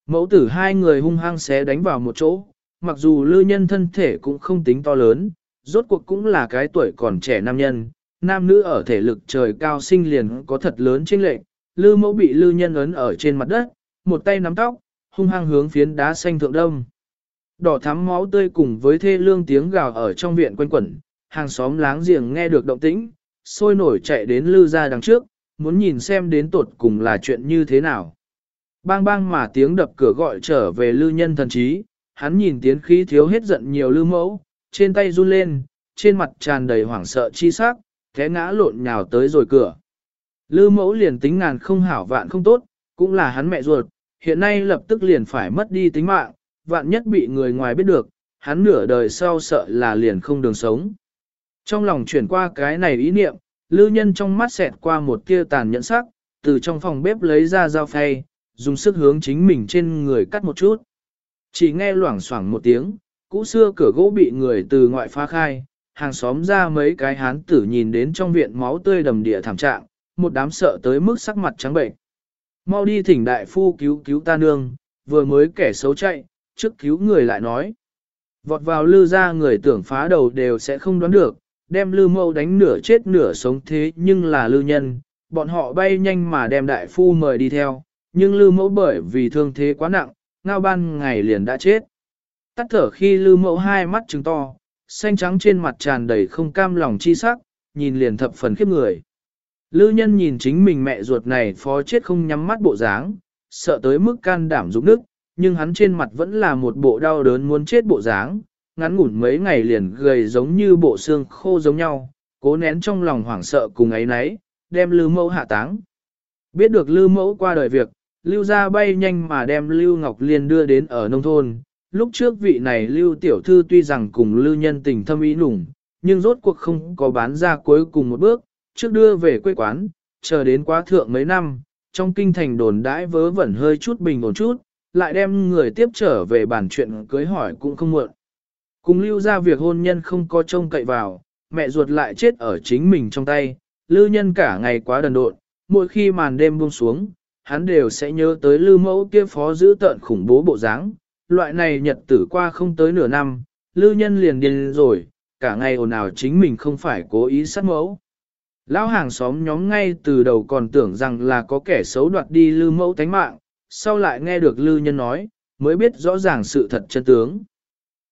Mẫu tử hai người hung hăng xé đánh vào một chỗ, mặc dù lư nhân thân thể cũng không tính to lớn, rốt cuộc cũng là cái tuổi còn trẻ nam nhân, nam nữ ở thể lực trời cao sinh liền có thật lớn chênh lệch, lư mẫu bị lư nhân ấn ở trên mặt đất, một tay nắm tóc, hung hăng hướng phiến đá xanh thượng đông. Đỏ thắm máu tươi cùng với thê lương tiếng gào ở trong viện quanh quẩn, hàng xóm láng giềng nghe được động tĩnh, sôi nổi chạy đến lư ra đằng trước, muốn nhìn xem đến tột cùng là chuyện như thế nào. Bang bang mà tiếng đập cửa gọi trở về lư nhân thần trí, hắn nhìn tiến khí thiếu hết giận nhiều lư mẫu, trên tay run lên, trên mặt tràn đầy hoảng sợ chi sắc, té ngã lộn nhào tới rồi cửa. Lư mẫu liền tính ngàn không hảo vạn không tốt, cũng là hắn mẹ ruột, hiện nay lập tức liền phải mất đi tính mạng, vạn nhất bị người ngoài biết được, hắn nửa đời sau sợ là liền không đường sống. Trong lòng chuyển qua cái này ý niệm, lư nhân trong mắt xẹt qua một tia tàn nhẫn sắc, từ trong phòng bếp lấy ra dao phay, dùng sức hướng chính mình trên người cắt một chút. Chỉ nghe loảng xoảng một tiếng, cũ xưa cửa gỗ bị người từ ngoại phá khai, hàng xóm ra mấy cái hán tử nhìn đến trong viện máu tươi đầm địa thảm trạng, một đám sợ tới mức sắc mặt trắng bệnh. Mau đi thỉnh đại phu cứu cứu ta nương, vừa mới kẻ xấu chạy, trước cứu người lại nói. Vọt vào lư ra người tưởng phá đầu đều sẽ không đoán được, đem lư mâu đánh nửa chết nửa sống thế nhưng là lư nhân, bọn họ bay nhanh mà đem đại phu mời đi theo, nhưng lư mẫu bởi vì thương thế quá nặng, ngao ban ngày liền đã chết. Tắt thở khi lư mẫu hai mắt trừng to, xanh trắng trên mặt tràn đầy không cam lòng chi sắc, nhìn liền thập phần khiếp người. Lư nhân nhìn chính mình mẹ ruột này phó chết không nhắm mắt bộ dáng, sợ tới mức can đảm rụng nước, nhưng hắn trên mặt vẫn là một bộ đau đớn muốn chết bộ dáng, ngắn ngủn mấy ngày liền gầy giống như bộ xương khô giống nhau, cố nén trong lòng hoảng sợ cùng ấy nấy, đem Lưu Mẫu hạ táng. Biết được Lưu Mẫu qua đời việc, Lưu ra bay nhanh mà đem Lưu Ngọc Liên đưa đến ở nông thôn. Lúc trước vị này Lưu Tiểu Thư tuy rằng cùng Lưu Nhân tình thâm ý nùng, nhưng rốt cuộc không có bán ra cuối cùng một bước, trước đưa về quê quán, chờ đến quá thượng mấy năm, trong kinh thành đồn đãi vớ vẩn hơi chút bình ổn chút, lại đem người tiếp trở về bàn chuyện cưới hỏi cũng không muộn. Cùng lưu ra việc hôn nhân không có trông cậy vào, mẹ ruột lại chết ở chính mình trong tay, lưu nhân cả ngày quá đần độn, mỗi khi màn đêm buông xuống, hắn đều sẽ nhớ tới lưu mẫu kia phó giữ tợn khủng bố bộ dáng. Loại này nhật tử qua không tới nửa năm, lưu nhân liền điên rồi, cả ngày ồn ào chính mình không phải cố ý sát mẫu. Lão hàng xóm nhóm ngay từ đầu còn tưởng rằng là có kẻ xấu đoạt đi lưu mẫu tánh mạng, sau lại nghe được lưu nhân nói, mới biết rõ ràng sự thật chân tướng.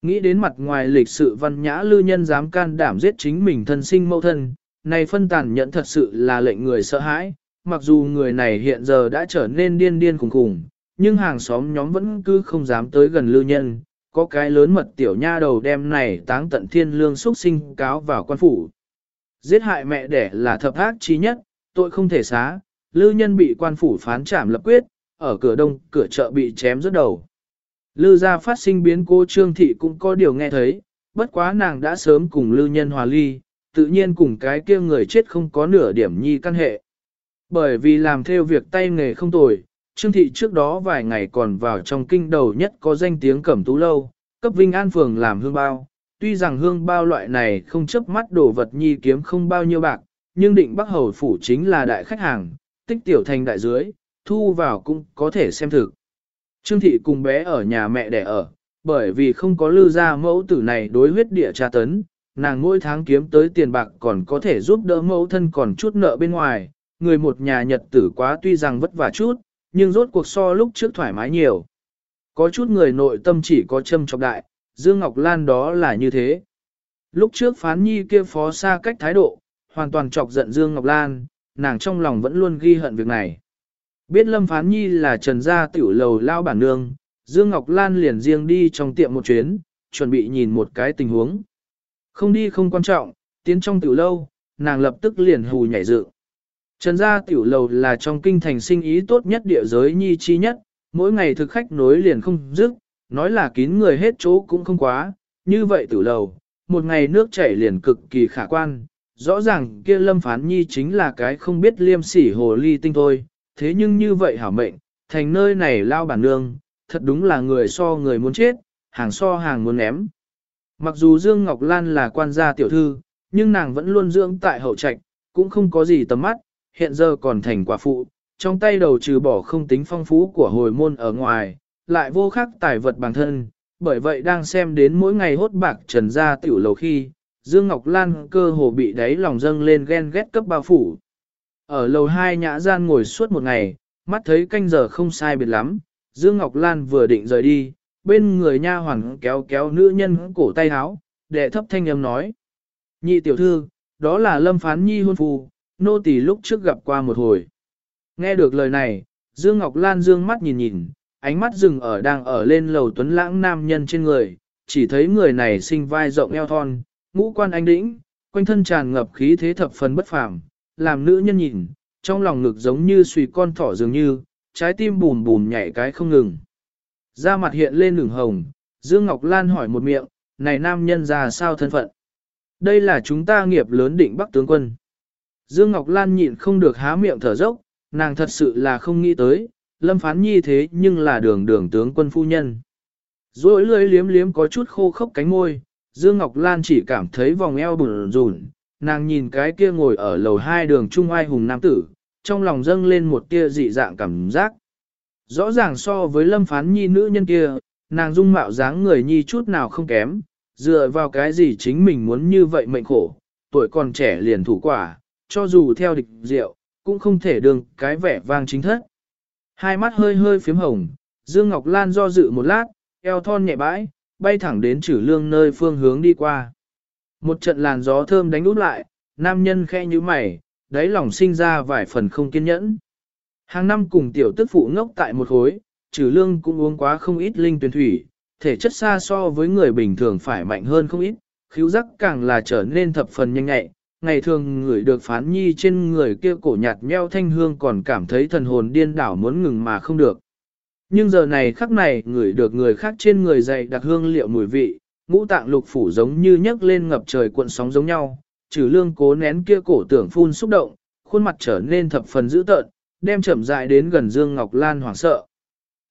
Nghĩ đến mặt ngoài lịch sự văn nhã lưu nhân dám can đảm giết chính mình thân sinh mẫu thân, này phân tàn nhận thật sự là lệnh người sợ hãi, mặc dù người này hiện giờ đã trở nên điên điên khủng khủng, nhưng hàng xóm nhóm vẫn cứ không dám tới gần lưu nhân, có cái lớn mật tiểu nha đầu đem này táng tận thiên lương xuất sinh cáo vào quan phủ. Giết hại mẹ đẻ là thập ác chí nhất, tội không thể xá, lưu nhân bị quan phủ phán trảm lập quyết, ở cửa đông, cửa chợ bị chém rớt đầu. Lư gia phát sinh biến cô Trương Thị cũng có điều nghe thấy, bất quá nàng đã sớm cùng Lư nhân hòa ly, tự nhiên cùng cái kia người chết không có nửa điểm nhi căn hệ. Bởi vì làm theo việc tay nghề không tồi, Trương Thị trước đó vài ngày còn vào trong kinh đầu nhất có danh tiếng cẩm tú lâu, cấp Vinh An Phường làm hương bao. Tuy rằng hương bao loại này không chấp mắt đồ vật nhi kiếm không bao nhiêu bạc, nhưng định Bắc Hầu Phủ chính là đại khách hàng, tích tiểu thành đại dưới, thu vào cũng có thể xem thực. Trương thị cùng bé ở nhà mẹ đẻ ở, bởi vì không có lưu ra mẫu tử này đối huyết địa tra tấn, nàng mỗi tháng kiếm tới tiền bạc còn có thể giúp đỡ mẫu thân còn chút nợ bên ngoài, người một nhà nhật tử quá tuy rằng vất vả chút, nhưng rốt cuộc so lúc trước thoải mái nhiều. Có chút người nội tâm chỉ có châm trọc đại, Dương Ngọc Lan đó là như thế. Lúc trước phán nhi kia phó xa cách thái độ, hoàn toàn chọc giận Dương Ngọc Lan, nàng trong lòng vẫn luôn ghi hận việc này. Biết Lâm Phán Nhi là trần gia tiểu lầu lao bản nương, Dương Ngọc Lan liền riêng đi trong tiệm một chuyến, chuẩn bị nhìn một cái tình huống. Không đi không quan trọng, tiến trong tiểu lâu, nàng lập tức liền hù nhảy dựng. Trần gia tiểu lầu là trong kinh thành sinh ý tốt nhất địa giới nhi chi nhất, mỗi ngày thực khách nối liền không dứt, nói là kín người hết chỗ cũng không quá, như vậy tiểu lầu, một ngày nước chảy liền cực kỳ khả quan, rõ ràng kia lâm phán nhi chính là cái không biết liêm sỉ hồ ly tinh thôi, thế nhưng như vậy hảo mệnh, thành nơi này lao bản nương, thật đúng là người so người muốn chết, hàng so hàng muốn ném. Mặc dù Dương Ngọc Lan là quan gia tiểu thư, nhưng nàng vẫn luôn dưỡng tại hậu trạch, cũng không có gì tầm mắt, hiện giờ còn thành quả phụ, trong tay đầu trừ bỏ không tính phong phú của hồi môn ở ngoài, lại vô khắc tài vật bản thân, bởi vậy đang xem đến mỗi ngày hốt bạc trần ra tiểu lầu khi, Dương Ngọc Lan cơ hồ bị đáy lòng dâng lên ghen ghét cấp bao phủ. Ở lầu hai nhã gian ngồi suốt một ngày, mắt thấy canh giờ không sai biệt lắm, Dương Ngọc Lan vừa định rời đi, bên người nha hoàn kéo kéo nữ nhân cổ tay áo, đệ thấp thanh âm nói. Nhị tiểu thư, đó là Lâm Phán Nhi hôn phù nô tỳ lúc trước gặp qua một hồi. Nghe được lời này, Dương Ngọc Lan dương mắt nhìn nhìn, ánh mắt dừng ở đang ở lên lầu tuấn lãng nam nhân trên người, chỉ thấy người này sinh vai rộng eo thon, ngũ quan anh đĩnh, quanh thân tràn ngập khí thế thập phần bất phàm, làm nữ nhân nhìn, trong lòng ngực giống như suy con thỏ dường như, trái tim bùm bùm nhảy cái không ngừng. Da mặt hiện lên lửng hồng, Dương Ngọc Lan hỏi một miệng, này nam nhân ra sao thân phận? Đây là chúng ta nghiệp lớn định Bắc tướng quân. Dương Ngọc Lan nhịn không được há miệng thở dốc, nàng thật sự là không nghĩ tới, lâm phán nhi thế nhưng là đường đường tướng quân phu nhân. Rồi lưỡi liếm liếm có chút khô khốc cánh môi, Dương Ngọc Lan chỉ cảm thấy vòng eo bùn rùn, nàng nhìn cái kia ngồi ở lầu hai đường Trung Ai Hùng Nam Tử, trong lòng dâng lên một tia dị dạng cảm giác. Rõ ràng so với lâm phán nhi nữ nhân kia, nàng dung mạo dáng người nhi chút nào không kém, dựa vào cái gì chính mình muốn như vậy mệnh khổ, tuổi còn trẻ liền thủ quả, cho dù theo địch diệu, cũng không thể đường cái vẻ vang chính thất. Hai mắt hơi hơi phím hồng, Dương Ngọc Lan do dự một lát, eo thon nhẹ bãi, bay thẳng đến chữ lương nơi phương hướng đi qua. Một trận làn gió thơm đánh út lại, nam nhân khe như mày, đáy lòng sinh ra vài phần không kiên nhẫn. Hàng năm cùng tiểu tức phụ ngốc tại một hối, trừ lương cũng uống quá không ít linh tuyển thủy, thể chất xa so với người bình thường phải mạnh hơn không ít, khíu giác càng là trở nên thập phần nhanh nhẹ. Ngày thường người được phán nhi trên người kia cổ nhạt nheo thanh hương còn cảm thấy thần hồn điên đảo muốn ngừng mà không được. Nhưng giờ này khắc này người được người khác trên người dày đặc hương liệu mùi vị, ngũ tạng lục phủ giống như nhấc lên ngập trời cuộn sóng giống nhau, trừ lương cố nén kia cổ tưởng phun xúc động, khuôn mặt trở nên thập phần dữ tợn, đem chậm rãi đến gần Dương Ngọc Lan hoảng sợ.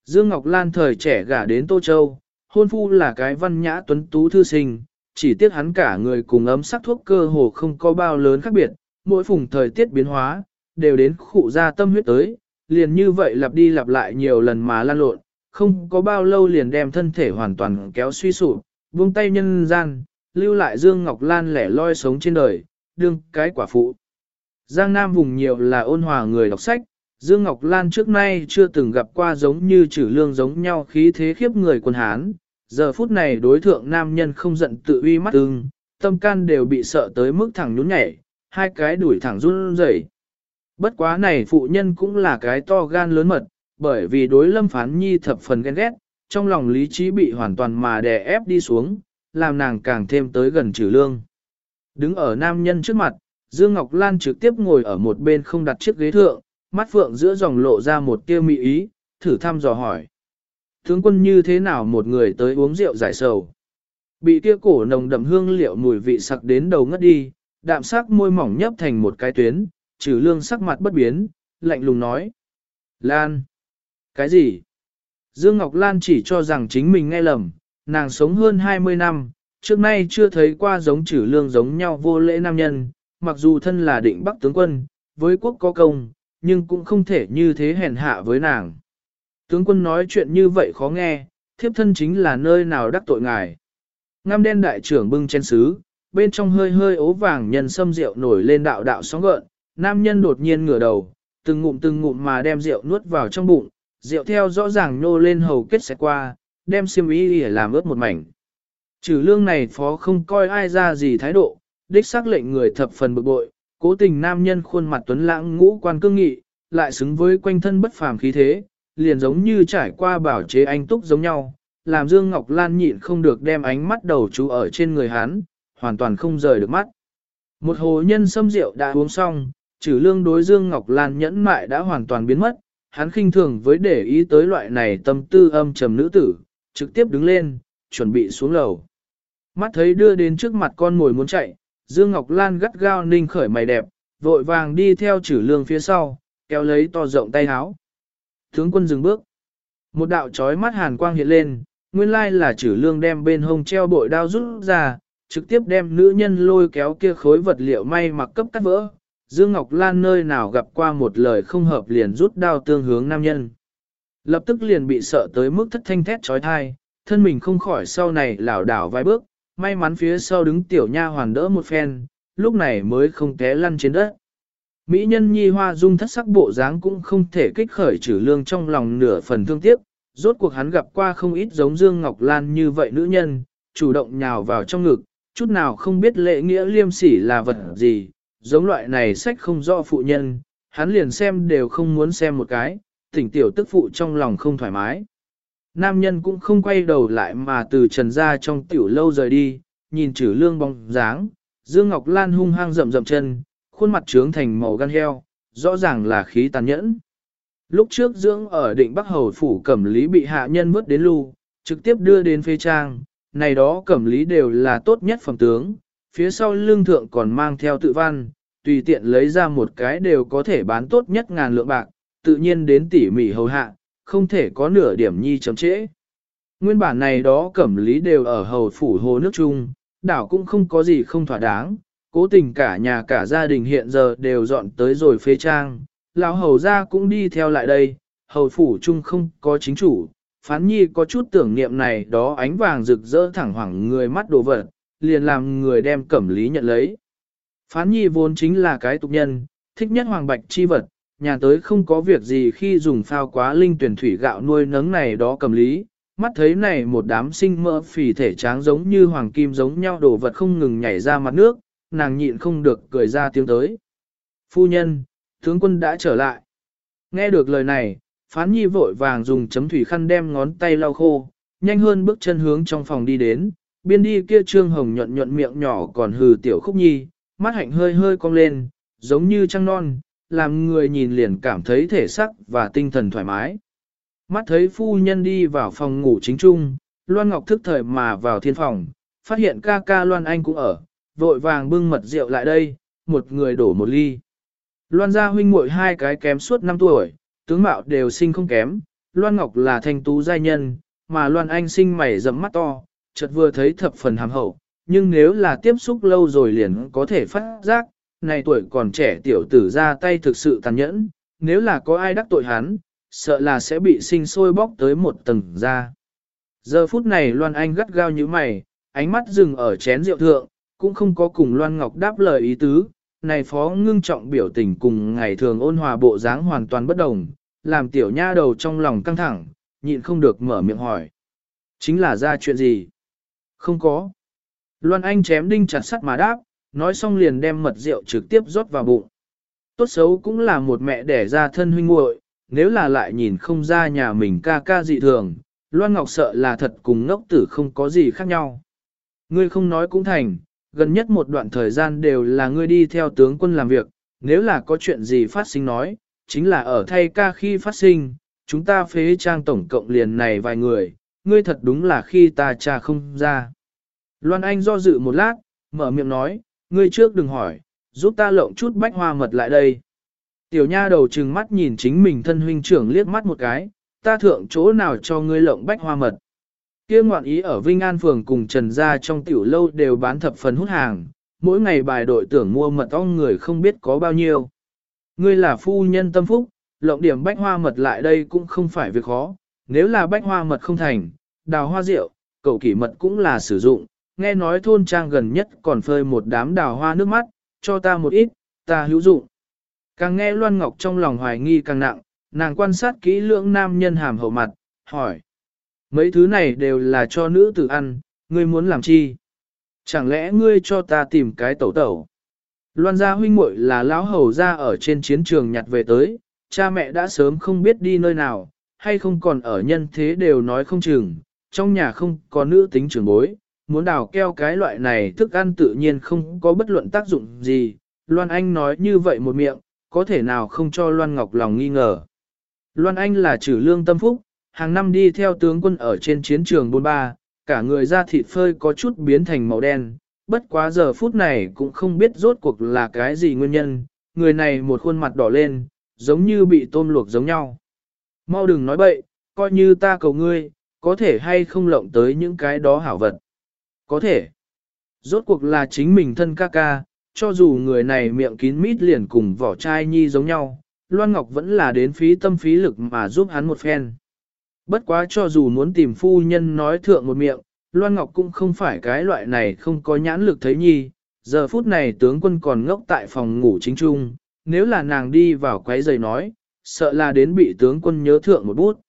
Dương Ngọc Lan thời trẻ gả đến Tô Châu, hôn phu là cái văn nhã tuấn tú thư sinh, chỉ tiếc hắn cả người cùng ấm sắc thuốc cơ hồ không có bao lớn khác biệt, mỗi phùng thời tiết biến hóa, đều đến khụ ra tâm huyết tới, liền như vậy lặp đi lặp lại nhiều lần mà lan lộn, không có bao lâu liền đem thân thể hoàn toàn kéo suy sụp, buông tay nhân gian, lưu lại Dương Ngọc Lan lẻ loi sống trên đời, đương cái quả phụ. Giang Nam vùng nhiều là ôn hòa người đọc sách, Dương Ngọc Lan trước nay chưa từng gặp qua giống như trừ lương giống nhau khí thế khiếp người quân Hán. Giờ phút này đối thượng nam nhân không giận tự uy mắt ưng, tâm can đều bị sợ tới mức thẳng nhún nhảy, hai cái đuổi thẳng run rẩy. Bất quá này phụ nhân cũng là cái to gan lớn mật, bởi vì đối lâm phán nhi thập phần ghen ghét, trong lòng lý trí bị hoàn toàn mà đè ép đi xuống, làm nàng càng thêm tới gần trừ lương. Đứng ở nam nhân trước mặt, Dương Ngọc Lan trực tiếp ngồi ở một bên không đặt chiếc ghế thượng, mắt phượng giữa dòng lộ ra một tia mị ý, thử thăm dò hỏi. Tướng quân như thế nào một người tới uống rượu giải sầu? Bị kia cổ nồng đậm hương liệu mùi vị sặc đến đầu ngất đi, đạm sắc môi mỏng nhấp thành một cái tuyến, trừ lương sắc mặt bất biến, lạnh lùng nói. Lan! Cái gì? Dương Ngọc Lan chỉ cho rằng chính mình nghe lầm, nàng sống hơn 20 năm, trước nay chưa thấy qua giống trừ lương giống nhau vô lễ nam nhân, mặc dù thân là định bắc tướng quân, với quốc có công, nhưng cũng không thể như thế hèn hạ với nàng. Tướng quân nói chuyện như vậy khó nghe, thiếp thân chính là nơi nào đắc tội ngài. Ngăm đen đại trưởng bưng chén sứ, bên trong hơi hơi ố vàng nhân sâm rượu nổi lên đạo đạo sóng gợn, nam nhân đột nhiên ngửa đầu, từng ngụm từng ngụm mà đem rượu nuốt vào trong bụng, rượu theo rõ ràng nhô lên hầu kết sẽ qua, đem xiêm y để làm ướt một mảnh. Trừ lương này phó không coi ai ra gì thái độ, đích xác lệnh người thập phần bực bội, cố tình nam nhân khuôn mặt tuấn lãng ngũ quan cương nghị, lại xứng với quanh thân bất phàm khí thế, liền giống như trải qua bảo chế anh túc giống nhau, làm Dương Ngọc Lan nhịn không được đem ánh mắt đầu chú ở trên người hắn, hoàn toàn không rời được mắt. Một hồ nhân sâm rượu đã uống xong, trừ lương đối Dương Ngọc Lan nhẫn mại đã hoàn toàn biến mất, hắn khinh thường với để ý tới loại này tâm tư âm trầm nữ tử, trực tiếp đứng lên, chuẩn bị xuống lầu. Mắt thấy đưa đến trước mặt con mồi muốn chạy, Dương Ngọc Lan gắt gao ninh khởi mày đẹp, vội vàng đi theo trừ lương phía sau, kéo lấy to rộng tay háo. Tướng quân dừng bước. Một đạo chói mắt hàn quang hiện lên, nguyên lai là chử lương đem bên hông treo bội đao rút ra, trực tiếp đem nữ nhân lôi kéo kia khối vật liệu may mặc cấp cắt vỡ. Dương Ngọc Lan nơi nào gặp qua một lời không hợp liền rút đao tương hướng nam nhân. Lập tức liền bị sợ tới mức thất thanh thét trói thai, thân mình không khỏi sau này lảo đảo vài bước, may mắn phía sau đứng tiểu nha hoàn đỡ một phen, lúc này mới không té lăn trên đất. Mỹ nhân nhi hoa dung thất sắc bộ dáng cũng không thể kích khởi trừ lương trong lòng nửa phần thương tiếc, rốt cuộc hắn gặp qua không ít giống Dương Ngọc Lan như vậy nữ nhân, chủ động nhào vào trong ngực, chút nào không biết lệ nghĩa liêm sỉ là vật gì, giống loại này sách không rõ phụ nhân, hắn liền xem đều không muốn xem một cái, tỉnh tiểu tức phụ trong lòng không thoải mái. Nam nhân cũng không quay đầu lại mà từ trần ra trong tiểu lâu rời đi, nhìn chữ lương bóng dáng, Dương Ngọc Lan hung hăng rậm rậm chân, khuôn mặt trướng thành màu gan heo, rõ ràng là khí tàn nhẫn. Lúc trước dưỡng ở định Bắc Hầu Phủ Cẩm Lý bị hạ nhân vứt đến lưu, trực tiếp đưa đến phê trang, này đó Cẩm Lý đều là tốt nhất phẩm tướng, phía sau lương thượng còn mang theo tự văn, tùy tiện lấy ra một cái đều có thể bán tốt nhất ngàn lượng bạc, tự nhiên đến tỉ mỉ hầu hạ, không thể có nửa điểm nhi chấm trễ. Nguyên bản này đó Cẩm Lý đều ở Hầu Phủ Hồ nước trung, đảo cũng không có gì không thỏa đáng, cố tình cả nhà cả gia đình hiện giờ đều dọn tới rồi phê trang, lão hầu gia cũng đi theo lại đây, hầu phủ chung không có chính chủ, phán nhi có chút tưởng niệm này đó ánh vàng rực rỡ thẳng hoảng người mắt đồ vật, liền làm người đem cẩm lý nhận lấy. Phán nhi vốn chính là cái tục nhân, thích nhất hoàng bạch chi vật, nhà tới không có việc gì khi dùng phao quá linh tuyển thủy gạo nuôi nấng này đó cầm lý, mắt thấy này một đám sinh mỡ phì thể tráng giống như hoàng kim giống nhau đồ vật không ngừng nhảy ra mặt nước, nàng nhịn không được cười ra tiếng tới. Phu nhân, tướng quân đã trở lại. Nghe được lời này, phán nhi vội vàng dùng chấm thủy khăn đem ngón tay lau khô, nhanh hơn bước chân hướng trong phòng đi đến, biên đi kia trương hồng nhuận nhuận miệng nhỏ còn hừ tiểu khúc nhi, mắt hạnh hơi hơi cong lên, giống như trăng non, làm người nhìn liền cảm thấy thể sắc và tinh thần thoải mái. Mắt thấy phu nhân đi vào phòng ngủ chính trung, Loan Ngọc thức thời mà vào thiên phòng, phát hiện ca ca Loan Anh cũng ở, vội vàng bưng mật rượu lại đây, một người đổ một ly. Loan gia huynh muội hai cái kém suốt 5 tuổi, tướng mạo đều sinh không kém, Loan Ngọc là thanh tú giai nhân, mà Loan Anh sinh mày rậm mắt to, chợt vừa thấy thập phần hàm hậu, nhưng nếu là tiếp xúc lâu rồi liền có thể phát giác, này tuổi còn trẻ tiểu tử ra tay thực sự tàn nhẫn, nếu là có ai đắc tội hắn, sợ là sẽ bị sinh sôi bóc tới một tầng ra. Giờ phút này Loan Anh gắt gao như mày, ánh mắt dừng ở chén rượu thượng, cũng không có cùng Loan Ngọc đáp lời ý tứ, này phó ngưng trọng biểu tình cùng ngày thường ôn hòa bộ dáng hoàn toàn bất đồng, làm tiểu nha đầu trong lòng căng thẳng, nhịn không được mở miệng hỏi. Chính là ra chuyện gì? Không có. Loan Anh chém đinh chặt sắt mà đáp, nói xong liền đem mật rượu trực tiếp rót vào bụng. Tốt xấu cũng là một mẹ đẻ ra thân huynh muội, nếu là lại nhìn không ra nhà mình ca ca dị thường, Loan Ngọc sợ là thật cùng ngốc tử không có gì khác nhau. Ngươi không nói cũng thành, gần nhất một đoạn thời gian đều là ngươi đi theo tướng quân làm việc, nếu là có chuyện gì phát sinh nói, chính là ở thay ca khi phát sinh, chúng ta phế trang tổng cộng liền này vài người, ngươi thật đúng là khi ta cha không ra. Loan Anh do dự một lát, mở miệng nói, ngươi trước đừng hỏi, giúp ta lộng chút bách hoa mật lại đây. Tiểu nha đầu trừng mắt nhìn chính mình thân huynh trưởng liếc mắt một cái, ta thượng chỗ nào cho ngươi lộng bách hoa mật. Kia ngoạn ý ở Vinh An Phường cùng Trần Gia trong tiểu lâu đều bán thập phần hút hàng, mỗi ngày bài đội tưởng mua mật ong người không biết có bao nhiêu. Ngươi là phu nhân tâm phúc, lộng điểm bách hoa mật lại đây cũng không phải việc khó, nếu là bách hoa mật không thành, đào hoa rượu, cậu kỷ mật cũng là sử dụng, nghe nói thôn trang gần nhất còn phơi một đám đào hoa nước mắt, cho ta một ít, ta hữu dụng. Càng nghe Loan Ngọc trong lòng hoài nghi càng nặng, nàng quan sát kỹ lưỡng nam nhân hàm hậu mặt, hỏi. Mấy thứ này đều là cho nữ tử ăn, ngươi muốn làm chi? Chẳng lẽ ngươi cho ta tìm cái tẩu tẩu? Loan gia huynh muội là lão hầu gia ở trên chiến trường nhặt về tới, cha mẹ đã sớm không biết đi nơi nào, hay không còn ở nhân thế đều nói không chừng, trong nhà không có nữ tính trưởng bối, muốn đào keo cái loại này thức ăn tự nhiên không có bất luận tác dụng gì. Loan Anh nói như vậy một miệng, có thể nào không cho Loan Ngọc lòng nghi ngờ. Loan Anh là trừ lương tâm phúc, hàng năm đi theo tướng quân ở trên chiến trường bôn ba, cả người da thịt phơi có chút biến thành màu đen, bất quá giờ phút này cũng không biết rốt cuộc là cái gì nguyên nhân, người này một khuôn mặt đỏ lên, giống như bị tôm luộc giống nhau. Mau đừng nói bậy, coi như ta cầu ngươi, có thể hay không lộng tới những cái đó hảo vật. Có thể. Rốt cuộc là chính mình thân ca ca, cho dù người này miệng kín mít liền cùng vỏ chai nhi giống nhau, Loan Ngọc vẫn là đến phí tâm phí lực mà giúp hắn một phen. Bất quá cho dù muốn tìm phu nhân nói thượng một miệng, Loan Ngọc cũng không phải cái loại này không có nhãn lực thấy nhi, giờ phút này tướng quân còn ngốc tại phòng ngủ chính trung, nếu là nàng đi vào quấy giày nói, sợ là đến bị tướng quân nhớ thượng một bút.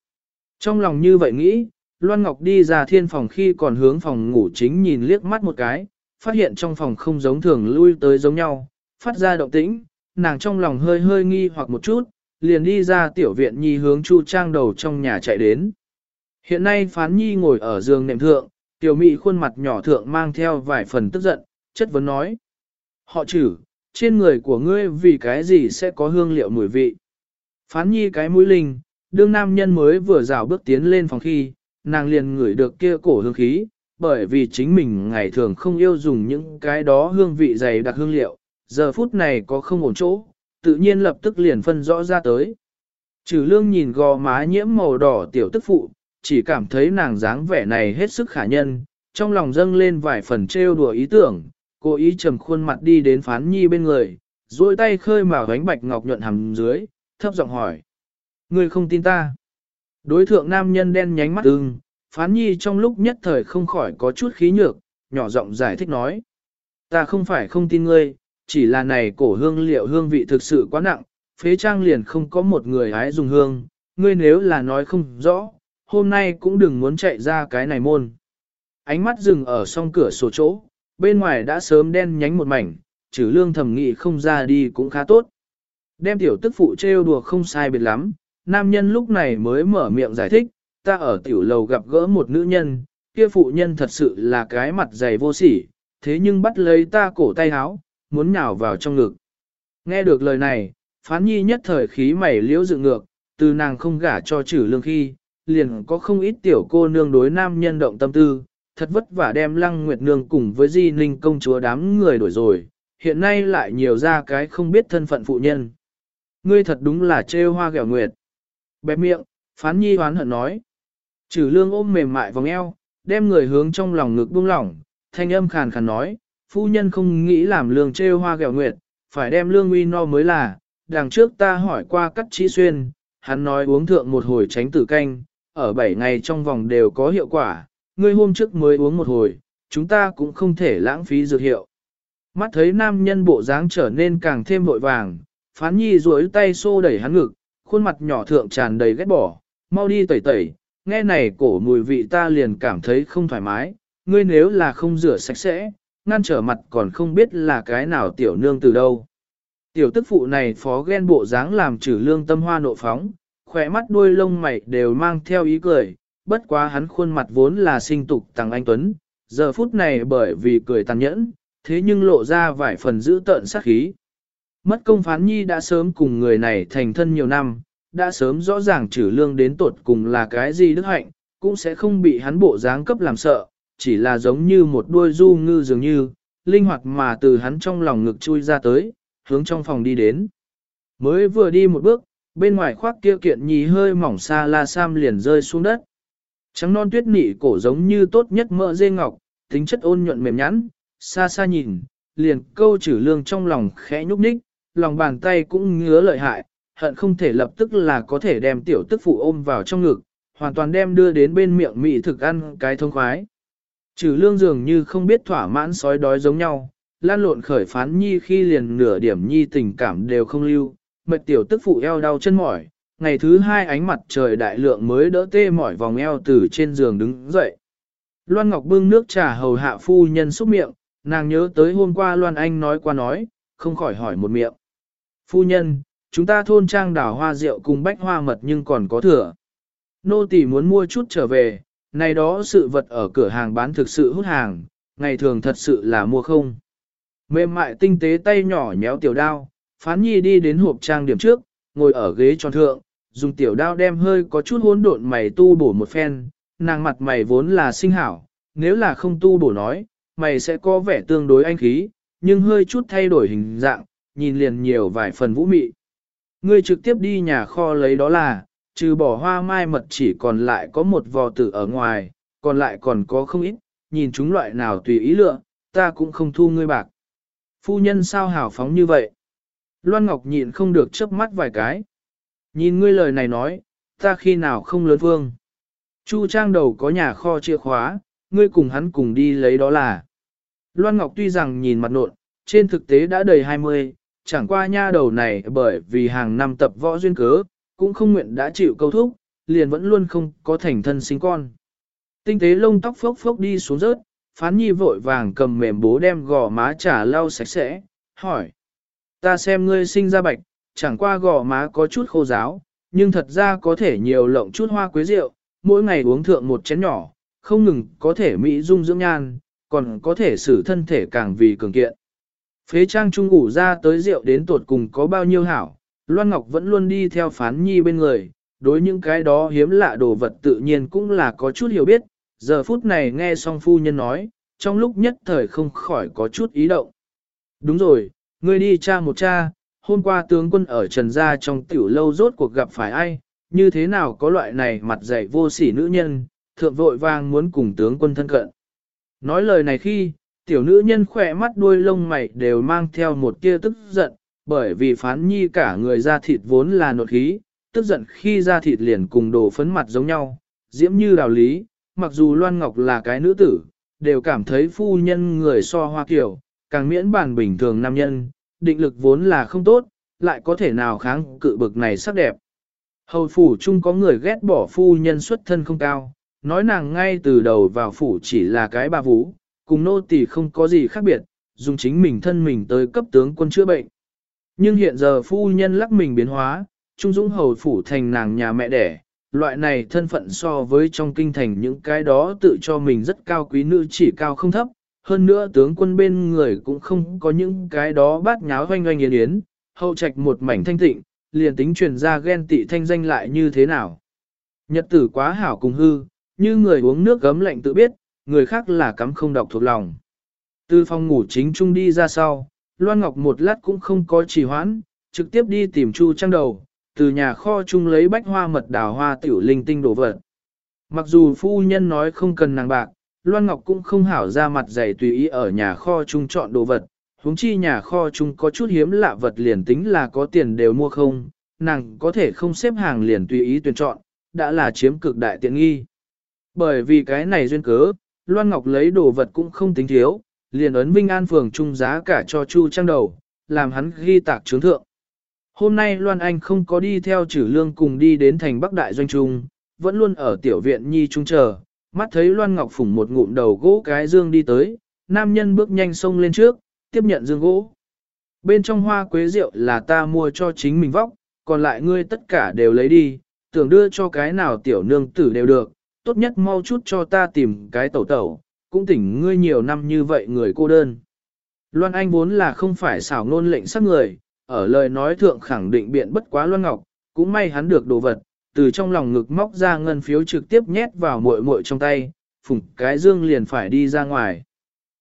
Trong lòng như vậy nghĩ, Loan Ngọc đi ra thiên phòng khi còn hướng phòng ngủ chính nhìn liếc mắt một cái, phát hiện trong phòng không giống thường lui tới giống nhau, phát ra động tĩnh, nàng trong lòng hơi hơi nghi hoặc một chút, liền đi ra tiểu viện nhi hướng Chu Trang đầu trong nhà chạy đến. Hiện nay Phán Nhi ngồi ở giường nệm thượng, tiểu mị khuôn mặt nhỏ thượng mang theo vài phần tức giận, chất vấn nói. Họ chử, trên người của ngươi vì cái gì sẽ có hương liệu mùi vị? Phán Nhi cái mũi linh, đương nam nhân mới vừa rào bước tiến lên phòng khi, nàng liền ngửi được kia cổ hương khí, bởi vì chính mình ngày thường không yêu dùng những cái đó hương vị dày đặc hương liệu, giờ phút này có không ổn chỗ, tự nhiên lập tức liền phân rõ ra tới. Trừ lương nhìn gò má nhiễm màu đỏ tiểu tức phụ, chỉ cảm thấy nàng dáng vẻ này hết sức khả nhân, trong lòng dâng lên vài phần trêu đùa ý tưởng, cố ý trầm khuôn mặt đi đến phán nhi bên người, duỗi tay khơi mà gánh bạch ngọc nhuận hầm dưới, thấp giọng hỏi. Người không tin ta. Đối thượng nam nhân đen nhánh mắt ưng, phán nhi trong lúc nhất thời không khỏi có chút khí nhược, nhỏ giọng giải thích nói. Ta không phải không tin ngươi, chỉ là này cổ hương liệu hương vị thực sự quá nặng, phế trang liền không có một người hái dùng hương, ngươi nếu là nói không rõ, hôm nay cũng đừng muốn chạy ra cái này môn. Ánh mắt dừng ở song cửa sổ chỗ, bên ngoài đã sớm đen nhánh một mảnh, trừ lương thẩm nghị không ra đi cũng khá tốt. Đem tiểu tức phụ trêu đùa không sai biệt lắm, nam nhân lúc này mới mở miệng giải thích, ta ở tiểu lầu gặp gỡ một nữ nhân, kia phụ nhân thật sự là cái mặt dày vô sỉ, thế nhưng bắt lấy ta cổ tay háo, muốn nhào vào trong ngực. Nghe được lời này, phán nhi nhất thời khí mảy liễu dựng ngược, từ nàng không gả cho trừ lương khi, liền có không ít tiểu cô nương đối nam nhân động tâm tư, thật vất vả đem lăng nguyệt nương cùng với di ninh công chúa đám người đổi rồi, hiện nay lại nhiều ra cái không biết thân phận phụ nhân. Ngươi thật đúng là trêu hoa gẹo nguyệt. Bẹp miệng, phán nhi hoán hận nói. Trừ lương ôm mềm mại vòng eo, đem người hướng trong lòng ngực buông lỏng, thanh âm khàn khàn nói, phu nhân không nghĩ làm lương trêu hoa gẹo nguyệt, phải đem lương uy no mới là, đằng trước ta hỏi qua cắt trí xuyên, hắn nói uống thượng một hồi tránh tử canh, ở 7 ngày trong vòng đều có hiệu quả, ngươi hôm trước mới uống một hồi, chúng ta cũng không thể lãng phí dược hiệu. Mắt thấy nam nhân bộ dáng trở nên càng thêm vội vàng, phán nhi duỗi tay xô đẩy hắn ngực, khuôn mặt nhỏ thượng tràn đầy ghét bỏ, mau đi tẩy tẩy, nghe này cổ mùi vị ta liền cảm thấy không thoải mái, ngươi nếu là không rửa sạch sẽ, ngăn trở mặt còn không biết là cái nào tiểu nương từ đâu. Tiểu tức phụ này phó ghen bộ dáng làm trừ lương tâm hoa nộ phóng, khỏe mắt đuôi lông mày đều mang theo ý cười, bất quá hắn khuôn mặt vốn là sinh tục tàng anh Tuấn, giờ phút này bởi vì cười tàn nhẫn, thế nhưng lộ ra vài phần giữ tợn sát khí. Mất công phán nhi đã sớm cùng người này thành thân nhiều năm, đã sớm rõ ràng trừ lương đến tột cùng là cái gì đức hạnh, cũng sẽ không bị hắn bộ dáng cấp làm sợ, chỉ là giống như một đuôi du ngư dường như, linh hoạt mà từ hắn trong lòng ngực chui ra tới, hướng trong phòng đi đến. Mới vừa đi một bước, bên ngoài khoác kia kiện nhì hơi mỏng xa la sam liền rơi xuống đất. Trắng non tuyết nị cổ giống như tốt nhất mỡ dê ngọc, tính chất ôn nhuận mềm nhẵn, xa xa nhìn, liền câu chử lương trong lòng khẽ nhúc nhích, lòng bàn tay cũng ngứa lợi hại, hận không thể lập tức là có thể đem tiểu tức phụ ôm vào trong ngực, hoàn toàn đem đưa đến bên miệng mị thực ăn cái thông khoái. Trừ lương dường như không biết thỏa mãn sói đói giống nhau, lan lộn khởi phán nhi khi liền nửa điểm nhi tình cảm đều không lưu, mệt tiểu tức phụ eo đau chân mỏi, ngày thứ hai ánh mặt trời đại lượng mới đỡ tê mỏi vòng eo từ trên giường đứng dậy. Loan Ngọc bưng nước trà hầu hạ phu nhân xúc miệng, nàng nhớ tới hôm qua Loan Anh nói qua nói, không khỏi hỏi một miệng. Phu nhân, chúng ta thôn trang đảo hoa rượu cùng bách hoa mật nhưng còn có thừa. Nô tỳ muốn mua chút trở về, này đó sự vật ở cửa hàng bán thực sự hút hàng, ngày thường thật sự là mua không. Mềm mại tinh tế tay nhỏ nhéo tiểu đao, phán nhi đi đến hộp trang điểm trước, ngồi ở ghế tròn thượng, dùng tiểu đao đem hơi có chút hỗn độn mày tu bổ một phen, nàng mặt mày vốn là sinh hảo, nếu là không tu bổ nói, mày sẽ có vẻ tương đối anh khí, nhưng hơi chút thay đổi hình dạng, nhìn liền nhiều vài phần vũ mị. Ngươi trực tiếp đi nhà kho lấy đó là, trừ bỏ hoa mai mật chỉ còn lại có một vò tử ở ngoài, còn lại còn có không ít, nhìn chúng loại nào tùy ý lựa, ta cũng không thu ngươi bạc. Phu nhân sao hảo phóng như vậy? Loan Ngọc nhịn không được chớp mắt vài cái. Nhìn ngươi lời này nói, ta khi nào không lớn vương. Chu trang đầu có nhà kho chìa khóa, ngươi cùng hắn cùng đi lấy đó là. Loan Ngọc tuy rằng nhìn mặt nộn, trên thực tế đã đầy 20, chẳng qua nha đầu này bởi vì hàng năm tập võ duyên cớ, cũng không nguyện đã chịu câu thúc, liền vẫn luôn không có thành thân sinh con. Tinh tế lông tóc phốc phốc đi xuống rớt, phán nhi vội vàng cầm mềm bố đem gò má trả lau sạch sẽ, hỏi. Ta xem ngươi sinh ra bạch, chẳng qua gò má có chút khô giáo, nhưng thật ra có thể nhiều lộng chút hoa quế rượu, mỗi ngày uống thượng một chén nhỏ, không ngừng có thể mỹ dung dưỡng nhan, còn có thể xử thân thể càng vì cường kiện. Phế trang trung ngủ ra tới rượu đến tột cùng có bao nhiêu hảo, Loan Ngọc vẫn luôn đi theo phán nhi bên người, đối những cái đó hiếm lạ đồ vật tự nhiên cũng là có chút hiểu biết, giờ phút này nghe song phu nhân nói, trong lúc nhất thời không khỏi có chút ý động. Đúng rồi, ngươi đi cha một cha, hôm qua tướng quân ở Trần Gia trong tiểu lâu rốt cuộc gặp phải ai, như thế nào có loại này mặt dày vô sỉ nữ nhân, thượng vội vàng muốn cùng tướng quân thân cận. Nói lời này khi, tiểu nữ nhân khỏe mắt đuôi lông mày đều mang theo một tia tức giận, bởi vì phán nhi cả người da thịt vốn là nột khí, tức giận khi da thịt liền cùng đồ phấn mặt giống nhau, diễm như đào lý, mặc dù Loan Ngọc là cái nữ tử, đều cảm thấy phu nhân người so hoa kiểu, càng miễn bản bình thường nam nhân, định lực vốn là không tốt, lại có thể nào kháng cự bực này sắc đẹp. Hầu phủ chung có người ghét bỏ phu nhân xuất thân không cao, nói nàng ngay từ đầu vào phủ chỉ là cái bà vũ, cùng nô tỳ không có gì khác biệt, dùng chính mình thân mình tới cấp tướng quân chữa bệnh. Nhưng hiện giờ phu nhân lắc mình biến hóa, trung dũng hầu phủ thành nàng nhà mẹ đẻ, loại này thân phận so với trong kinh thành những cái đó tự cho mình rất cao quý nữ chỉ cao không thấp, hơn nữa tướng quân bên người cũng không có những cái đó bát nháo hoanh hoanh yến yến, hậu trạch một mảnh thanh tịnh, liền tính truyền ra ghen tị thanh danh lại như thế nào. Nhật tử quá hảo cùng hư, như người uống nước gấm lạnh tự biết, người khác là cắm không đọc thuộc lòng. Từ phòng ngủ chính trung đi ra sau, Loan Ngọc một lát cũng không có trì hoãn, trực tiếp đi tìm Chu Trang đầu, từ nhà kho chung lấy bách hoa mật đào hoa tiểu linh tinh đồ vật. Mặc dù phu nhân nói không cần nàng bạc, Loan Ngọc cũng không hảo ra mặt dày tùy ý ở nhà kho chung chọn đồ vật, huống chi nhà kho chung có chút hiếm lạ vật liền tính là có tiền đều mua không, nàng có thể không xếp hàng liền tùy ý tuyển chọn, đã là chiếm cực đại tiện nghi. Bởi vì cái này duyên cớ, Loan Ngọc lấy đồ vật cũng không tính thiếu, liền ấn Vinh An phường Trung giá cả cho Chu Trang đầu, làm hắn ghi tạc trướng thượng. Hôm nay Loan Anh không có đi theo chử lương cùng đi đến thành Bắc Đại Doanh Trung, vẫn luôn ở tiểu viện Nhi Trung chờ, mắt thấy Loan Ngọc phủng một ngụm đầu gỗ cái dương đi tới, nam nhân bước nhanh xông lên trước, tiếp nhận dương gỗ. Bên trong hoa quế rượu là ta mua cho chính mình vóc, còn lại ngươi tất cả đều lấy đi, tưởng đưa cho cái nào tiểu nương tử đều được, tốt nhất mau chút cho ta tìm cái tẩu tẩu, cũng tỉnh ngươi nhiều năm như vậy người cô đơn. Loan Anh vốn là không phải xảo ngôn lệnh sắc người, ở lời nói thượng khẳng định biện bất quá Loan Ngọc, cũng may hắn được đồ vật, từ trong lòng ngực móc ra ngân phiếu trực tiếp nhét vào muội muội trong tay, phủng cái dương liền phải đi ra ngoài.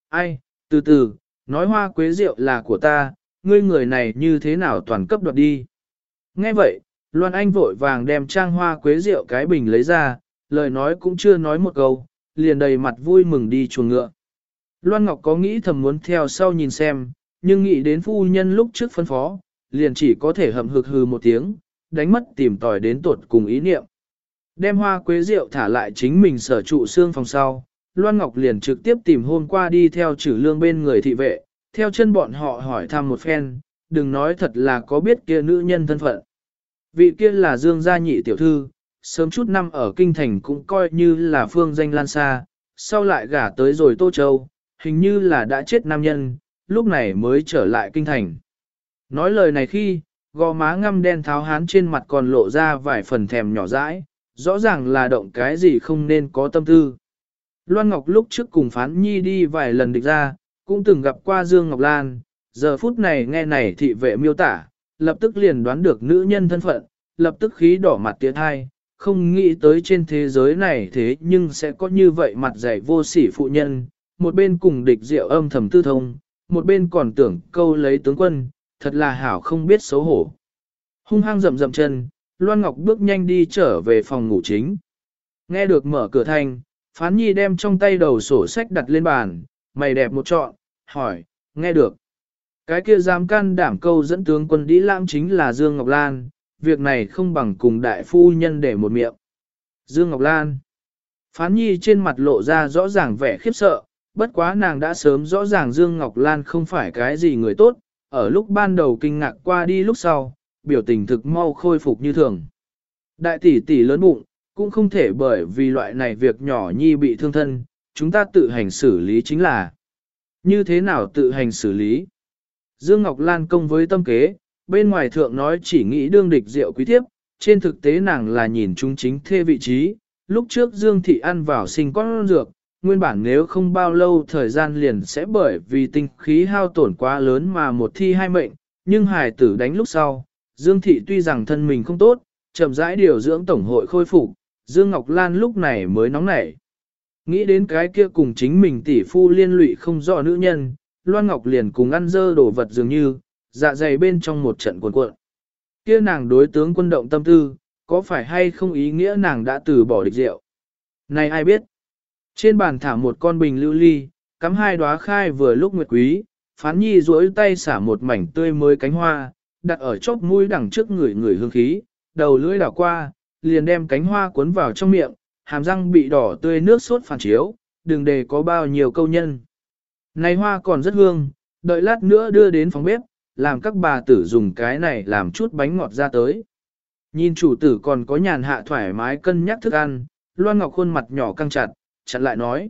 Ai, từ từ, nói hoa quế rượu là của ta, ngươi người này như thế nào toàn cấp đoạt đi. Nghe vậy, Loan Anh vội vàng đem trang hoa quế rượu cái bình lấy ra, lời nói cũng chưa nói một câu, liền đầy mặt vui mừng đi chuồng ngựa. Loan Ngọc có nghĩ thầm muốn theo sau nhìn xem, nhưng nghĩ đến phu nhân lúc trước phân phó, liền chỉ có thể hậm hực hừ một tiếng, đánh mất tìm tòi đến tuột cùng ý niệm. Đem hoa quế rượu thả lại chính mình sở trụ xương phòng sau, Loan Ngọc liền trực tiếp tìm hôm qua đi theo trừ lương bên người thị vệ, theo chân bọn họ hỏi thăm một phen, đừng nói thật là có biết kia nữ nhân thân phận. Vị kia là Dương Gia Nhị tiểu thư, sớm chút năm ở Kinh Thành cũng coi như là phương danh lan xa, sau lại gả tới rồi Tô Châu, hình như là đã chết nam nhân, lúc này mới trở lại Kinh Thành. Nói lời này khi, gò má ngăm đen tháo hán trên mặt còn lộ ra vài phần thèm nhỏ dãi, rõ ràng là động cái gì không nên có tâm tư. Loan Ngọc lúc trước cùng phán nhi đi vài lần địch ra, cũng từng gặp qua Dương Ngọc Lan, giờ phút này nghe này thị vệ miêu tả, lập tức liền đoán được nữ nhân thân phận, lập tức khí đỏ mặt tiến hai, không nghĩ tới trên thế giới này thế nhưng sẽ có như vậy mặt dày vô sỉ phụ nhân, một bên cùng địch diệu âm thầm tư thông, một bên còn tưởng câu lấy tướng quân, thật là hảo không biết xấu hổ. Hung hăng rậm rậm chân, Loan Ngọc bước nhanh đi trở về phòng ngủ chính. Nghe được mở cửa thanh, Phán Nhi đem trong tay đầu sổ sách đặt lên bàn, mày đẹp một trọn, hỏi, nghe được. Cái kia dám can đảm câu dẫn tướng quân đi lãm chính là Dương Ngọc Lan, việc này không bằng cùng đại phu nhân để một miệng. Dương Ngọc Lan. Phán nhi trên mặt lộ ra rõ ràng vẻ khiếp sợ, bất quá nàng đã sớm rõ ràng Dương Ngọc Lan không phải cái gì người tốt, ở lúc ban đầu kinh ngạc qua đi lúc sau, biểu tình thực mau khôi phục như thường. Đại tỷ tỷ lớn bụng, cũng không thể bởi vì loại này việc nhỏ nhi bị thương thân, chúng ta tự hành xử lý chính là. Như thế nào tự hành xử lý? Dương Ngọc Lan công với tâm kế, bên ngoài thượng nói chỉ nghĩ đương địch rượu quý thiếp, trên thực tế nàng là nhìn chúng chính thê vị trí. Lúc trước Dương Thị ăn vào sinh con dược, nguyên bản nếu không bao lâu thời gian liền sẽ bởi vì tinh khí hao tổn quá lớn mà một thi hai mệnh, nhưng hài tử đánh lúc sau, Dương Thị tuy rằng thân mình không tốt, chậm rãi điều dưỡng tổng hội khôi phục, Dương Ngọc Lan lúc này mới nóng nảy. Nghĩ đến cái kia cùng chính mình tỷ phu liên lụy không rõ nữ nhân, Loan Ngọc liền cùng ăn dơ đổ vật dường như, dạ dày bên trong một trận cuộn cuộn. Kia nàng đối tướng quân động tâm tư, có phải hay không ý nghĩa nàng đã từ bỏ địch rượu? Này ai biết? Trên bàn thả một con bình lưu ly, cắm hai đóa khai vừa lúc nguyệt quý, phán nhi duỗi tay xả một mảnh tươi mới cánh hoa, đặt ở chóp mũi đằng trước người người hương khí, đầu lưỡi đảo qua, liền đem cánh hoa cuốn vào trong miệng, hàm răng bị đỏ tươi nước sốt phản chiếu, đừng để có bao nhiêu câu nhân. Này hoa còn rất hương, đợi lát nữa đưa đến phòng bếp, làm các bà tử dùng cái này làm chút bánh ngọt ra tới. Nhìn chủ tử còn có nhàn hạ thoải mái cân nhắc thức ăn, Loan Ngọc khuôn mặt nhỏ căng chặt, chặn lại nói.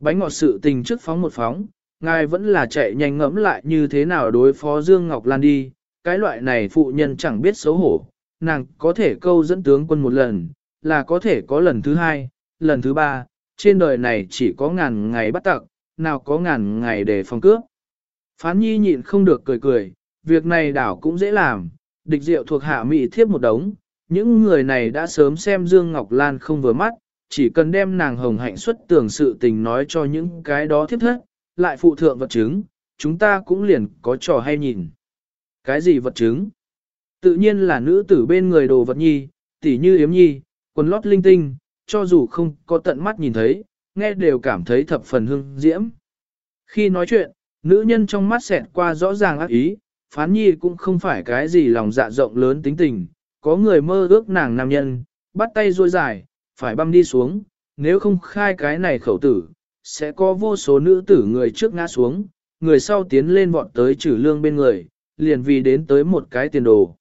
Bánh ngọt sự tình trước phóng một phóng, ngài vẫn là chạy nhanh ngẫm lại như thế nào đối phó Dương Ngọc Lan đi, cái loại này phụ nhân chẳng biết xấu hổ, nàng có thể câu dẫn tướng quân một lần, là có thể có lần thứ hai, lần thứ ba, trên đời này chỉ có ngàn ngày bắt tặc, nào có ngàn ngày để phòng cướp. Phán nhi nhịn không được cười cười, việc này đảo cũng dễ làm, địch diệu thuộc hạ mị thiếp một đống, những người này đã sớm xem Dương Ngọc Lan không vừa mắt, chỉ cần đem nàng hồng hạnh xuất tưởng sự tình nói cho những cái đó thiếp thất, lại phụ thượng vật chứng, chúng ta cũng liền có trò hay nhìn. Cái gì vật chứng? Tự nhiên là nữ tử bên người đồ vật nhi, tỉ như yếm nhi, quần lót linh tinh, cho dù không có tận mắt nhìn thấy, nghe đều cảm thấy thập phần hương diễm. Khi nói chuyện, nữ nhân trong mắt xẹt qua rõ ràng ác ý, phán nhi cũng không phải cái gì lòng dạ rộng lớn tính tình, có người mơ ước nàng nam nhân, bắt tay ruôi dài, phải băm đi xuống, nếu không khai cái này khẩu tử, sẽ có vô số nữ tử người trước ngã xuống, người sau tiến lên vọt tới trừ lương bên người, liền vì đến tới một cái tiền đồ.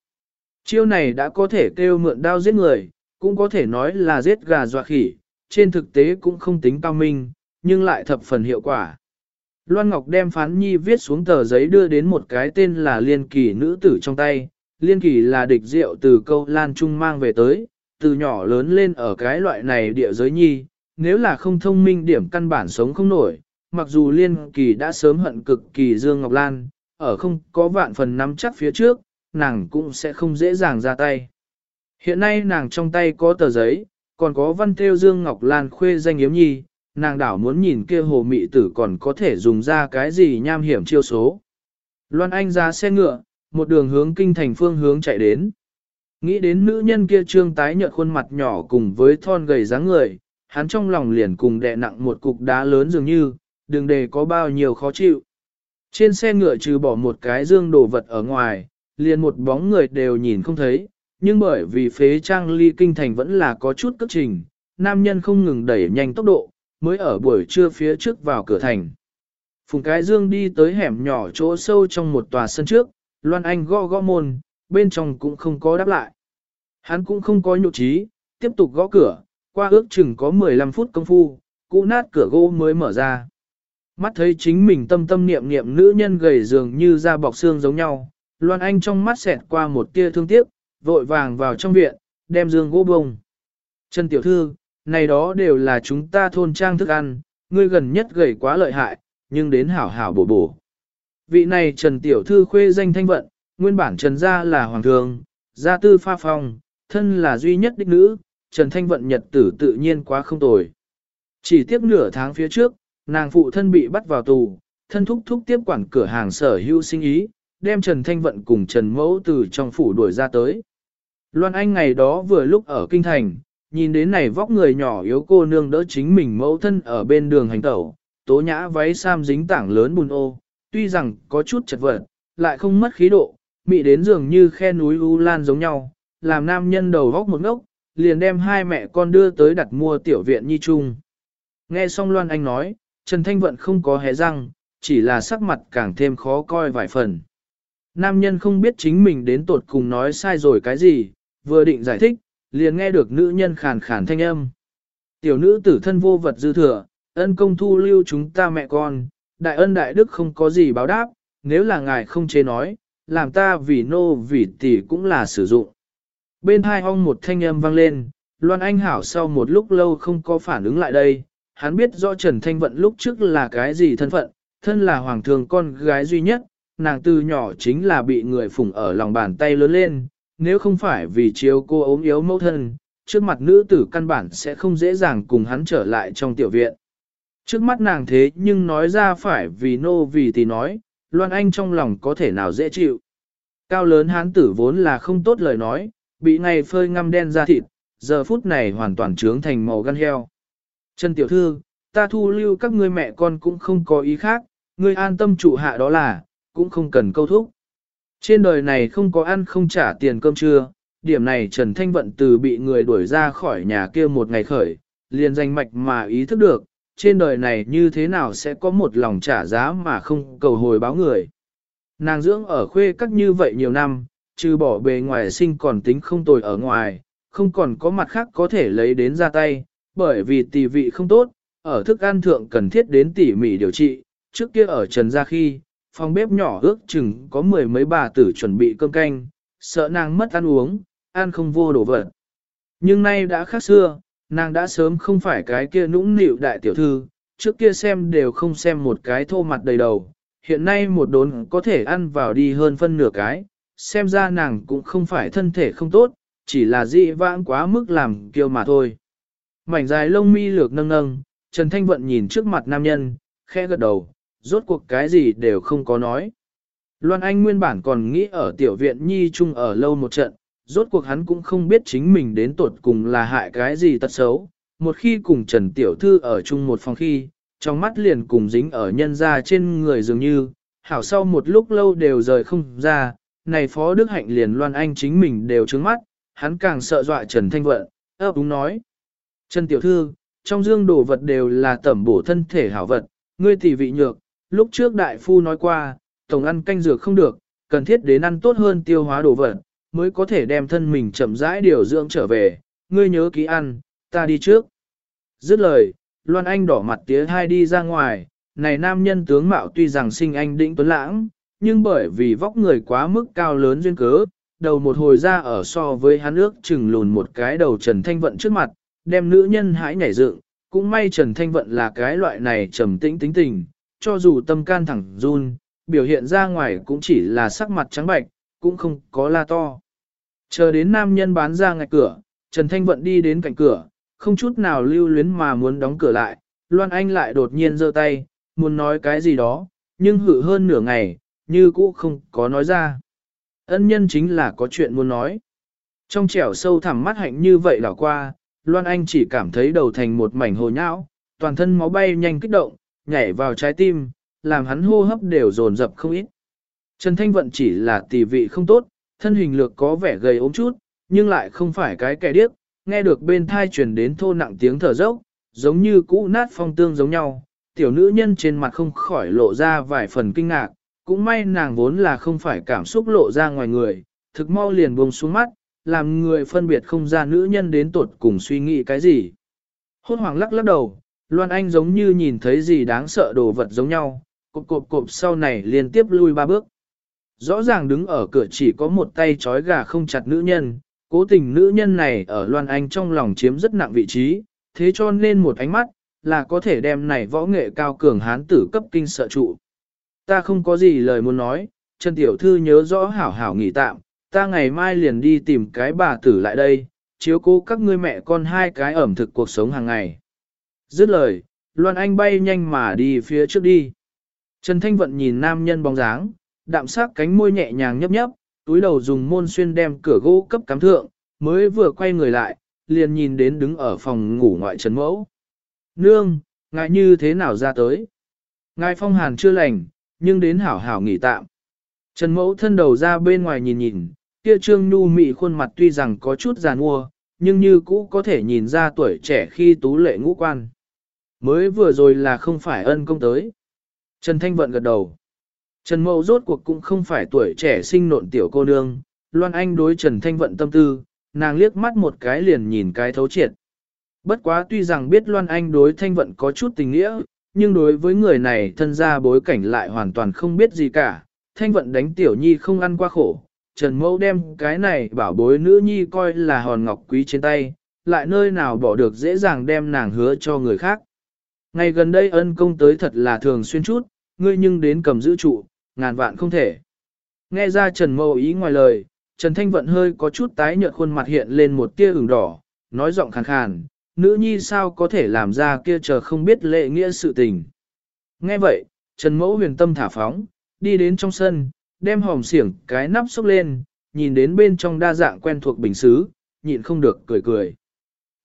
Chiêu này đã có thể kêu mượn đao giết người, cũng có thể nói là giết gà dọa khỉ, trên thực tế cũng không tính cao minh, nhưng lại thập phần hiệu quả. Loan Ngọc đem phán nhi viết xuống tờ giấy đưa đến một cái tên là Liên Kỳ nữ tử trong tay. Liên Kỳ là địch rượu từ câu Lan Trung mang về tới, từ nhỏ lớn lên ở cái loại này địa giới nhi, nếu là không thông minh điểm căn bản sống không nổi, mặc dù Liên Kỳ đã sớm hận cực kỳ Dương Ngọc Lan, ở không có vạn phần nắm chắc phía trước, nàng cũng sẽ không dễ dàng ra tay. Hiện nay nàng trong tay có tờ giấy, còn có văn theo Dương Ngọc Lan khuê danh yếm nhi, nàng đảo muốn nhìn kia hồ mị tử còn có thể dùng ra cái gì nham hiểm chiêu số. Loan Anh ra xe ngựa, một đường hướng kinh thành phương hướng chạy đến. Nghĩ đến nữ nhân kia trương tái nhợt khuôn mặt nhỏ cùng với thon gầy dáng người, hắn trong lòng liền cùng đè nặng một cục đá lớn dường như, đừng để có bao nhiêu khó chịu. Trên xe ngựa trừ bỏ một cái dương đồ vật ở ngoài, liền một bóng người đều nhìn không thấy, nhưng bởi vì phế trang ly kinh thành vẫn là có chút cất trình, nam nhân không ngừng đẩy nhanh tốc độ, mới ở buổi trưa phía trước vào cửa thành. Phùng cái dương đi tới hẻm nhỏ chỗ sâu trong một tòa sân trước, Loan Anh gõ gõ môn, bên trong cũng không có đáp lại. Hắn cũng không có nhụt trí, tiếp tục gõ cửa, qua ước chừng có 15 phút công phu, cụ nát cửa gỗ mới mở ra. Mắt thấy chính mình tâm tâm niệm niệm nữ nhân gầy dường như da bọc xương giống nhau, Loan Anh trong mắt xẹt qua một tia thương tiếc, vội vàng vào trong viện, đem giường gỗ bông. Trần Tiểu Thư, này đó đều là chúng ta thôn trang thức ăn, ngươi gần nhất gầy quá lợi hại, nhưng đến hảo hảo bổ bổ. Vị này Trần Tiểu Thư khuê danh thanh vận, nguyên bản Trần Gia là hoàng thường, gia tư pha phong, thân là duy nhất đích nữ, Trần Thanh Vận nhật tử tự nhiên quá không tồi. Chỉ tiếc nửa tháng phía trước, nàng phụ thân bị bắt vào tù, thân thúc thúc tiếp quản cửa hàng sở hữu sinh ý, đem Trần Thanh Vận cùng Trần Mẫu từ trong phủ đuổi ra tới. Loan Anh ngày đó vừa lúc ở Kinh Thành, nhìn đến này vóc người nhỏ yếu cô nương đỡ chính mình mẫu thân ở bên đường hành tẩu, tố nhã váy sam dính tảng lớn bùn ô, tuy rằng có chút chật vật, lại không mất khí độ, mị đến dường như khe núi U Lan giống nhau, làm nam nhân đầu góc một ngốc, liền đem hai mẹ con đưa tới đặt mua tiểu viện nhi trung Nghe xong Loan Anh nói, Trần Thanh Vận không có hé răng, chỉ là sắc mặt càng thêm khó coi vài phần. Nam nhân không biết chính mình đến tột cùng nói sai rồi cái gì, vừa định giải thích, liền nghe được nữ nhân khàn khàn thanh âm. Tiểu nữ tử thân vô vật dư thừa, ân công thu lưu chúng ta mẹ con, đại ân đại đức không có gì báo đáp, nếu là ngài không chế nói, làm ta vì nô vì tỷ cũng là sử dụng. Bên hai ong một thanh âm vang lên, Loan Anh Hảo sau một lúc lâu không có phản ứng lại đây, hắn biết rõ Trần Thanh Vận lúc trước là cái gì thân phận, thân là hoàng thường con gái duy nhất, nàng từ nhỏ chính là bị người phụng ở lòng bàn tay lớn lên, nếu không phải vì chiếu cô ốm yếu mẫu thân, trước mặt nữ tử căn bản sẽ không dễ dàng cùng hắn trở lại trong tiểu viện. Trước mắt nàng thế nhưng nói ra phải vì nô vì thì nói, Loan Anh trong lòng có thể nào dễ chịu. Cao lớn hán tử vốn là không tốt lời nói, bị ngày phơi ngăm đen ra thịt, giờ phút này hoàn toàn trướng thành màu gan heo. Trần Tiểu Thư, ta thu lưu các ngươi mẹ con cũng không có ý khác, ngươi an tâm trụ hạ đó là, cũng không cần câu thúc. Trên đời này không có ăn không trả tiền cơm trưa, điểm này Trần Thanh Vận từ bị người đuổi ra khỏi nhà kia một ngày khởi, liền danh mạch mà ý thức được, trên đời này như thế nào sẽ có một lòng trả giá mà không cầu hồi báo người. Nàng dưỡng ở khuê các như vậy nhiều năm, trừ bỏ bề ngoài sinh còn tính không tồi ở ngoài, không còn có mặt khác có thể lấy đến ra tay, bởi vì tỷ vị không tốt, ở thức ăn thượng cần thiết đến tỉ mỉ điều trị, trước kia ở Trần Gia khi, phòng bếp nhỏ ước chừng có mười mấy bà tử chuẩn bị cơm canh, sợ nàng mất ăn uống, ăn không vô đồ vật. Nhưng nay đã khác xưa, nàng đã sớm không phải cái kia nũng nịu đại tiểu thư, trước kia xem đều không xem một cái thô mặt đầy đầu, hiện nay một đốn có thể ăn vào đi hơn phân nửa cái, xem ra nàng cũng không phải thân thể không tốt, chỉ là dị vãng quá mức làm kiêu mà thôi. Mảnh dài lông mi lược nâng nâng, Trần Thanh Vận nhìn trước mặt nam nhân, khẽ gật đầu, rốt cuộc cái gì đều không có nói. Loan Anh nguyên bản còn nghĩ ở tiểu viện nhi Trung ở lâu một trận, rốt cuộc hắn cũng không biết chính mình đến tuột cùng là hại cái gì tật xấu. Một khi cùng Trần Tiểu Thư ở chung một phòng khi, trong mắt liền cùng dính ở nhân ra trên người dường như, hảo sau một lúc lâu đều rời không ra, này Phó Đức Hạnh liền Loan Anh chính mình đều trướng mắt, hắn càng sợ dọa Trần Thanh Vận, ấp đúng nói. Trần Tiểu Thư, trong dương đồ vật đều là tẩm bổ thân thể hảo vật, ngươi tỷ vị nhược, lúc trước đại phu nói qua, tổng ăn canh dược không được, cần thiết đến ăn tốt hơn tiêu hóa đồ vật, mới có thể đem thân mình chậm rãi điều dưỡng trở về, ngươi nhớ ký ăn, ta đi trước. Dứt lời, Loan Anh đỏ mặt tía hai đi ra ngoài, này nam nhân tướng mạo tuy rằng sinh anh đĩnh tuấn lãng, nhưng bởi vì vóc người quá mức cao lớn duyên cớ, đầu một hồi ra ở so với hắn ước chừng lùn một cái đầu Trần Thanh Vận trước mặt, đem nữ nhân hãi nhảy dựng, cũng may Trần Thanh Vận là cái loại này trầm tĩnh tính tình, cho dù tâm can thẳng run, biểu hiện ra ngoài cũng chỉ là sắc mặt trắng bạch, cũng không có la to. Chờ đến nam nhân bán ra ngạch cửa, Trần Thanh Vận đi đến cạnh cửa, không chút nào lưu luyến mà muốn đóng cửa lại, Loan Anh lại đột nhiên giơ tay, muốn nói cái gì đó, nhưng hự hơn nửa ngày, như cũ không có nói ra. Ân nhân chính là có chuyện muốn nói. Trong trẻo sâu thẳm mắt hạnh như vậy đảo qua, Loan Anh chỉ cảm thấy đầu thành một mảnh hồ nhão, toàn thân máu bay nhanh kích động, nhảy vào trái tim, làm hắn hô hấp đều dồn dập không ít. Trần Thanh Vận chỉ là tỷ vị không tốt, thân hình lược có vẻ gầy ốm chút, nhưng lại không phải cái kẻ điếc, nghe được bên thai truyền đến thô nặng tiếng thở dốc, giống như cũ nát phong tương giống nhau. Tiểu nữ nhân trên mặt không khỏi lộ ra vài phần kinh ngạc, cũng may nàng vốn là không phải cảm xúc lộ ra ngoài người, thực mau liền buông xuống mắt, làm người phân biệt không ra nữ nhân đến tột cùng suy nghĩ cái gì. Hốt hoảng lắc lắc đầu, Loan Anh giống như nhìn thấy gì đáng sợ đồ vật giống nhau, cộp cộp cộp sau này liên tiếp lui ba bước. Rõ ràng đứng ở cửa chỉ có một tay trói gà không chặt nữ nhân, cố tình nữ nhân này ở Loan Anh trong lòng chiếm rất nặng vị trí, thế cho nên một ánh mắt, là có thể đem này võ nghệ cao cường hán tử cấp kinh sợ trụ. Ta không có gì lời muốn nói, Trần Tiểu Thư nhớ rõ hảo hảo nghỉ tạm, ta ngày mai liền đi tìm cái bà tử lại đây, chiếu cố các ngươi mẹ con hai cái ẩm thực cuộc sống hàng ngày. Dứt lời, Loan Anh bay nhanh mà đi phía trước đi. Trần Thanh Vận nhìn nam nhân bóng dáng, đạm sắc cánh môi nhẹ nhàng nhấp nhấp, túi đầu dùng môn xuyên đem cửa gỗ cấp cắm thượng, mới vừa quay người lại, liền nhìn đến đứng ở phòng ngủ ngoại trần mẫu. Nương, ngại như thế nào ra tới? Ngài phong hàn chưa lành, nhưng đến hảo hảo nghỉ tạm. Trần mẫu thân đầu ra bên ngoài nhìn nhìn, kia trương nhu mị khuôn mặt tuy rằng có chút giàn mua, nhưng như cũ có thể nhìn ra tuổi trẻ khi tú lệ ngũ quan. Mới vừa rồi là không phải ân công tới. Trần Thanh Vận gật đầu. Trần Mậu rốt cuộc cũng không phải tuổi trẻ sinh nộn tiểu cô nương, Loan Anh đối Trần Thanh Vận tâm tư, nàng liếc mắt một cái liền nhìn cái thấu triệt. Bất quá tuy rằng biết Loan Anh đối Thanh Vận có chút tình nghĩa, nhưng đối với người này thân ra bối cảnh lại hoàn toàn không biết gì cả. Thanh Vận đánh tiểu nhi không ăn qua khổ, Trần Mẫu đem cái này bảo bối nữ nhi coi là hòn ngọc quý trên tay, lại nơi nào bỏ được dễ dàng đem nàng hứa cho người khác. Ngày gần đây ân công tới thật là thường xuyên chút, ngươi nhưng đến cầm giữ trụ, ngàn vạn không thể. Nghe ra Trần Mẫu ý ngoài lời, Trần Thanh Vận hơi có chút tái nhợt khuôn mặt hiện lên một tia ửng đỏ, nói giọng khàn khàn, nữ nhi sao có thể làm ra kia chờ không biết lệ nghĩa sự tình. Nghe vậy, Trần Mẫu huyền tâm thả phóng, đi đến trong sân, đem hòm xiển cái nắp xốc lên, nhìn đến bên trong đa dạng quen thuộc bình xứ, nhịn không được cười cười.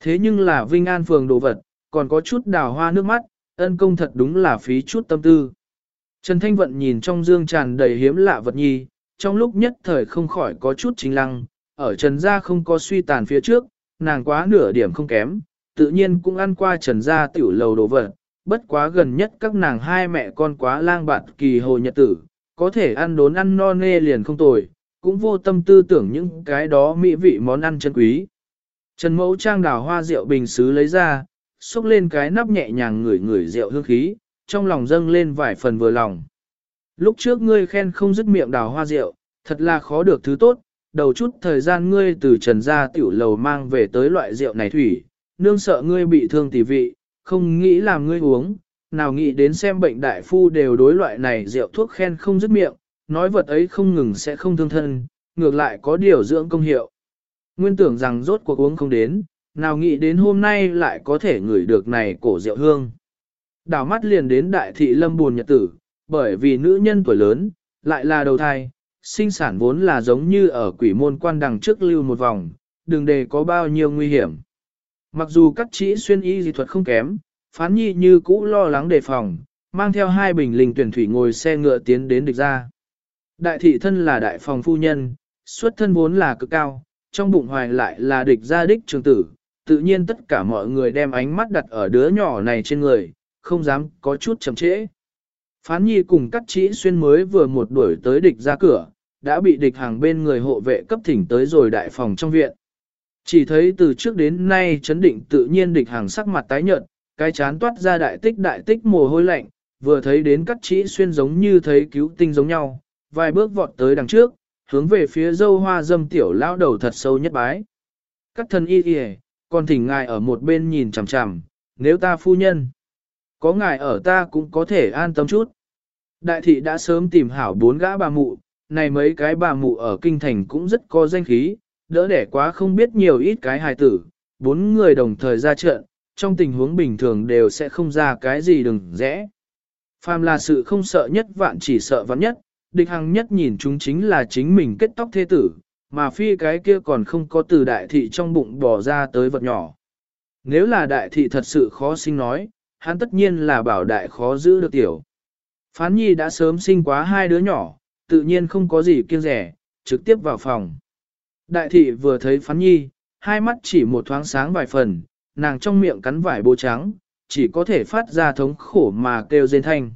Thế nhưng là Vinh An phường đồ vật, còn có chút đào hoa nước mắt, ân công thật đúng là phí chút tâm tư. Trần Thanh Vận nhìn trong dương tràn đầy hiếm lạ vật nhi, trong lúc nhất thời không khỏi có chút chính lăng, ở Trần Gia không có suy tàn phía trước, nàng quá nửa điểm không kém, tự nhiên cũng ăn qua Trần Gia tiểu lầu đồ vật, bất quá gần nhất các nàng hai mẹ con quá lang bạt kỳ hồ nhật tử, có thể ăn đốn ăn no nê liền không tồi, cũng vô tâm tư tưởng những cái đó mỹ vị món ăn chân quý. Trần Mẫu trang đào hoa rượu bình xứ lấy ra, xúc lên cái nắp nhẹ nhàng ngửi ngửi rượu hương khí, trong lòng dâng lên vài phần vừa lòng. Lúc trước ngươi khen không dứt miệng đào hoa rượu, thật là khó được thứ tốt, đầu chút thời gian ngươi từ trần gia tiểu lầu mang về tới loại rượu này thủy, nương sợ ngươi bị thương tỉ vị, không nghĩ làm ngươi uống, nào nghĩ đến xem bệnh đại phu đều đối loại này rượu thuốc khen không dứt miệng, nói vật ấy không ngừng sẽ không thương thân, ngược lại có điều dưỡng công hiệu. Nguyên tưởng rằng rốt cuộc uống không đến, nào nghĩ đến hôm nay lại có thể ngửi được này cổ rượu hương. Đảo mắt liền đến đại thị lâm buồn nhật tử, bởi vì nữ nhân tuổi lớn, lại là đầu thai, sinh sản vốn là giống như ở quỷ môn quan đằng trước lưu một vòng, đừng để có bao nhiêu nguy hiểm. Mặc dù các chỉ xuyên y dị thuật không kém, phán nhi như cũ lo lắng đề phòng, mang theo hai bình linh tuyển thủy ngồi xe ngựa tiến đến địch ra. Đại thị thân là đại phòng phu nhân, xuất thân vốn là cực cao, trong bụng hoài lại là địch gia đích trường tử, tự nhiên tất cả mọi người đem ánh mắt đặt ở đứa nhỏ này trên người, không dám có chút chậm trễ. Phán nhi cùng cắt chỉ xuyên mới vừa một đuổi tới địch ra cửa, đã bị địch hàng bên người hộ vệ cấp thỉnh tới rồi đại phòng trong viện. Chỉ thấy từ trước đến nay chấn định tự nhiên địch hàng sắc mặt tái nhợt, cái chán toát ra đại tích đại tích mồ hôi lạnh, vừa thấy đến cắt chỉ xuyên giống như thấy cứu tinh giống nhau, vài bước vọt tới đằng trước, hướng về phía dâu hoa dâm tiểu lao đầu thật sâu nhất bái. Các thân y y còn thỉnh ngài ở một bên nhìn chằm chằm, nếu ta phu nhân. Có ngài ở ta cũng có thể an tâm chút. Đại thị đã sớm tìm hảo bốn gã bà mụ, này mấy cái bà mụ ở kinh thành cũng rất có danh khí, đỡ đẻ quá không biết nhiều ít cái hài tử, bốn người đồng thời ra trận, trong tình huống bình thường đều sẽ không ra cái gì đừng rẽ. Phàm là sự không sợ nhất vạn chỉ sợ vạn nhất, địch hằng nhất nhìn chúng chính là chính mình kết tóc thế tử, mà phi cái kia còn không có từ đại thị trong bụng bỏ ra tới vật nhỏ. Nếu là đại thị thật sự khó sinh nói, hắn tất nhiên là bảo đại khó giữ được tiểu. Phán nhi đã sớm sinh quá hai đứa nhỏ, tự nhiên không có gì kiêng rẻ, trực tiếp vào phòng. Đại thị vừa thấy phán nhi, hai mắt chỉ một thoáng sáng vài phần, nàng trong miệng cắn vải bố trắng, chỉ có thể phát ra thống khổ mà kêu rên thanh.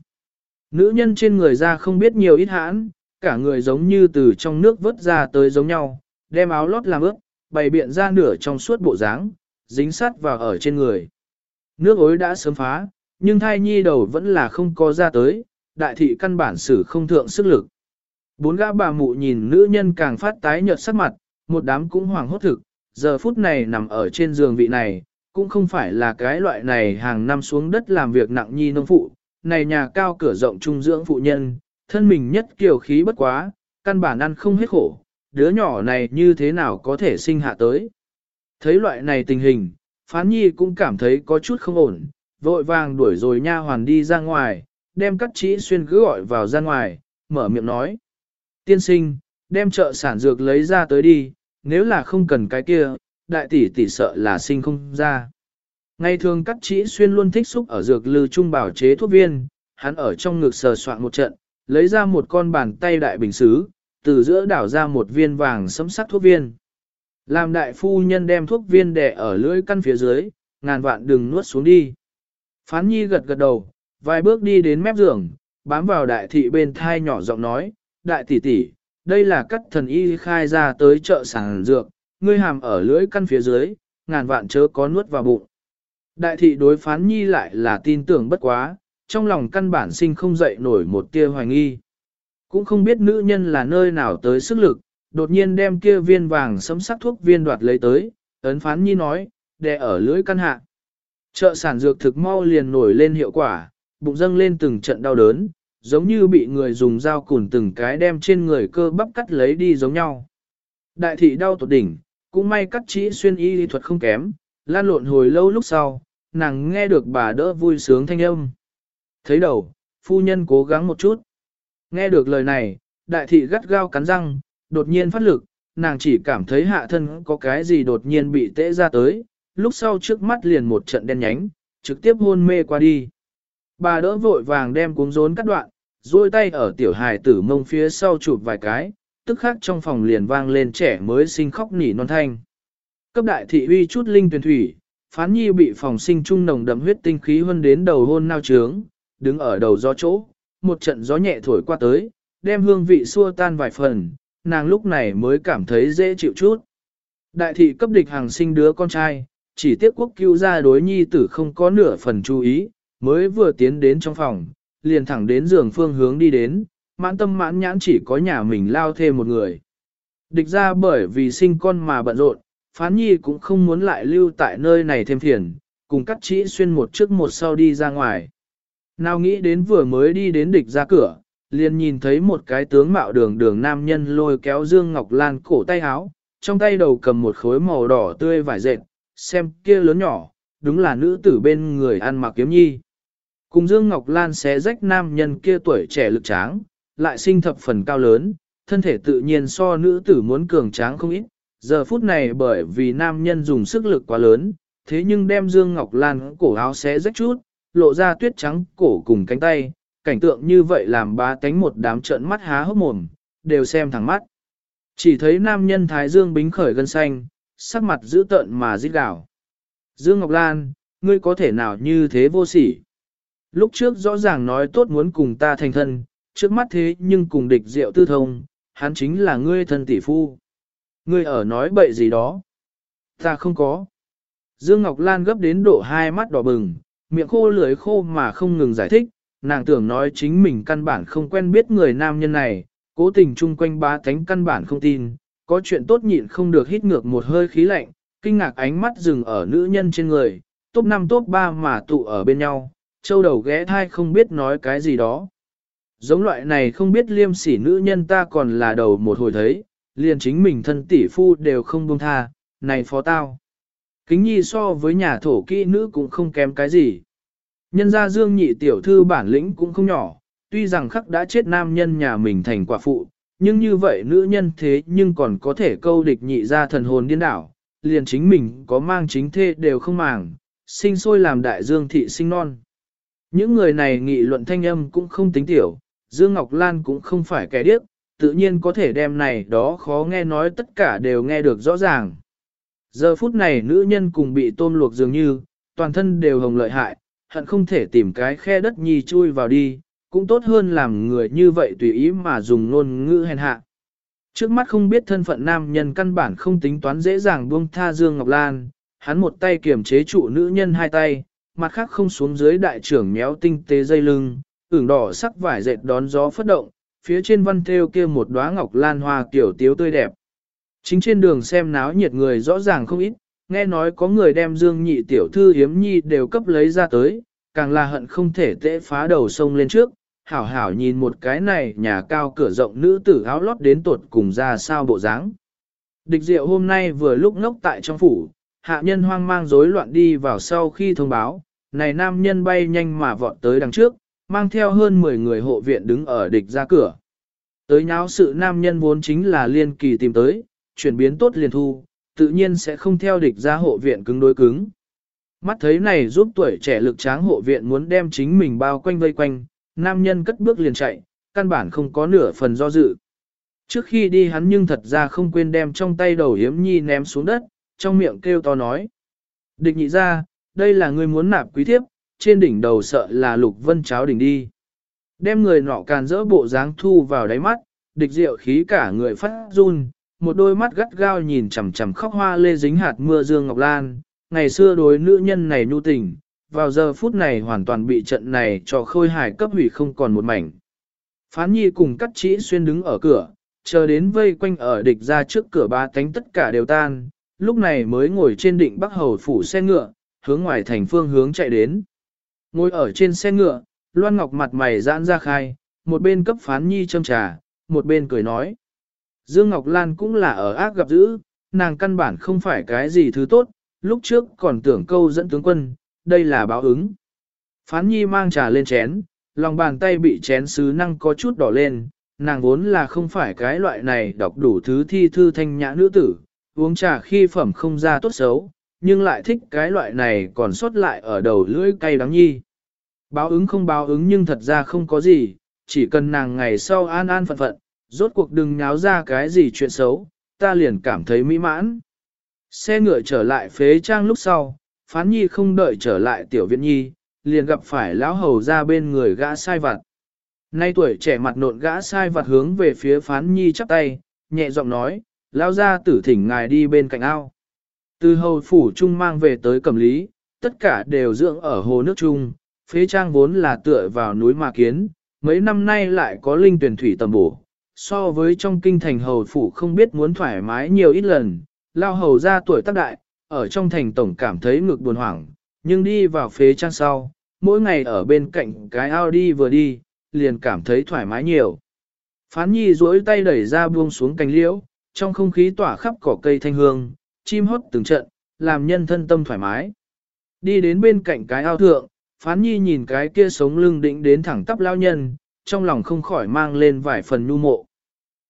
Nữ nhân trên người ra không biết nhiều ít hãn, cả người giống như từ trong nước vớt ra tới giống nhau, đem áo lót làm ướt, bày biện ra nửa trong suốt bộ dáng, dính sát vào ở trên người. Nước ối đã sớm phá, nhưng thai nhi đầu vẫn là không có ra tới, đại thị căn bản sử không thượng sức lực. Bốn gã bà mụ nhìn nữ nhân càng phát tái nhợt sắc mặt, một đám cũng hoàng hốt thực, giờ phút này nằm ở trên giường vị này, cũng không phải là cái loại này hàng năm xuống đất làm việc nặng nhi nông phụ, này nhà cao cửa rộng trung dưỡng phụ nhân, thân mình nhất kiều khí bất quá, căn bản ăn không hết khổ, đứa nhỏ này như thế nào có thể sinh hạ tới. Thấy loại này tình hình, Phán Nhi cũng cảm thấy có chút không ổn, vội vàng đuổi rồi nha hoàn đi ra ngoài, đem các chỉ xuyên cứ gọi vào ra ngoài, mở miệng nói. Tiên sinh, đem chợ sản dược lấy ra tới đi, nếu là không cần cái kia, đại tỷ tỷ sợ là sinh không ra. Ngày thường các chỉ xuyên luôn thích xúc ở dược lư trung bảo chế thuốc viên, hắn ở trong ngực sờ soạn một trận, lấy ra một con bàn tay đại bình xứ, từ giữa đảo ra một viên vàng sấm sắc thuốc viên. Làm đại phu nhân đem thuốc viên đẻ ở lưỡi căn phía dưới, ngàn vạn đừng nuốt xuống đi. Phán nhi gật gật đầu, vài bước đi đến mép giường, bám vào đại thị bên thai nhỏ giọng nói, đại tỷ tỷ, đây là cắt thần y khai ra tới chợ sản dược, ngươi hàm ở lưỡi căn phía dưới, ngàn vạn chớ có nuốt vào bụng. Đại thị đối phán nhi lại là tin tưởng bất quá, trong lòng căn bản sinh không dậy nổi một tia hoài nghi. Cũng không biết nữ nhân là nơi nào tới sức lực, đột nhiên đem kia viên vàng sấm sắc thuốc viên đoạt lấy tới, ấn phán nhi nói, đè ở lưỡi căn hạ. Chợ sản dược thực mau liền nổi lên hiệu quả, bụng dâng lên từng trận đau đớn, giống như bị người dùng dao cùn từng cái đem trên người cơ bắp cắt lấy đi giống nhau. Đại thị đau tột đỉnh, cũng may cắt chỉ xuyên y lý thuật không kém, lan lộn hồi lâu lúc sau, nàng nghe được bà đỡ vui sướng thanh âm. Thấy đầu, phu nhân cố gắng một chút. Nghe được lời này, đại thị gắt gao cắn răng, đột nhiên phát lực, nàng chỉ cảm thấy hạ thân có cái gì đột nhiên bị tễ ra tới, lúc sau trước mắt liền một trận đen nhánh, trực tiếp hôn mê qua đi. Bà đỡ vội vàng đem cuống rốn cắt đoạn, duỗi tay ở tiểu hài tử mông phía sau chụp vài cái, tức khắc trong phòng liền vang lên trẻ mới sinh khóc nỉ non thanh. Cấp đại thị uy chút linh tuyển thủy, phán nhi bị phòng sinh trung nồng đậm huyết tinh khí hơn đến đầu hôn nao trướng, đứng ở đầu gió chỗ, một trận gió nhẹ thổi qua tới, đem hương vị xua tan vài phần, nàng lúc này mới cảm thấy dễ chịu chút. Đại thị cấp địch hàng sinh đứa con trai, chỉ tiếc quốc cứu ra đối nhi tử không có nửa phần chú ý, mới vừa tiến đến trong phòng, liền thẳng đến giường phương hướng đi đến, mãn tâm mãn nhãn chỉ có nhà mình lao thêm một người. Địch ra bởi vì sinh con mà bận rộn, phán nhi cũng không muốn lại lưu tại nơi này thêm phiền, cùng cắt chỉ xuyên một trước một sau đi ra ngoài. Nào nghĩ đến vừa mới đi đến địch ra cửa, liền nhìn thấy một cái tướng mạo đường đường nam nhân lôi kéo Dương Ngọc Lan cổ tay áo, trong tay đầu cầm một khối màu đỏ tươi vải dệt, xem kia lớn nhỏ, đúng là nữ tử bên người ăn mặc kiếm nhi. Cùng Dương Ngọc Lan xé rách nam nhân kia tuổi trẻ lực tráng, lại sinh thập phần cao lớn, thân thể tự nhiên so nữ tử muốn cường tráng không ít. Giờ phút này bởi vì nam nhân dùng sức lực quá lớn, thế nhưng đem Dương Ngọc Lan cổ áo xé rách chút, lộ ra tuyết trắng cổ cùng cánh tay, cảnh tượng như vậy làm ba tánh một đám trợn mắt há hốc mồm, đều xem thẳng mắt. Chỉ thấy nam nhân thái dương bính khởi gân xanh, sắc mặt dữ tợn mà rít gào. Dương Ngọc Lan, ngươi có thể nào như thế vô sỉ? Lúc trước rõ ràng nói tốt muốn cùng ta thành thân, trước mắt thế nhưng cùng địch diệu tư thông, hắn chính là ngươi thân tỷ phu. Ngươi ở nói bậy gì đó? Ta không có. Dương Ngọc Lan gấp đến độ hai mắt đỏ bừng, miệng khô lưỡi khô mà không ngừng giải thích, nàng tưởng nói chính mình căn bản không quen biết người nam nhân này, cố tình chung quanh ba thánh căn bản không tin, có chuyện tốt nhịn không được hít ngược một hơi khí lạnh, kinh ngạc ánh mắt dừng ở nữ nhân trên người, top 5 top 3 mà tụ ở bên nhau, châu đầu ghé thai không biết nói cái gì đó. Giống loại này không biết liêm sỉ nữ nhân ta còn là đầu một hồi thấy, liền chính mình thân tỷ phu đều không buông tha, này phó tao. Kính nhi so với nhà thổ kỹ nữ cũng không kém cái gì. Nhân gia dương nhị tiểu thư bản lĩnh cũng không nhỏ, tuy rằng khắc đã chết nam nhân nhà mình thành quả phụ, nhưng như vậy nữ nhân thế nhưng còn có thể câu địch nhị ra thần hồn điên đảo, liền chính mình có mang chính thê đều không màng, sinh sôi làm đại dương thị sinh non. Những người này nghị luận thanh âm cũng không tính tiểu, Dương Ngọc Lan cũng không phải kẻ điếc, tự nhiên có thể đem này đó khó nghe nói tất cả đều nghe được rõ ràng. Giờ phút này nữ nhân cùng bị tôm luộc dường như, toàn thân đều hồng lợi hại, hận không thể tìm cái khe đất nhi chui vào đi, cũng tốt hơn làm người như vậy tùy ý mà dùng ngôn ngữ hèn hạ. Trước mắt không biết thân phận nam nhân căn bản không tính toán dễ dàng buông tha Dương Ngọc Lan, hắn một tay kiềm chế trụ nữ nhân hai tay, mặt khác không xuống dưới đại trưởng méo tinh tế dây lưng, ửng đỏ sắc vải dệt đón gió phất động, phía trên văn thêu kia một đóa ngọc lan hoa kiểu tiếu tươi đẹp. Chính trên đường xem náo nhiệt người rõ ràng không ít, nghe nói có người đem dương nhị tiểu thư hiếm nhi đều cấp lấy ra tới, càng là hận không thể tễ phá đầu sông lên trước, hảo hảo nhìn một cái này nhà cao cửa rộng nữ tử áo lót đến tột cùng ra sao bộ dáng. Địch diệu hôm nay vừa lúc ngốc tại trong phủ, hạ nhân hoang mang rối loạn đi vào sau khi thông báo, này nam nhân bay nhanh mà vọt tới đằng trước, mang theo hơn 10 người hộ viện đứng ở địch ra cửa. Tới nháo sự nam nhân vốn chính là liên kỳ tìm tới, chuyển biến tốt liền thu, tự nhiên sẽ không theo địch ra hộ viện cứng đối cứng. Mắt thấy này giúp tuổi trẻ lực tráng hộ viện muốn đem chính mình bao quanh vây quanh, nam nhân cất bước liền chạy, căn bản không có nửa phần do dự. Trước khi đi hắn nhưng thật ra không quên đem trong tay đầu hiếm nhi ném xuống đất, trong miệng kêu to nói. Địch nhị ra, đây là người muốn nạp quý thiếp, trên đỉnh đầu sợ là lục vân cháo đỉnh đi. Đem người nọ càn dỡ bộ dáng thu vào đáy mắt, địch rượu khí cả người phát run, một đôi mắt gắt gao nhìn chằm chằm khóc hoa lê dính hạt mưa dương ngọc lan, ngày xưa đối nữ nhân này nhu tình, vào giờ phút này hoàn toàn bị trận này cho khôi hài cấp hủy không còn một mảnh. Phán nhi cùng cắt chỉ xuyên đứng ở cửa, chờ đến vây quanh ở địch ra trước cửa ba cánh tất cả đều tan, lúc này mới ngồi trên định bắc hầu phủ xe ngựa, hướng ngoài thành phương hướng chạy đến. Ngồi ở trên xe ngựa, Loan Ngọc mặt mày giãn ra khai, một bên cấp phán nhi châm trà, một bên cười nói. Dương Ngọc Lan cũng là ở ác gặp dữ, nàng căn bản không phải cái gì thứ tốt, lúc trước còn tưởng câu dẫn tướng quân, đây là báo ứng. Phán nhi mang trà lên chén, lòng bàn tay bị chén sứ năng có chút đỏ lên, nàng vốn là không phải cái loại này đọc đủ thứ thi thư thanh nhã nữ tử, uống trà khi phẩm không ra tốt xấu, nhưng lại thích cái loại này còn sót lại ở đầu lưỡi cay đắng nhi. Báo ứng không báo ứng nhưng thật ra không có gì, chỉ cần nàng ngày sau an an phận phận, rốt cuộc đừng nháo ra cái gì chuyện xấu, ta liền cảm thấy mỹ mãn. Xe ngựa trở lại phế trang lúc sau, phán nhi không đợi trở lại tiểu viện nhi, liền gặp phải lão hầu ra bên người gã sai vặt. Nay tuổi trẻ mặt nộn gã sai vặt hướng về phía phán nhi chắp tay, nhẹ giọng nói, lão ra tử thỉnh ngài đi bên cạnh ao. Từ hầu phủ trung mang về tới cẩm lý, tất cả đều dưỡng ở hồ nước trung, phế trang vốn là tựa vào núi mà kiến, mấy năm nay lại có linh tuyển thủy tầm bổ. So với trong kinh thành hầu phủ không biết muốn thoải mái nhiều ít lần, lao hầu ra tuổi tác đại, ở trong thành tổng cảm thấy ngực buồn hoảng, nhưng đi vào phế trang sau, mỗi ngày ở bên cạnh cái ao đi vừa đi, liền cảm thấy thoải mái nhiều. Phán nhi duỗi tay đẩy ra buông xuống cành liễu, trong không khí tỏa khắp cỏ cây thanh hương, chim hót từng trận, làm nhân thân tâm thoải mái. Đi đến bên cạnh cái ao thượng, phán nhi nhìn cái kia sống lưng định đến thẳng tắp lao nhân, trong lòng không khỏi mang lên vài phần nhu mộ.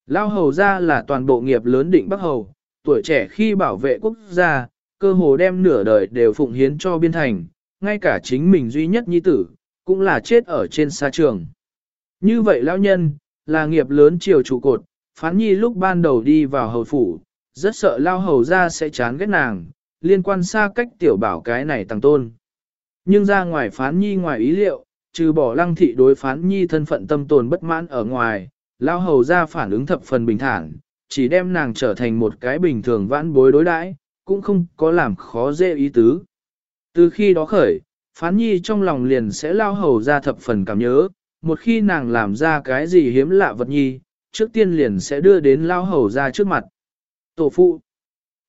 Lao hầu ra là toàn bộ nghiệp lớn định Bắc Hầu, tuổi trẻ khi bảo vệ quốc gia, cơ hồ đem nửa đời đều phụng hiến cho biên thành, ngay cả chính mình duy nhất nhi tử, cũng là chết ở trên xa trường. Như vậy lão nhân, là nghiệp lớn triều trụ cột, phán nhi lúc ban đầu đi vào hầu phủ, rất sợ lao hầu ra sẽ chán ghét nàng, liên quan xa cách tiểu bảo cái này tăng tôn. Nhưng ra ngoài phán nhi ngoài ý liệu, trừ bỏ lăng thị đối phán nhi thân phận tâm tồn bất mãn ở ngoài, lao hầu ra phản ứng thập phần bình thản, chỉ đem nàng trở thành một cái bình thường vãn bối đối đãi, cũng không có làm khó dễ ý tứ. Từ khi đó khởi, phán nhi trong lòng liền sẽ lao hầu ra thập phần cảm nhớ, một khi nàng làm ra cái gì hiếm lạ vật nhi, trước tiên liền sẽ đưa đến lao hầu ra trước mặt. Tổ phụ.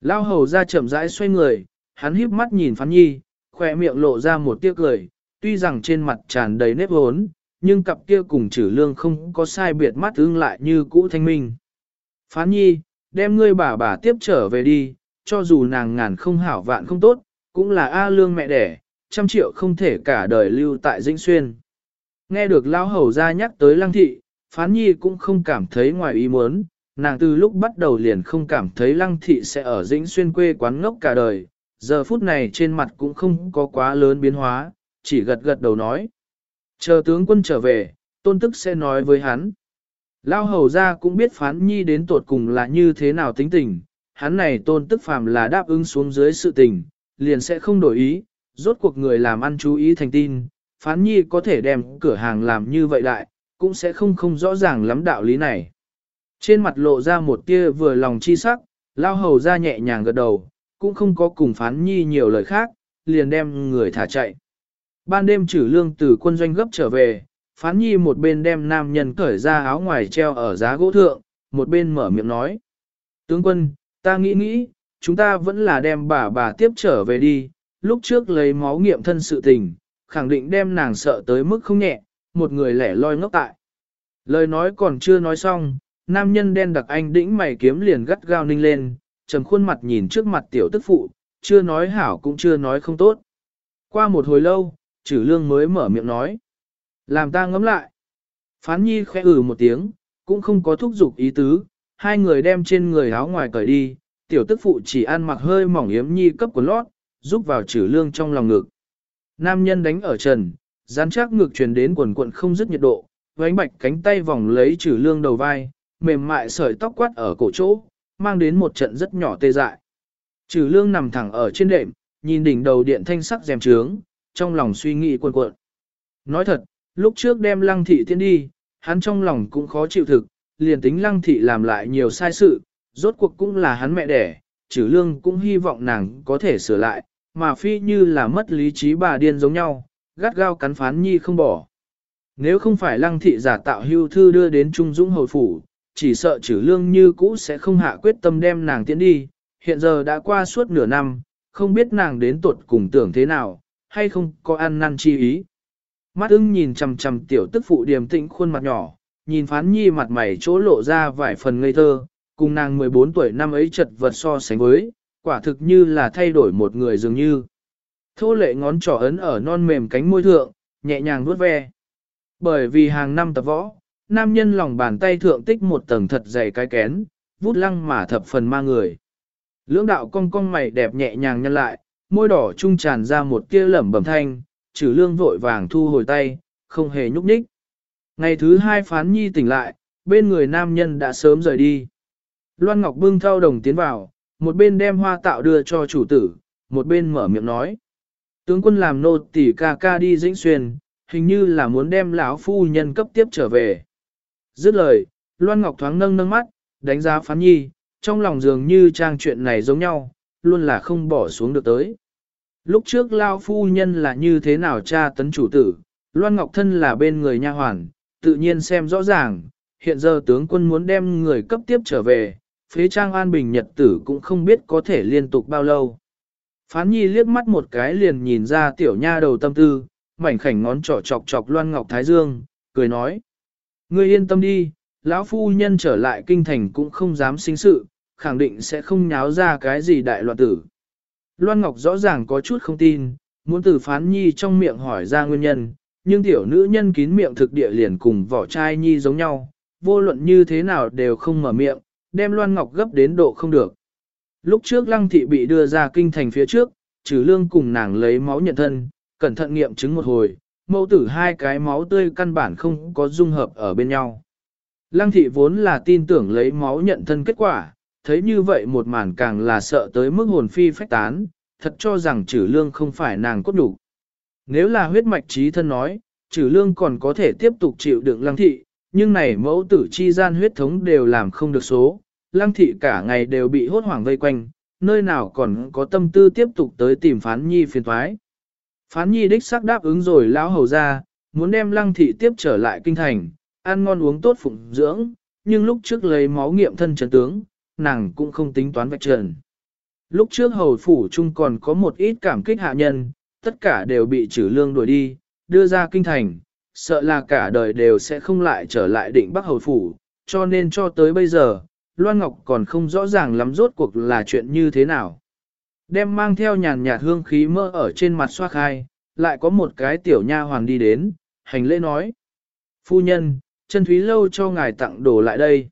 Lao hầu ra chậm rãi xoay người, hắn híp mắt nhìn phán nhi, khỏe miệng lộ ra một tiếc cười, tuy rằng trên mặt tràn đầy nếp hốn, nhưng cặp kia cùng chử lương không có sai biệt mắt ưng lại như cũ thanh minh. Phán nhi, đem ngươi bà bà tiếp trở về đi, cho dù nàng ngàn không hảo vạn không tốt, cũng là A lương mẹ đẻ, trăm triệu không thể cả đời lưu tại Dĩnh Xuyên. Nghe được lão hầu ra nhắc tới lăng thị, phán nhi cũng không cảm thấy ngoài ý muốn, nàng từ lúc bắt đầu liền không cảm thấy lăng thị sẽ ở Dĩnh Xuyên quê quán ngốc cả đời, giờ phút này trên mặt cũng không có quá lớn biến hóa, chỉ gật gật đầu nói. Chờ tướng quân trở về, tôn tức sẽ nói với hắn. Lao hầu ra cũng biết phán nhi đến tột cùng là như thế nào tính tình, hắn này tôn tức phàm là đáp ứng xuống dưới sự tình, liền sẽ không đổi ý, rốt cuộc người làm ăn chú ý thành tin, phán nhi có thể đem cửa hàng làm như vậy đại, cũng sẽ không không rõ ràng lắm đạo lý này. Trên mặt lộ ra một tia vừa lòng chi sắc, lao hầu ra nhẹ nhàng gật đầu, cũng không có cùng phán nhi nhiều lời khác, liền đem người thả chạy. Ban đêm trừ lương từ quân doanh gấp trở về, phán nhi một bên đem nam nhân cởi ra áo ngoài treo ở giá gỗ thượng, một bên mở miệng nói. Tướng quân, ta nghĩ nghĩ, chúng ta vẫn là đem bà bà tiếp trở về đi, lúc trước lấy máu nghiệm thân sự tình, khẳng định đem nàng sợ tới mức không nhẹ, một người lẻ loi ngốc tại. Lời nói còn chưa nói xong, nam nhân đen đặc anh đĩnh mày kiếm liền gắt gao ninh lên, trầm khuôn mặt nhìn trước mặt tiểu tức phụ, chưa nói hảo cũng chưa nói không tốt. Qua một hồi lâu, trừ lương mới mở miệng nói. Làm ta ngấm lại. Phán nhi khẽ ừ một tiếng, cũng không có thúc giục ý tứ, hai người đem trên người áo ngoài cởi đi, tiểu tức phụ chỉ ăn mặc hơi mỏng yếm nhi cấp của lót, giúp vào trừ lương trong lòng ngực. Nam nhân đánh ở trần, rắn chắc ngực truyền đến quần quận không dứt nhiệt độ, vánh bạch cánh tay vòng lấy trừ lương đầu vai, mềm mại sợi tóc quát ở cổ chỗ, mang đến một trận rất nhỏ tê dại. Trừ lương nằm thẳng ở trên đệm, nhìn đỉnh đầu điện thanh sắc rèm trướng, trong lòng suy nghĩ cuộn cuộn. Nói thật, lúc trước đem lăng thị tiến đi, hắn trong lòng cũng khó chịu thực, liền tính lăng thị làm lại nhiều sai sự, rốt cuộc cũng là hắn mẹ đẻ, trừ lương cũng hy vọng nàng có thể sửa lại, mà phi như là mất lý trí bà điên giống nhau, gắt gao cắn phán nhi không bỏ. Nếu không phải lăng thị giả tạo hưu thư đưa đến Trung Dũng hồi phủ, chỉ sợ trừ lương như cũ sẽ không hạ quyết tâm đem nàng tiến đi, hiện giờ đã qua suốt nửa năm, không biết nàng đến tuột cùng tưởng thế nào, hay không có ăn năn chi ý. Mắt ưng nhìn chằm chằm tiểu tức phụ điềm tĩnh khuôn mặt nhỏ, nhìn phán nhi mặt mày chỗ lộ ra vài phần ngây thơ, cùng nàng 14 tuổi năm ấy chật vật so sánh với, quả thực như là thay đổi một người dường như. Thô lệ ngón trỏ ấn ở non mềm cánh môi thượng, nhẹ nhàng vuốt ve. Bởi vì hàng năm tập võ, nam nhân lòng bàn tay thượng tích một tầng thật dày cái kén, vút lăng mà thập phần ma người. Lưỡng đạo cong cong mày đẹp nhẹ nhàng nhân lại, môi đỏ trung tràn ra một tia lẩm bẩm thanh, trừ lương vội vàng thu hồi tay, không hề nhúc nhích. Ngày thứ hai phán nhi tỉnh lại, bên người nam nhân đã sớm rời đi. Loan Ngọc bưng thao đồng tiến vào, một bên đem hoa tạo đưa cho chủ tử, một bên mở miệng nói. Tướng quân làm nô tỉ ca ca đi dĩnh xuyên, hình như là muốn đem lão phu nhân cấp tiếp trở về. Dứt lời, Loan Ngọc thoáng nâng nâng mắt, đánh giá phán nhi, trong lòng dường như trang chuyện này giống nhau, luôn là không bỏ xuống được tới. Lúc trước Lao phu nhân là như thế nào cha tấn chủ tử, Loan Ngọc Thân là bên người nha hoàn, tự nhiên xem rõ ràng, hiện giờ tướng quân muốn đem người cấp tiếp trở về, phế trang an bình nhật tử cũng không biết có thể liên tục bao lâu. Phán nhi liếc mắt một cái liền nhìn ra tiểu nha đầu tâm tư, mảnh khảnh ngón trỏ chọc chọc Loan Ngọc Thái Dương, cười nói. Ngươi yên tâm đi, lão phu nhân trở lại kinh thành cũng không dám sinh sự, khẳng định sẽ không nháo ra cái gì đại loạn tử. Loan Ngọc rõ ràng có chút không tin, muốn từ phán nhi trong miệng hỏi ra nguyên nhân, nhưng tiểu nữ nhân kín miệng thực địa liền cùng vỏ chai nhi giống nhau, vô luận như thế nào đều không mở miệng, đem Loan Ngọc gấp đến độ không được. Lúc trước lăng thị bị đưa ra kinh thành phía trước, trừ lương cùng nàng lấy máu nhận thân, cẩn thận nghiệm chứng một hồi, mẫu tử hai cái máu tươi căn bản không có dung hợp ở bên nhau. Lăng thị vốn là tin tưởng lấy máu nhận thân kết quả, thấy như vậy một màn càng là sợ tới mức hồn phi phách tán, thật cho rằng trừ lương không phải nàng cốt đủ. Nếu là huyết mạch trí thân nói, trừ lương còn có thể tiếp tục chịu đựng lăng thị, nhưng này mẫu tử chi gian huyết thống đều làm không được số, lăng thị cả ngày đều bị hốt hoảng vây quanh, nơi nào còn có tâm tư tiếp tục tới tìm phán nhi phiền thoái. Phán nhi đích xác đáp ứng rồi lão hầu ra, muốn đem lăng thị tiếp trở lại kinh thành, ăn ngon uống tốt phụng dưỡng, nhưng lúc trước lấy máu nghiệm thân trần tướng, nàng cũng không tính toán vạch trần. Lúc trước hầu phủ chung còn có một ít cảm kích hạ nhân, tất cả đều bị trừ lương đuổi đi, đưa ra kinh thành, sợ là cả đời đều sẽ không lại trở lại định bắc hầu phủ, cho nên cho tới bây giờ, Loan Ngọc còn không rõ ràng lắm rốt cuộc là chuyện như thế nào. Đem mang theo nhàn nhạt hương khí mơ ở trên mặt xoa khai, lại có một cái tiểu nha hoàn đi đến, hành lễ nói. Phu nhân, chân thúy lâu cho ngài tặng đồ lại đây.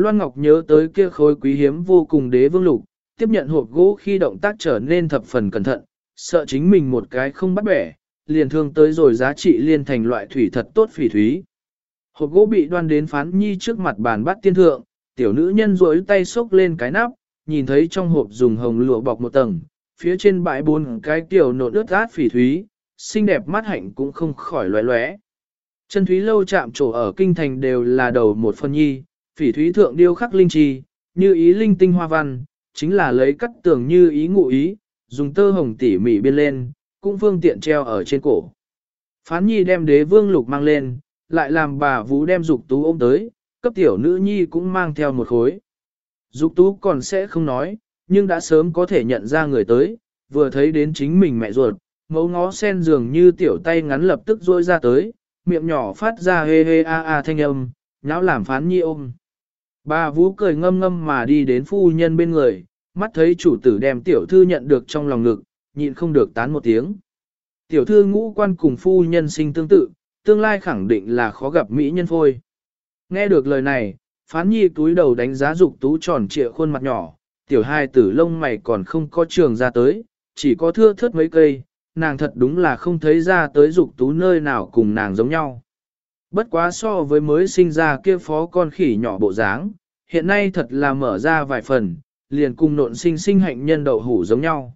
Loan Ngọc nhớ tới kia khối quý hiếm vô cùng đế vương lục, tiếp nhận hộp gỗ khi động tác trở nên thập phần cẩn thận, sợ chính mình một cái không bắt bẻ, liền thương tới rồi giá trị liên thành loại thủy thật tốt phỉ thúy. Hộp gỗ bị đoan đến phán nhi trước mặt bàn bắt tiên thượng, tiểu nữ nhân rối tay xốc lên cái nắp, nhìn thấy trong hộp dùng hồng lụa bọc một tầng, phía trên bãi bốn cái tiểu nộn ướt át phỉ thúy, xinh đẹp mắt hạnh cũng không khỏi loé loé. Chân thúy lâu chạm trổ ở kinh thành đều là đầu một phân nhi, phỉ thúy thượng điêu khắc linh trì, như ý linh tinh hoa văn, chính là lấy cắt tường như ý ngụ ý, dùng tơ hồng tỉ mỉ biên lên, cũng phương tiện treo ở trên cổ. Phán nhi đem đế vương lục mang lên, lại làm bà vũ đem dục tú ôm tới, cấp tiểu nữ nhi cũng mang theo một khối. Dục tú còn sẽ không nói, nhưng đã sớm có thể nhận ra người tới, vừa thấy đến chính mình mẹ ruột, mấu ngó sen dường như tiểu tay ngắn lập tức rôi ra tới, miệng nhỏ phát ra hê hê a a thanh âm, nháo làm phán nhi ôm. Bà Vũ cười ngâm ngâm mà đi đến phu nhân bên người, mắt thấy chủ tử đem tiểu thư nhận được trong lòng ngực, nhịn không được tán một tiếng. Tiểu thư ngũ quan cùng phu nhân sinh tương tự, tương lai khẳng định là khó gặp mỹ nhân phôi. Nghe được lời này, phán nhi túi đầu đánh giá dục tú tròn trịa khuôn mặt nhỏ, tiểu hai tử lông mày còn không có trường ra tới, chỉ có thưa thớt mấy cây, nàng thật đúng là không thấy ra tới dục tú nơi nào cùng nàng giống nhau. Bất quá so với mới sinh ra kia phó con khỉ nhỏ bộ dáng, hiện nay thật là mở ra vài phần, liền cùng nộn sinh sinh hạnh nhân đậu hủ giống nhau.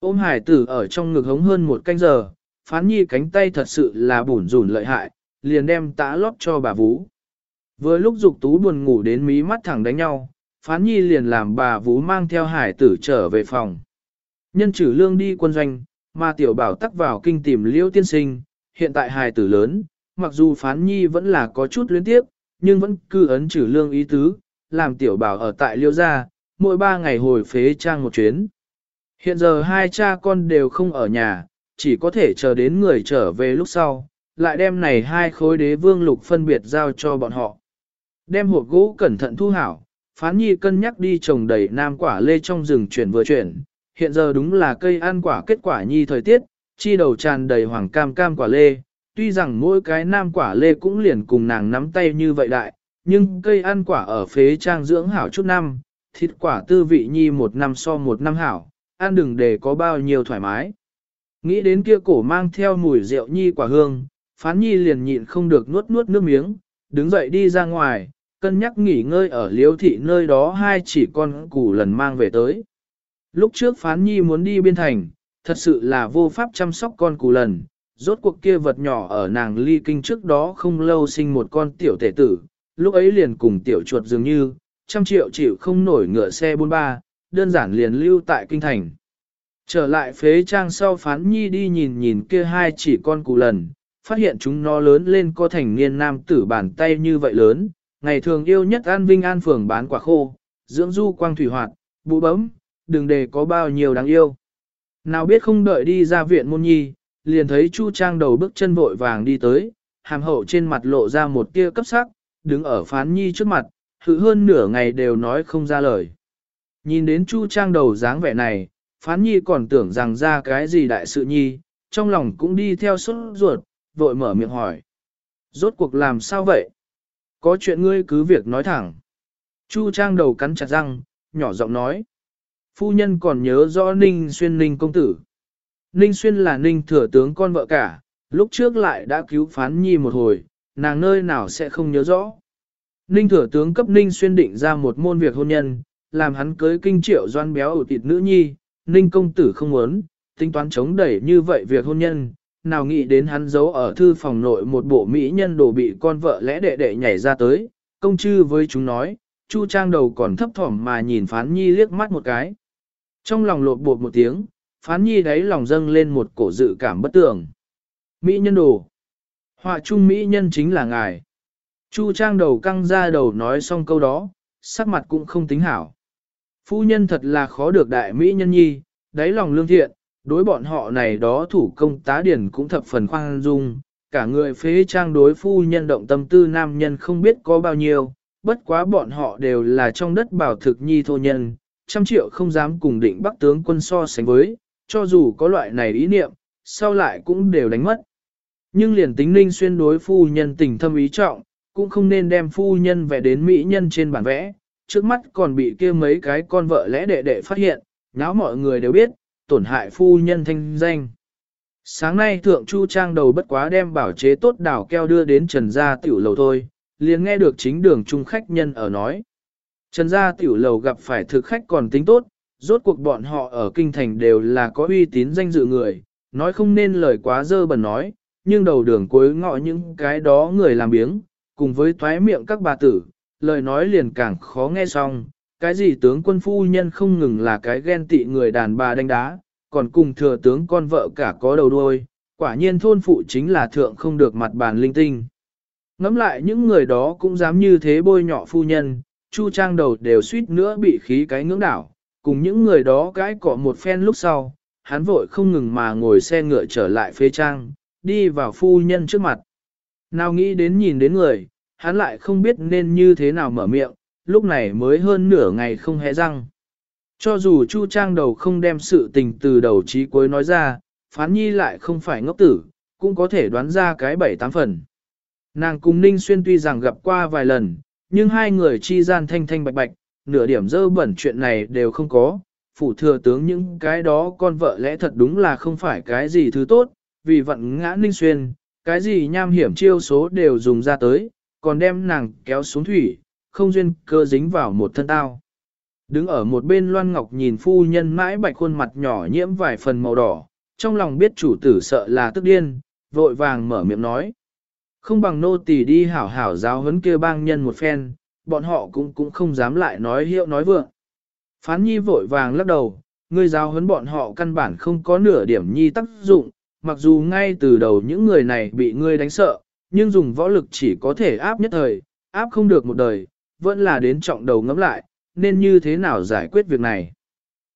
Ôm hải tử ở trong ngực hống hơn một canh giờ, phán nhi cánh tay thật sự là bủn rủn lợi hại, liền đem tã lót cho bà Vú. Vừa lúc dục tú buồn ngủ đến mí mắt thẳng đánh nhau, phán nhi liền làm bà Vú mang theo hải tử trở về phòng. Nhân trừ lương đi quân doanh, mà tiểu bảo tắc vào kinh tìm liêu tiên sinh, hiện tại hải tử lớn, mặc dù phán nhi vẫn là có chút luyến tiếp, nhưng vẫn cư ấn trừ lương ý tứ, làm tiểu bảo ở tại liêu gia, mỗi ba ngày hồi phế trang một chuyến. Hiện giờ hai cha con đều không ở nhà, chỉ có thể chờ đến người trở về lúc sau, lại đem này hai khối đế vương lục phân biệt giao cho bọn họ. Đem hộp gỗ cẩn thận thu hảo, phán nhi cân nhắc đi trồng đầy nam quả lê trong rừng chuyển vừa chuyển, hiện giờ đúng là cây ăn quả kết quả nhi thời tiết, chi đầu tràn đầy hoàng cam cam quả lê, tuy rằng mỗi cái nam quả lê cũng liền cùng nàng nắm tay như vậy đại, nhưng cây ăn quả ở phế trang dưỡng hảo chút năm, thịt quả tư vị nhi một năm so một năm hảo, ăn đừng để có bao nhiêu thoải mái. Nghĩ đến kia cổ mang theo mùi rượu nhi quả hương, phán nhi liền nhịn không được nuốt nuốt nước miếng, đứng dậy đi ra ngoài, cân nhắc nghỉ ngơi ở liếu thị nơi đó hai chỉ con củ lần mang về tới. Lúc trước phán nhi muốn đi biên thành, thật sự là vô pháp chăm sóc con củ lần, rốt cuộc kia vật nhỏ ở nàng ly kinh trước đó không lâu sinh một con tiểu tể tử, lúc ấy liền cùng tiểu chuột dường như, trăm triệu chịu không nổi ngựa xe bôn ba, đơn giản liền lưu tại kinh thành. Trở lại phế trang sau phán nhi đi nhìn nhìn kia hai chỉ con cụ lần, phát hiện chúng nó lớn lên có thành niên nam tử bàn tay như vậy lớn, ngày thường yêu nhất an vinh an phường bán quả khô, dưỡng du quang thủy hoạt, bụ bấm, đừng để có bao nhiêu đáng yêu. Nào biết không đợi đi ra viện môn nhi, liền thấy Chu Trang đầu bước chân vội vàng đi tới, hàm hậu trên mặt lộ ra một tia cấp sắc, đứng ở phán nhi trước mặt, hự hơn nửa ngày đều nói không ra lời. Nhìn đến Chu Trang đầu dáng vẻ này, phán nhi còn tưởng rằng ra cái gì đại sự nhi, trong lòng cũng đi theo suốt ruột, vội mở miệng hỏi. Rốt cuộc làm sao vậy? Có chuyện ngươi cứ việc nói thẳng. Chu Trang đầu cắn chặt răng, nhỏ giọng nói. Phu nhân còn nhớ rõ Ninh Xuyên Ninh công tử. Ninh Xuyên là Ninh thừa tướng con vợ cả, lúc trước lại đã cứu phán nhi một hồi, nàng nơi nào sẽ không nhớ rõ. Ninh thừa tướng cấp Ninh Xuyên định ra một môn việc hôn nhân, làm hắn cưới kinh triệu doan béo ủ thịt nữ nhi, Ninh công tử không muốn, tính toán chống đẩy như vậy việc hôn nhân, nào nghĩ đến hắn giấu ở thư phòng nội một bộ mỹ nhân đồ bị con vợ lẽ đệ đệ nhảy ra tới, công chư với chúng nói, Chu Trang đầu còn thấp thỏm mà nhìn Phán Nhi liếc mắt một cái. Trong lòng lột bột một tiếng, Phán Nhi đáy lòng dâng lên một cổ dự cảm bất tường. Mỹ nhân đồ. Họa trung Mỹ nhân chính là ngài. Chu Trang đầu căng ra đầu nói xong câu đó, sắc mặt cũng không tính hảo. Phu nhân thật là khó được đại Mỹ nhân nhi, đáy lòng lương thiện, đối bọn họ này đó thủ công tá điển cũng thập phần khoan dung, cả người phế trang đối phu nhân động tâm tư nam nhân không biết có bao nhiêu, bất quá bọn họ đều là trong đất bảo thực nhi thô nhân, trăm triệu không dám cùng định bắc tướng quân so sánh với, cho dù có loại này ý niệm, sau lại cũng đều đánh mất. Nhưng liền tính ninh xuyên đối phu nhân tình thâm ý trọng, cũng không nên đem phu nhân vẽ đến mỹ nhân trên bản vẽ, trước mắt còn bị kia mấy cái con vợ lẽ đệ đệ phát hiện, nháo mọi người đều biết, tổn hại phu nhân thanh danh. Sáng nay thượng chu trang đầu bất quá đem bảo chế tốt đảo keo đưa đến trần gia tiểu lầu thôi, liền nghe được chính đường trung khách nhân ở nói. Trần gia tiểu lầu gặp phải thực khách còn tính tốt, rốt cuộc bọn họ ở kinh thành đều là có uy tín danh dự người, nói không nên lời quá dơ bẩn nói, nhưng đầu đường cuối ngọ những cái đó người làm biếng, cùng với toái miệng các bà tử, lời nói liền càng khó nghe xong, cái gì tướng quân phu nhân không ngừng là cái ghen tị người đàn bà đánh đá, còn cùng thừa tướng con vợ cả có đầu đuôi, quả nhiên thôn phụ chính là thượng không được mặt bàn linh tinh. Ngắm lại những người đó cũng dám như thế bôi nhọ phu nhân, chu trang đầu đều suýt nữa bị khí cái ngưỡng đảo, cùng những người đó gãi cọ một phen lúc sau, hắn vội không ngừng mà ngồi xe ngựa trở lại phê trang, đi vào phu nhân trước mặt. Nào nghĩ đến nhìn đến người, hắn lại không biết nên như thế nào mở miệng, lúc này mới hơn nửa ngày không hé răng. Cho dù Chu Trang đầu không đem sự tình từ đầu chí cuối nói ra, phán nhi lại không phải ngốc tử, cũng có thể đoán ra cái bảy tám phần. Nàng cùng Ninh Xuyên tuy rằng gặp qua vài lần, nhưng hai người chi gian thanh thanh bạch bạch, nửa điểm dơ bẩn chuyện này đều không có. Phủ thừa tướng những cái đó con vợ lẽ thật đúng là không phải cái gì thứ tốt, vì vận ngã Ninh Xuyên, cái gì nham hiểm chiêu số đều dùng ra tới, còn đem nàng kéo xuống thủy, không duyên cơ dính vào một thân tao. Đứng ở một bên Loan Ngọc nhìn phu nhân mãi bạch khuôn mặt nhỏ nhiễm vài phần màu đỏ, trong lòng biết chủ tử sợ là tức điên, vội vàng mở miệng nói. Không bằng nô tỳ đi hảo hảo giáo huấn kia bang nhân một phen, bọn họ cũng cũng không dám lại nói hiệu nói vượng. Phán nhi vội vàng lắc đầu, ngươi giáo huấn bọn họ căn bản không có nửa điểm nhi tác dụng, mặc dù ngay từ đầu những người này bị ngươi đánh sợ, nhưng dùng võ lực chỉ có thể áp nhất thời, áp không được một đời, vẫn là đến trọng đầu ngắm lại, nên như thế nào giải quyết việc này.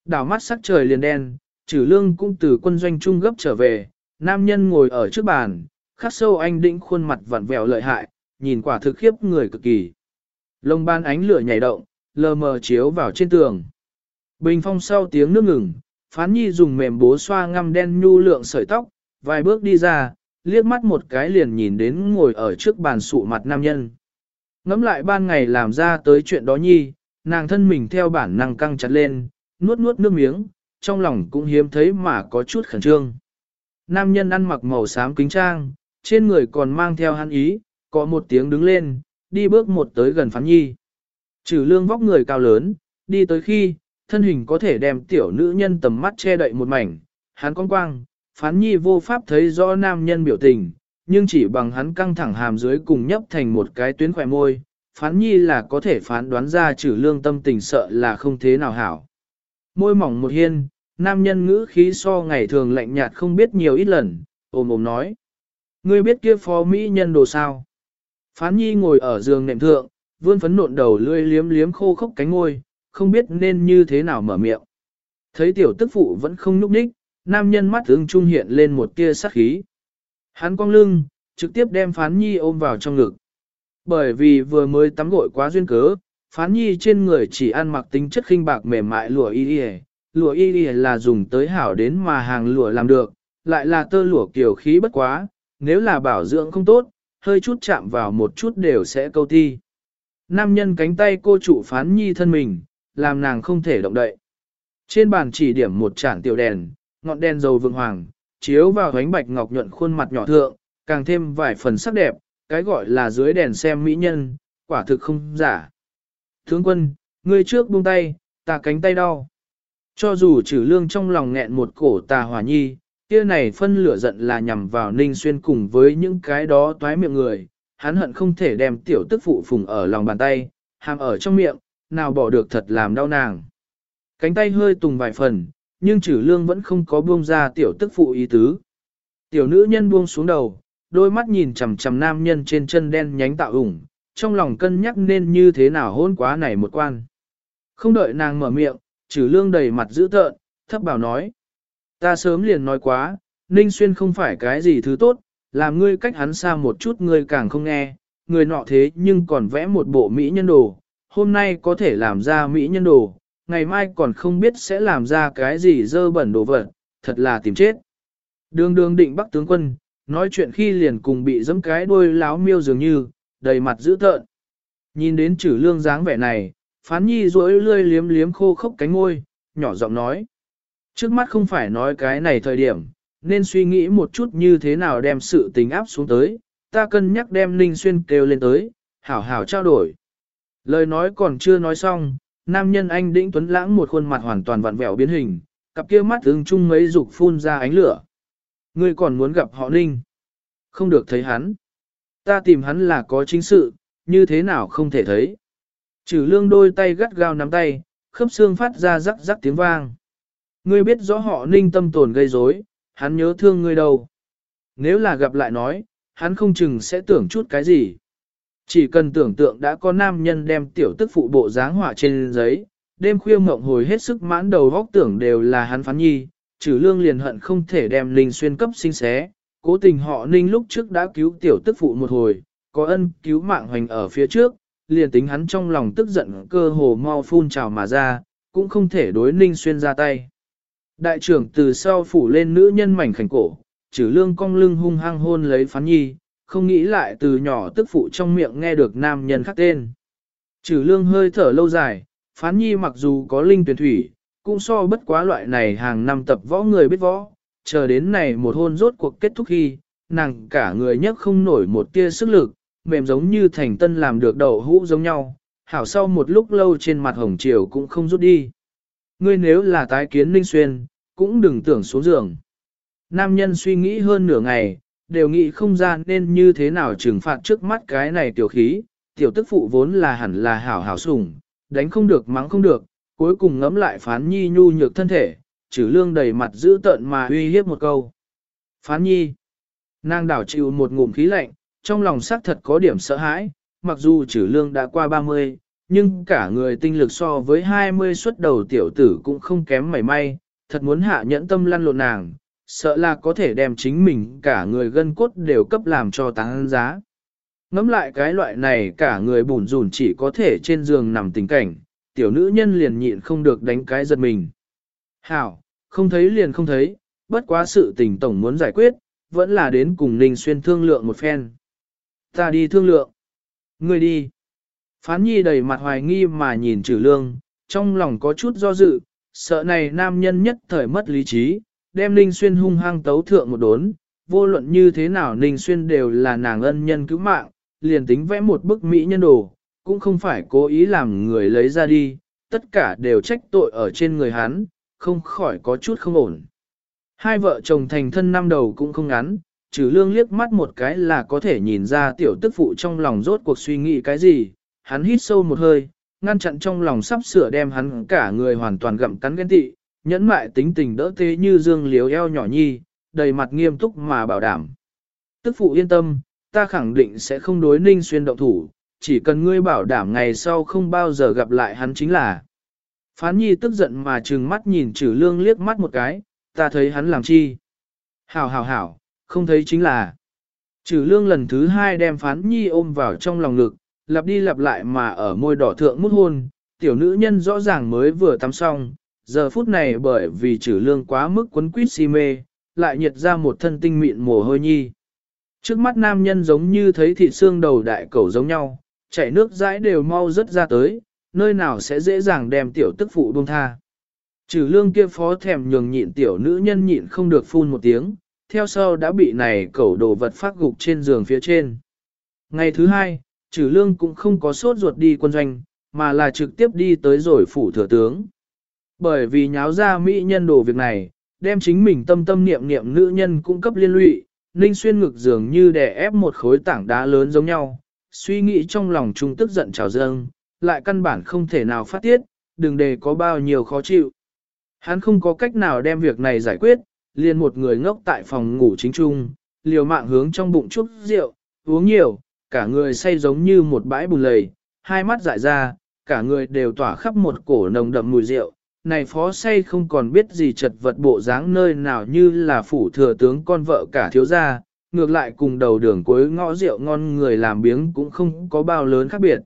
Đảo mắt sắc trời liền đen, trừ lương cũng từ quân doanh trung gấp trở về, nam nhân ngồi ở trước bàn, khắc sâu anh định khuôn mặt vặn vẹo lợi hại, nhìn quả thực khiếp người cực kỳ. Lông ban ánh lửa nhảy động, lờ mờ chiếu vào trên tường. Bình phong sau tiếng nước ngừng, phán nhi dùng mềm bố xoa ngăm đen nhu lượng sợi tóc, vài bước đi ra, liếc mắt một cái liền nhìn đến ngồi ở trước bàn sụ mặt nam nhân. Ngắm lại ban ngày làm ra tới chuyện đó nhi, nàng thân mình theo bản năng căng chặt lên, nuốt nuốt nước miếng, trong lòng cũng hiếm thấy mà có chút khẩn trương. Nam nhân ăn mặc màu xám kính trang, trên người còn mang theo hắn ý, có một tiếng đứng lên, đi bước một tới gần phán nhi. Trừ lương vóc người cao lớn, đi tới khi, thân hình có thể đem tiểu nữ nhân tầm mắt che đậy một mảnh, hắn con quang, phán nhi vô pháp thấy rõ nam nhân biểu tình, nhưng chỉ bằng hắn căng thẳng hàm dưới cùng nhấp thành một cái tuyến khỏe môi, phán nhi là có thể phán đoán ra trừ lương tâm tình sợ là không thế nào hảo. Môi mỏng một hiên, nam nhân ngữ khí so ngày thường lạnh nhạt không biết nhiều ít lần, ôm ôm nói. Ngươi biết kia phó mỹ nhân đồ sao? Phán nhi ngồi ở giường nệm thượng, vươn phấn nộn đầu lươi liếm liếm khô khốc cánh ngôi, không biết nên như thế nào mở miệng. Thấy tiểu tức phụ vẫn không nhúc nhích, nam nhân mắt ứng trung hiện lên một tia sắc khí. Hắn cong lưng, trực tiếp đem phán nhi ôm vào trong ngực. Bởi vì vừa mới tắm gội quá duyên cớ, phán nhi trên người chỉ ăn mặc tính chất khinh bạc mềm mại lụa y y lụa y y là dùng tới hảo đến mà hàng lụa làm được, lại là tơ lụa kiểu khí bất quá, nếu là bảo dưỡng không tốt, hơi chút chạm vào một chút đều sẽ câu thi Nam nhân cánh tay cô chủ phán nhi thân mình, làm nàng không thể động đậy. Trên bàn chỉ điểm một chản tiểu đèn, ngọn đèn dầu vượng hoàng, chiếu vào ánh bạch ngọc nhuận khuôn mặt nhỏ thượng, càng thêm vài phần sắc đẹp, cái gọi là dưới đèn xem mỹ nhân, quả thực không giả. Tướng quân, ngươi trước buông tay, ta cánh tay đau. Cho dù trừ lương trong lòng nghẹn một cổ tà hỏa nhi, kia này phân lửa giận là nhằm vào ninh xuyên cùng với những cái đó toái miệng người, hắn hận không thể đem tiểu tức phụ phùng ở lòng bàn tay, hàm ở trong miệng, nào bỏ được thật làm đau nàng. Cánh tay hơi tùng vài phần, nhưng trừ lương vẫn không có buông ra tiểu tức phụ ý tứ. Tiểu nữ nhân buông xuống đầu, đôi mắt nhìn chằm chằm nam nhân trên chân đen nhánh tạo ủng, trong lòng cân nhắc nên như thế nào hôn quá này một quan. Không đợi nàng mở miệng, trừ lương đầy mặt dữ tợn, thấp bảo nói. Ta sớm liền nói quá, Ninh Xuyên không phải cái gì thứ tốt, làm ngươi cách hắn xa một chút ngươi càng không nghe, người nọ thế nhưng còn vẽ một bộ Mỹ nhân đồ, hôm nay có thể làm ra Mỹ nhân đồ, ngày mai còn không biết sẽ làm ra cái gì dơ bẩn đồ vật, thật là tìm chết. Đường đường định bắc tướng quân, nói chuyện khi liền cùng bị dẫm cái đuôi láo miêu dường như, đầy mặt dữ tợn. Nhìn đến chữ lương dáng vẻ này, phán nhi rỗi lươi liếm liếm khô khốc cánh ngôi, nhỏ giọng nói. Trước mắt không phải nói cái này thời điểm, nên suy nghĩ một chút như thế nào đem sự tình áp xuống tới, ta cân nhắc đem Ninh Xuyên kêu lên tới, hảo hảo trao đổi. Lời nói còn chưa nói xong, nam nhân anh đĩnh tuấn lãng một khuôn mặt hoàn toàn vặn vẹo biến hình, cặp kia mắt ứng chung mấy dục phun ra ánh lửa. Ngươi còn muốn gặp họ Ninh? Không được thấy hắn. Ta tìm hắn là có chính sự, như thế nào không thể thấy. Trừ lương đôi tay gắt gao nắm tay, khớp xương phát ra rắc rắc tiếng vang. Ngươi biết rõ họ Ninh tâm tồn gây rối, hắn nhớ thương ngươi đâu. Nếu là gặp lại nói, hắn không chừng sẽ tưởng chút cái gì. Chỉ cần tưởng tượng đã có nam nhân đem tiểu tức phụ bộ dáng họa trên giấy, đêm khuya mộng hồi hết sức mãn đầu góc tưởng đều là hắn phán nhi, trừ lương liền hận không thể đem Ninh xuyên cấp sinh xé. Cố tình họ Ninh lúc trước đã cứu tiểu tức phụ một hồi, có ân cứu mạng hoành ở phía trước, liền tính hắn trong lòng tức giận cơ hồ mau phun trào mà ra, cũng không thể đối Ninh xuyên ra tay. Đại trưởng từ sau phủ lên nữ nhân mảnh khảnh cổ, trừ lương cong lưng hung hăng hôn lấy phán nhi, không nghĩ lại từ nhỏ tức phụ trong miệng nghe được nam nhân khác tên. Trừ lương hơi thở lâu dài, phán nhi mặc dù có linh tuyển thủy, cũng so bất quá loại này hàng năm tập võ người biết võ, chờ đến này một hôn rốt cuộc kết thúc khi, nàng cả người nhấc không nổi một tia sức lực, mềm giống như thành tân làm được đậu hũ giống nhau, hảo sau một lúc lâu trên mặt hồng triều cũng không rút đi. Ngươi nếu là tái kiến Ninh Xuyên, cũng đừng tưởng xuống giường. Nam nhân suy nghĩ hơn nửa ngày, đều nghĩ không ra nên như thế nào trừng phạt trước mắt cái này tiểu khí, tiểu tức phụ vốn là hẳn là hảo hảo sủng, đánh không được mắng không được, cuối cùng ngấm lại phán nhi nhu nhược thân thể, trừ lương đầy mặt giữ tợn mà uy hiếp một câu. Phán nhi, nàng đảo chịu một ngụm khí lạnh, trong lòng xác thật có điểm sợ hãi, mặc dù trừ lương đã qua 30, nhưng cả người tinh lực so với 20 xuất đầu tiểu tử cũng không kém mảy may, thật muốn hạ nhẫn tâm lăn lộn nàng, sợ là có thể đem chính mình cả người gân cốt đều cấp làm cho tăng giá. Ngắm lại cái loại này cả người bùn rùn chỉ có thể trên giường nằm tình cảnh, tiểu nữ nhân liền nhịn không được đánh cái giật mình. Hảo, không thấy liền không thấy, bất quá sự tình tổng muốn giải quyết, vẫn là đến cùng Ninh Xuyên thương lượng một phen. Ta đi thương lượng. Người đi. Phán nhi đầy mặt hoài nghi mà nhìn trừ lương, trong lòng có chút do dự, sợ này nam nhân nhất thời mất lý trí, đem Ninh Xuyên hung hăng tấu thượng một đốn, vô luận như thế nào Ninh Xuyên đều là nàng ân nhân cứu mạng, liền tính vẽ một bức mỹ nhân đồ, cũng không phải cố ý làm người lấy ra đi, tất cả đều trách tội ở trên người hắn, không khỏi có chút không ổn. Hai vợ chồng thành thân năm đầu cũng không ngắn, trừ lương liếc mắt một cái là có thể nhìn ra tiểu tức phụ trong lòng rốt cuộc suy nghĩ cái gì, hắn hít sâu một hơi, ngăn chặn trong lòng sắp sửa đem hắn cả người hoàn toàn gặm cắn ghen tị, nhẫn mại tính tình đỡ thế như dương liếu eo nhỏ nhi, đầy mặt nghiêm túc mà bảo đảm. Tức phụ yên tâm, ta khẳng định sẽ không đối ninh xuyên động thủ, chỉ cần ngươi bảo đảm ngày sau không bao giờ gặp lại hắn chính là. Phán nhi tức giận mà trừng mắt nhìn trừ lương liếc mắt một cái, ta thấy hắn làm chi. Hảo hảo hảo, không thấy chính là. Trừ lương lần thứ hai đem phán nhi ôm vào trong lòng ngực, lặp đi lặp lại mà ở môi đỏ thượng mút hôn, tiểu nữ nhân rõ ràng mới vừa tắm xong, giờ phút này bởi vì trừ lương quá mức quấn quýt si mê, lại nhiệt ra một thân tinh mịn mồ hôi nhi. Trước mắt nam nhân giống như thấy thịt xương đầu đại cầu giống nhau, chảy nước dãi đều mau rất ra tới, nơi nào sẽ dễ dàng đem tiểu tức phụ buông tha. Trừ lương kia phó thèm nhường nhịn tiểu nữ nhân nhịn không được phun một tiếng, theo sau đã bị này cẩu đồ vật phát gục trên giường phía trên. Ngày thứ hai, trừ lương cũng không có sốt ruột đi quân doanh, mà là trực tiếp đi tới rồi phủ thừa tướng. Bởi vì nháo ra mỹ nhân đồ việc này, đem chính mình tâm tâm niệm niệm nữ nhân cung cấp liên lụy, Ninh Xuyên ngực dường như đè ép một khối tảng đá lớn giống nhau, suy nghĩ trong lòng trung tức giận trào dâng, lại căn bản không thể nào phát tiết, đừng để có bao nhiêu khó chịu. Hắn không có cách nào đem việc này giải quyết, liền một người ngốc tại phòng ngủ chính trung, liều mạng hướng trong bụng chút rượu, uống nhiều, cả người say giống như một bãi bùn lầy, hai mắt dại ra, cả người đều tỏa khắp một cổ nồng đậm mùi rượu. Này phó say không còn biết gì chật vật bộ dáng nơi nào như là phủ thừa tướng con vợ cả thiếu gia, ngược lại cùng đầu đường cuối ngõ rượu ngon người làm biếng cũng không có bao lớn khác biệt.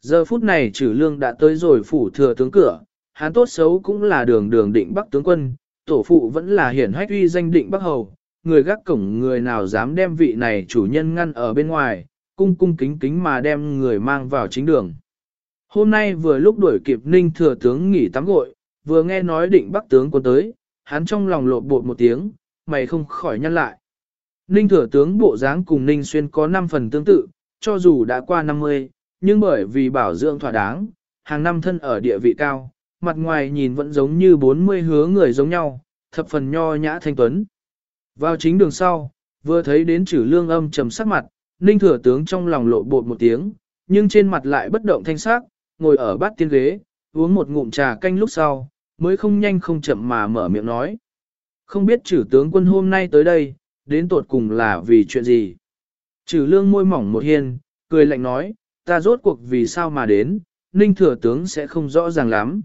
Giờ phút này trừ lương đã tới rồi phủ thừa tướng cửa, hắn tốt xấu cũng là đường đường định bắc tướng quân, tổ phụ vẫn là hiển hách uy danh định bắc hầu, người gác cổng người nào dám đem vị này chủ nhân ngăn ở bên ngoài, cung cung kính kính mà đem người mang vào chính đường. Hôm nay vừa lúc đuổi kịp ninh thừa tướng nghỉ tắm gội, vừa nghe nói định bắc tướng quân tới, hắn trong lòng lộn bột một tiếng, mày không khỏi nhăn lại. Ninh thừa tướng bộ dáng cùng Ninh xuyên có 5 phần tương tự, cho dù đã qua 50, nhưng bởi vì bảo dưỡng thỏa đáng, hàng năm thân ở địa vị cao, mặt ngoài nhìn vẫn giống như 40 hứa người giống nhau, thập phần nho nhã thanh tuấn. Vào chính đường sau, vừa thấy đến chữ lương âm trầm sắc mặt, ninh thừa tướng trong lòng lộ bột một tiếng, nhưng trên mặt lại bất động thanh sắc, ngồi ở bát tiên ghế, uống một ngụm trà canh lúc sau, mới không nhanh không chậm mà mở miệng nói. Không biết chử tướng quân hôm nay tới đây, đến tột cùng là vì chuyện gì. Chử lương môi mỏng một hiên, cười lạnh nói, ta rốt cuộc vì sao mà đến, ninh thừa tướng sẽ không rõ ràng lắm.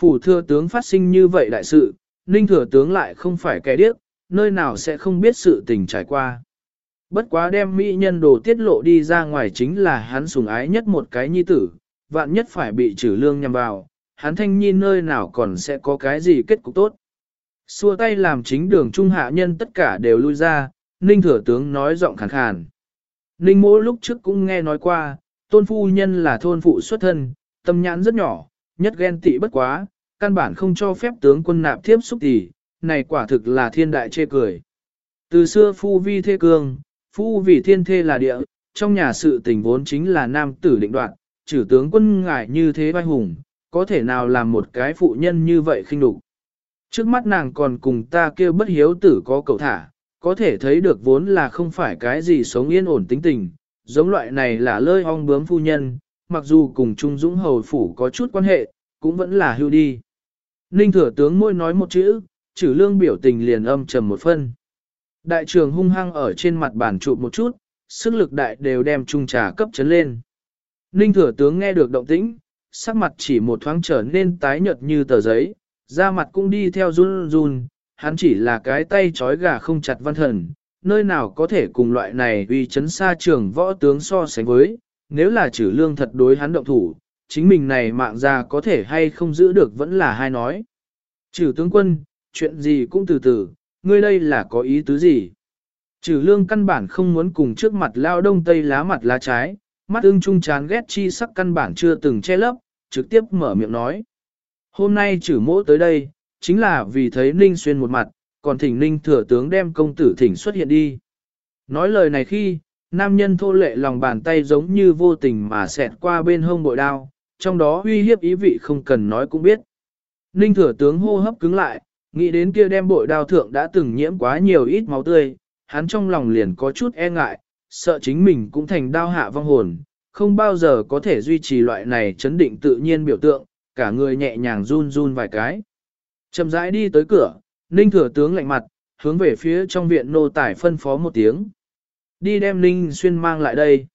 Phủ thừa tướng phát sinh như vậy đại sự, ninh thừa tướng lại không phải kẻ điếc, nơi nào sẽ không biết sự tình trải qua. Bất quá đem mỹ nhân đồ tiết lộ đi ra ngoài chính là hắn sùng ái nhất một cái nhi tử, vạn nhất phải bị trừ lương nhằm vào, hắn thanh nhi nơi nào còn sẽ có cái gì kết cục tốt. Xua tay làm chính đường trung hạ nhân tất cả đều lui ra, ninh thừa tướng nói giọng khàn khàn. Ninh mỗ lúc trước cũng nghe nói qua, tôn phu nhân là thôn phụ xuất thân, tâm nhãn rất nhỏ, nhất ghen tị bất quá, căn bản không cho phép tướng quân nạp thiếp xúc tỷ, này quả thực là thiên đại chê cười. Từ xưa phu vi thê cương, phu vì thiên thê là địa, trong nhà sự tình vốn chính là nam tử định đoạn, trừ tướng quân ngại như thế vai hùng, có thể nào làm một cái phụ nhân như vậy khinh đục. Trước mắt nàng còn cùng ta kêu bất hiếu tử có cầu thả, có thể thấy được vốn là không phải cái gì sống yên ổn tính tình, giống loại này là lơi ong bướm phu nhân, mặc dù cùng Trung Dũng Hầu Phủ có chút quan hệ, cũng vẫn là hưu đi. Ninh thừa tướng môi nói một chữ, chữ lương biểu tình liền âm trầm một phân. Đại trường hung hăng ở trên mặt bàn trụ một chút, sức lực đại đều đem trung trà cấp chấn lên. Ninh thừa tướng nghe được động tĩnh, sắc mặt chỉ một thoáng trở nên tái nhợt như tờ giấy, da mặt cũng đi theo run run, hắn chỉ là cái tay trói gà không chặt văn thần, nơi nào có thể cùng loại này uy chấn xa trường võ tướng so sánh với, nếu là trừ lương thật đối hắn động thủ, chính mình này mạng ra có thể hay không giữ được vẫn là hai nói. Trừ tướng quân, chuyện gì cũng từ từ, ngươi đây là có ý tứ gì? Trừ lương căn bản không muốn cùng trước mặt lao đông tây lá mặt lá trái, mắt ưng trung chán ghét chi sắc căn bản chưa từng che lấp, trực tiếp mở miệng nói. Hôm nay trừ mỗ tới đây, chính là vì thấy Ninh Xuyên một mặt, còn thỉnh Ninh thừa tướng đem công tử thỉnh xuất hiện đi. Nói lời này khi, nam nhân thô lệ lòng bàn tay giống như vô tình mà xẹt qua bên hông bội đao, trong đó uy hiếp ý vị không cần nói cũng biết. Ninh thừa tướng hô hấp cứng lại, nghĩ đến kia đem bội đao thượng đã từng nhiễm quá nhiều ít máu tươi, hắn trong lòng liền có chút e ngại, sợ chính mình cũng thành đao hạ vong hồn, không bao giờ có thể duy trì loại này chấn định tự nhiên biểu tượng, cả người nhẹ nhàng run run vài cái. Chậm rãi đi tới cửa, Ninh thừa tướng lạnh mặt, hướng về phía trong viện nô tải phân phó một tiếng. Đi đem Ninh Xuyên mang lại đây.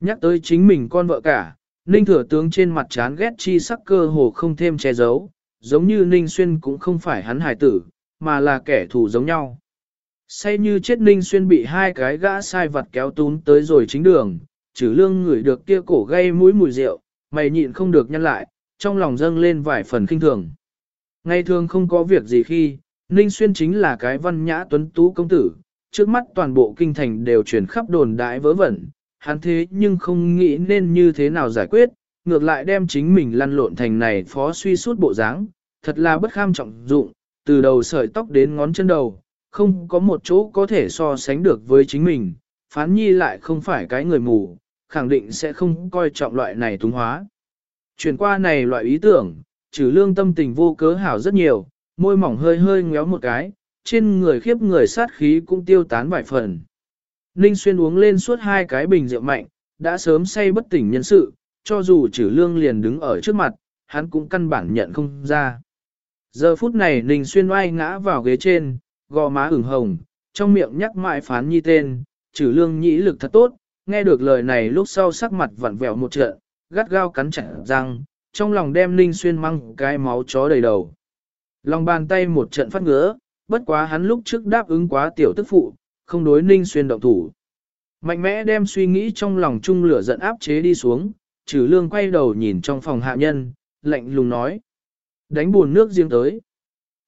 Nhắc tới chính mình con vợ cả, Ninh thừa tướng trên mặt chán ghét chi sắc cơ hồ không thêm che giấu, giống như Ninh Xuyên cũng không phải hắn hải tử, mà là kẻ thù giống nhau. Say như chết Ninh Xuyên bị hai cái gã sai vật kéo tún tới rồi chính đường, trừ lương ngửi được kia cổ gây mũi mùi rượu, mày nhịn không được nhăn lại, trong lòng dâng lên vài phần kinh thường. Ngày thường không có việc gì khi, Ninh Xuyên chính là cái văn nhã tuấn tú công tử, trước mắt toàn bộ kinh thành đều truyền khắp đồn đại vớ vẩn, hắn thế nhưng không nghĩ nên như thế nào giải quyết, ngược lại đem chính mình lăn lộn thành này phó suy suốt bộ dáng, thật là bất kham trọng dụng, từ đầu sợi tóc đến ngón chân đầu, không có một chỗ có thể so sánh được với chính mình, phán nhi lại không phải cái người mù, khẳng định sẽ không coi trọng loại này túng hóa. Chuyển qua này loại ý tưởng, trừ lương tâm tình vô cớ hảo rất nhiều, môi mỏng hơi hơi ngéo một cái, trên người khiếp người sát khí cũng tiêu tán vài phần. Ninh xuyên uống lên suốt hai cái bình rượu mạnh, đã sớm say bất tỉnh nhân sự, cho dù trừ lương liền đứng ở trước mặt, hắn cũng căn bản nhận không ra. Giờ phút này Ninh xuyên oai ngã vào ghế trên, gò má ửng hồng, trong miệng nhắc mãi phán nhi tên, trừ lương nhĩ lực thật tốt, nghe được lời này lúc sau sắc mặt vặn vẹo một trận, gắt gao cắn chặt răng, trong lòng đem Ninh Xuyên măng cái máu chó đầy đầu. Lòng bàn tay một trận phát ngứa, bất quá hắn lúc trước đáp ứng quá tiểu tức phụ, không đối Ninh Xuyên động thủ. Mạnh mẽ đem suy nghĩ trong lòng chung lửa giận áp chế đi xuống, trừ lương quay đầu nhìn trong phòng hạ nhân, lạnh lùng nói. Đánh buồn nước riêng tới.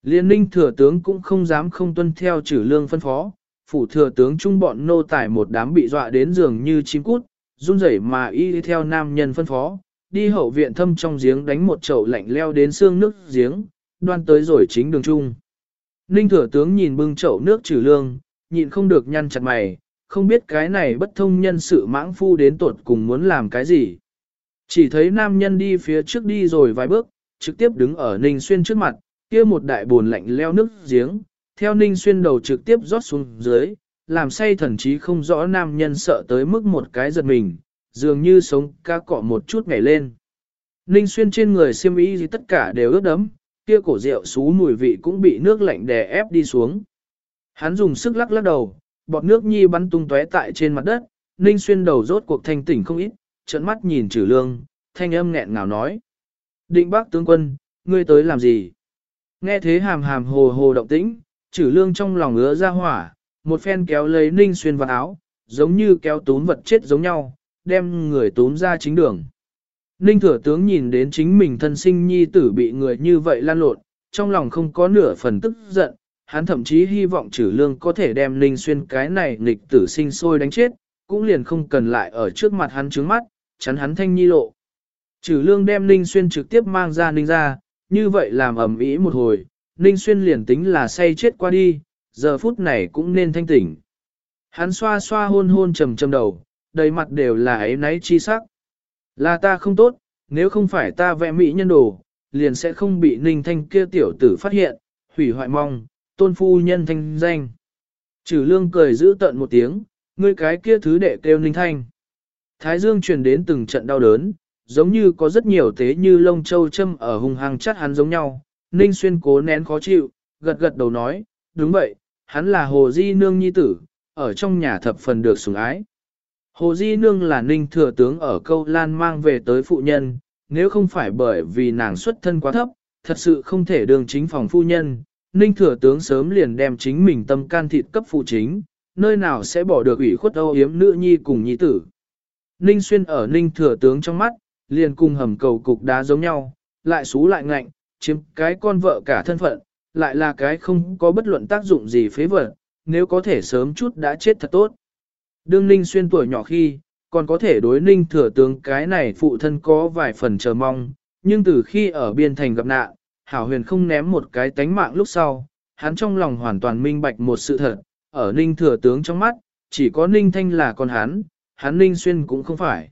Liên ninh thừa tướng cũng không dám không tuân theo trừ lương phân phó, phủ thừa tướng chung bọn nô tải một đám bị dọa đến giường như chim cút, run rẩy mà y theo nam nhân phân phó, đi hậu viện thâm trong giếng đánh một chậu lạnh leo đến xương nước giếng, đoan tới rồi chính đường trung. Ninh thừa tướng nhìn bưng chậu nước trừ lương, nhịn không được nhăn chặt mày, không biết cái này bất thông nhân sự mãng phu đến tuột cùng muốn làm cái gì. Chỉ thấy nam nhân đi phía trước đi rồi vài bước, trực tiếp đứng ở Ninh Xuyên trước mặt, kia một đại buồn lạnh leo nước giếng, theo Ninh Xuyên đầu trực tiếp rót xuống dưới, làm say thần chí không rõ nam nhân sợ tới mức một cái giật mình, dường như sống ca cọ một chút nhảy lên. Ninh Xuyên trên người xiêm y gì tất cả đều ướt đẫm, kia cổ rượu xú mùi vị cũng bị nước lạnh đè ép đi xuống. Hắn dùng sức lắc lắc đầu, bọt nước nhi bắn tung tóe tại trên mặt đất, Ninh Xuyên đầu rốt cuộc thanh tỉnh không ít, trợn mắt nhìn trừ lương, thanh âm nghẹn ngào nói. Định bác tướng quân, ngươi tới làm gì? Nghe thế hàm hàm hồ hồ động tĩnh, trừ lương trong lòng ứa ra hỏa, một phen kéo lấy Ninh Xuyên vào áo, giống như kéo tún vật chết giống nhau, đem người tún ra chính đường. Ninh thừa tướng nhìn đến chính mình thân sinh nhi tử bị người như vậy lan lộn, trong lòng không có nửa phần tức giận, hắn thậm chí hy vọng trừ lương có thể đem Ninh xuyên cái này nghịch tử sinh sôi đánh chết, cũng liền không cần lại ở trước mặt hắn trướng mắt, chắn hắn thanh nhi lộ. Trừ lương đem Ninh xuyên trực tiếp mang ra Ninh ra, như vậy làm ẩm ý một hồi, Ninh xuyên liền tính là say chết qua đi, giờ phút này cũng nên thanh tỉnh. Hắn xoa xoa hôn hôn trầm trầm đầu, đầy mặt đều là ấy náy chi sắc. Là ta không tốt, nếu không phải ta vẽ mỹ nhân đồ, liền sẽ không bị ninh thanh kia tiểu tử phát hiện, hủy hoại mong, tôn phu nhân thanh danh. Trừ lương cười giữ tận một tiếng, ngươi cái kia thứ đệ kêu ninh thanh. Thái dương truyền đến từng trận đau đớn, giống như có rất nhiều tế như lông châu châm ở hung hăng chắt hắn giống nhau. Ninh xuyên cố nén khó chịu, gật gật đầu nói, đúng vậy, hắn là hồ di nương nhi tử, ở trong nhà thập phần được sủng ái. Hồ di nương là ninh thừa tướng ở câu lan mang về tới phụ nhân, nếu không phải bởi vì nàng xuất thân quá thấp, thật sự không thể đường chính phòng phu nhân, ninh thừa tướng sớm liền đem chính mình tâm can thịt cấp phụ chính, nơi nào sẽ bỏ được ủy khuất âu yếm nữ nhi cùng nhi tử. Ninh xuyên ở ninh thừa tướng trong mắt, liền cùng hầm cầu cục đá giống nhau, lại xú lại ngạnh, chiếm cái con vợ cả thân phận, lại là cái không có bất luận tác dụng gì phế vật, nếu có thể sớm chút đã chết thật tốt. Đương Ninh xuyên tuổi nhỏ khi, còn có thể đối Ninh thừa tướng cái này phụ thân có vài phần chờ mong, nhưng từ khi ở biên thành gặp nạn, Hảo Huyền không ném một cái tánh mạng lúc sau, hắn trong lòng hoàn toàn minh bạch một sự thật, ở Ninh thừa tướng trong mắt, chỉ có Ninh Thanh là con hắn, hắn Ninh Xuyên cũng không phải.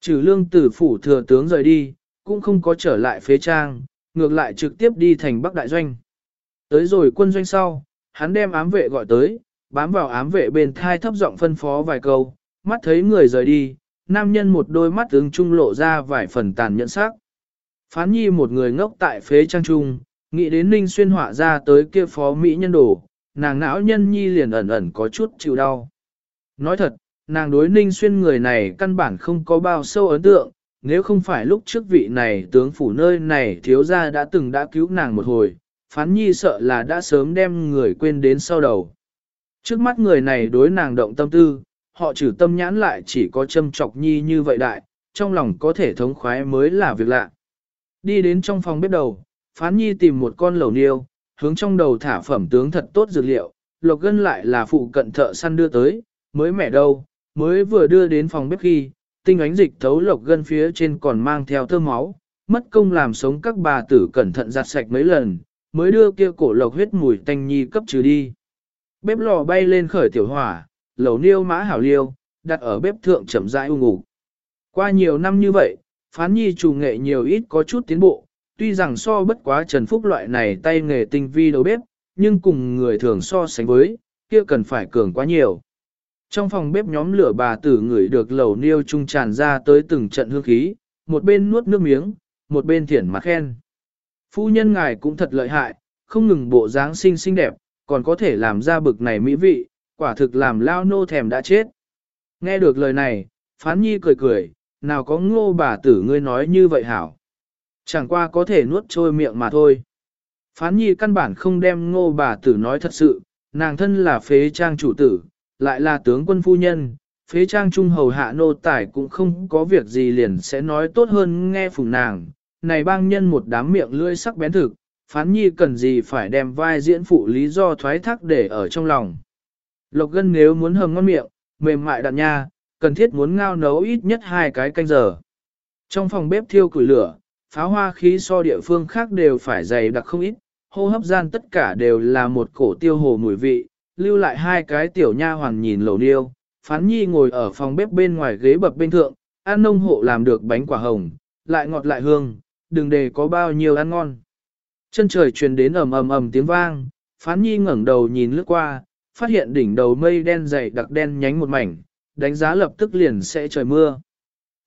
Trừ lương tử phủ thừa tướng rời đi, cũng không có trở lại phế trang, ngược lại trực tiếp đi thành Bắc Đại Doanh. Tới rồi quân doanh sau, hắn đem ám vệ gọi tới, bám vào ám vệ bên thai thấp giọng phân phó vài câu, mắt thấy người rời đi, nam nhân một đôi mắt tướng trung lộ ra vài phần tàn nhẫn sắc. Phán nhi một người ngốc tại phế trang trung, nghĩ đến ninh xuyên họa ra tới kia phó mỹ nhân đồ, nàng não nhân nhi liền ẩn ẩn có chút chịu đau. Nói thật, nàng đối ninh xuyên người này căn bản không có bao sâu ấn tượng, nếu không phải lúc trước vị này tướng phủ nơi này thiếu ra đã từng đã cứu nàng một hồi, phán nhi sợ là đã sớm đem người quên đến sau đầu. Trước mắt người này đối nàng động tâm tư, họ trừ tâm nhãn lại chỉ có châm chọc nhi như vậy đại, trong lòng có thể thống khoái mới là việc lạ. Đi đến trong phòng bếp đầu, phán nhi tìm một con lẩu niêu, hướng trong đầu thả phẩm tướng thật tốt dược liệu, lộc gân lại là phụ cận thợ săn đưa tới, mới mẻ đâu, mới vừa đưa đến phòng bếp khi, tinh ánh dịch thấu lộc gân phía trên còn mang theo thơm máu, mất công làm sống các bà tử cẩn thận giặt sạch mấy lần, mới đưa kia cổ lộc huyết mùi tanh nhi cấp trừ đi. Bếp lò bay lên khởi tiểu hỏa, lẩu niêu mã hảo liêu, đặt ở bếp thượng chậm rãi u ngủ. Qua nhiều năm như vậy, phán nhi chủ nghệ nhiều ít có chút tiến bộ, tuy rằng so bất quá Trần Phúc loại này tay nghề tinh vi đầu bếp, nhưng cùng người thường so sánh với, kia cần phải cường quá nhiều. Trong phòng bếp nhóm lửa bà tử ngửi được lẩu niêu trung tràn ra tới từng trận hương khí, một bên nuốt nước miếng, một bên thiển mặt khen. Phu nhân ngài cũng thật lợi hại, không ngừng bộ dáng xinh xinh đẹp, còn có thể làm ra bực này mỹ vị, quả thực làm lao nô thèm đã chết. Nghe được lời này, phán nhi cười cười, nào có ngô bà tử ngươi nói như vậy hảo. Chẳng qua có thể nuốt trôi miệng mà thôi. Phán nhi căn bản không đem ngô bà tử nói thật sự, nàng thân là phế trang chủ tử, lại là tướng quân phu nhân, phế trang trung hầu hạ nô tài cũng không có việc gì liền sẽ nói tốt hơn nghe phùng nàng. Này bang nhân một đám miệng lưỡi sắc bén thực, phán nhi cần gì phải đem vai diễn phụ lý do thoái thác để ở trong lòng. Lộc gân nếu muốn hầm ngon miệng, mềm mại đạn nha, cần thiết muốn ngao nấu ít nhất hai cái canh giờ. Trong phòng bếp thiêu củi lửa, pháo hoa khí so địa phương khác đều phải dày đặc không ít, hô hấp gian tất cả đều là một cổ tiêu hồ mùi vị, lưu lại hai cái tiểu nha hoàng nhìn lầu niêu, phán nhi ngồi ở phòng bếp bên ngoài ghế bập bên thượng, ăn nông hộ làm được bánh quả hồng, lại ngọt lại hương, đừng để có bao nhiêu ăn ngon. Chân trời truyền đến ầm ầm ầm tiếng vang, phán nhi ngẩng đầu nhìn lướt qua, phát hiện đỉnh đầu mây đen dày đặc đen nhánh một mảnh, đánh giá lập tức liền sẽ trời mưa.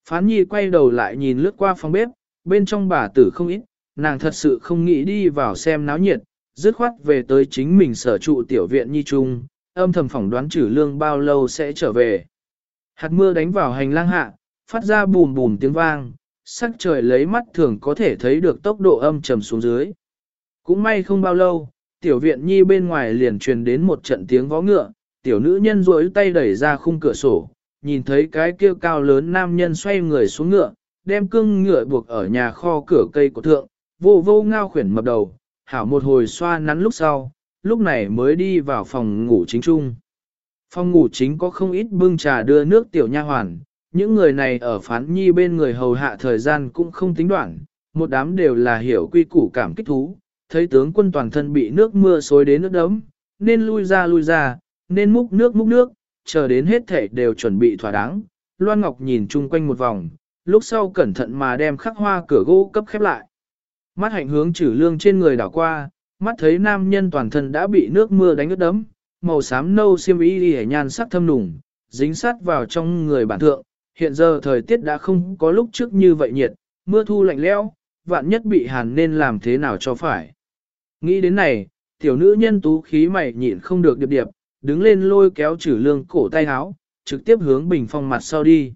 Phán nhi quay đầu lại nhìn lướt qua phòng bếp, bên trong bà tử không ít, nàng thật sự không nghĩ đi vào xem náo nhiệt, dứt khoát về tới chính mình sở trụ tiểu viện nhi trung, âm thầm phỏng đoán trừ lương bao lâu sẽ trở về. Hạt mưa đánh vào hành lang hạ, phát ra bùm bùm tiếng vang, sắc trời lấy mắt thường có thể thấy được tốc độ âm trầm xuống dưới. Cũng may không bao lâu, tiểu viện nhi bên ngoài liền truyền đến một trận tiếng vó ngựa, tiểu nữ nhân rối tay đẩy ra khung cửa sổ, nhìn thấy cái kia cao lớn nam nhân xoay người xuống ngựa, đem cưng ngựa buộc ở nhà kho cửa cây của thượng, vô vô ngao khuyển mập đầu, hảo một hồi xoa nắn lúc sau, lúc này mới đi vào phòng ngủ chính trung. Phòng ngủ chính có không ít bưng trà đưa nước tiểu nha hoàn, những người này ở phán nhi bên người hầu hạ thời gian cũng không tính đoạn, một đám đều là hiểu quy củ cảm kích thú, thấy tướng quân toàn thân bị nước mưa xối đến nước đấm, nên lui ra lui ra, nên múc nước múc nước, chờ đến hết thể đều chuẩn bị thỏa đáng. Loan Ngọc nhìn chung quanh một vòng, lúc sau cẩn thận mà đem khắc hoa cửa gỗ cấp khép lại. Mắt hạnh hướng trừ lương trên người đảo qua, mắt thấy nam nhân toàn thân đã bị nước mưa đánh ướt đẫm, màu xám nâu xiêm y đi nhan sắc thâm nùng, dính sát vào trong người bản thượng. Hiện giờ thời tiết đã không có lúc trước như vậy nhiệt, mưa thu lạnh lẽo, vạn nhất bị hàn nên làm thế nào cho phải. Nghĩ đến này, tiểu nữ nhân tú khí mày nhịn không được điệp điệp, đứng lên lôi kéo trừ lương cổ tay háo, trực tiếp hướng bình phong mặt sau đi.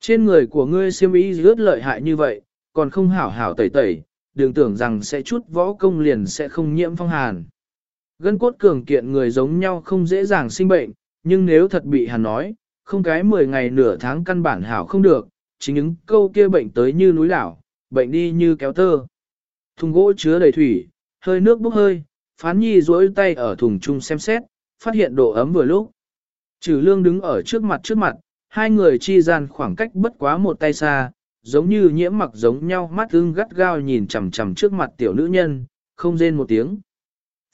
Trên người của ngươi siêm ý rớt lợi hại như vậy, còn không hảo hảo tẩy tẩy, đừng tưởng rằng sẽ chút võ công liền sẽ không nhiễm phong hàn. Gân cốt cường kiện người giống nhau không dễ dàng sinh bệnh, nhưng nếu thật bị hàn nói, không cái 10 ngày nửa tháng căn bản hảo không được, chính những câu kia bệnh tới như núi đảo, bệnh đi như kéo tơ. Thùng gỗ chứa đầy thủy, hơi nước bốc hơi, phán nhi duỗi tay ở thùng chung xem xét, phát hiện độ ấm vừa lúc. Trừ lương đứng ở trước mặt trước mặt, hai người chi gian khoảng cách bất quá một tay xa, giống như nhiễm mặc giống nhau mắt ưng gắt gao nhìn chằm chằm trước mặt tiểu nữ nhân, không rên một tiếng.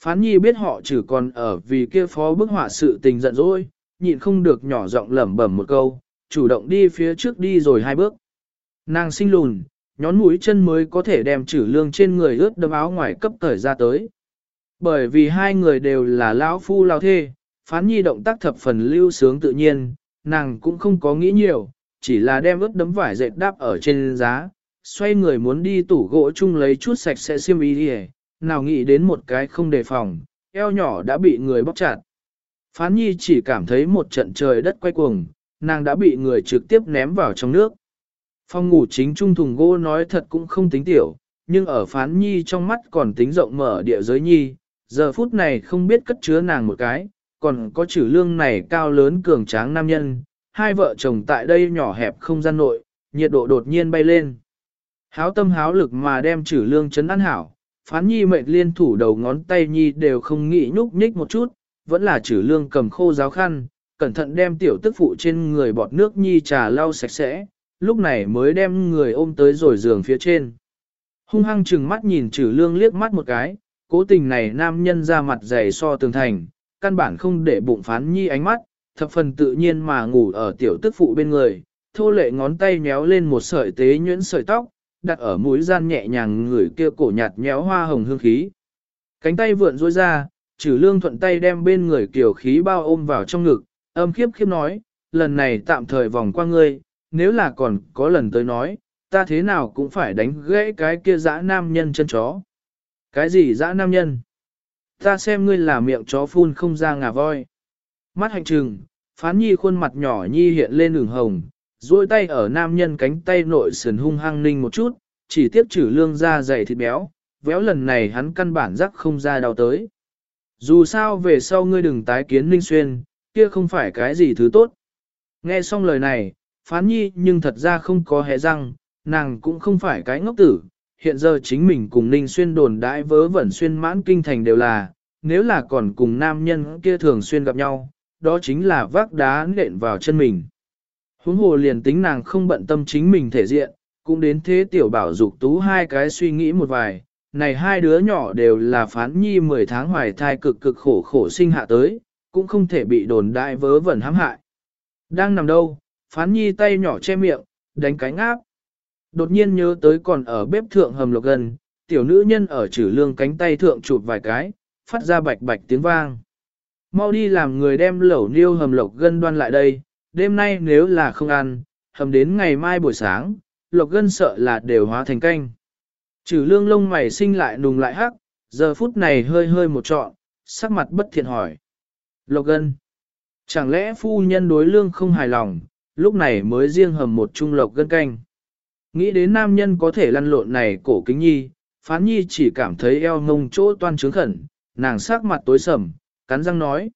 Phán nhi biết họ chỉ còn ở vì kia phó bức họa sự tình giận dỗi, nhịn không được nhỏ giọng lẩm bẩm một câu, chủ động đi phía trước đi rồi hai bước. Nàng sinh lùn, nhón mũi chân mới có thể đem trừ lương trên người ướt đấm áo ngoài cấp thời ra tới. Bởi vì hai người đều là lão phu lao thê, phán nhi động tác thập phần lưu sướng tự nhiên, nàng cũng không có nghĩ nhiều, chỉ là đem ướt đấm vải dệt đáp ở trên giá, xoay người muốn đi tủ gỗ chung lấy chút sạch sẽ xiêm y đi nào nghĩ đến một cái không đề phòng, eo nhỏ đã bị người bóc chặt. Phán nhi chỉ cảm thấy một trận trời đất quay cuồng, nàng đã bị người trực tiếp ném vào trong nước. Phòng ngủ chính trung thùng gỗ nói thật cũng không tính tiểu, nhưng ở phán nhi trong mắt còn tính rộng mở địa giới nhi, giờ phút này không biết cất chứa nàng một cái, còn có chữ lương này cao lớn cường tráng nam nhân, hai vợ chồng tại đây nhỏ hẹp không gian nội, nhiệt độ đột nhiên bay lên. Háo tâm háo lực mà đem trừ lương chấn ăn hảo, phán nhi mệnh liên thủ đầu ngón tay nhi đều không nghĩ nhúc nhích một chút, vẫn là trừ lương cầm khô giáo khăn, cẩn thận đem tiểu tức phụ trên người bọt nước nhi trà lau sạch sẽ, lúc này mới đem người ôm tới rồi giường phía trên. Hung hăng chừng mắt nhìn trừ lương liếc mắt một cái, cố tình này nam nhân ra mặt dày so tường thành, căn bản không để bụng phán nhi ánh mắt, thập phần tự nhiên mà ngủ ở tiểu tức phụ bên người, thô lệ ngón tay nhéo lên một sợi tế nhuyễn sợi tóc, đặt ở mũi gian nhẹ nhàng người kia cổ nhạt nhéo hoa hồng hương khí. Cánh tay vượn rối ra, trừ lương thuận tay đem bên người kiểu khí bao ôm vào trong ngực, âm khiếp khiếp nói, lần này tạm thời vòng qua ngươi, nếu là còn có lần tới nói, ta thế nào cũng phải đánh gãy cái kia dã nam nhân chân chó. Cái gì dã nam nhân? Ta xem ngươi là miệng chó phun không ra ngà voi. Mắt hành trừng, phán nhi khuôn mặt nhỏ nhi hiện lên ửng hồng, duỗi tay ở nam nhân cánh tay nội sườn hung hăng ninh một chút, chỉ tiếp trừ lương ra dày thịt béo, véo lần này hắn căn bản rắc không ra đau tới. Dù sao về sau ngươi đừng tái kiến ninh xuyên, kia không phải cái gì thứ tốt. Nghe xong lời này, phán nhi nhưng thật ra không có hẹ răng, nàng cũng không phải cái ngốc tử, hiện giờ chính mình cùng ninh xuyên đồn đãi vớ vẩn xuyên mãn kinh thành đều là, nếu là còn cùng nam nhân kia thường xuyên gặp nhau, đó chính là vác đá nện vào chân mình. Huống hồ liền tính nàng không bận tâm chính mình thể diện, cũng đến thế tiểu bảo dục tú hai cái suy nghĩ một vài, này hai đứa nhỏ đều là phán nhi 10 tháng hoài thai cực cực khổ khổ sinh hạ tới, cũng không thể bị đồn đại vớ vẩn hãm hại. Đang nằm đâu, phán nhi tay nhỏ che miệng, đánh cánh áp. Đột nhiên nhớ tới còn ở bếp thượng hầm lộc gần, tiểu nữ nhân ở trừ lương cánh tay thượng chụp vài cái, phát ra bạch bạch tiếng vang. Mau đi làm người đem lẩu niêu hầm lộc gân đoan lại đây, đêm nay nếu là không ăn, hầm đến ngày mai buổi sáng, lộc gân sợ là đều hóa thành canh. Trừ lương lông mày sinh lại nùng lại hắc, giờ phút này hơi hơi một trọn, sắc mặt bất thiện hỏi. Lộc gân. Chẳng lẽ phu nhân đối lương không hài lòng, lúc này mới riêng hầm một chung lộc gân canh. Nghĩ đến nam nhân có thể lăn lộn này cổ kính nhi, phán nhi chỉ cảm thấy eo ngông chỗ toan trướng khẩn, nàng sắc mặt tối sầm, cắn răng nói.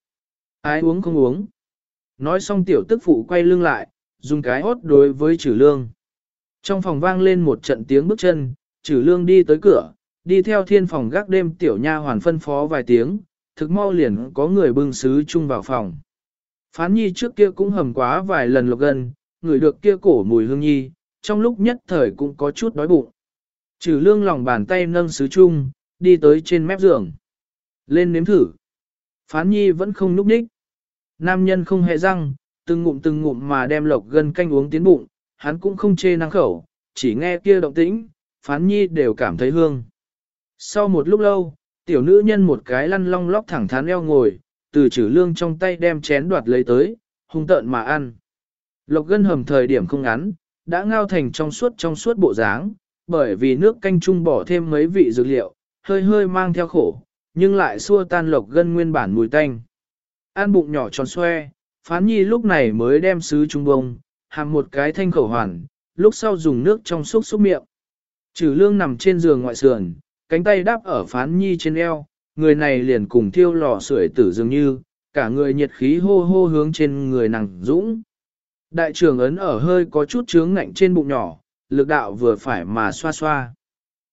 Ai uống không uống. Nói xong tiểu tức phụ quay lưng lại, dùng cái hốt đối với trừ lương. Trong phòng vang lên một trận tiếng bước chân, trừ lương đi tới cửa, đi theo thiên phòng gác đêm tiểu nha hoàn phân phó vài tiếng, thực mau liền có người bưng sứ chung vào phòng. Phán nhi trước kia cũng hầm quá vài lần lộc gần, người được kia cổ mùi hương nhi, trong lúc nhất thời cũng có chút đói bụng. Trừ lương lòng bàn tay nâng sứ chung, đi tới trên mép giường. Lên nếm thử. Phán nhi vẫn không núp đích. Nam nhân không hề răng, từng ngụm từng ngụm mà đem lộc gân canh uống tiến bụng, hắn cũng không chê năng khẩu, chỉ nghe kia động tĩnh, phán nhi đều cảm thấy hương. Sau một lúc lâu, tiểu nữ nhân một cái lăn long lóc thẳng thắn eo ngồi, từ chữ lương trong tay đem chén đoạt lấy tới, hung tợn mà ăn. Lộc gân hầm thời điểm không ngắn, đã ngao thành trong suốt trong suốt bộ dáng, bởi vì nước canh chung bỏ thêm mấy vị dược liệu, hơi hơi mang theo khổ, nhưng lại xua tan lộc gân nguyên bản mùi tanh. an bụng nhỏ tròn xoe, phán nhi lúc này mới đem sứ trung bông, hàm một cái thanh khẩu hoàn, lúc sau dùng nước trong xúc xúc miệng. Trừ lương nằm trên giường ngoại sườn, cánh tay đáp ở phán nhi trên eo, người này liền cùng thiêu lò sưởi tử dường như, cả người nhiệt khí hô hô hướng trên người nàng dũng. Đại trưởng ấn ở hơi có chút chướng ngạnh trên bụng nhỏ, lực đạo vừa phải mà xoa xoa.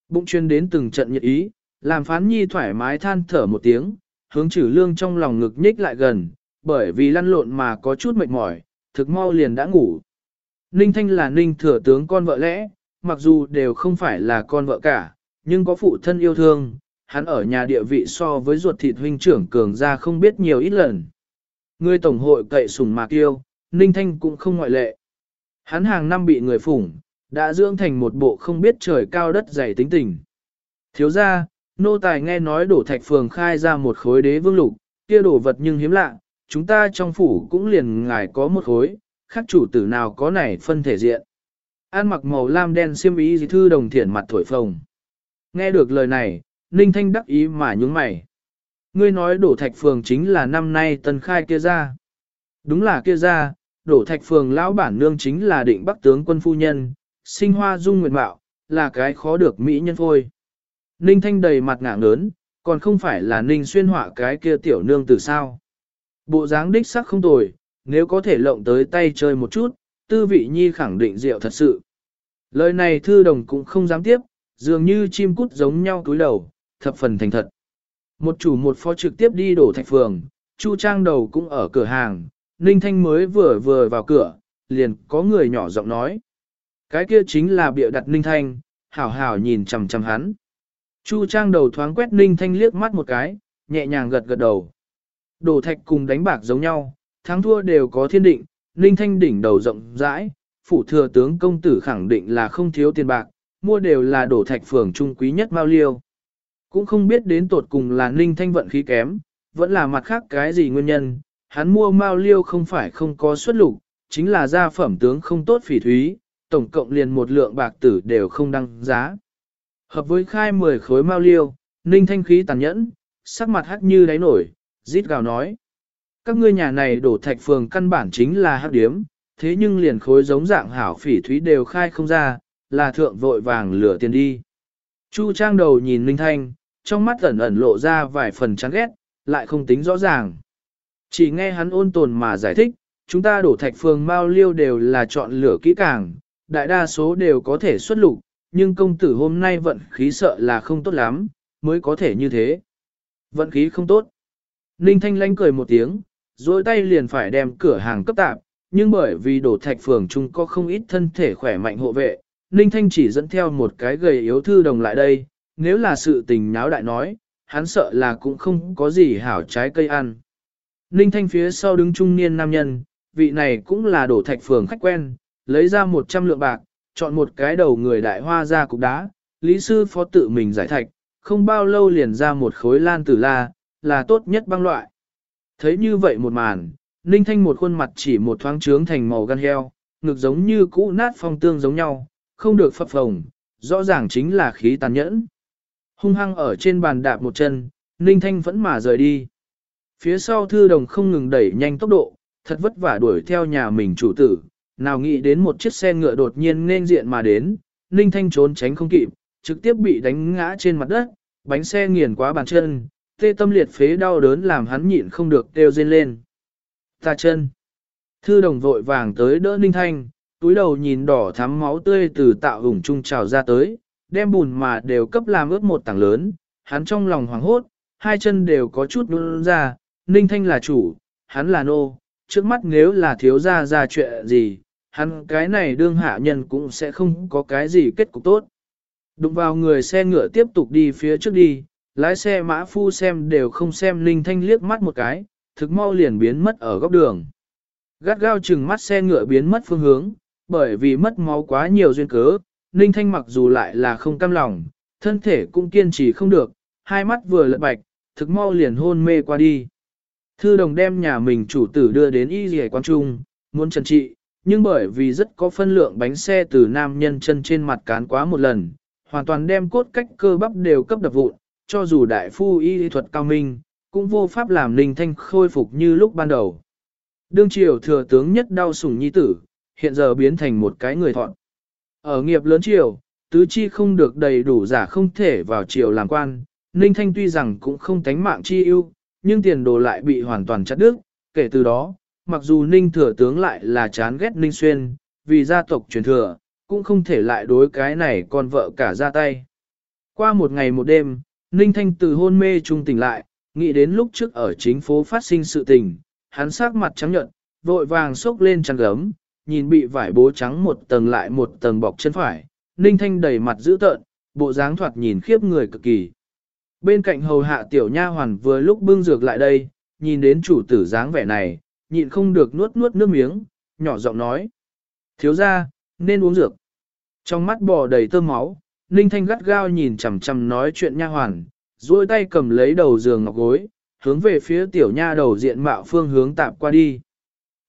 Bụng chuyên đến từng trận nhiệt ý, làm phán nhi thoải mái than thở một tiếng, hướng trừ lương trong lòng ngực nhích lại gần, bởi vì lăn lộn mà có chút mệt mỏi, thực mau liền đã ngủ. Ninh Thanh là Ninh thừa tướng con vợ lẽ, mặc dù đều không phải là con vợ cả, nhưng có phụ thân yêu thương, hắn ở nhà địa vị so với ruột thịt huynh trưởng cường ra không biết nhiều ít lần. Người tổng hội cậy sùng mạc yêu, Ninh Thanh cũng không ngoại lệ. Hắn hàng năm bị người phủng, đã dưỡng thành một bộ không biết trời cao đất dày tính tình. Thiếu ra, nô tài nghe nói đổ thạch phường khai ra một khối đế vương lục, kia đổ vật nhưng hiếm lạ, chúng ta trong phủ cũng liền ngài có một khối, khác chủ tử nào có này phân thể diện. An mặc màu lam đen xiêm ý dì thư đồng thiển mặt thổi phồng. Nghe được lời này, Ninh Thanh đắc ý mà nhúng mày. Ngươi nói đổ thạch phường chính là năm nay tân khai kia ra. Đúng là kia ra, đổ thạch phường lão bản nương chính là định bắc tướng quân phu nhân, sinh hoa dung nguyện mạo, là cái khó được mỹ nhân phôi. Ninh Thanh đầy mặt ngạng lớn, còn không phải là Ninh xuyên họa cái kia tiểu nương từ sao. Bộ dáng đích sắc không tồi, nếu có thể lộng tới tay chơi một chút, tư vị nhi khẳng định rượu thật sự. Lời này thư đồng cũng không dám tiếp, dường như chim cút giống nhau túi đầu, thập phần thành thật. Một chủ một phó trực tiếp đi đổ thạch phường, Chu Trang đầu cũng ở cửa hàng, Ninh Thanh mới vừa vừa vào cửa, liền có người nhỏ giọng nói. Cái kia chính là bịa đặt Ninh Thanh, hảo hảo nhìn chằm chằm hắn. Chu Trang đầu thoáng quét Ninh Thanh liếc mắt một cái, nhẹ nhàng gật gật đầu. Đổ thạch cùng đánh bạc giống nhau, thắng thua đều có thiên định, Ninh Thanh đỉnh đầu rộng rãi, phủ thừa tướng công tử khẳng định là không thiếu tiền bạc, mua đều là đổ thạch phường trung quý nhất mao liêu. Cũng không biết đến tột cùng là Ninh Thanh vận khí kém, vẫn là mặt khác cái gì nguyên nhân, hắn mua mao liêu không phải không có xuất lục, chính là gia phẩm tướng không tốt phỉ thúy, tổng cộng liền một lượng bạc tử đều không đăng giá. Hợp với khai 10 khối mao liêu, Ninh Thanh khí tàn nhẫn, sắc mặt hắc như đáy nổi, rít gào nói. Các ngươi nhà này đổ thạch phường căn bản chính là hắc điếm, thế nhưng liền khối giống dạng hảo phỉ thúy đều khai không ra, là thượng vội vàng lửa tiền đi. Chu trang đầu nhìn Ninh Thanh, trong mắt ẩn ẩn lộ ra vài phần chán ghét, lại không tính rõ ràng. Chỉ nghe hắn ôn tồn mà giải thích, chúng ta đổ thạch phường mao liêu đều là chọn lửa kỹ càng, đại đa số đều có thể xuất lục, nhưng công tử hôm nay vận khí sợ là không tốt lắm, mới có thể như thế. Vận khí không tốt. Ninh Thanh lanh cười một tiếng, dối tay liền phải đem cửa hàng cấp tạp, nhưng bởi vì đổ thạch phường chung có không ít thân thể khỏe mạnh hộ vệ, Ninh Thanh chỉ dẫn theo một cái gầy yếu thư đồng lại đây, nếu là sự tình nháo đại nói, hắn sợ là cũng không có gì hảo trái cây ăn. Ninh Thanh phía sau đứng trung niên nam nhân, vị này cũng là đổ thạch phường khách quen, lấy ra 100 lượng bạc, chọn một cái đầu người đại hoa ra cục đá, lý sư phó tự mình giải thạch, không bao lâu liền ra một khối lan tử la, là tốt nhất băng loại. Thấy như vậy một màn, Ninh Thanh một khuôn mặt chỉ một thoáng trướng thành màu gan heo, ngực giống như cũ nát phong tương giống nhau, không được phập phồng, rõ ràng chính là khí tàn nhẫn. Hung hăng ở trên bàn đạp một chân, Ninh Thanh vẫn mà rời đi. Phía sau thư đồng không ngừng đẩy nhanh tốc độ, thật vất vả đuổi theo nhà mình chủ tử, nào nghĩ đến một chiếc xe ngựa đột nhiên nên diện mà đến, Ninh Thanh trốn tránh không kịp, trực tiếp bị đánh ngã trên mặt đất, bánh xe nghiền quá bàn chân, tê tâm liệt phế đau đớn làm hắn nhịn không được kêu rên lên. Ta chân. Thư đồng vội vàng tới đỡ Ninh Thanh, túi đầu nhìn đỏ thắm máu tươi từ tạo hùng trung trào ra tới, đem bùn mà đều cấp làm ướt một tảng lớn, hắn trong lòng hoảng hốt, hai chân đều có chút nôn ra, Ninh Thanh là chủ, hắn là nô, trước mắt nếu là thiếu ra ra chuyện gì, hắn cái này đương hạ nhân cũng sẽ không có cái gì kết cục tốt. Đụng vào người xe ngựa tiếp tục đi phía trước đi, lái xe mã phu xem đều không xem linh Thanh liếc mắt một cái, thực mau liền biến mất ở góc đường. Gắt gao chừng mắt xe ngựa biến mất phương hướng, bởi vì mất máu quá nhiều duyên cớ, Ninh Thanh mặc dù lại là không cam lòng, thân thể cũng kiên trì không được, hai mắt vừa lật bạch, thực mau liền hôn mê qua đi. Thư đồng đem nhà mình chủ tử đưa đến y dì quan trung, muốn trần trị, nhưng bởi vì rất có phân lượng bánh xe từ nam nhân chân trên mặt cán quá một lần, hoàn toàn đem cốt cách cơ bắp đều cấp đập vụn, cho dù đại phu y thuật cao minh, cũng vô pháp làm Ninh Thanh khôi phục như lúc ban đầu. Đương triều thừa tướng nhất đau sủng nhi tử, hiện giờ biến thành một cái người thọn. Ở nghiệp lớn triều, tứ chi không được đầy đủ giả không thể vào triều làm quan, Ninh Thanh tuy rằng cũng không tánh mạng chi ưu, nhưng tiền đồ lại bị hoàn toàn chặt đứt, kể từ đó, mặc dù Ninh thừa tướng lại là chán ghét Ninh Xuyên, vì gia tộc truyền thừa, cũng không thể lại đối cái này con vợ cả ra tay. Qua một ngày một đêm, Ninh Thanh từ hôn mê trung tỉnh lại, nghĩ đến lúc trước ở chính phố phát sinh sự tình, hắn sắc mặt trắng nhợt, vội vàng xốc lên chăn gấm, nhìn bị vải bố trắng một tầng lại một tầng bọc chân phải, Ninh Thanh đầy mặt dữ tợn, bộ dáng thoạt nhìn khiếp người cực kỳ. Bên cạnh hầu hạ tiểu nha hoàn vừa lúc bưng dược lại đây, nhìn đến chủ tử dáng vẻ này, nhịn không được nuốt nuốt nước miếng, nhỏ giọng nói. Thiếu ra, nên uống dược. Trong mắt bò đầy tơ máu, Ninh Thanh gắt gao nhìn chằm chằm nói chuyện nha hoàn, duỗi tay cầm lấy đầu giường ngọc gối, hướng về phía tiểu nha đầu diện mạo phương hướng tạp qua đi.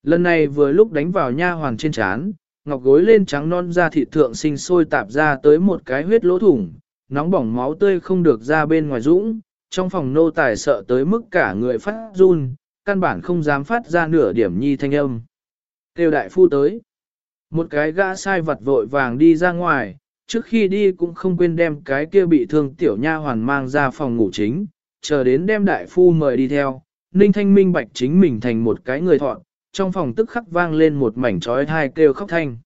Lần này vừa lúc đánh vào nha hoàn trên chán, ngọc gối lên trắng non da thịt thượng sinh sôi tạp ra tới một cái huyết lỗ thủng, nóng bỏng máu tươi không được ra bên ngoài dũng, trong phòng nô tài sợ tới mức cả người phát run, căn bản không dám phát ra nửa điểm nhi thanh âm. Kêu đại phu tới. Một cái gã sai vật vội vàng đi ra ngoài, trước khi đi cũng không quên đem cái kia bị thương tiểu nha hoàn mang ra phòng ngủ chính, chờ đến đem đại phu mời đi theo. Ninh Thanh minh bạch chính mình thành một cái người thọn, trong phòng tức khắc vang lên một mảnh trói thai kêu khóc thanh.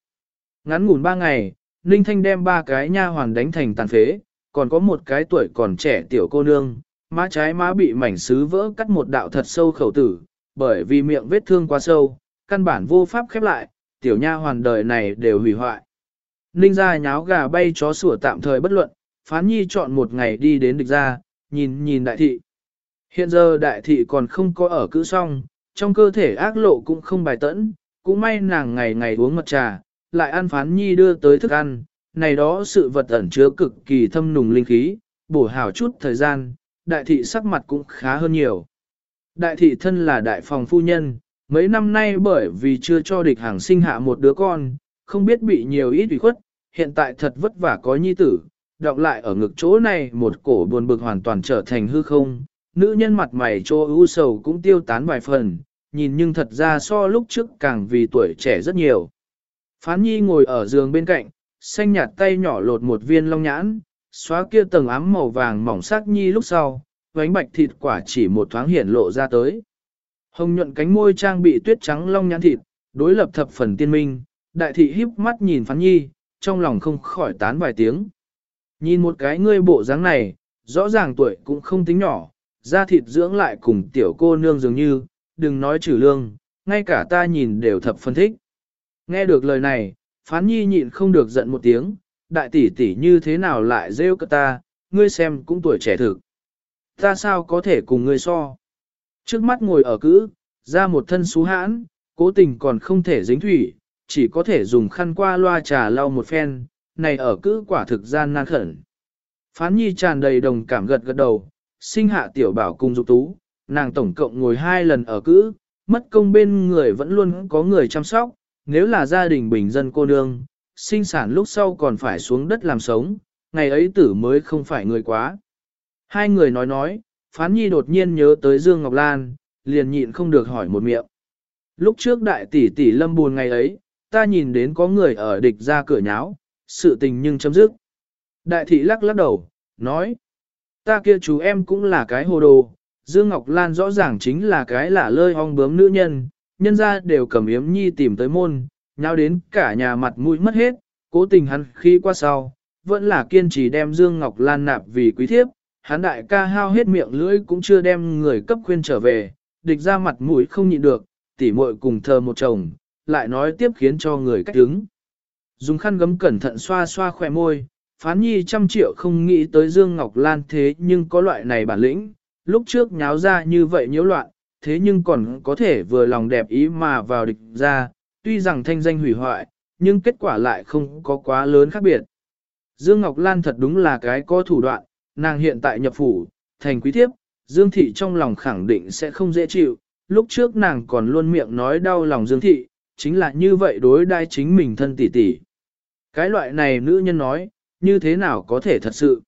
Ngắn ngủn ba ngày, Ninh Thanh đem ba cái nha hoàn đánh thành tàn phế, còn có một cái tuổi còn trẻ tiểu cô nương, má trái má bị mảnh sứ vỡ cắt một đạo thật sâu khẩu tử, bởi vì miệng vết thương quá sâu, căn bản vô pháp khép lại, tiểu nha hoàn đời này đều hủy hoại. Ninh ra nháo gà bay chó sủa tạm thời bất luận, phán nhi chọn một ngày đi đến địch ra, nhìn nhìn đại thị. Hiện giờ đại thị còn không có ở cữ xong, trong cơ thể ác lộ cũng không bài tẫn, cũng may nàng ngày ngày uống mật trà, lại ăn phán nhi đưa tới thức ăn, này đó sự vật ẩn chứa cực kỳ thâm nùng linh khí, bổ hảo chút thời gian, đại thị sắc mặt cũng khá hơn nhiều. Đại thị thân là đại phòng phu nhân, mấy năm nay bởi vì chưa cho địch hàng sinh hạ một đứa con, không biết bị nhiều ít ủy khuất, hiện tại thật vất vả có nhi tử, Đọc lại ở ngực chỗ này một cổ buồn bực hoàn toàn trở thành hư không, nữ nhân mặt mày cho ưu sầu cũng tiêu tán vài phần, nhìn nhưng thật ra so lúc trước càng vì tuổi trẻ rất nhiều. Phán nhi ngồi ở giường bên cạnh, xanh nhạt tay nhỏ lột một viên long nhãn, xóa kia tầng ám màu vàng mỏng sắc nhi lúc sau, bánh bạch thịt quả chỉ một thoáng hiển lộ ra tới. Hồng nhuận cánh môi trang bị tuyết trắng long nhãn thịt, đối lập thập phần tiên minh, đại thị híp mắt nhìn phán nhi, trong lòng không khỏi tán vài tiếng. Nhìn một cái ngươi bộ dáng này, rõ ràng tuổi cũng không tính nhỏ, da thịt dưỡng lại cùng tiểu cô nương dường như, đừng nói trừ lương, ngay cả ta nhìn đều thập phân thích. Nghe được lời này, phán nhi nhịn không được giận một tiếng, đại tỷ tỷ như thế nào lại rêu cơ ta, ngươi xem cũng tuổi trẻ thực. Ta sao có thể cùng ngươi so? Trước mắt ngồi ở cữ, ra một thân xú hãn, cố tình còn không thể dính thủy, chỉ có thể dùng khăn qua loa trà lau một phen, này ở cữ quả thực gian nan khẩn. Phán nhi tràn đầy đồng cảm gật gật đầu, sinh hạ tiểu bảo cùng dục tú, nàng tổng cộng ngồi hai lần ở cữ, mất công bên người vẫn luôn có người chăm sóc, nếu là gia đình bình dân cô nương, sinh sản lúc sau còn phải xuống đất làm sống, ngày ấy tử mới không phải người quá. Hai người nói nói, phán nhi đột nhiên nhớ tới Dương Ngọc Lan, liền nhịn không được hỏi một miệng. Lúc trước đại tỷ tỷ lâm buồn ngày ấy, ta nhìn đến có người ở địch ra cửa nháo, sự tình nhưng chấm dứt. Đại thị lắc lắc đầu, nói, ta kia chú em cũng là cái hồ đồ, Dương Ngọc Lan rõ ràng chính là cái lả lơi hong bướm nữ nhân, nhân ra đều cầm yếm nhi tìm tới môn, nhau đến cả nhà mặt mũi mất hết, cố tình hắn khi qua sau, vẫn là kiên trì đem Dương Ngọc Lan nạp vì quý thiếp, hắn đại ca hao hết miệng lưỡi cũng chưa đem người cấp khuyên trở về, địch ra mặt mũi không nhịn được, tỉ muội cùng thờ một chồng, lại nói tiếp khiến cho người cách đứng. Dùng khăn gấm cẩn thận xoa xoa khỏe môi, phán nhi trăm triệu không nghĩ tới Dương Ngọc Lan thế nhưng có loại này bản lĩnh, lúc trước nháo ra như vậy nhiễu loạn, thế nhưng còn có thể vừa lòng đẹp ý mà vào địch ra, tuy rằng thanh danh hủy hoại, nhưng kết quả lại không có quá lớn khác biệt. Dương Ngọc Lan thật đúng là cái có thủ đoạn, nàng hiện tại nhập phủ, thành quý thiếp, Dương Thị trong lòng khẳng định sẽ không dễ chịu, lúc trước nàng còn luôn miệng nói đau lòng Dương Thị, chính là như vậy đối đai chính mình thân tỷ tỷ. Cái loại này nữ nhân nói, như thế nào có thể thật sự.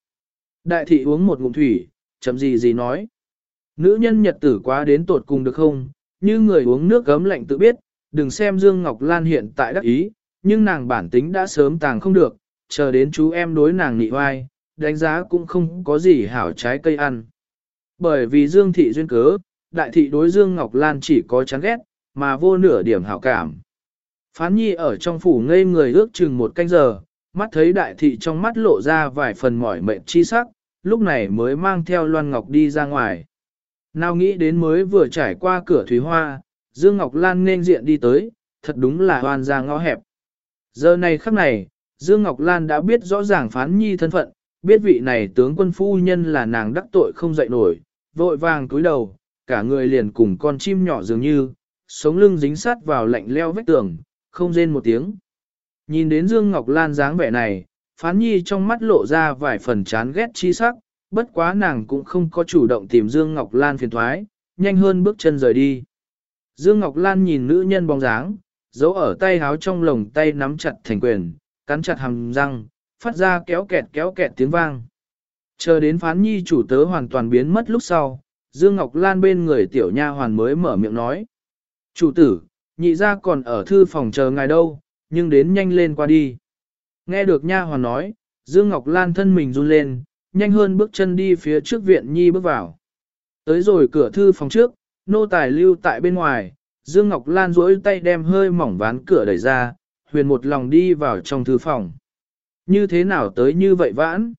Đại thị uống một ngụm thủy, chấm gì gì nói. Nữ nhân nhật tử quá đến tột cùng được không, như người uống nước gấm lạnh tự biết, đừng xem Dương Ngọc Lan hiện tại đắc ý, nhưng nàng bản tính đã sớm tàng không được, chờ đến chú em đối nàng nị oai, đánh giá cũng không có gì hảo trái cây ăn. Bởi vì Dương Thị duyên cớ, đại thị đối Dương Ngọc Lan chỉ có chán ghét, mà vô nửa điểm hảo cảm. Phán nhi ở trong phủ ngây người ước chừng một canh giờ, mắt thấy đại thị trong mắt lộ ra vài phần mỏi mệt chi sắc, lúc này mới mang theo Loan Ngọc đi ra ngoài. Nào nghĩ đến mới vừa trải qua cửa thủy hoa, Dương Ngọc Lan nên diện đi tới, thật đúng là hoàn ra ngõ hẹp. Giờ này khắc này, Dương Ngọc Lan đã biết rõ ràng phán nhi thân phận, biết vị này tướng quân phu nhân là nàng đắc tội không dậy nổi, vội vàng cúi đầu, cả người liền cùng con chim nhỏ dường như, sống lưng dính sát vào lạnh leo vách tường, không rên một tiếng. Nhìn đến Dương Ngọc Lan dáng vẻ này, phán nhi trong mắt lộ ra vài phần chán ghét chi sắc, bất quá nàng cũng không có chủ động tìm Dương Ngọc Lan phiền thoái, nhanh hơn bước chân rời đi. Dương Ngọc Lan nhìn nữ nhân bóng dáng, giấu ở tay háo trong lồng tay nắm chặt thành quyền, cắn chặt hàm răng, phát ra kéo kẹt kéo kẹt tiếng vang. Chờ đến phán nhi chủ tớ hoàn toàn biến mất lúc sau, Dương Ngọc Lan bên người tiểu nha hoàn mới mở miệng nói. Chủ tử, nhị ra còn ở thư phòng chờ ngài đâu, nhưng đến nhanh lên qua đi. Nghe được nha hoàn nói, Dương Ngọc Lan thân mình run lên, nhanh hơn bước chân đi phía trước viện nhi bước vào. Tới rồi cửa thư phòng trước, nô tài lưu tại bên ngoài, Dương Ngọc Lan duỗi tay đem hơi mỏng ván cửa đẩy ra, huyền một lòng đi vào trong thư phòng. Như thế nào tới như vậy vãn?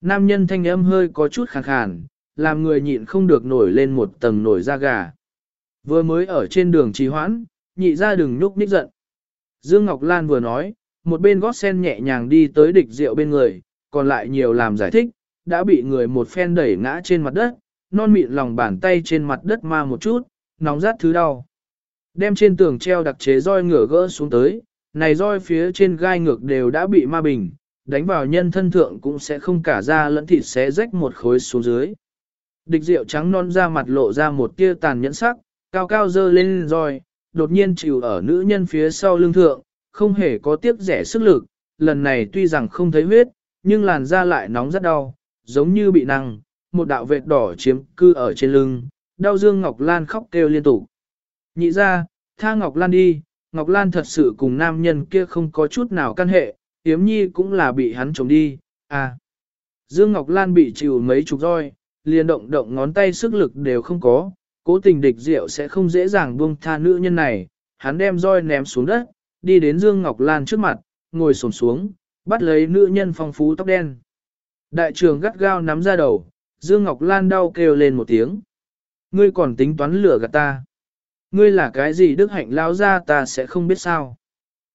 Nam nhân thanh âm hơi có chút khàn khàn, làm người nhịn không được nổi lên một tầng nổi da gà. Vừa mới ở trên đường trì hoãn, nhị ra đừng nhúc nhích giận. Dương Ngọc Lan vừa nói, một bên gót sen nhẹ nhàng đi tới địch rượu bên người, còn lại nhiều làm giải thích, đã bị người một phen đẩy ngã trên mặt đất, non mịn lòng bàn tay trên mặt đất ma một chút, nóng rát thứ đau. Đem trên tường treo đặc chế roi ngửa gỡ xuống tới, này roi phía trên gai ngược đều đã bị ma bình, đánh vào nhân thân thượng cũng sẽ không cả da lẫn thịt xé rách một khối xuống dưới. Địch rượu trắng non ra mặt lộ ra một tia tàn nhẫn sắc, cao cao dơ lên roi, đột nhiên chịu ở nữ nhân phía sau lưng thượng, không hề có tiếc rẻ sức lực, lần này tuy rằng không thấy huyết, nhưng làn da lại nóng rất đau, giống như bị năng, một đạo vệt đỏ chiếm cư ở trên lưng, đau dương Ngọc Lan khóc kêu liên tục. Nhị ra, tha Ngọc Lan đi, Ngọc Lan thật sự cùng nam nhân kia không có chút nào căn hệ, Yếm Nhi cũng là bị hắn chống đi, à. Dương Ngọc Lan bị chịu mấy chục roi, liền động động ngón tay sức lực đều không có, cố tình địch diệu sẽ không dễ dàng buông tha nữ nhân này, hắn đem roi ném xuống đất, đi đến Dương Ngọc Lan trước mặt, ngồi xổm xuống, bắt lấy nữ nhân phong phú tóc đen. Đại trường gắt gao nắm ra đầu, Dương Ngọc Lan đau kêu lên một tiếng. Ngươi còn tính toán lửa gạt ta. Ngươi là cái gì đức hạnh lao ra ta sẽ không biết sao.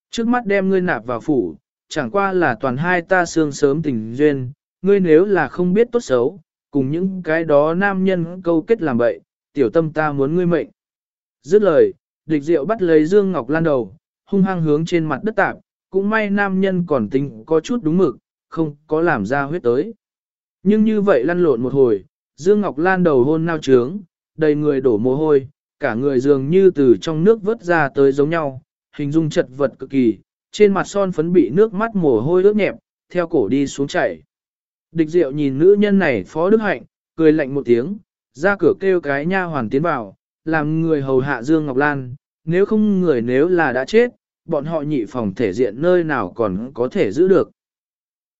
Trước mắt đem ngươi nạp vào phủ, chẳng qua là toàn hai ta xương sớm tình duyên, ngươi nếu là không biết tốt xấu, cùng những cái đó nam nhân câu kết làm bậy, tiểu tâm ta muốn ngươi mệnh. Dứt lời, địch diệu bắt lấy Dương Ngọc Lan đầu, hung hăng hướng trên mặt đất tạp, cũng may nam nhân còn tính có chút đúng mực, không có làm ra huyết tới. Nhưng như vậy lăn lộn một hồi, Dương Ngọc Lan đầu hôn nao trướng, đầy người đổ mồ hôi, cả người dường như từ trong nước vớt ra tới giống nhau, hình dung chật vật cực kỳ, trên mặt son phấn bị nước mắt mồ hôi ướt nhẹp, theo cổ đi xuống chảy. Địch Diệu nhìn nữ nhân này phó đức hạnh, cười lạnh một tiếng, ra cửa kêu cái nha hoàn tiến vào, làm người hầu hạ Dương Ngọc Lan, nếu không người nếu là đã chết, bọn họ nhị phòng thể diện nơi nào còn có thể giữ được.